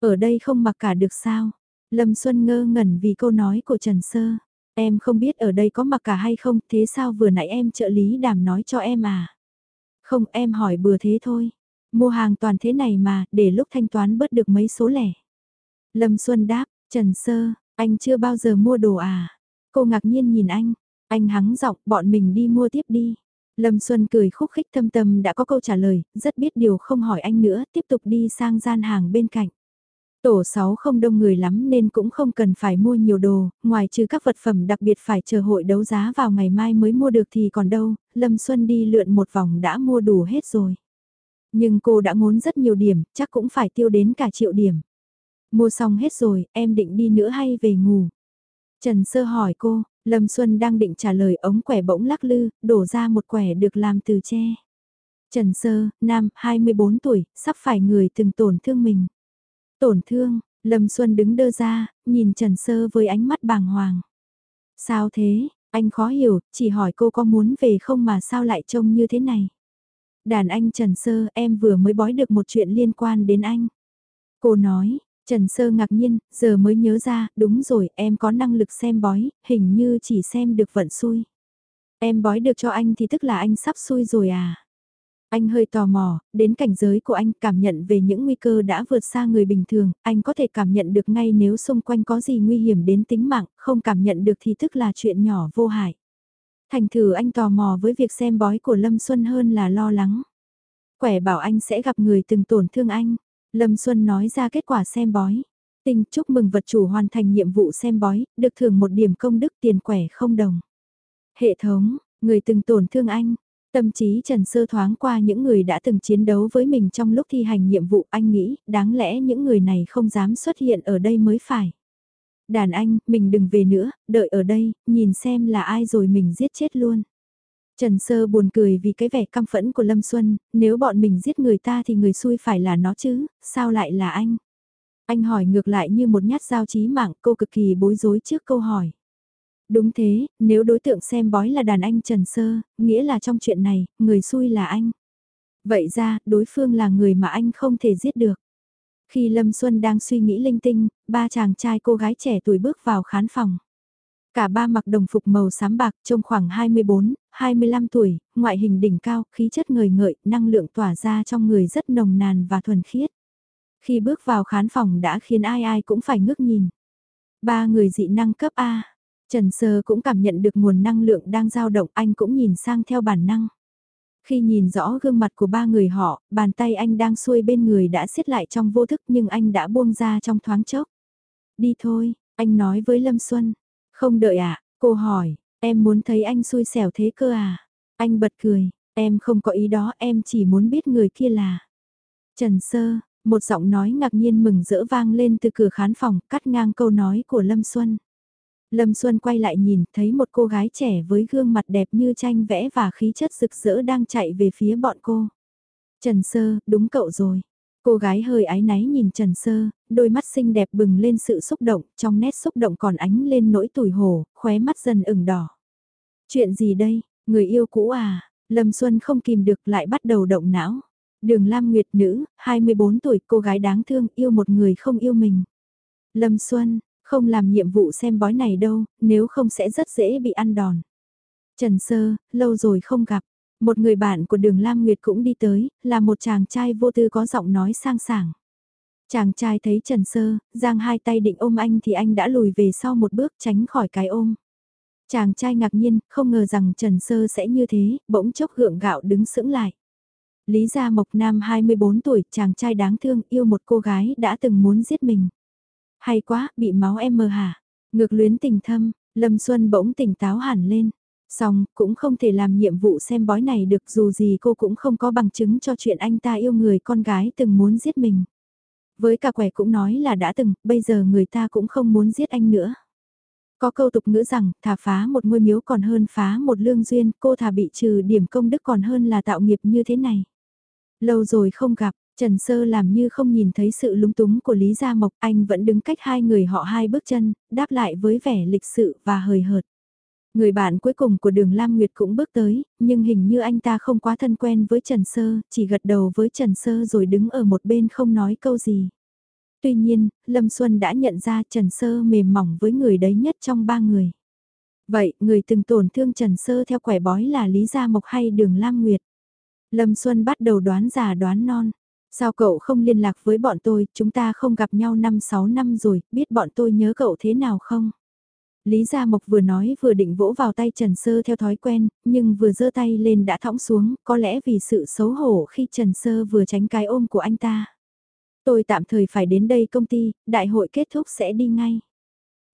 Ở đây không mặc cả được sao? Lâm Xuân ngơ ngẩn vì câu nói của Trần Sơ. Em không biết ở đây có mặc cả hay không, thế sao vừa nãy em trợ lý đàm nói cho em à? Không, em hỏi bừa thế thôi. Mua hàng toàn thế này mà, để lúc thanh toán bớt được mấy số lẻ. Lâm Xuân đáp, Trần Sơ, anh chưa bao giờ mua đồ à? Cô ngạc nhiên nhìn anh, anh hắng giọng, bọn mình đi mua tiếp đi. Lâm Xuân cười khúc khích thâm tâm đã có câu trả lời, rất biết điều không hỏi anh nữa, tiếp tục đi sang gian hàng bên cạnh. Tổ 6 không đông người lắm nên cũng không cần phải mua nhiều đồ, ngoài trừ các vật phẩm đặc biệt phải chờ hội đấu giá vào ngày mai mới mua được thì còn đâu, Lâm Xuân đi lượn một vòng đã mua đủ hết rồi. Nhưng cô đã ngốn rất nhiều điểm, chắc cũng phải tiêu đến cả triệu điểm. Mua xong hết rồi, em định đi nữa hay về ngủ? Trần Sơ hỏi cô, Lâm Xuân đang định trả lời ống quẻ bỗng lắc lư, đổ ra một quẻ được làm từ tre. Trần Sơ, nam, 24 tuổi, sắp phải người từng tổn thương mình. Tổn thương, Lâm Xuân đứng đơ ra, nhìn Trần Sơ với ánh mắt bàng hoàng. Sao thế, anh khó hiểu, chỉ hỏi cô có muốn về không mà sao lại trông như thế này. Đàn anh Trần Sơ, em vừa mới bói được một chuyện liên quan đến anh. Cô nói, Trần Sơ ngạc nhiên, giờ mới nhớ ra, đúng rồi, em có năng lực xem bói, hình như chỉ xem được vận xui. Em bói được cho anh thì tức là anh sắp xui rồi à? Anh hơi tò mò, đến cảnh giới của anh cảm nhận về những nguy cơ đã vượt xa người bình thường, anh có thể cảm nhận được ngay nếu xung quanh có gì nguy hiểm đến tính mạng, không cảm nhận được thì tức là chuyện nhỏ vô hại. Thành thử anh tò mò với việc xem bói của Lâm Xuân hơn là lo lắng. Quẻ bảo anh sẽ gặp người từng tổn thương anh. Lâm Xuân nói ra kết quả xem bói. tình chúc mừng vật chủ hoàn thành nhiệm vụ xem bói, được thưởng một điểm công đức tiền quẻ không đồng. Hệ thống, người từng tổn thương anh, Tâm trí Trần Sơ thoáng qua những người đã từng chiến đấu với mình trong lúc thi hành nhiệm vụ anh nghĩ đáng lẽ những người này không dám xuất hiện ở đây mới phải. Đàn anh, mình đừng về nữa, đợi ở đây, nhìn xem là ai rồi mình giết chết luôn. Trần Sơ buồn cười vì cái vẻ căm phẫn của Lâm Xuân, nếu bọn mình giết người ta thì người xui phải là nó chứ, sao lại là anh? Anh hỏi ngược lại như một nhát dao chí mạng, cô cực kỳ bối rối trước câu hỏi. Đúng thế, nếu đối tượng xem bói là đàn anh Trần Sơ, nghĩa là trong chuyện này, người xui là anh. Vậy ra, đối phương là người mà anh không thể giết được. Khi Lâm Xuân đang suy nghĩ linh tinh, ba chàng trai cô gái trẻ tuổi bước vào khán phòng. Cả ba mặc đồng phục màu xám bạc trông khoảng 24, 25 tuổi, ngoại hình đỉnh cao, khí chất người ngợi, năng lượng tỏa ra trong người rất nồng nàn và thuần khiết. Khi bước vào khán phòng đã khiến ai ai cũng phải ngước nhìn. Ba người dị năng cấp A. Trần Sơ cũng cảm nhận được nguồn năng lượng đang dao động anh cũng nhìn sang theo bản năng. Khi nhìn rõ gương mặt của ba người họ, bàn tay anh đang xuôi bên người đã siết lại trong vô thức nhưng anh đã buông ra trong thoáng chốc. Đi thôi, anh nói với Lâm Xuân. Không đợi à? cô hỏi, em muốn thấy anh xui xẻo thế cơ à? Anh bật cười, em không có ý đó em chỉ muốn biết người kia là. Trần Sơ, một giọng nói ngạc nhiên mừng rỡ vang lên từ cửa khán phòng cắt ngang câu nói của Lâm Xuân. Lâm Xuân quay lại nhìn, thấy một cô gái trẻ với gương mặt đẹp như tranh vẽ và khí chất rực rỡ đang chạy về phía bọn cô. Trần Sơ, đúng cậu rồi. Cô gái hơi ái náy nhìn Trần Sơ, đôi mắt xinh đẹp bừng lên sự xúc động, trong nét xúc động còn ánh lên nỗi tủi hổ, khóe mắt dần ửng đỏ. Chuyện gì đây, người yêu cũ à? Lâm Xuân không kìm được lại bắt đầu động não. Đường Lam Nguyệt nữ, 24 tuổi, cô gái đáng thương, yêu một người không yêu mình. Lâm Xuân, không làm nhiệm vụ xem bói này đâu, nếu không sẽ rất dễ bị ăn đòn. Trần Sơ, lâu rồi không gặp. Một người bạn của đường Lam Nguyệt cũng đi tới, là một chàng trai vô tư có giọng nói sang sảng. Chàng trai thấy Trần Sơ, giang hai tay định ôm anh thì anh đã lùi về sau một bước tránh khỏi cái ôm. Chàng trai ngạc nhiên, không ngờ rằng Trần Sơ sẽ như thế, bỗng chốc gượng gạo đứng sững lại. Lý Gia Mộc Nam 24 tuổi, chàng trai đáng thương, yêu một cô gái đã từng muốn giết mình. Hay quá, bị máu em mờ hả? Ngược luyến tình thâm, Lâm Xuân bỗng tỉnh táo hẳn lên. Xong, cũng không thể làm nhiệm vụ xem bói này được dù gì cô cũng không có bằng chứng cho chuyện anh ta yêu người con gái từng muốn giết mình. Với cả quẻ cũng nói là đã từng, bây giờ người ta cũng không muốn giết anh nữa. Có câu tục ngữ rằng, thả phá một ngôi miếu còn hơn phá một lương duyên, cô thả bị trừ điểm công đức còn hơn là tạo nghiệp như thế này. Lâu rồi không gặp, Trần Sơ làm như không nhìn thấy sự lúng túng của Lý Gia Mộc, anh vẫn đứng cách hai người họ hai bước chân, đáp lại với vẻ lịch sự và hời hợt. Người bạn cuối cùng của đường Lam Nguyệt cũng bước tới, nhưng hình như anh ta không quá thân quen với Trần Sơ, chỉ gật đầu với Trần Sơ rồi đứng ở một bên không nói câu gì. Tuy nhiên, Lâm Xuân đã nhận ra Trần Sơ mềm mỏng với người đấy nhất trong ba người. Vậy, người từng tổn thương Trần Sơ theo quẻ bói là Lý Gia Mộc hay đường Lam Nguyệt? Lâm Xuân bắt đầu đoán già đoán non. Sao cậu không liên lạc với bọn tôi, chúng ta không gặp nhau 5-6 năm rồi, biết bọn tôi nhớ cậu thế nào không? Lý Gia Mộc vừa nói vừa định vỗ vào tay Trần Sơ theo thói quen, nhưng vừa giơ tay lên đã thõng xuống, có lẽ vì sự xấu hổ khi Trần Sơ vừa tránh cái ôm của anh ta. Tôi tạm thời phải đến đây công ty, đại hội kết thúc sẽ đi ngay.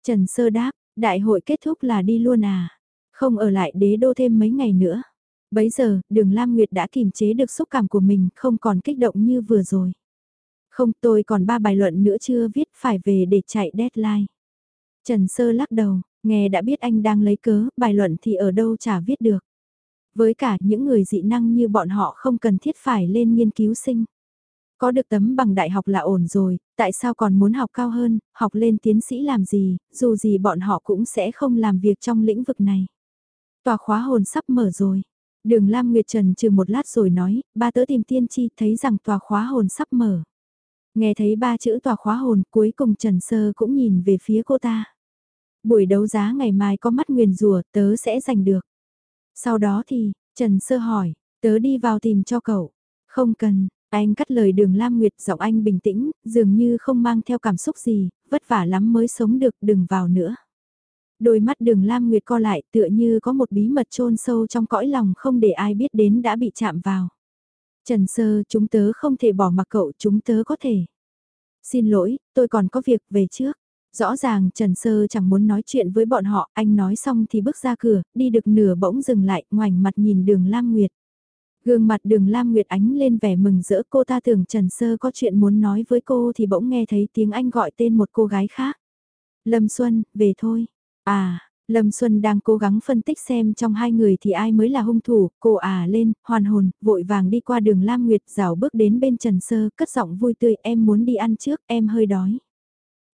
Trần Sơ đáp, đại hội kết thúc là đi luôn à? Không ở lại đế đô thêm mấy ngày nữa. Bấy giờ, đường Lam Nguyệt đã kìm chế được xúc cảm của mình, không còn kích động như vừa rồi. Không, tôi còn ba bài luận nữa chưa viết, phải về để chạy deadline. Trần Sơ lắc đầu, nghe đã biết anh đang lấy cớ, bài luận thì ở đâu chả viết được. Với cả những người dị năng như bọn họ không cần thiết phải lên nghiên cứu sinh. Có được tấm bằng đại học là ổn rồi, tại sao còn muốn học cao hơn, học lên tiến sĩ làm gì, dù gì bọn họ cũng sẽ không làm việc trong lĩnh vực này. Tòa khóa hồn sắp mở rồi. Đường Lam Nguyệt Trần trừ một lát rồi nói, ba tớ tìm tiên tri thấy rằng tòa khóa hồn sắp mở. Nghe thấy ba chữ tòa khóa hồn cuối cùng Trần Sơ cũng nhìn về phía cô ta. Buổi đấu giá ngày mai có mắt nguyền rùa tớ sẽ giành được. Sau đó thì, Trần Sơ hỏi, tớ đi vào tìm cho cậu. Không cần, anh cắt lời đường Lam Nguyệt giọng anh bình tĩnh, dường như không mang theo cảm xúc gì, vất vả lắm mới sống được đừng vào nữa. Đôi mắt đường Lam Nguyệt co lại tựa như có một bí mật chôn sâu trong cõi lòng không để ai biết đến đã bị chạm vào. Trần Sơ chúng tớ không thể bỏ mặc cậu chúng tớ có thể. Xin lỗi, tôi còn có việc về trước. Rõ ràng Trần Sơ chẳng muốn nói chuyện với bọn họ, anh nói xong thì bước ra cửa, đi được nửa bỗng dừng lại, ngoảnh mặt nhìn đường Lam Nguyệt. Gương mặt đường Lam Nguyệt Ánh lên vẻ mừng rỡ cô ta tưởng Trần Sơ có chuyện muốn nói với cô thì bỗng nghe thấy tiếng anh gọi tên một cô gái khác. Lâm Xuân, về thôi. À, Lâm Xuân đang cố gắng phân tích xem trong hai người thì ai mới là hung thủ, cô à lên, hoàn hồn, vội vàng đi qua đường Lam Nguyệt rào bước đến bên Trần Sơ, cất giọng vui tươi em muốn đi ăn trước, em hơi đói.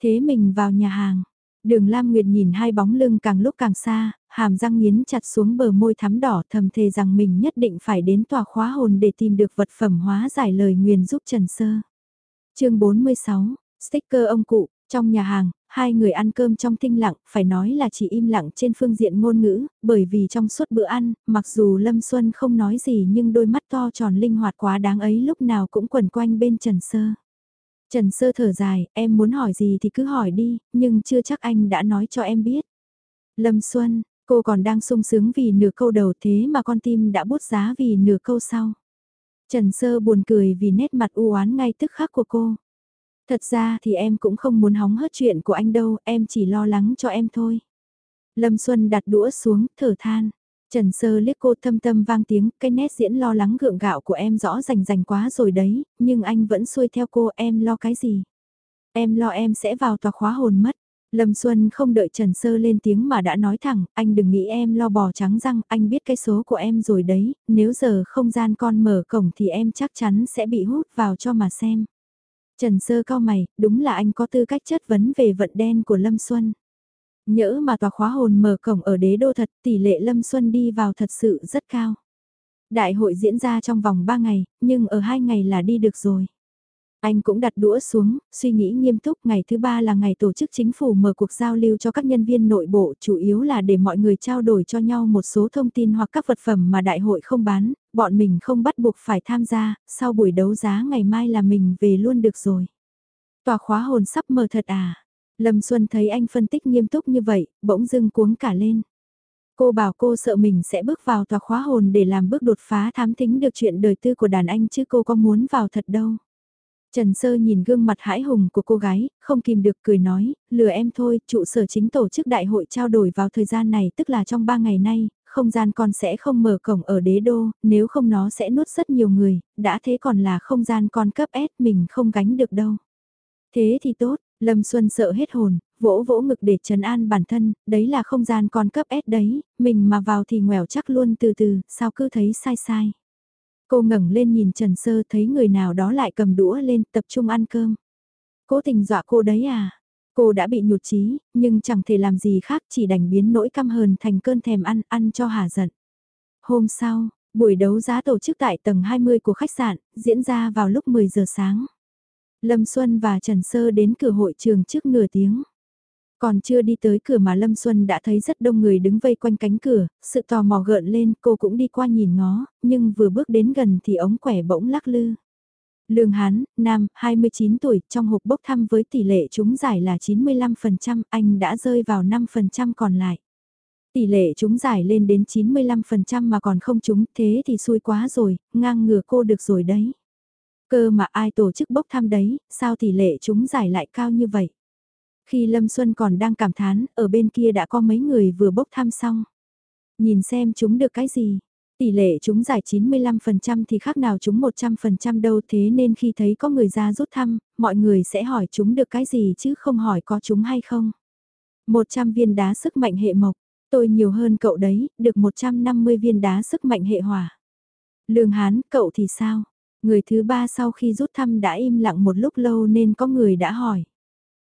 Thế mình vào nhà hàng, đường Lam Nguyệt nhìn hai bóng lưng càng lúc càng xa, hàm răng nghiến chặt xuống bờ môi thắm đỏ thầm thề rằng mình nhất định phải đến tòa khóa hồn để tìm được vật phẩm hóa giải lời nguyền giúp Trần Sơ. chương 46, sticker ông cụ, trong nhà hàng, hai người ăn cơm trong thinh lặng, phải nói là chỉ im lặng trên phương diện ngôn ngữ, bởi vì trong suốt bữa ăn, mặc dù Lâm Xuân không nói gì nhưng đôi mắt to tròn linh hoạt quá đáng ấy lúc nào cũng quẩn quanh bên Trần Sơ. Trần Sơ thở dài, em muốn hỏi gì thì cứ hỏi đi, nhưng chưa chắc anh đã nói cho em biết. Lâm Xuân, cô còn đang sung sướng vì nửa câu đầu thế mà con tim đã bút giá vì nửa câu sau. Trần Sơ buồn cười vì nét mặt u oán ngay tức khắc của cô. Thật ra thì em cũng không muốn hóng hớt chuyện của anh đâu, em chỉ lo lắng cho em thôi. Lâm Xuân đặt đũa xuống, thở than. Trần Sơ liếc cô thâm tâm vang tiếng, cái nét diễn lo lắng gượng gạo của em rõ rành rành quá rồi đấy, nhưng anh vẫn xuôi theo cô, em lo cái gì? Em lo em sẽ vào tòa khóa hồn mất. Lâm Xuân không đợi Trần Sơ lên tiếng mà đã nói thẳng, anh đừng nghĩ em lo bò trắng răng, anh biết cái số của em rồi đấy, nếu giờ không gian con mở cổng thì em chắc chắn sẽ bị hút vào cho mà xem. Trần Sơ cao mày, đúng là anh có tư cách chất vấn về vận đen của Lâm Xuân. Nhỡ mà tòa khóa hồn mở cổng ở đế đô thật, tỷ lệ Lâm Xuân đi vào thật sự rất cao. Đại hội diễn ra trong vòng 3 ngày, nhưng ở 2 ngày là đi được rồi. Anh cũng đặt đũa xuống, suy nghĩ nghiêm túc ngày thứ ba là ngày tổ chức chính phủ mở cuộc giao lưu cho các nhân viên nội bộ, chủ yếu là để mọi người trao đổi cho nhau một số thông tin hoặc các vật phẩm mà đại hội không bán, bọn mình không bắt buộc phải tham gia, sau buổi đấu giá ngày mai là mình về luôn được rồi. Tòa khóa hồn sắp mở thật à? Lâm Xuân thấy anh phân tích nghiêm túc như vậy, bỗng dưng cuống cả lên. Cô bảo cô sợ mình sẽ bước vào tòa khóa hồn để làm bước đột phá thám thính được chuyện đời tư của đàn anh chứ cô có muốn vào thật đâu. Trần Sơ nhìn gương mặt hãi hùng của cô gái, không kìm được cười nói, lừa em thôi, trụ sở chính tổ chức đại hội trao đổi vào thời gian này tức là trong 3 ngày nay, không gian con sẽ không mở cổng ở đế đô, nếu không nó sẽ nuốt rất nhiều người, đã thế còn là không gian con cấp S mình không gánh được đâu. Thế thì tốt, Lâm Xuân sợ hết hồn, vỗ vỗ ngực để trấn an bản thân, đấy là không gian con cấp S đấy, mình mà vào thì nguèo chắc luôn từ từ, sao cứ thấy sai sai. Cô ngẩng lên nhìn Trần Sơ thấy người nào đó lại cầm đũa lên tập trung ăn cơm. Cố tình dọa cô đấy à? Cô đã bị nhụt chí, nhưng chẳng thể làm gì khác chỉ đành biến nỗi căm hờn thành cơn thèm ăn, ăn cho hà giận. Hôm sau, buổi đấu giá tổ chức tại tầng 20 của khách sạn, diễn ra vào lúc 10 giờ sáng. Lâm Xuân và Trần Sơ đến cửa hội trường trước nửa tiếng. Còn chưa đi tới cửa mà Lâm Xuân đã thấy rất đông người đứng vây quanh cánh cửa, sự tò mò gợn lên cô cũng đi qua nhìn ngó, nhưng vừa bước đến gần thì ống quẻ bỗng lắc lư. Lương Hán, nam, 29 tuổi, trong hộp bốc thăm với tỷ lệ trúng giải là 95%, anh đã rơi vào 5% còn lại. Tỷ lệ trúng giải lên đến 95% mà còn không trúng thế thì xui quá rồi, ngang ngừa cô được rồi đấy. Cơ mà ai tổ chức bốc thăm đấy, sao tỷ lệ trúng giải lại cao như vậy? Khi Lâm Xuân còn đang cảm thán, ở bên kia đã có mấy người vừa bốc thăm xong. Nhìn xem chúng được cái gì. Tỷ lệ chúng giải 95% thì khác nào chúng 100% đâu thế nên khi thấy có người ra rút thăm, mọi người sẽ hỏi chúng được cái gì chứ không hỏi có chúng hay không. 100 viên đá sức mạnh hệ mộc, tôi nhiều hơn cậu đấy, được 150 viên đá sức mạnh hệ hỏa. Lương Hán, cậu thì sao? Người thứ ba sau khi rút thăm đã im lặng một lúc lâu nên có người đã hỏi.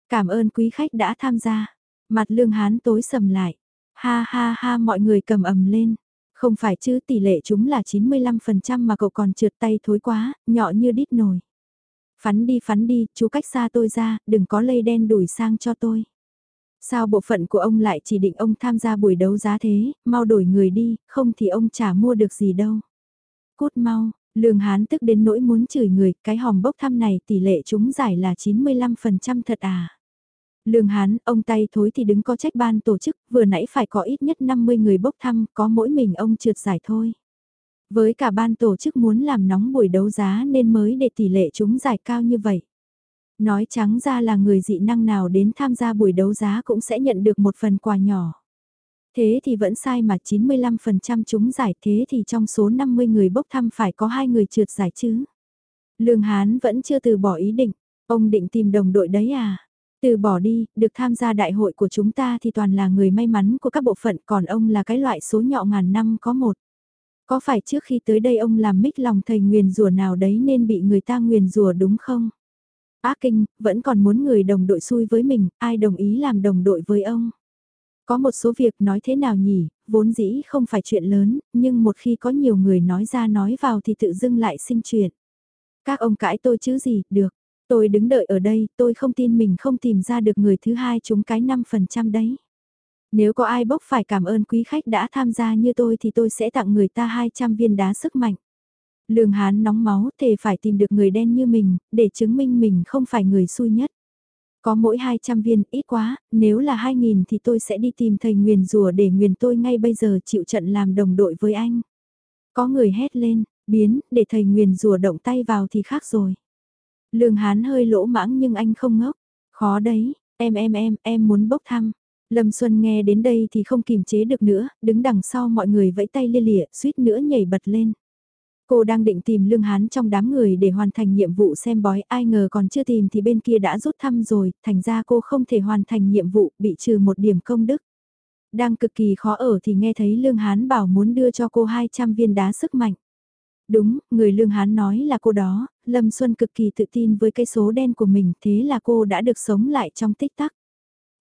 Cảm ơn quý khách đã tham gia. Mặt lương hán tối sầm lại. Ha ha ha mọi người cầm ầm lên. Không phải chứ tỷ lệ chúng là 95% mà cậu còn trượt tay thối quá, nhỏ như đít nồi. Phắn đi phắn đi, chú cách xa tôi ra, đừng có lây đen đuổi sang cho tôi. Sao bộ phận của ông lại chỉ định ông tham gia buổi đấu giá thế, mau đổi người đi, không thì ông chả mua được gì đâu. Cút mau, lương hán tức đến nỗi muốn chửi người, cái hòm bốc thăm này tỷ lệ chúng giải là 95% thật à. Lương Hán, ông tay thối thì đứng có trách ban tổ chức, vừa nãy phải có ít nhất 50 người bốc thăm, có mỗi mình ông trượt giải thôi. Với cả ban tổ chức muốn làm nóng buổi đấu giá nên mới để tỷ lệ chúng giải cao như vậy. Nói trắng ra là người dị năng nào đến tham gia buổi đấu giá cũng sẽ nhận được một phần quà nhỏ. Thế thì vẫn sai mà 95% chúng giải thế thì trong số 50 người bốc thăm phải có hai người trượt giải chứ. Lương Hán vẫn chưa từ bỏ ý định, ông định tìm đồng đội đấy à? Từ bỏ đi, được tham gia đại hội của chúng ta thì toàn là người may mắn của các bộ phận còn ông là cái loại số nhọ ngàn năm có một. Có phải trước khi tới đây ông làm mít lòng thầy nguyền rùa nào đấy nên bị người ta nguyền rùa đúng không? Ác kinh, vẫn còn muốn người đồng đội xui với mình, ai đồng ý làm đồng đội với ông? Có một số việc nói thế nào nhỉ, vốn dĩ không phải chuyện lớn, nhưng một khi có nhiều người nói ra nói vào thì tự dưng lại sinh chuyện. Các ông cãi tôi chứ gì, được. Tôi đứng đợi ở đây, tôi không tin mình không tìm ra được người thứ hai chúng cái 5% đấy. Nếu có ai bốc phải cảm ơn quý khách đã tham gia như tôi thì tôi sẽ tặng người ta 200 viên đá sức mạnh. Lương Hán nóng máu thề phải tìm được người đen như mình, để chứng minh mình không phải người xui nhất. Có mỗi 200 viên ít quá, nếu là 2.000 thì tôi sẽ đi tìm thầy nguyền rùa để nguyền tôi ngay bây giờ chịu trận làm đồng đội với anh. Có người hét lên, biến, để thầy nguyền rùa động tay vào thì khác rồi. Lương Hán hơi lỗ mãng nhưng anh không ngốc. Khó đấy, em em em, em muốn bốc thăm. Lâm Xuân nghe đến đây thì không kìm chế được nữa, đứng đằng sau mọi người vẫy tay lia lịa, suýt nữa nhảy bật lên. Cô đang định tìm Lương Hán trong đám người để hoàn thành nhiệm vụ xem bói, ai ngờ còn chưa tìm thì bên kia đã rút thăm rồi, thành ra cô không thể hoàn thành nhiệm vụ, bị trừ một điểm công đức. Đang cực kỳ khó ở thì nghe thấy Lương Hán bảo muốn đưa cho cô 200 viên đá sức mạnh. Đúng, người Lương Hán nói là cô đó, Lâm Xuân cực kỳ tự tin với cái số đen của mình, thế là cô đã được sống lại trong tích tắc.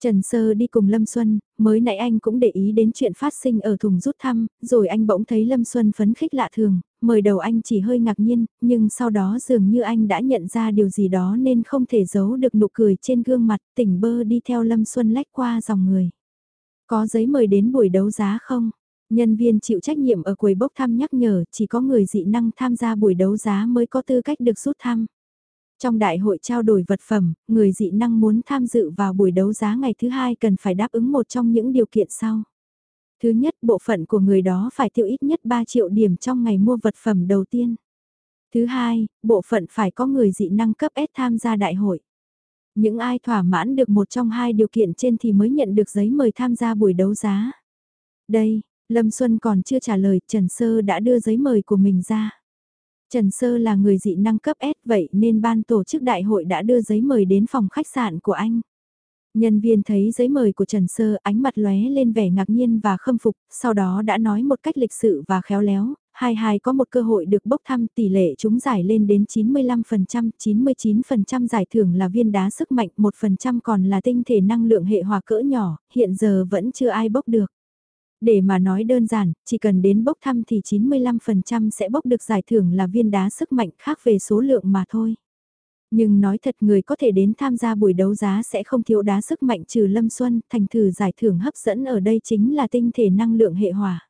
Trần Sơ đi cùng Lâm Xuân, mới nãy anh cũng để ý đến chuyện phát sinh ở thùng rút thăm, rồi anh bỗng thấy Lâm Xuân phấn khích lạ thường, mời đầu anh chỉ hơi ngạc nhiên, nhưng sau đó dường như anh đã nhận ra điều gì đó nên không thể giấu được nụ cười trên gương mặt, tỉnh bơ đi theo Lâm Xuân lách qua dòng người. Có giấy mời đến buổi đấu giá không? Nhân viên chịu trách nhiệm ở quầy bốc thăm nhắc nhở chỉ có người dị năng tham gia buổi đấu giá mới có tư cách được rút thăm. Trong đại hội trao đổi vật phẩm, người dị năng muốn tham dự vào buổi đấu giá ngày thứ hai cần phải đáp ứng một trong những điều kiện sau. Thứ nhất, bộ phận của người đó phải tiêu ít nhất 3 triệu điểm trong ngày mua vật phẩm đầu tiên. Thứ hai, bộ phận phải có người dị năng cấp S tham gia đại hội. Những ai thỏa mãn được một trong hai điều kiện trên thì mới nhận được giấy mời tham gia buổi đấu giá. Đây, Lâm Xuân còn chưa trả lời, Trần Sơ đã đưa giấy mời của mình ra. Trần Sơ là người dị năng cấp S vậy nên ban tổ chức đại hội đã đưa giấy mời đến phòng khách sạn của anh. Nhân viên thấy giấy mời của Trần Sơ ánh mặt lóe lên vẻ ngạc nhiên và khâm phục, sau đó đã nói một cách lịch sự và khéo léo, hai hai có một cơ hội được bốc thăm tỷ lệ chúng giải lên đến 95%, 99% giải thưởng là viên đá sức mạnh, 1% còn là tinh thể năng lượng hệ hòa cỡ nhỏ, hiện giờ vẫn chưa ai bốc được. Để mà nói đơn giản, chỉ cần đến bốc thăm thì 95% sẽ bốc được giải thưởng là viên đá sức mạnh khác về số lượng mà thôi. Nhưng nói thật người có thể đến tham gia buổi đấu giá sẽ không thiếu đá sức mạnh trừ Lâm Xuân, thành thử giải thưởng hấp dẫn ở đây chính là tinh thể năng lượng hệ hỏa.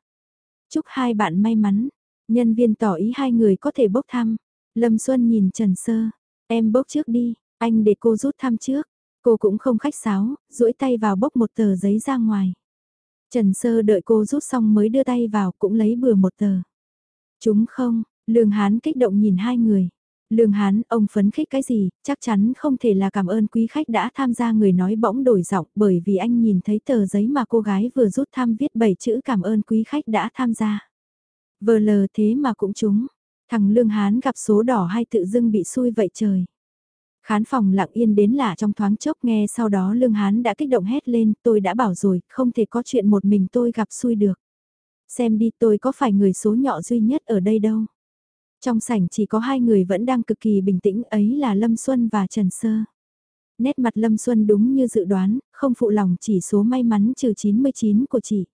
Chúc hai bạn may mắn, nhân viên tỏ ý hai người có thể bốc thăm. Lâm Xuân nhìn Trần Sơ, em bốc trước đi, anh để cô rút thăm trước. Cô cũng không khách sáo, duỗi tay vào bốc một tờ giấy ra ngoài. Trần Sơ đợi cô rút xong mới đưa tay vào cũng lấy bừa một tờ. Chúng không, Lương Hán kích động nhìn hai người. Lương Hán, ông phấn khích cái gì, chắc chắn không thể là cảm ơn quý khách đã tham gia người nói bỗng đổi giọng bởi vì anh nhìn thấy tờ giấy mà cô gái vừa rút tham viết bảy chữ cảm ơn quý khách đã tham gia. Vờ lờ thế mà cũng chúng, thằng Lương Hán gặp số đỏ hay tự dưng bị xui vậy trời. Khán phòng lặng yên đến lạ trong thoáng chốc nghe sau đó Lương Hán đã kích động hét lên, tôi đã bảo rồi, không thể có chuyện một mình tôi gặp xui được. Xem đi tôi có phải người số nhọ duy nhất ở đây đâu. Trong sảnh chỉ có hai người vẫn đang cực kỳ bình tĩnh ấy là Lâm Xuân và Trần Sơ. Nét mặt Lâm Xuân đúng như dự đoán, không phụ lòng chỉ số may mắn trừ 99 của chị.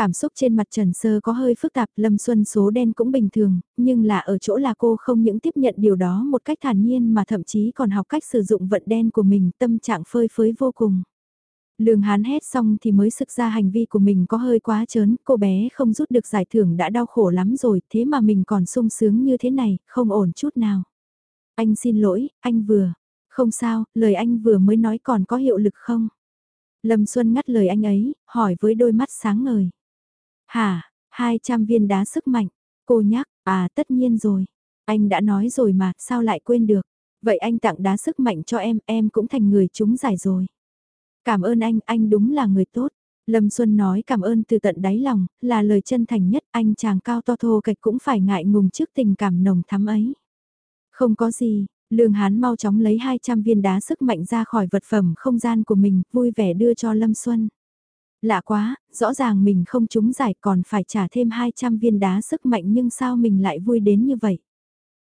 Cảm xúc trên mặt Trần Sơ có hơi phức tạp, Lâm Xuân số đen cũng bình thường, nhưng là ở chỗ là cô không những tiếp nhận điều đó một cách thản nhiên mà thậm chí còn học cách sử dụng vận đen của mình tâm trạng phơi phới vô cùng. Lương Hán hét xong thì mới sực ra hành vi của mình có hơi quá chớn, cô bé không rút được giải thưởng đã đau khổ lắm rồi, thế mà mình còn sung sướng như thế này, không ổn chút nào. Anh xin lỗi, anh vừa. Không sao, lời anh vừa mới nói còn có hiệu lực không? Lâm Xuân ngắt lời anh ấy, hỏi với đôi mắt sáng ngời. Hả, 200 viên đá sức mạnh. Cô nhắc, à tất nhiên rồi. Anh đã nói rồi mà, sao lại quên được. Vậy anh tặng đá sức mạnh cho em, em cũng thành người chúng giải rồi. Cảm ơn anh, anh đúng là người tốt. Lâm Xuân nói cảm ơn từ tận đáy lòng, là lời chân thành nhất anh chàng cao to thô kịch cũng phải ngại ngùng trước tình cảm nồng thắm ấy. Không có gì, Lương Hán mau chóng lấy 200 viên đá sức mạnh ra khỏi vật phẩm không gian của mình, vui vẻ đưa cho Lâm Xuân. Lạ quá, rõ ràng mình không trúng giải còn phải trả thêm 200 viên đá sức mạnh nhưng sao mình lại vui đến như vậy.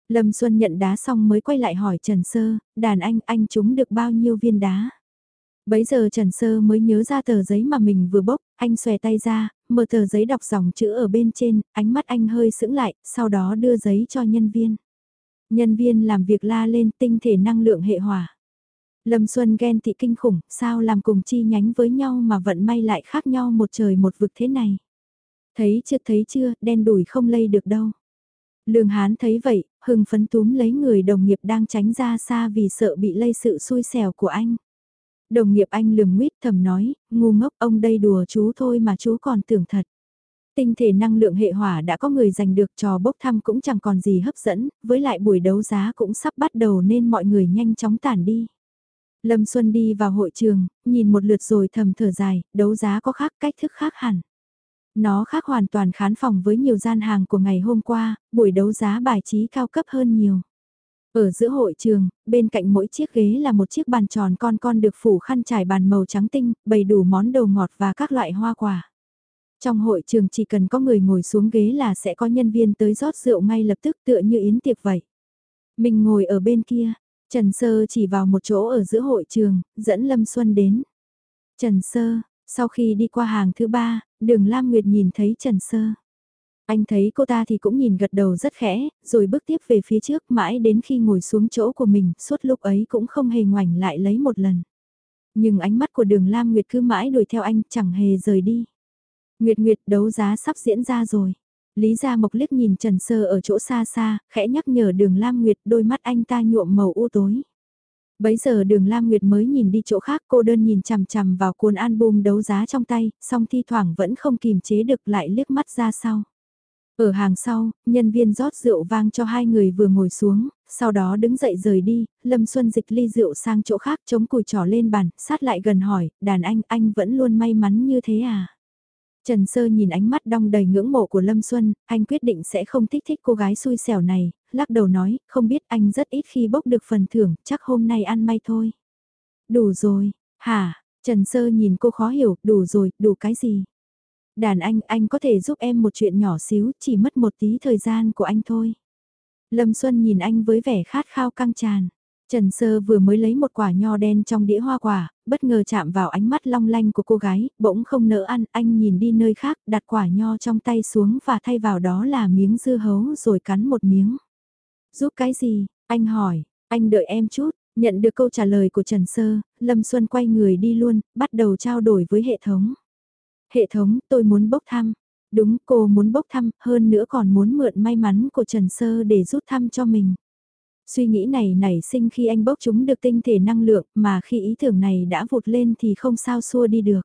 Lâm Xuân nhận đá xong mới quay lại hỏi Trần Sơ, đàn anh, anh trúng được bao nhiêu viên đá? Bấy giờ Trần Sơ mới nhớ ra tờ giấy mà mình vừa bốc, anh xòe tay ra, mở tờ giấy đọc dòng chữ ở bên trên, ánh mắt anh hơi sững lại, sau đó đưa giấy cho nhân viên. Nhân viên làm việc la lên tinh thể năng lượng hệ hỏa. Lâm Xuân ghen tị kinh khủng, sao làm cùng chi nhánh với nhau mà vận may lại khác nhau một trời một vực thế này. Thấy chưa thấy chưa, đen đủi không lây được đâu. Lương Hán thấy vậy, hưng phấn túm lấy người đồng nghiệp đang tránh ra xa vì sợ bị lây sự xui xẻo của anh. Đồng nghiệp anh lườm nguyết thầm nói, ngu ngốc ông đây đùa chú thôi mà chú còn tưởng thật. Tinh thể năng lượng hệ hỏa đã có người giành được trò bốc thăm cũng chẳng còn gì hấp dẫn, với lại buổi đấu giá cũng sắp bắt đầu nên mọi người nhanh chóng tản đi. Lâm Xuân đi vào hội trường, nhìn một lượt rồi thầm thở dài, đấu giá có khác cách thức khác hẳn. Nó khác hoàn toàn khán phòng với nhiều gian hàng của ngày hôm qua, buổi đấu giá bài trí cao cấp hơn nhiều. Ở giữa hội trường, bên cạnh mỗi chiếc ghế là một chiếc bàn tròn con con được phủ khăn trải bàn màu trắng tinh, bày đủ món đồ ngọt và các loại hoa quả. Trong hội trường chỉ cần có người ngồi xuống ghế là sẽ có nhân viên tới rót rượu ngay lập tức tựa như yến tiệc vậy. Mình ngồi ở bên kia, Trần Sơ chỉ vào một chỗ ở giữa hội trường, dẫn Lâm Xuân đến. Trần Sơ, sau khi đi qua hàng thứ ba, đường Lam Nguyệt nhìn thấy Trần Sơ. Anh thấy cô ta thì cũng nhìn gật đầu rất khẽ, rồi bước tiếp về phía trước mãi đến khi ngồi xuống chỗ của mình, suốt lúc ấy cũng không hề ngoảnh lại lấy một lần. Nhưng ánh mắt của đường Lam Nguyệt cứ mãi đuổi theo anh, chẳng hề rời đi. Nguyệt Nguyệt đấu giá sắp diễn ra rồi. Lý Gia Mộc liếc nhìn Trần Sơ ở chỗ xa xa, khẽ nhắc nhở đường Lam Nguyệt đôi mắt anh ta nhuộm màu u tối. Bấy giờ đường Lam Nguyệt mới nhìn đi chỗ khác cô đơn nhìn chằm chằm vào cuốn album đấu giá trong tay, song thi thoảng vẫn không kìm chế được lại liếc mắt ra sau. Ở hàng sau, nhân viên rót rượu vang cho hai người vừa ngồi xuống, sau đó đứng dậy rời đi, Lâm Xuân dịch ly rượu sang chỗ khác chống cùi trỏ lên bàn, sát lại gần hỏi, đàn anh, anh vẫn luôn may mắn như thế à? Trần Sơ nhìn ánh mắt đong đầy ngưỡng mộ của Lâm Xuân, anh quyết định sẽ không thích thích cô gái xui xẻo này, lắc đầu nói, không biết anh rất ít khi bốc được phần thưởng, chắc hôm nay ăn may thôi. Đủ rồi, hả? Trần Sơ nhìn cô khó hiểu, đủ rồi, đủ cái gì? Đàn anh, anh có thể giúp em một chuyện nhỏ xíu, chỉ mất một tí thời gian của anh thôi. Lâm Xuân nhìn anh với vẻ khát khao căng tràn. Trần Sơ vừa mới lấy một quả nho đen trong đĩa hoa quả, bất ngờ chạm vào ánh mắt long lanh của cô gái, bỗng không nỡ ăn, anh nhìn đi nơi khác, đặt quả nho trong tay xuống và thay vào đó là miếng dưa hấu rồi cắn một miếng. Giúp cái gì? Anh hỏi, anh đợi em chút, nhận được câu trả lời của Trần Sơ, Lâm Xuân quay người đi luôn, bắt đầu trao đổi với hệ thống. Hệ thống, tôi muốn bốc thăm. Đúng, cô muốn bốc thăm, hơn nữa còn muốn mượn may mắn của Trần Sơ để rút thăm cho mình. Suy nghĩ này nảy sinh khi anh bốc chúng được tinh thể năng lượng mà khi ý tưởng này đã vụt lên thì không sao xua đi được.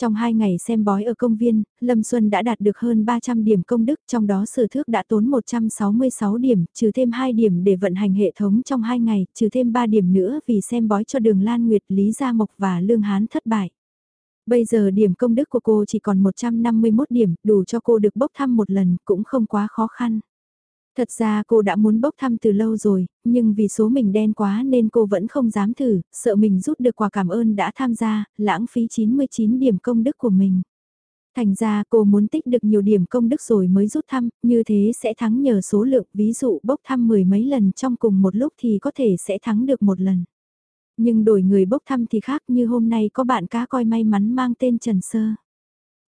Trong hai ngày xem bói ở công viên, Lâm Xuân đã đạt được hơn 300 điểm công đức, trong đó sử thước đã tốn 166 điểm, trừ thêm 2 điểm để vận hành hệ thống trong hai ngày, trừ thêm 3 điểm nữa vì xem bói cho đường Lan Nguyệt, Lý Gia Mộc và Lương Hán thất bại. Bây giờ điểm công đức của cô chỉ còn 151 điểm, đủ cho cô được bốc thăm một lần, cũng không quá khó khăn. Thật ra cô đã muốn bốc thăm từ lâu rồi, nhưng vì số mình đen quá nên cô vẫn không dám thử, sợ mình rút được quà cảm ơn đã tham gia, lãng phí 99 điểm công đức của mình. Thành ra cô muốn tích được nhiều điểm công đức rồi mới rút thăm, như thế sẽ thắng nhờ số lượng, ví dụ bốc thăm mười mấy lần trong cùng một lúc thì có thể sẽ thắng được một lần. Nhưng đổi người bốc thăm thì khác như hôm nay có bạn cá coi may mắn mang tên Trần Sơ.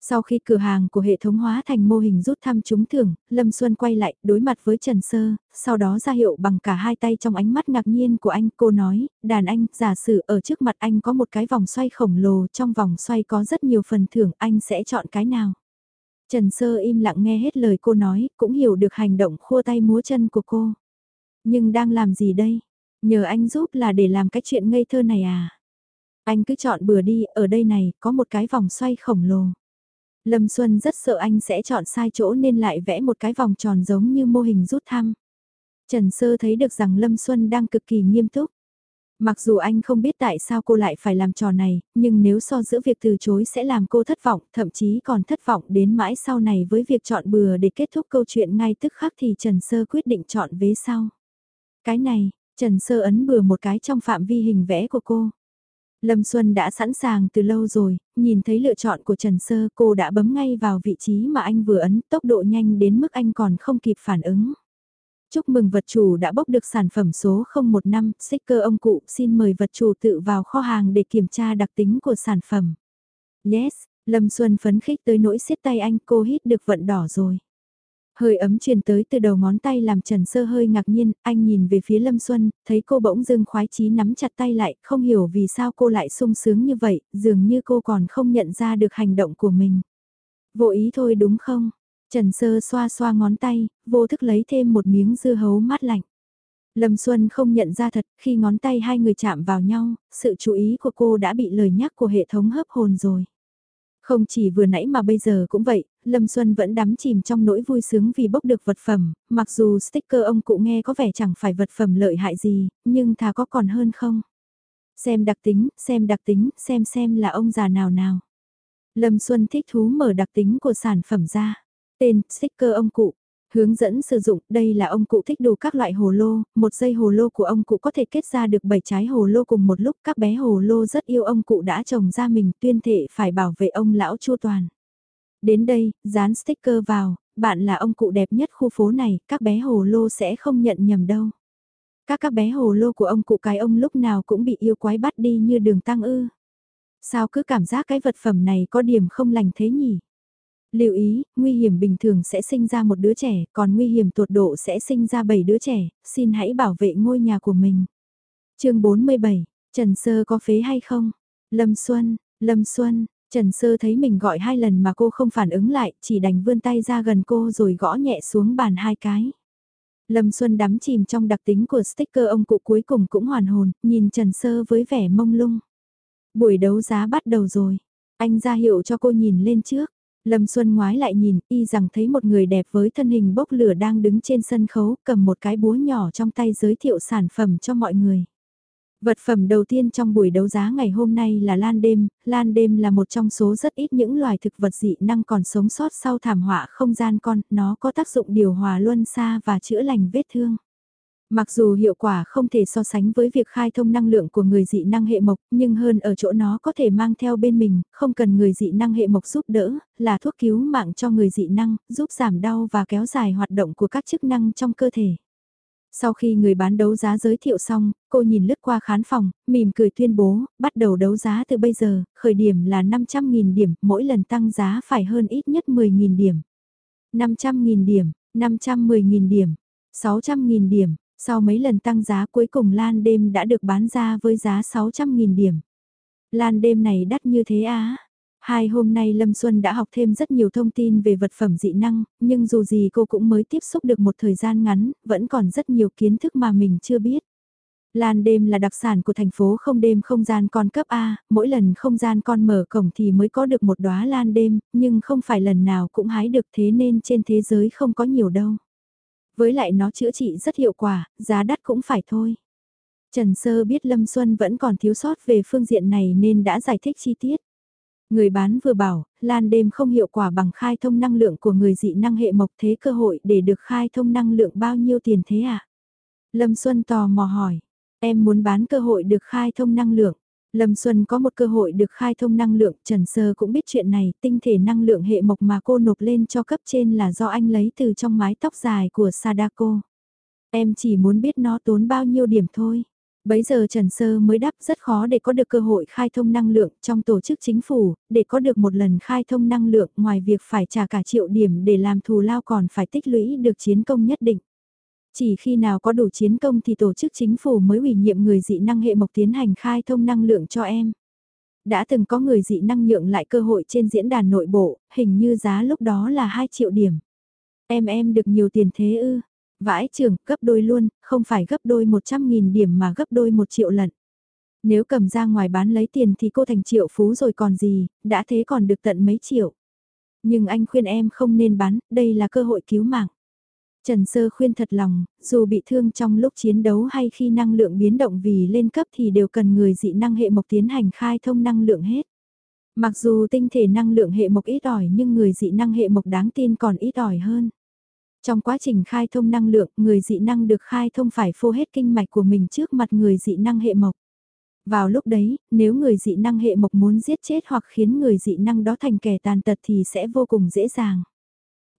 Sau khi cửa hàng của hệ thống hóa thành mô hình rút thăm trúng thưởng, Lâm Xuân quay lại, đối mặt với Trần Sơ, sau đó ra hiệu bằng cả hai tay trong ánh mắt ngạc nhiên của anh. Cô nói, đàn anh, giả sử ở trước mặt anh có một cái vòng xoay khổng lồ, trong vòng xoay có rất nhiều phần thưởng, anh sẽ chọn cái nào? Trần Sơ im lặng nghe hết lời cô nói, cũng hiểu được hành động khua tay múa chân của cô. Nhưng đang làm gì đây? Nhờ anh giúp là để làm cái chuyện ngây thơ này à? Anh cứ chọn bừa đi, ở đây này, có một cái vòng xoay khổng lồ. Lâm Xuân rất sợ anh sẽ chọn sai chỗ nên lại vẽ một cái vòng tròn giống như mô hình rút thăm. Trần Sơ thấy được rằng Lâm Xuân đang cực kỳ nghiêm túc. Mặc dù anh không biết tại sao cô lại phải làm trò này, nhưng nếu so giữa việc từ chối sẽ làm cô thất vọng, thậm chí còn thất vọng đến mãi sau này với việc chọn bừa để kết thúc câu chuyện ngay tức khắc thì Trần Sơ quyết định chọn vế sau. Cái này, Trần Sơ ấn bừa một cái trong phạm vi hình vẽ của cô. Lâm Xuân đã sẵn sàng từ lâu rồi, nhìn thấy lựa chọn của Trần Sơ cô đã bấm ngay vào vị trí mà anh vừa ấn tốc độ nhanh đến mức anh còn không kịp phản ứng. Chúc mừng vật chủ đã bốc được sản phẩm số 015, sticker ông cụ xin mời vật chủ tự vào kho hàng để kiểm tra đặc tính của sản phẩm. Yes, Lâm Xuân phấn khích tới nỗi siết tay anh cô hít được vận đỏ rồi. Hơi ấm truyền tới từ đầu ngón tay làm Trần Sơ hơi ngạc nhiên, anh nhìn về phía Lâm Xuân, thấy cô bỗng dưng khoái chí nắm chặt tay lại, không hiểu vì sao cô lại sung sướng như vậy, dường như cô còn không nhận ra được hành động của mình. Vô ý thôi đúng không? Trần Sơ xoa xoa ngón tay, vô thức lấy thêm một miếng dưa hấu mát lạnh. Lâm Xuân không nhận ra thật, khi ngón tay hai người chạm vào nhau, sự chú ý của cô đã bị lời nhắc của hệ thống hấp hồn rồi. Không chỉ vừa nãy mà bây giờ cũng vậy, Lâm Xuân vẫn đắm chìm trong nỗi vui sướng vì bốc được vật phẩm, mặc dù sticker ông cụ nghe có vẻ chẳng phải vật phẩm lợi hại gì, nhưng thà có còn hơn không? Xem đặc tính, xem đặc tính, xem xem là ông già nào nào. Lâm Xuân thích thú mở đặc tính của sản phẩm ra. Tên, sticker ông cụ. Hướng dẫn sử dụng, đây là ông cụ thích đủ các loại hồ lô, một dây hồ lô của ông cụ có thể kết ra được 7 trái hồ lô cùng một lúc, các bé hồ lô rất yêu ông cụ đã trồng ra mình, tuyên thể phải bảo vệ ông lão chu toàn. Đến đây, dán sticker vào, bạn là ông cụ đẹp nhất khu phố này, các bé hồ lô sẽ không nhận nhầm đâu. Các các bé hồ lô của ông cụ cái ông lúc nào cũng bị yêu quái bắt đi như đường tăng ư. Sao cứ cảm giác cái vật phẩm này có điểm không lành thế nhỉ? Lưu ý, nguy hiểm bình thường sẽ sinh ra một đứa trẻ, còn nguy hiểm tột độ sẽ sinh ra 7 đứa trẻ, xin hãy bảo vệ ngôi nhà của mình. chương 47, Trần Sơ có phế hay không? Lâm Xuân, Lâm Xuân, Trần Sơ thấy mình gọi hai lần mà cô không phản ứng lại, chỉ đành vươn tay ra gần cô rồi gõ nhẹ xuống bàn hai cái. Lâm Xuân đắm chìm trong đặc tính của sticker ông cụ cuối cùng cũng hoàn hồn, nhìn Trần Sơ với vẻ mông lung. Buổi đấu giá bắt đầu rồi. Anh ra hiệu cho cô nhìn lên trước. Lâm Xuân ngoái lại nhìn, y rằng thấy một người đẹp với thân hình bốc lửa đang đứng trên sân khấu, cầm một cái búa nhỏ trong tay giới thiệu sản phẩm cho mọi người. Vật phẩm đầu tiên trong buổi đấu giá ngày hôm nay là lan đêm, lan đêm là một trong số rất ít những loài thực vật dị năng còn sống sót sau thảm họa không gian con, nó có tác dụng điều hòa luân xa và chữa lành vết thương. Mặc dù hiệu quả không thể so sánh với việc khai thông năng lượng của người dị năng hệ mộc, nhưng hơn ở chỗ nó có thể mang theo bên mình, không cần người dị năng hệ mộc giúp đỡ, là thuốc cứu mạng cho người dị năng, giúp giảm đau và kéo dài hoạt động của các chức năng trong cơ thể. Sau khi người bán đấu giá giới thiệu xong, cô nhìn lướt qua khán phòng, mỉm cười tuyên bố, bắt đầu đấu giá từ bây giờ, khởi điểm là 500.000 điểm, mỗi lần tăng giá phải hơn ít nhất 10.000 điểm. 500.000 điểm, 510.000 điểm, 600.000 điểm, sau mấy lần tăng giá cuối cùng lan đêm đã được bán ra với giá 600.000 điểm. Lan đêm này đắt như thế á. Hai hôm nay Lâm Xuân đã học thêm rất nhiều thông tin về vật phẩm dị năng, nhưng dù gì cô cũng mới tiếp xúc được một thời gian ngắn, vẫn còn rất nhiều kiến thức mà mình chưa biết. Lan đêm là đặc sản của thành phố không đêm không gian con cấp A, mỗi lần không gian con mở cổng thì mới có được một đóa lan đêm, nhưng không phải lần nào cũng hái được thế nên trên thế giới không có nhiều đâu. Với lại nó chữa trị rất hiệu quả, giá đắt cũng phải thôi. Trần Sơ biết Lâm Xuân vẫn còn thiếu sót về phương diện này nên đã giải thích chi tiết. Người bán vừa bảo, lan đêm không hiệu quả bằng khai thông năng lượng của người dị năng hệ mộc thế cơ hội để được khai thông năng lượng bao nhiêu tiền thế ạ? À? Lâm Xuân tò mò hỏi, em muốn bán cơ hội được khai thông năng lượng. Lâm Xuân có một cơ hội được khai thông năng lượng, Trần Sơ cũng biết chuyện này, tinh thể năng lượng hệ mộc mà cô nộp lên cho cấp trên là do anh lấy từ trong mái tóc dài của Sadako. Em chỉ muốn biết nó tốn bao nhiêu điểm thôi. Bấy giờ Trần Sơ mới đáp rất khó để có được cơ hội khai thông năng lượng trong tổ chức chính phủ, để có được một lần khai thông năng lượng ngoài việc phải trả cả triệu điểm để làm thù lao còn phải tích lũy được chiến công nhất định. Chỉ khi nào có đủ chiến công thì tổ chức chính phủ mới ủy nhiệm người dị năng hệ mộc tiến hành khai thông năng lượng cho em. Đã từng có người dị năng nhượng lại cơ hội trên diễn đàn nội bộ, hình như giá lúc đó là 2 triệu điểm. Em em được nhiều tiền thế ư. Vãi trưởng, gấp đôi luôn, không phải gấp đôi 100.000 điểm mà gấp đôi 1 triệu lần. Nếu cầm ra ngoài bán lấy tiền thì cô thành triệu phú rồi còn gì, đã thế còn được tận mấy triệu. Nhưng anh khuyên em không nên bán, đây là cơ hội cứu mạng. Trần Sơ khuyên thật lòng, dù bị thương trong lúc chiến đấu hay khi năng lượng biến động vì lên cấp thì đều cần người dị năng hệ mộc tiến hành khai thông năng lượng hết. Mặc dù tinh thể năng lượng hệ mộc ít ỏi nhưng người dị năng hệ mộc đáng tin còn ít ỏi hơn. Trong quá trình khai thông năng lượng, người dị năng được khai thông phải phô hết kinh mạch của mình trước mặt người dị năng hệ mộc. Vào lúc đấy, nếu người dị năng hệ mộc muốn giết chết hoặc khiến người dị năng đó thành kẻ tàn tật thì sẽ vô cùng dễ dàng.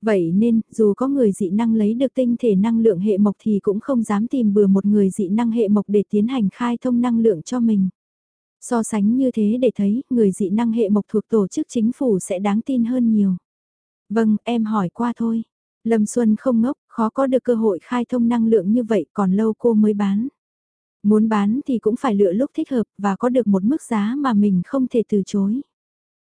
Vậy nên, dù có người dị năng lấy được tinh thể năng lượng hệ mộc thì cũng không dám tìm bừa một người dị năng hệ mộc để tiến hành khai thông năng lượng cho mình. So sánh như thế để thấy, người dị năng hệ mộc thuộc tổ chức chính phủ sẽ đáng tin hơn nhiều. Vâng, em hỏi qua thôi. Lâm Xuân không ngốc, khó có được cơ hội khai thông năng lượng như vậy còn lâu cô mới bán. Muốn bán thì cũng phải lựa lúc thích hợp và có được một mức giá mà mình không thể từ chối.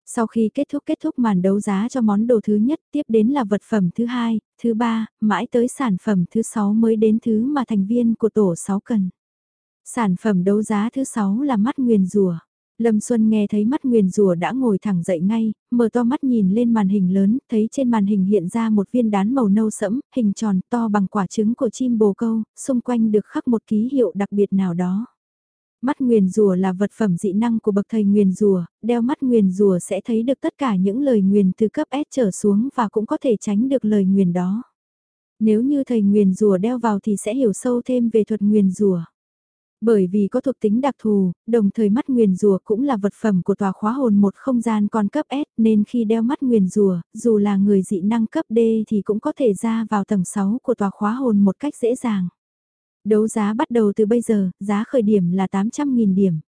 Sau khi kết thúc kết thúc màn đấu giá cho món đồ thứ nhất, tiếp đến là vật phẩm thứ hai, thứ ba, mãi tới sản phẩm thứ sáu mới đến thứ mà thành viên của tổ 6 cần. Sản phẩm đấu giá thứ sáu là mắt nguyền rùa. Lâm Xuân nghe thấy mắt nguyền rùa đã ngồi thẳng dậy ngay, mở to mắt nhìn lên màn hình lớn, thấy trên màn hình hiện ra một viên đán màu nâu sẫm, hình tròn to bằng quả trứng của chim bồ câu, xung quanh được khắc một ký hiệu đặc biệt nào đó. Mắt nguyền rùa là vật phẩm dị năng của bậc thầy nguyền rùa, đeo mắt nguyền rùa sẽ thấy được tất cả những lời nguyền từ cấp S trở xuống và cũng có thể tránh được lời nguyền đó. Nếu như thầy nguyền rùa đeo vào thì sẽ hiểu sâu thêm về thuật nguyền rùa. Bởi vì có thuộc tính đặc thù, đồng thời mắt nguyền rùa cũng là vật phẩm của tòa khóa hồn một không gian con cấp S nên khi đeo mắt nguyền rùa, dù là người dị năng cấp D thì cũng có thể ra vào tầng 6 của tòa khóa hồn một cách dễ dàng. Đấu giá bắt đầu từ bây giờ, giá khởi điểm là 800.000 điểm,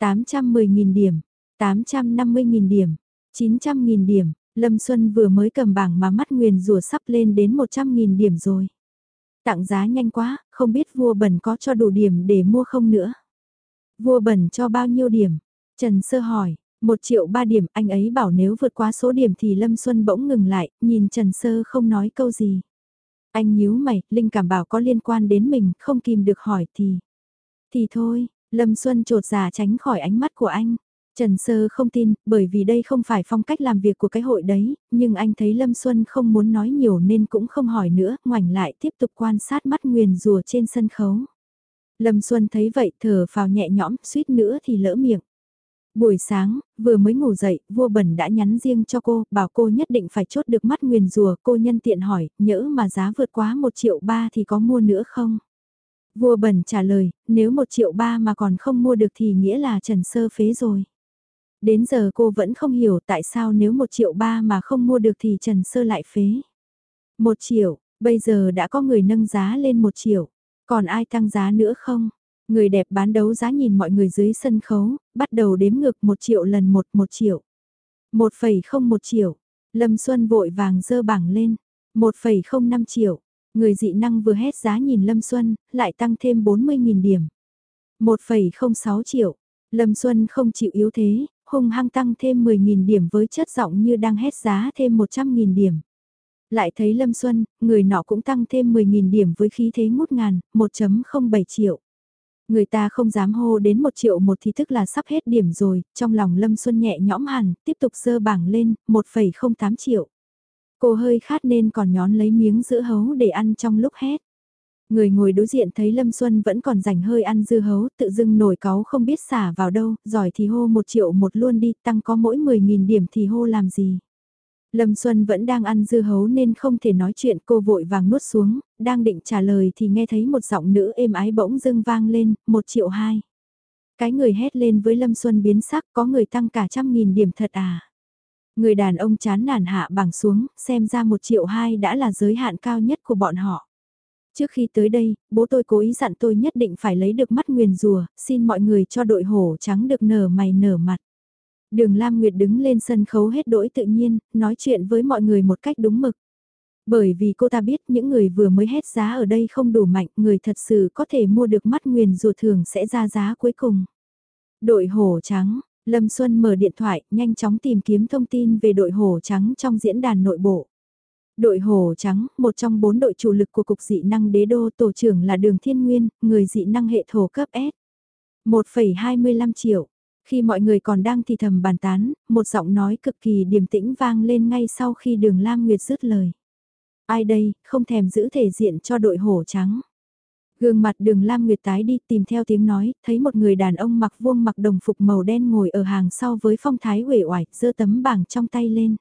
810.000 điểm, 850.000 điểm, 900.000 điểm, Lâm Xuân vừa mới cầm bảng mà mắt nguyền rùa sắp lên đến 100.000 điểm rồi. Tặng giá nhanh quá, không biết vua bẩn có cho đủ điểm để mua không nữa. Vua bẩn cho bao nhiêu điểm? Trần Sơ hỏi, 1 triệu 3 điểm, anh ấy bảo nếu vượt quá số điểm thì Lâm Xuân bỗng ngừng lại, nhìn Trần Sơ không nói câu gì. Anh nhíu mày, Linh cảm bảo có liên quan đến mình, không kìm được hỏi thì... Thì thôi, Lâm Xuân trột giả tránh khỏi ánh mắt của anh. Trần Sơ không tin, bởi vì đây không phải phong cách làm việc của cái hội đấy, nhưng anh thấy Lâm Xuân không muốn nói nhiều nên cũng không hỏi nữa, ngoảnh lại tiếp tục quan sát mắt nguyền rùa trên sân khấu. Lâm Xuân thấy vậy thở phào nhẹ nhõm, suýt nữa thì lỡ miệng. Buổi sáng, vừa mới ngủ dậy, vua bẩn đã nhắn riêng cho cô, bảo cô nhất định phải chốt được mắt nguyền rùa, cô nhân tiện hỏi, nhỡ mà giá vượt quá 1 triệu ba thì có mua nữa không? Vua bẩn trả lời, nếu 1 triệu ba mà còn không mua được thì nghĩa là trần sơ phế rồi. Đến giờ cô vẫn không hiểu tại sao nếu một triệu ba mà không mua được thì Trần Sơ lại phế. Một triệu, bây giờ đã có người nâng giá lên một triệu. Còn ai tăng giá nữa không? Người đẹp bán đấu giá nhìn mọi người dưới sân khấu, bắt đầu đếm ngược 1 triệu lần một một triệu. Một phẩy không một triệu. Lâm Xuân vội vàng dơ bảng lên. Một phẩy không năm triệu. Người dị năng vừa hét giá nhìn Lâm Xuân, lại tăng thêm 40.000 điểm. Một phẩy không sáu triệu. Lâm Xuân không chịu yếu thế, hung hăng tăng thêm 10.000 điểm với chất giọng như đang hét giá thêm 100.000 điểm. Lại thấy Lâm Xuân, người nọ cũng tăng thêm 10.000 điểm với khí thế ngút ngàn, 1.07 triệu. Người ta không dám hô đến một triệu một thì tức là sắp hết điểm rồi, trong lòng Lâm Xuân nhẹ nhõm hẳn, tiếp tục dơ bảng lên, 1,08 triệu. Cô hơi khát nên còn nhón lấy miếng giữa hấu để ăn trong lúc hét. Người ngồi đối diện thấy Lâm Xuân vẫn còn rảnh hơi ăn dưa hấu, tự dưng nổi cáu không biết xả vào đâu, giỏi thì hô một triệu một luôn đi, tăng có mỗi 10.000 điểm thì hô làm gì. Lâm Xuân vẫn đang ăn dưa hấu nên không thể nói chuyện cô vội vàng nuốt xuống, đang định trả lời thì nghe thấy một giọng nữ êm ái bỗng dưng vang lên, một triệu hai. Cái người hét lên với Lâm Xuân biến sắc có người tăng cả trăm nghìn điểm thật à. Người đàn ông chán nản hạ bảng xuống, xem ra một triệu hai đã là giới hạn cao nhất của bọn họ. Trước khi tới đây, bố tôi cố ý dặn tôi nhất định phải lấy được mắt nguyền rùa, xin mọi người cho đội hổ trắng được nở mày nở mặt. Đường Lam Nguyệt đứng lên sân khấu hết đỗi tự nhiên, nói chuyện với mọi người một cách đúng mực. Bởi vì cô ta biết những người vừa mới hết giá ở đây không đủ mạnh, người thật sự có thể mua được mắt nguyền dù thường sẽ ra giá cuối cùng. Đội hổ trắng, Lâm Xuân mở điện thoại, nhanh chóng tìm kiếm thông tin về đội hổ trắng trong diễn đàn nội bộ. Đội Hồ Trắng, một trong bốn đội chủ lực của Cục dị năng đế đô tổ trưởng là Đường Thiên Nguyên, người dị năng hệ thổ cấp S. 1,25 triệu. Khi mọi người còn đang thì thầm bàn tán, một giọng nói cực kỳ điềm tĩnh vang lên ngay sau khi đường Lam Nguyệt dứt lời. Ai đây, không thèm giữ thể diện cho đội hổ trắng. Gương mặt đường Lam Nguyệt tái đi tìm theo tiếng nói, thấy một người đàn ông mặc vuông mặc đồng phục màu đen ngồi ở hàng sau với phong thái uể oải, giơ tấm bảng trong tay lên.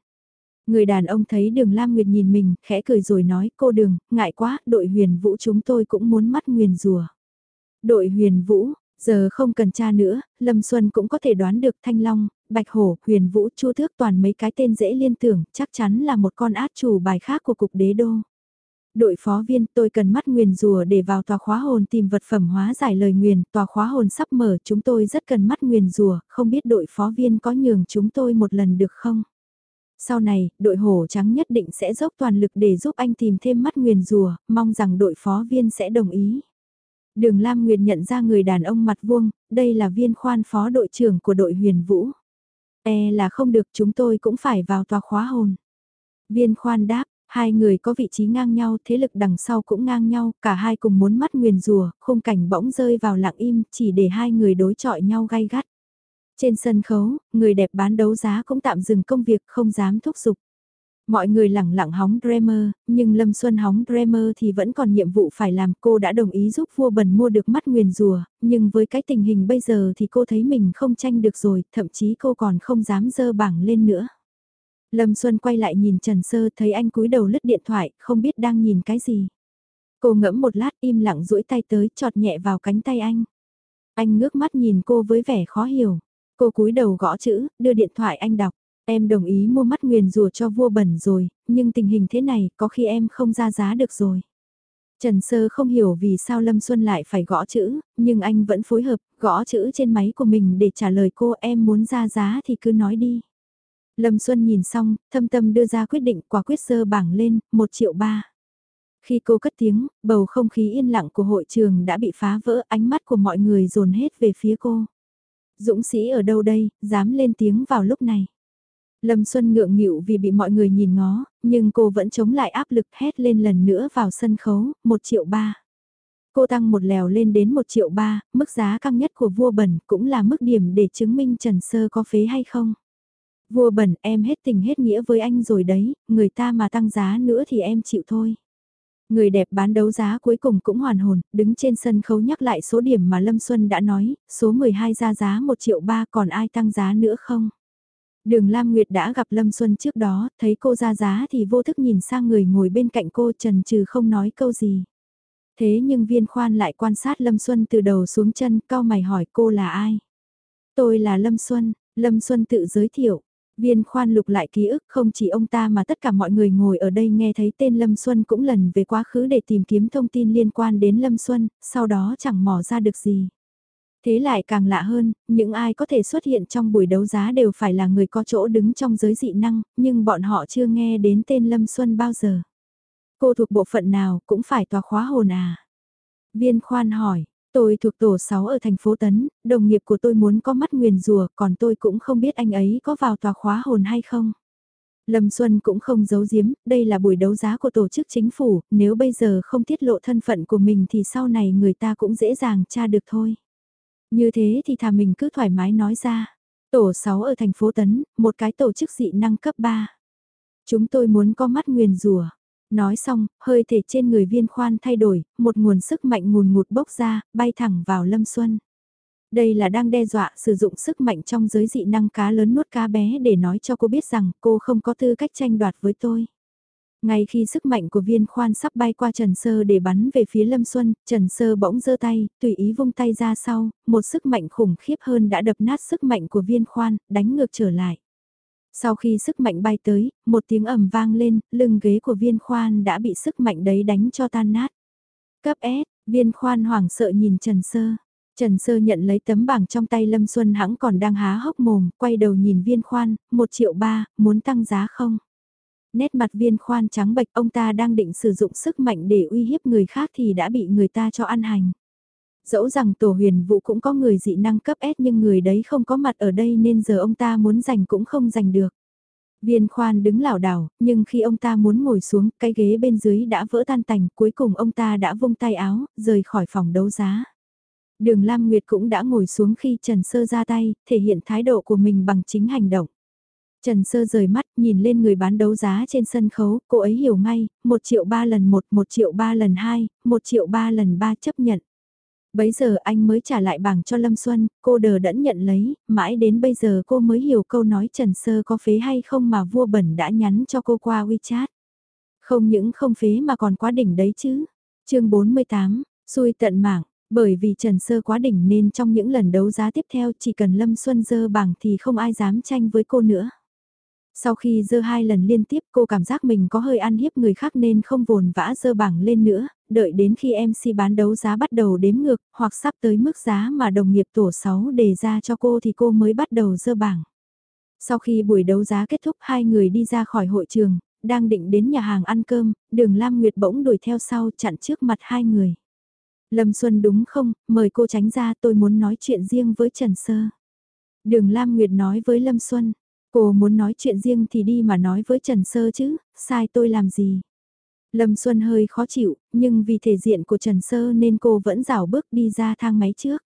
Người đàn ông thấy đường Lam Nguyệt nhìn mình, khẽ cười rồi nói, cô đường, ngại quá, đội huyền vũ chúng tôi cũng muốn mắt nguyền rùa. Đội huyền vũ, giờ không cần tra nữa, Lâm Xuân cũng có thể đoán được Thanh Long, Bạch Hổ, Huyền Vũ, Chu Thước toàn mấy cái tên dễ liên tưởng, chắc chắn là một con át chủ bài khác của cục đế đô. Đội phó viên tôi cần mắt nguyền rùa để vào tòa khóa hồn tìm vật phẩm hóa giải lời nguyền, tòa khóa hồn sắp mở chúng tôi rất cần mắt nguyền rùa, không biết đội phó viên có nhường chúng tôi một lần được không? Sau này, đội hổ trắng nhất định sẽ dốc toàn lực để giúp anh tìm thêm mắt nguyền rùa, mong rằng đội phó viên sẽ đồng ý. Đường Lam Nguyệt nhận ra người đàn ông mặt vuông, đây là viên khoan phó đội trưởng của đội huyền vũ. E là không được chúng tôi cũng phải vào tòa khóa hồn. Viên khoan đáp, hai người có vị trí ngang nhau, thế lực đằng sau cũng ngang nhau, cả hai cùng muốn mắt nguyền rùa, khung cảnh bỗng rơi vào lặng im, chỉ để hai người đối chọi nhau gay gắt. Trên sân khấu, người đẹp bán đấu giá cũng tạm dừng công việc không dám thúc giục. Mọi người lẳng lặng hóng Dreamer, nhưng Lâm Xuân hóng Dreamer thì vẫn còn nhiệm vụ phải làm. Cô đã đồng ý giúp vua bần mua được mắt nguyền rùa, nhưng với cái tình hình bây giờ thì cô thấy mình không tranh được rồi, thậm chí cô còn không dám dơ bảng lên nữa. Lâm Xuân quay lại nhìn Trần Sơ thấy anh cúi đầu lứt điện thoại, không biết đang nhìn cái gì. Cô ngẫm một lát im lặng duỗi tay tới chọt nhẹ vào cánh tay anh. Anh ngước mắt nhìn cô với vẻ khó hiểu. Cô cúi đầu gõ chữ, đưa điện thoại anh đọc. Em đồng ý mua mắt nguyền rùa cho vua bẩn rồi, nhưng tình hình thế này có khi em không ra giá được rồi. Trần Sơ không hiểu vì sao Lâm Xuân lại phải gõ chữ, nhưng anh vẫn phối hợp, gõ chữ trên máy của mình để trả lời cô em muốn ra giá thì cứ nói đi. Lâm Xuân nhìn xong, thâm tâm đưa ra quyết định quả quyết sơ bảng lên, 1 triệu ba. Khi cô cất tiếng, bầu không khí yên lặng của hội trường đã bị phá vỡ ánh mắt của mọi người dồn hết về phía cô. Dũng sĩ ở đâu đây, dám lên tiếng vào lúc này. Lâm Xuân ngượng nghịu vì bị mọi người nhìn ngó, nhưng cô vẫn chống lại áp lực hét lên lần nữa vào sân khấu, 1 triệu ba. Cô tăng một lèo lên đến 1 triệu ba, mức giá cao nhất của vua bẩn cũng là mức điểm để chứng minh Trần Sơ có phế hay không. Vua bẩn em hết tình hết nghĩa với anh rồi đấy, người ta mà tăng giá nữa thì em chịu thôi. Người đẹp bán đấu giá cuối cùng cũng hoàn hồn, đứng trên sân khấu nhắc lại số điểm mà Lâm Xuân đã nói, số 12 ra giá 1 triệu ba còn ai tăng giá nữa không? Đường Lam Nguyệt đã gặp Lâm Xuân trước đó, thấy cô ra giá thì vô thức nhìn sang người ngồi bên cạnh cô trần trừ không nói câu gì. Thế nhưng viên khoan lại quan sát Lâm Xuân từ đầu xuống chân, cao mày hỏi cô là ai? Tôi là Lâm Xuân, Lâm Xuân tự giới thiệu. Viên khoan lục lại ký ức không chỉ ông ta mà tất cả mọi người ngồi ở đây nghe thấy tên Lâm Xuân cũng lần về quá khứ để tìm kiếm thông tin liên quan đến Lâm Xuân, sau đó chẳng mò ra được gì. Thế lại càng lạ hơn, những ai có thể xuất hiện trong buổi đấu giá đều phải là người có chỗ đứng trong giới dị năng, nhưng bọn họ chưa nghe đến tên Lâm Xuân bao giờ. Cô thuộc bộ phận nào cũng phải tòa khóa hồn à? Viên khoan hỏi, tôi thuộc tổ 6 ở thành phố Tấn, đồng nghiệp của tôi muốn có mắt nguyền rùa, còn tôi cũng không biết anh ấy có vào tòa khóa hồn hay không. Lâm Xuân cũng không giấu giếm, đây là buổi đấu giá của tổ chức chính phủ, nếu bây giờ không tiết lộ thân phận của mình thì sau này người ta cũng dễ dàng tra được thôi. Như thế thì thà mình cứ thoải mái nói ra. Tổ 6 ở thành phố Tấn, một cái tổ chức dị năng cấp 3. Chúng tôi muốn có mắt nguyền rùa. Nói xong, hơi thể trên người viên khoan thay đổi, một nguồn sức mạnh ngùn ngụt bốc ra, bay thẳng vào Lâm Xuân. Đây là đang đe dọa sử dụng sức mạnh trong giới dị năng cá lớn nuốt cá bé để nói cho cô biết rằng cô không có tư cách tranh đoạt với tôi. Ngay khi sức mạnh của viên khoan sắp bay qua Trần Sơ để bắn về phía Lâm Xuân, Trần Sơ bỗng giơ tay, tùy ý vung tay ra sau, một sức mạnh khủng khiếp hơn đã đập nát sức mạnh của viên khoan, đánh ngược trở lại. Sau khi sức mạnh bay tới, một tiếng ầm vang lên, lưng ghế của viên khoan đã bị sức mạnh đấy đánh cho tan nát. Cấp S, viên khoan hoảng sợ nhìn Trần Sơ. Trần Sơ nhận lấy tấm bảng trong tay Lâm Xuân hãng còn đang há hốc mồm, quay đầu nhìn viên khoan, một triệu ba, muốn tăng giá không? Nét mặt viên khoan trắng bệch ông ta đang định sử dụng sức mạnh để uy hiếp người khác thì đã bị người ta cho ăn hành. Dẫu rằng tổ huyền vụ cũng có người dị năng cấp S nhưng người đấy không có mặt ở đây nên giờ ông ta muốn giành cũng không giành được. Viên khoan đứng lảo đảo, nhưng khi ông ta muốn ngồi xuống, cái ghế bên dưới đã vỡ tan tành, cuối cùng ông ta đã vung tay áo, rời khỏi phòng đấu giá. Đường Lam Nguyệt cũng đã ngồi xuống khi Trần Sơ ra tay, thể hiện thái độ của mình bằng chính hành động. Trần Sơ rời mắt, nhìn lên người bán đấu giá trên sân khấu, cô ấy hiểu ngay, 1 triệu 3 lần 1, 1 triệu 3 lần 2, 1 triệu 3 lần 3 chấp nhận. Bấy giờ anh mới trả lại bảng cho Lâm Xuân, cô đờ đẫn nhận lấy, mãi đến bây giờ cô mới hiểu câu nói Trần Sơ có phế hay không mà vua bẩn đã nhắn cho cô qua WeChat. Không những không phế mà còn quá đỉnh đấy chứ. chương 48, xui tận mạng, bởi vì Trần Sơ quá đỉnh nên trong những lần đấu giá tiếp theo chỉ cần Lâm Xuân dơ bảng thì không ai dám tranh với cô nữa. Sau khi dơ hai lần liên tiếp cô cảm giác mình có hơi ăn hiếp người khác nên không vồn vã dơ bảng lên nữa, đợi đến khi MC bán đấu giá bắt đầu đếm ngược hoặc sắp tới mức giá mà đồng nghiệp tổ 6 đề ra cho cô thì cô mới bắt đầu dơ bảng. Sau khi buổi đấu giá kết thúc hai người đi ra khỏi hội trường, đang định đến nhà hàng ăn cơm, đường Lam Nguyệt bỗng đuổi theo sau chặn trước mặt hai người. Lâm Xuân đúng không, mời cô tránh ra tôi muốn nói chuyện riêng với Trần Sơ. Đường Lam Nguyệt nói với Lâm Xuân, cô muốn nói chuyện riêng thì đi mà nói với Trần Sơ chứ, sai tôi làm gì. Lâm Xuân hơi khó chịu, nhưng vì thể diện của Trần Sơ nên cô vẫn rảo bước đi ra thang máy trước.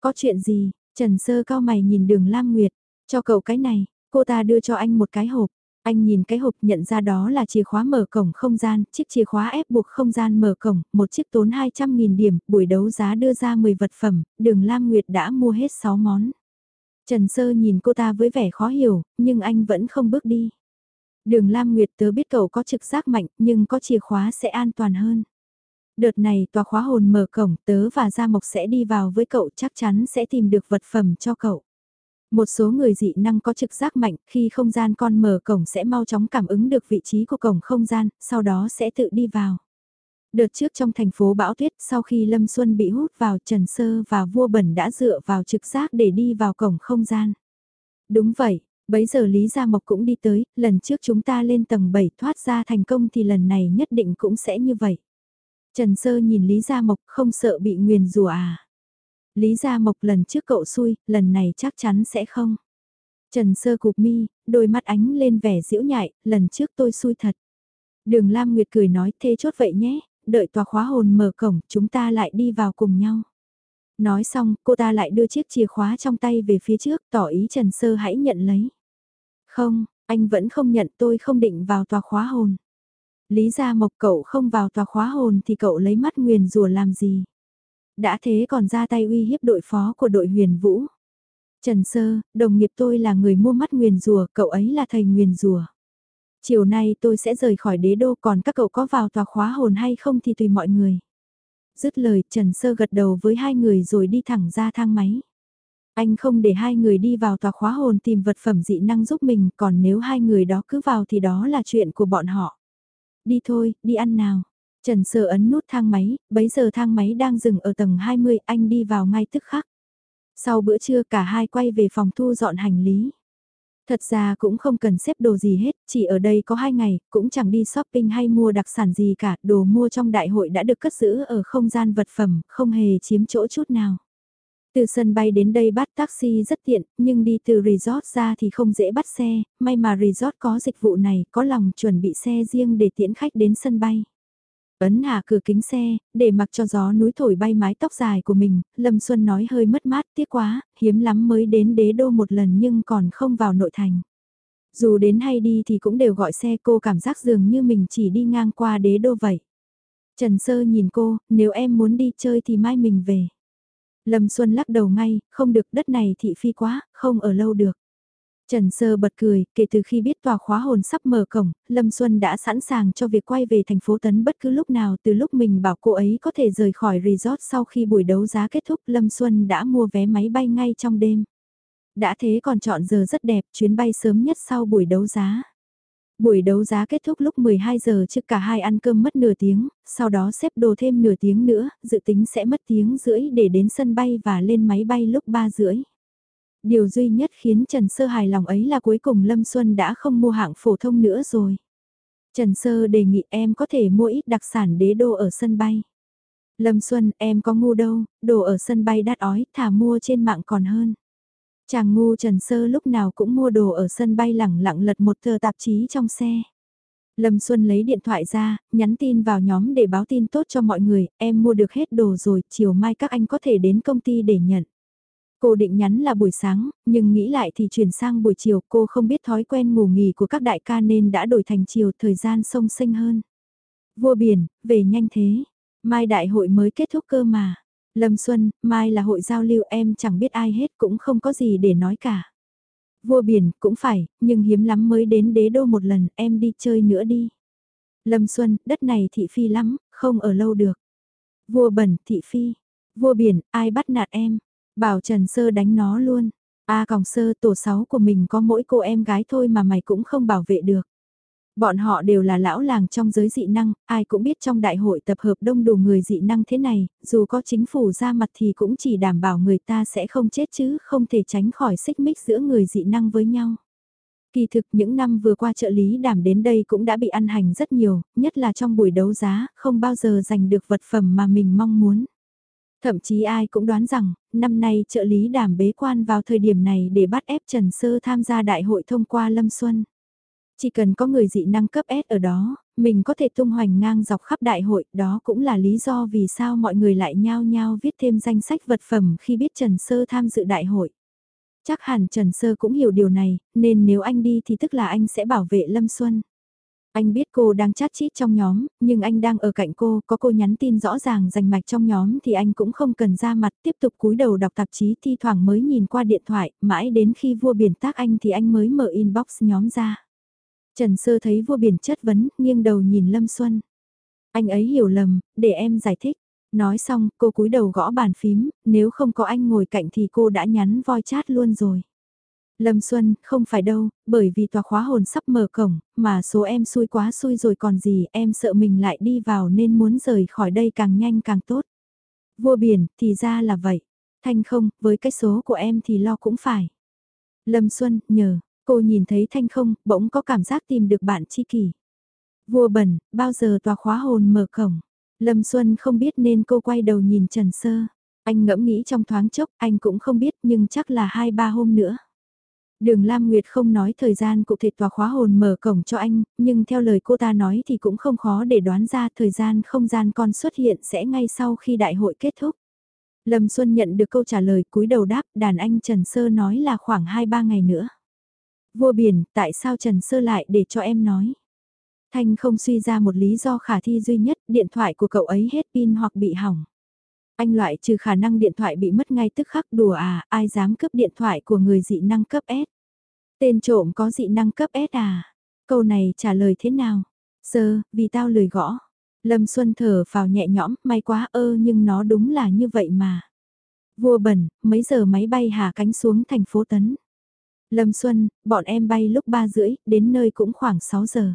Có chuyện gì, Trần Sơ cao mày nhìn đường Lam Nguyệt, cho cậu cái này, cô ta đưa cho anh một cái hộp. Anh nhìn cái hộp nhận ra đó là chìa khóa mở cổng không gian, chiếc chìa khóa ép buộc không gian mở cổng, một chiếc tốn 200.000 điểm, buổi đấu giá đưa ra 10 vật phẩm, đường Lam Nguyệt đã mua hết 6 món. Trần Sơ nhìn cô ta với vẻ khó hiểu, nhưng anh vẫn không bước đi. Đường Lam Nguyệt tớ biết cậu có trực giác mạnh, nhưng có chìa khóa sẽ an toàn hơn. Đợt này tòa khóa hồn mở cổng, tớ và Gia Mộc sẽ đi vào với cậu chắc chắn sẽ tìm được vật phẩm cho cậu. Một số người dị năng có trực giác mạnh, khi không gian con mở cổng sẽ mau chóng cảm ứng được vị trí của cổng không gian, sau đó sẽ tự đi vào. Đợt trước trong thành phố Bão Tuyết, sau khi Lâm Xuân bị hút vào Trần Sơ và Vua Bẩn đã dựa vào trực giác để đi vào cổng không gian. Đúng vậy, bấy giờ Lý Gia Mộc cũng đi tới, lần trước chúng ta lên tầng 7 thoát ra thành công thì lần này nhất định cũng sẽ như vậy. Trần Sơ nhìn Lý Gia Mộc không sợ bị nguyền rủa à. Lý Gia Mộc lần trước cậu xui, lần này chắc chắn sẽ không. Trần Sơ cục mi, đôi mắt ánh lên vẻ diễu nhại, lần trước tôi xui thật. Đường Lam Nguyệt cười nói thế chốt vậy nhé, đợi tòa khóa hồn mở cổng chúng ta lại đi vào cùng nhau. Nói xong, cô ta lại đưa chiếc chìa khóa trong tay về phía trước, tỏ ý Trần Sơ hãy nhận lấy. Không, anh vẫn không nhận tôi không định vào tòa khóa hồn. Lý Gia Mộc cậu không vào tòa khóa hồn thì cậu lấy mắt nguyền rùa làm gì? Đã thế còn ra tay uy hiếp đội phó của đội huyền vũ. Trần Sơ, đồng nghiệp tôi là người mua mắt nguyền rùa, cậu ấy là thầy nguyền rùa. Chiều nay tôi sẽ rời khỏi đế đô còn các cậu có vào tòa khóa hồn hay không thì tùy mọi người. Dứt lời Trần Sơ gật đầu với hai người rồi đi thẳng ra thang máy. Anh không để hai người đi vào tòa khóa hồn tìm vật phẩm dị năng giúp mình còn nếu hai người đó cứ vào thì đó là chuyện của bọn họ. Đi thôi, đi ăn nào. Trần Sơ ấn nút thang máy, bấy giờ thang máy đang dừng ở tầng 20, anh đi vào ngay tức khắc. Sau bữa trưa cả hai quay về phòng thu dọn hành lý. Thật ra cũng không cần xếp đồ gì hết, chỉ ở đây có hai ngày, cũng chẳng đi shopping hay mua đặc sản gì cả, đồ mua trong đại hội đã được cất giữ ở không gian vật phẩm, không hề chiếm chỗ chút nào. Từ sân bay đến đây bắt taxi rất tiện, nhưng đi từ resort ra thì không dễ bắt xe, may mà resort có dịch vụ này, có lòng chuẩn bị xe riêng để tiễn khách đến sân bay. Ấn hạ cửa kính xe, để mặc cho gió núi thổi bay mái tóc dài của mình, Lâm Xuân nói hơi mất mát tiếc quá, hiếm lắm mới đến đế đô một lần nhưng còn không vào nội thành. Dù đến hay đi thì cũng đều gọi xe cô cảm giác dường như mình chỉ đi ngang qua đế đô vậy. Trần Sơ nhìn cô, nếu em muốn đi chơi thì mai mình về. Lâm Xuân lắc đầu ngay, không được đất này thị phi quá, không ở lâu được. Trần Sơ bật cười, kể từ khi biết tòa khóa hồn sắp mở cổng, Lâm Xuân đã sẵn sàng cho việc quay về thành phố Tấn bất cứ lúc nào từ lúc mình bảo cô ấy có thể rời khỏi resort sau khi buổi đấu giá kết thúc Lâm Xuân đã mua vé máy bay ngay trong đêm. Đã thế còn chọn giờ rất đẹp, chuyến bay sớm nhất sau buổi đấu giá. Buổi đấu giá kết thúc lúc 12 giờ trước cả hai ăn cơm mất nửa tiếng, sau đó xếp đồ thêm nửa tiếng nữa, dự tính sẽ mất tiếng rưỡi để đến sân bay và lên máy bay lúc 3 rưỡi. Điều duy nhất khiến Trần Sơ hài lòng ấy là cuối cùng Lâm Xuân đã không mua hạng phổ thông nữa rồi. Trần Sơ đề nghị em có thể mua ít đặc sản đế đô ở sân bay. Lâm Xuân, em có ngu đâu, đồ ở sân bay đắt ói, thả mua trên mạng còn hơn. Chàng ngu Trần Sơ lúc nào cũng mua đồ ở sân bay lẳng lặng lật một tờ tạp chí trong xe. Lâm Xuân lấy điện thoại ra, nhắn tin vào nhóm để báo tin tốt cho mọi người, em mua được hết đồ rồi, chiều mai các anh có thể đến công ty để nhận. Cô định nhắn là buổi sáng, nhưng nghĩ lại thì chuyển sang buổi chiều cô không biết thói quen ngủ nghỉ của các đại ca nên đã đổi thành chiều thời gian sông sinh hơn. Vua biển, về nhanh thế. Mai đại hội mới kết thúc cơ mà. Lâm Xuân, mai là hội giao lưu em chẳng biết ai hết cũng không có gì để nói cả. Vua biển, cũng phải, nhưng hiếm lắm mới đến đế đô một lần, em đi chơi nữa đi. Lâm Xuân, đất này thị phi lắm, không ở lâu được. Vua bẩn, thị phi. Vua biển, ai bắt nạt em? Bảo Trần Sơ đánh nó luôn. A còng sơ tổ sáu của mình có mỗi cô em gái thôi mà mày cũng không bảo vệ được. Bọn họ đều là lão làng trong giới dị năng, ai cũng biết trong đại hội tập hợp đông đủ người dị năng thế này, dù có chính phủ ra mặt thì cũng chỉ đảm bảo người ta sẽ không chết chứ không thể tránh khỏi xích mích giữa người dị năng với nhau. Kỳ thực những năm vừa qua trợ lý đảm đến đây cũng đã bị ăn hành rất nhiều, nhất là trong buổi đấu giá, không bao giờ giành được vật phẩm mà mình mong muốn. Thậm chí ai cũng đoán rằng, năm nay trợ lý đảm bế quan vào thời điểm này để bắt ép Trần Sơ tham gia đại hội thông qua Lâm Xuân. Chỉ cần có người dị năng cấp S ở đó, mình có thể tung hoành ngang dọc khắp đại hội, đó cũng là lý do vì sao mọi người lại nhao nhao viết thêm danh sách vật phẩm khi biết Trần Sơ tham dự đại hội. Chắc hẳn Trần Sơ cũng hiểu điều này, nên nếu anh đi thì tức là anh sẽ bảo vệ Lâm Xuân. Anh biết cô đang chat chít trong nhóm, nhưng anh đang ở cạnh cô, có cô nhắn tin rõ ràng rành mạch trong nhóm thì anh cũng không cần ra mặt tiếp tục cúi đầu đọc tạp chí thi thoảng mới nhìn qua điện thoại, mãi đến khi vua biển tác anh thì anh mới mở inbox nhóm ra. Trần Sơ thấy vua biển chất vấn, nghiêng đầu nhìn Lâm Xuân. Anh ấy hiểu lầm, để em giải thích. Nói xong, cô cúi đầu gõ bàn phím, nếu không có anh ngồi cạnh thì cô đã nhắn voi chat luôn rồi. Lâm Xuân, không phải đâu, bởi vì tòa khóa hồn sắp mở cổng, mà số em xui quá xui rồi còn gì, em sợ mình lại đi vào nên muốn rời khỏi đây càng nhanh càng tốt. Vua biển, thì ra là vậy. Thanh không, với cái số của em thì lo cũng phải. Lâm Xuân, nhờ, cô nhìn thấy Thanh không, bỗng có cảm giác tìm được bạn chi kỷ. Vua bẩn, bao giờ tòa khóa hồn mở cổng? Lâm Xuân không biết nên cô quay đầu nhìn Trần Sơ. Anh ngẫm nghĩ trong thoáng chốc, anh cũng không biết nhưng chắc là hai ba hôm nữa. Đường Lam Nguyệt không nói thời gian cụ thể tòa khóa hồn mở cổng cho anh, nhưng theo lời cô ta nói thì cũng không khó để đoán ra thời gian không gian con xuất hiện sẽ ngay sau khi đại hội kết thúc. Lâm Xuân nhận được câu trả lời cúi đầu đáp đàn anh Trần Sơ nói là khoảng 2-3 ngày nữa. Vua biển, tại sao Trần Sơ lại để cho em nói? Thanh không suy ra một lý do khả thi duy nhất, điện thoại của cậu ấy hết pin hoặc bị hỏng. Anh loại trừ khả năng điện thoại bị mất ngay tức khắc đùa à, ai dám cướp điện thoại của người dị năng cấp S. Tên trộm có dị năng cấp S à? Câu này trả lời thế nào? Sơ, vì tao lười gõ. Lâm Xuân thở vào nhẹ nhõm, may quá ơ nhưng nó đúng là như vậy mà. Vua bẩn, mấy giờ máy bay hạ cánh xuống thành phố Tấn. Lâm Xuân, bọn em bay lúc 3 rưỡi, đến nơi cũng khoảng 6 giờ.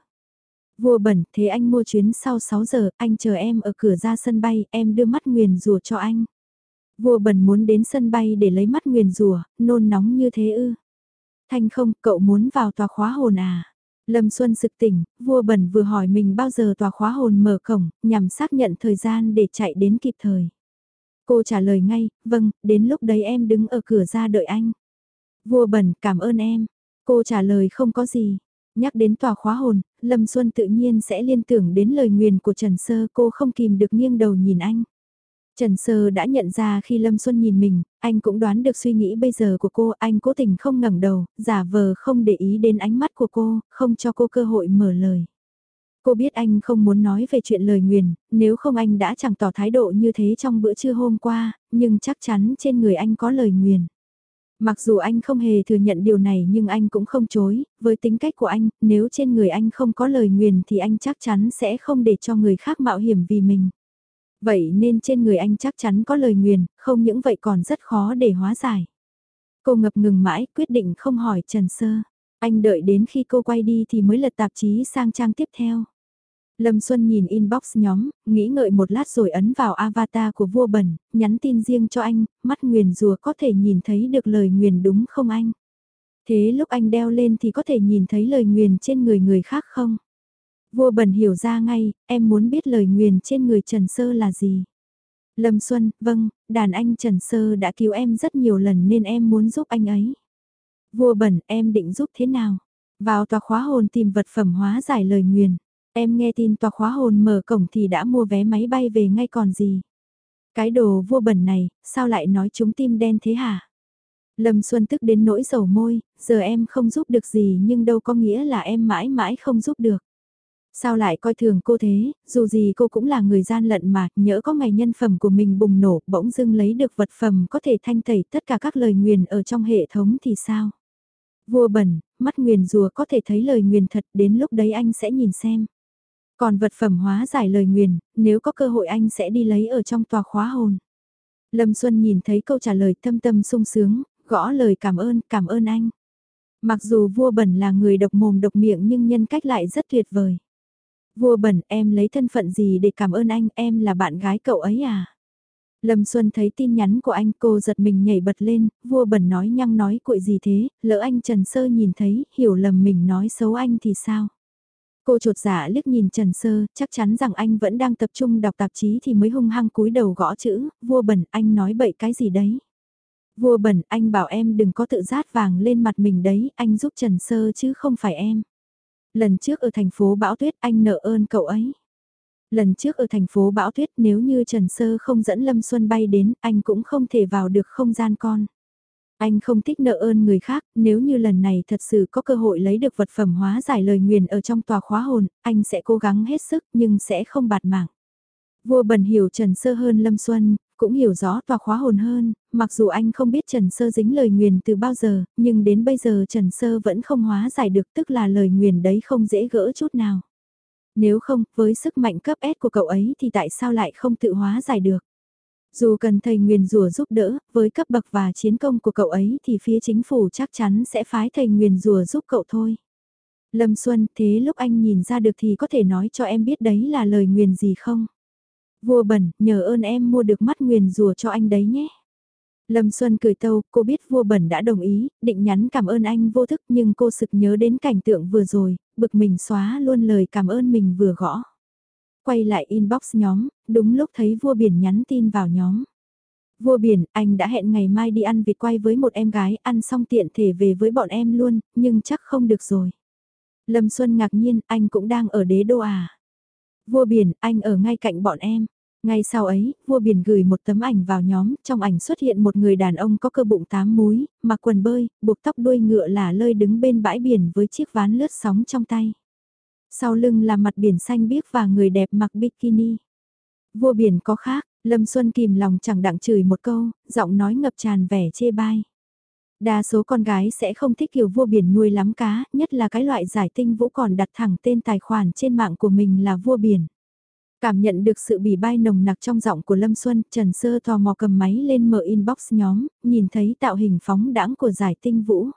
Vua bẩn, thế anh mua chuyến sau 6 giờ, anh chờ em ở cửa ra sân bay, em đưa mắt nguyền rùa cho anh. Vua bẩn muốn đến sân bay để lấy mắt nguyền rùa, nôn nóng như thế ư. Thanh không, cậu muốn vào tòa khóa hồn à? Lâm Xuân sực tỉnh, vua bẩn vừa hỏi mình bao giờ tòa khóa hồn mở cổng, nhằm xác nhận thời gian để chạy đến kịp thời. Cô trả lời ngay, vâng, đến lúc đấy em đứng ở cửa ra đợi anh. Vua bẩn, cảm ơn em. Cô trả lời không có gì. Nhắc đến tòa khóa hồn, Lâm Xuân tự nhiên sẽ liên tưởng đến lời nguyền của Trần Sơ cô không kìm được nghiêng đầu nhìn anh. Trần Sơ đã nhận ra khi Lâm Xuân nhìn mình, anh cũng đoán được suy nghĩ bây giờ của cô, anh cố tình không ngẩng đầu, giả vờ không để ý đến ánh mắt của cô, không cho cô cơ hội mở lời. Cô biết anh không muốn nói về chuyện lời nguyền, nếu không anh đã chẳng tỏ thái độ như thế trong bữa trưa hôm qua, nhưng chắc chắn trên người anh có lời nguyền. Mặc dù anh không hề thừa nhận điều này nhưng anh cũng không chối, với tính cách của anh, nếu trên người anh không có lời nguyền thì anh chắc chắn sẽ không để cho người khác mạo hiểm vì mình. Vậy nên trên người anh chắc chắn có lời nguyền, không những vậy còn rất khó để hóa giải. Cô ngập ngừng mãi, quyết định không hỏi Trần Sơ. Anh đợi đến khi cô quay đi thì mới lật tạp chí sang trang tiếp theo. Lâm Xuân nhìn inbox nhóm, nghĩ ngợi một lát rồi ấn vào avatar của vua bẩn, nhắn tin riêng cho anh, mắt nguyền rùa có thể nhìn thấy được lời nguyền đúng không anh? Thế lúc anh đeo lên thì có thể nhìn thấy lời nguyền trên người người khác không? Vua bẩn hiểu ra ngay, em muốn biết lời nguyền trên người Trần Sơ là gì? Lâm Xuân, vâng, đàn anh Trần Sơ đã cứu em rất nhiều lần nên em muốn giúp anh ấy. Vua bẩn, em định giúp thế nào? Vào tòa khóa hồn tìm vật phẩm hóa giải lời nguyền. Em nghe tin tòa khóa hồn mở cổng thì đã mua vé máy bay về ngay còn gì. Cái đồ vua bẩn này, sao lại nói chúng tim đen thế hả? Lâm Xuân tức đến nỗi dầu môi, giờ em không giúp được gì nhưng đâu có nghĩa là em mãi mãi không giúp được. Sao lại coi thường cô thế, dù gì cô cũng là người gian lận mà, nhỡ có ngày nhân phẩm của mình bùng nổ, bỗng dưng lấy được vật phẩm có thể thanh tẩy tất cả các lời nguyền ở trong hệ thống thì sao? Vua bẩn, mắt nguyền rùa có thể thấy lời nguyền thật, đến lúc đấy anh sẽ nhìn xem. Còn vật phẩm hóa giải lời nguyền, nếu có cơ hội anh sẽ đi lấy ở trong tòa khóa hồn. Lâm Xuân nhìn thấy câu trả lời thâm tâm sung sướng, gõ lời cảm ơn, cảm ơn anh. Mặc dù vua bẩn là người độc mồm độc miệng nhưng nhân cách lại rất tuyệt vời. Vua bẩn em lấy thân phận gì để cảm ơn anh, em là bạn gái cậu ấy à? Lâm Xuân thấy tin nhắn của anh cô giật mình nhảy bật lên, vua bẩn nói nhăng nói cuội gì thế, lỡ anh Trần Sơ nhìn thấy, hiểu lầm mình nói xấu anh thì sao? Cô trột dạ liếc nhìn Trần Sơ, chắc chắn rằng anh vẫn đang tập trung đọc tạp chí thì mới hung hăng cúi đầu gõ chữ, vua bẩn anh nói bậy cái gì đấy? Vua bẩn anh bảo em đừng có tự rát vàng lên mặt mình đấy, anh giúp Trần Sơ chứ không phải em. Lần trước ở thành phố Bão Tuyết anh nợ ơn cậu ấy. Lần trước ở thành phố Bão Tuyết nếu như Trần Sơ không dẫn Lâm Xuân bay đến, anh cũng không thể vào được không gian con. Anh không thích nợ ơn người khác, nếu như lần này thật sự có cơ hội lấy được vật phẩm hóa giải lời nguyền ở trong tòa khóa hồn, anh sẽ cố gắng hết sức nhưng sẽ không bạt mạng. Vua bần hiểu Trần Sơ hơn Lâm Xuân, cũng hiểu rõ tòa khóa hồn hơn, mặc dù anh không biết Trần Sơ dính lời nguyền từ bao giờ, nhưng đến bây giờ Trần Sơ vẫn không hóa giải được tức là lời nguyền đấy không dễ gỡ chút nào. Nếu không, với sức mạnh cấp S của cậu ấy thì tại sao lại không tự hóa giải được? Dù cần thầy nguyền rùa giúp đỡ, với cấp bậc và chiến công của cậu ấy thì phía chính phủ chắc chắn sẽ phái thầy nguyền rùa giúp cậu thôi. Lâm Xuân, thế lúc anh nhìn ra được thì có thể nói cho em biết đấy là lời nguyền gì không? Vua bẩn, nhờ ơn em mua được mắt nguyền rùa cho anh đấy nhé. Lâm Xuân cười tâu, cô biết vua bẩn đã đồng ý, định nhắn cảm ơn anh vô thức nhưng cô sực nhớ đến cảnh tượng vừa rồi, bực mình xóa luôn lời cảm ơn mình vừa gõ. Quay lại inbox nhóm, đúng lúc thấy vua biển nhắn tin vào nhóm. Vua biển, anh đã hẹn ngày mai đi ăn vịt quay với một em gái, ăn xong tiện thể về với bọn em luôn, nhưng chắc không được rồi. Lâm Xuân ngạc nhiên, anh cũng đang ở đế đô à. Vua biển, anh ở ngay cạnh bọn em. Ngay sau ấy, vua biển gửi một tấm ảnh vào nhóm, trong ảnh xuất hiện một người đàn ông có cơ bụng tám múi, mặc quần bơi, buộc tóc đuôi ngựa là lơi đứng bên bãi biển với chiếc ván lướt sóng trong tay. Sau lưng là mặt biển xanh biếc và người đẹp mặc bikini. Vua biển có khác, Lâm Xuân kìm lòng chẳng đặng chửi một câu, giọng nói ngập tràn vẻ chê bai. Đa số con gái sẽ không thích kiểu vua biển nuôi lắm cá, nhất là cái loại giải tinh vũ còn đặt thẳng tên tài khoản trên mạng của mình là vua biển. Cảm nhận được sự bỉ bai nồng nặc trong giọng của Lâm Xuân, Trần Sơ tò mò cầm máy lên mở inbox nhóm, nhìn thấy tạo hình phóng đãng của giải tinh vũ.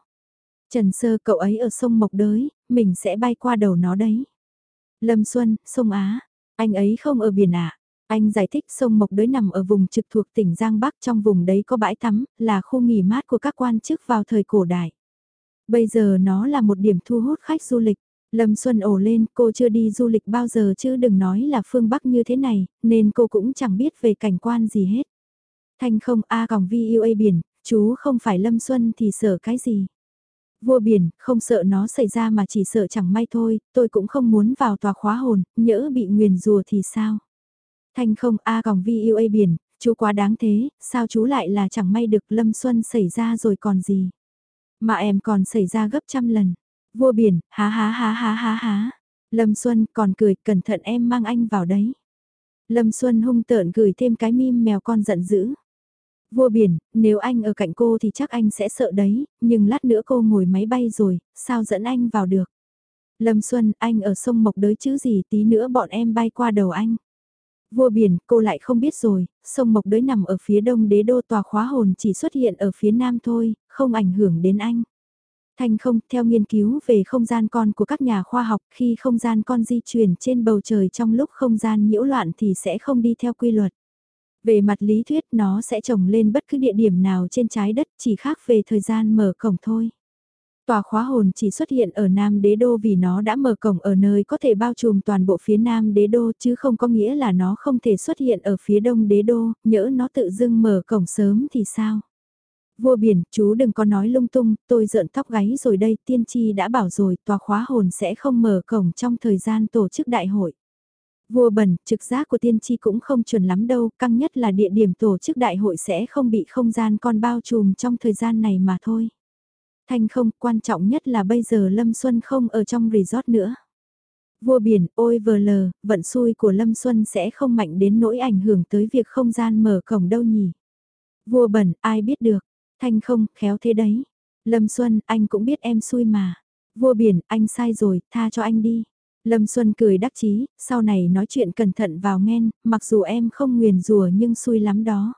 Trần Sơ cậu ấy ở sông Mộc Đới, mình sẽ bay qua đầu nó đấy. Lâm Xuân, sông Á, anh ấy không ở biển ạ. Anh giải thích sông Mộc Đới nằm ở vùng trực thuộc tỉnh Giang Bắc trong vùng đấy có bãi tắm, là khu nghỉ mát của các quan chức vào thời cổ đại. Bây giờ nó là một điểm thu hút khách du lịch. Lâm Xuân ổ lên, cô chưa đi du lịch bao giờ chứ đừng nói là phương Bắc như thế này, nên cô cũng chẳng biết về cảnh quan gì hết. Thanh không A còng vi yêu biển, chú không phải Lâm Xuân thì sợ cái gì. Vua biển, không sợ nó xảy ra mà chỉ sợ chẳng may thôi, tôi cũng không muốn vào tòa khóa hồn, nhỡ bị nguyền rùa thì sao. Thanh không A còng vi yêu biển, chú quá đáng thế, sao chú lại là chẳng may được Lâm Xuân xảy ra rồi còn gì. Mà em còn xảy ra gấp trăm lần. Vua biển, há há há há há há. Lâm Xuân còn cười, cẩn thận em mang anh vào đấy. Lâm Xuân hung tợn gửi thêm cái mim mèo con giận dữ. Vua biển, nếu anh ở cạnh cô thì chắc anh sẽ sợ đấy, nhưng lát nữa cô ngồi máy bay rồi, sao dẫn anh vào được? Lâm Xuân, anh ở sông Mộc đới chứ gì tí nữa bọn em bay qua đầu anh. Vua biển, cô lại không biết rồi, sông Mộc đới nằm ở phía đông đế đô tòa khóa hồn chỉ xuất hiện ở phía nam thôi, không ảnh hưởng đến anh. Thanh không, theo nghiên cứu về không gian con của các nhà khoa học, khi không gian con di chuyển trên bầu trời trong lúc không gian nhiễu loạn thì sẽ không đi theo quy luật. Về mặt lý thuyết nó sẽ trồng lên bất cứ địa điểm nào trên trái đất chỉ khác về thời gian mở cổng thôi. Tòa khóa hồn chỉ xuất hiện ở Nam Đế Đô vì nó đã mở cổng ở nơi có thể bao trùm toàn bộ phía Nam Đế Đô chứ không có nghĩa là nó không thể xuất hiện ở phía Đông Đế Đô, nhỡ nó tự dưng mở cổng sớm thì sao? Vua biển, chú đừng có nói lung tung, tôi rợn tóc gáy rồi đây, tiên tri đã bảo rồi, tòa khóa hồn sẽ không mở cổng trong thời gian tổ chức đại hội. Vua bẩn, trực giác của tiên tri cũng không chuẩn lắm đâu, căng nhất là địa điểm tổ chức đại hội sẽ không bị không gian con bao trùm trong thời gian này mà thôi. Thanh không, quan trọng nhất là bây giờ Lâm Xuân không ở trong resort nữa. Vua biển, ôi vờ lờ, vận xui của Lâm Xuân sẽ không mạnh đến nỗi ảnh hưởng tới việc không gian mở cổng đâu nhỉ. Vua bẩn, ai biết được. Thanh không, khéo thế đấy. Lâm Xuân, anh cũng biết em xui mà. Vua biển, anh sai rồi, tha cho anh đi. Lâm Xuân cười đắc chí, sau này nói chuyện cẩn thận vào nghen, mặc dù em không nguyền rùa nhưng xui lắm đó.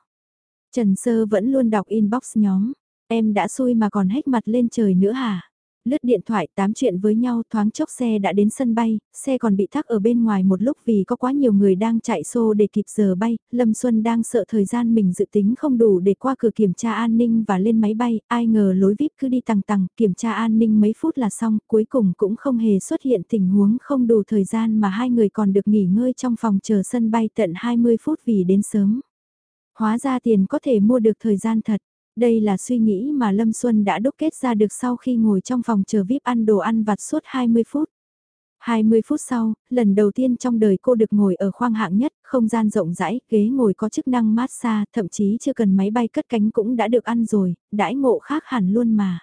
Trần Sơ vẫn luôn đọc inbox nhóm, em đã xui mà còn hét mặt lên trời nữa hả? Lướt điện thoại tám chuyện với nhau thoáng chốc xe đã đến sân bay, xe còn bị thắc ở bên ngoài một lúc vì có quá nhiều người đang chạy xô để kịp giờ bay, Lâm Xuân đang sợ thời gian mình dự tính không đủ để qua cửa kiểm tra an ninh và lên máy bay, ai ngờ lối VIP cứ đi tăng tăng, kiểm tra an ninh mấy phút là xong, cuối cùng cũng không hề xuất hiện tình huống không đủ thời gian mà hai người còn được nghỉ ngơi trong phòng chờ sân bay tận 20 phút vì đến sớm. Hóa ra tiền có thể mua được thời gian thật. Đây là suy nghĩ mà Lâm Xuân đã đúc kết ra được sau khi ngồi trong phòng chờ VIP ăn đồ ăn vặt suốt 20 phút. 20 phút sau, lần đầu tiên trong đời cô được ngồi ở khoang hạng nhất, không gian rộng rãi, ghế ngồi có chức năng massage, thậm chí chưa cần máy bay cất cánh cũng đã được ăn rồi, đãi ngộ khác hẳn luôn mà.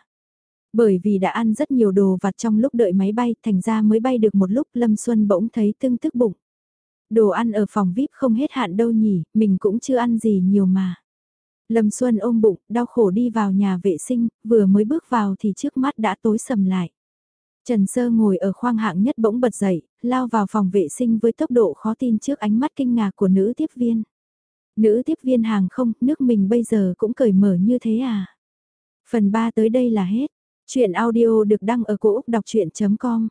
Bởi vì đã ăn rất nhiều đồ vặt trong lúc đợi máy bay, thành ra mới bay được một lúc Lâm Xuân bỗng thấy tương tức bụng. Đồ ăn ở phòng VIP không hết hạn đâu nhỉ, mình cũng chưa ăn gì nhiều mà. Lâm Xuân ôm bụng, đau khổ đi vào nhà vệ sinh, vừa mới bước vào thì trước mắt đã tối sầm lại. Trần Sơ ngồi ở khoang hạng nhất bỗng bật dậy, lao vào phòng vệ sinh với tốc độ khó tin trước ánh mắt kinh ngạc của nữ tiếp viên. Nữ tiếp viên hàng không, nước mình bây giờ cũng cởi mở như thế à? Phần 3 tới đây là hết. Chuyện audio được đăng ở cổ Úc đọc chuyện.com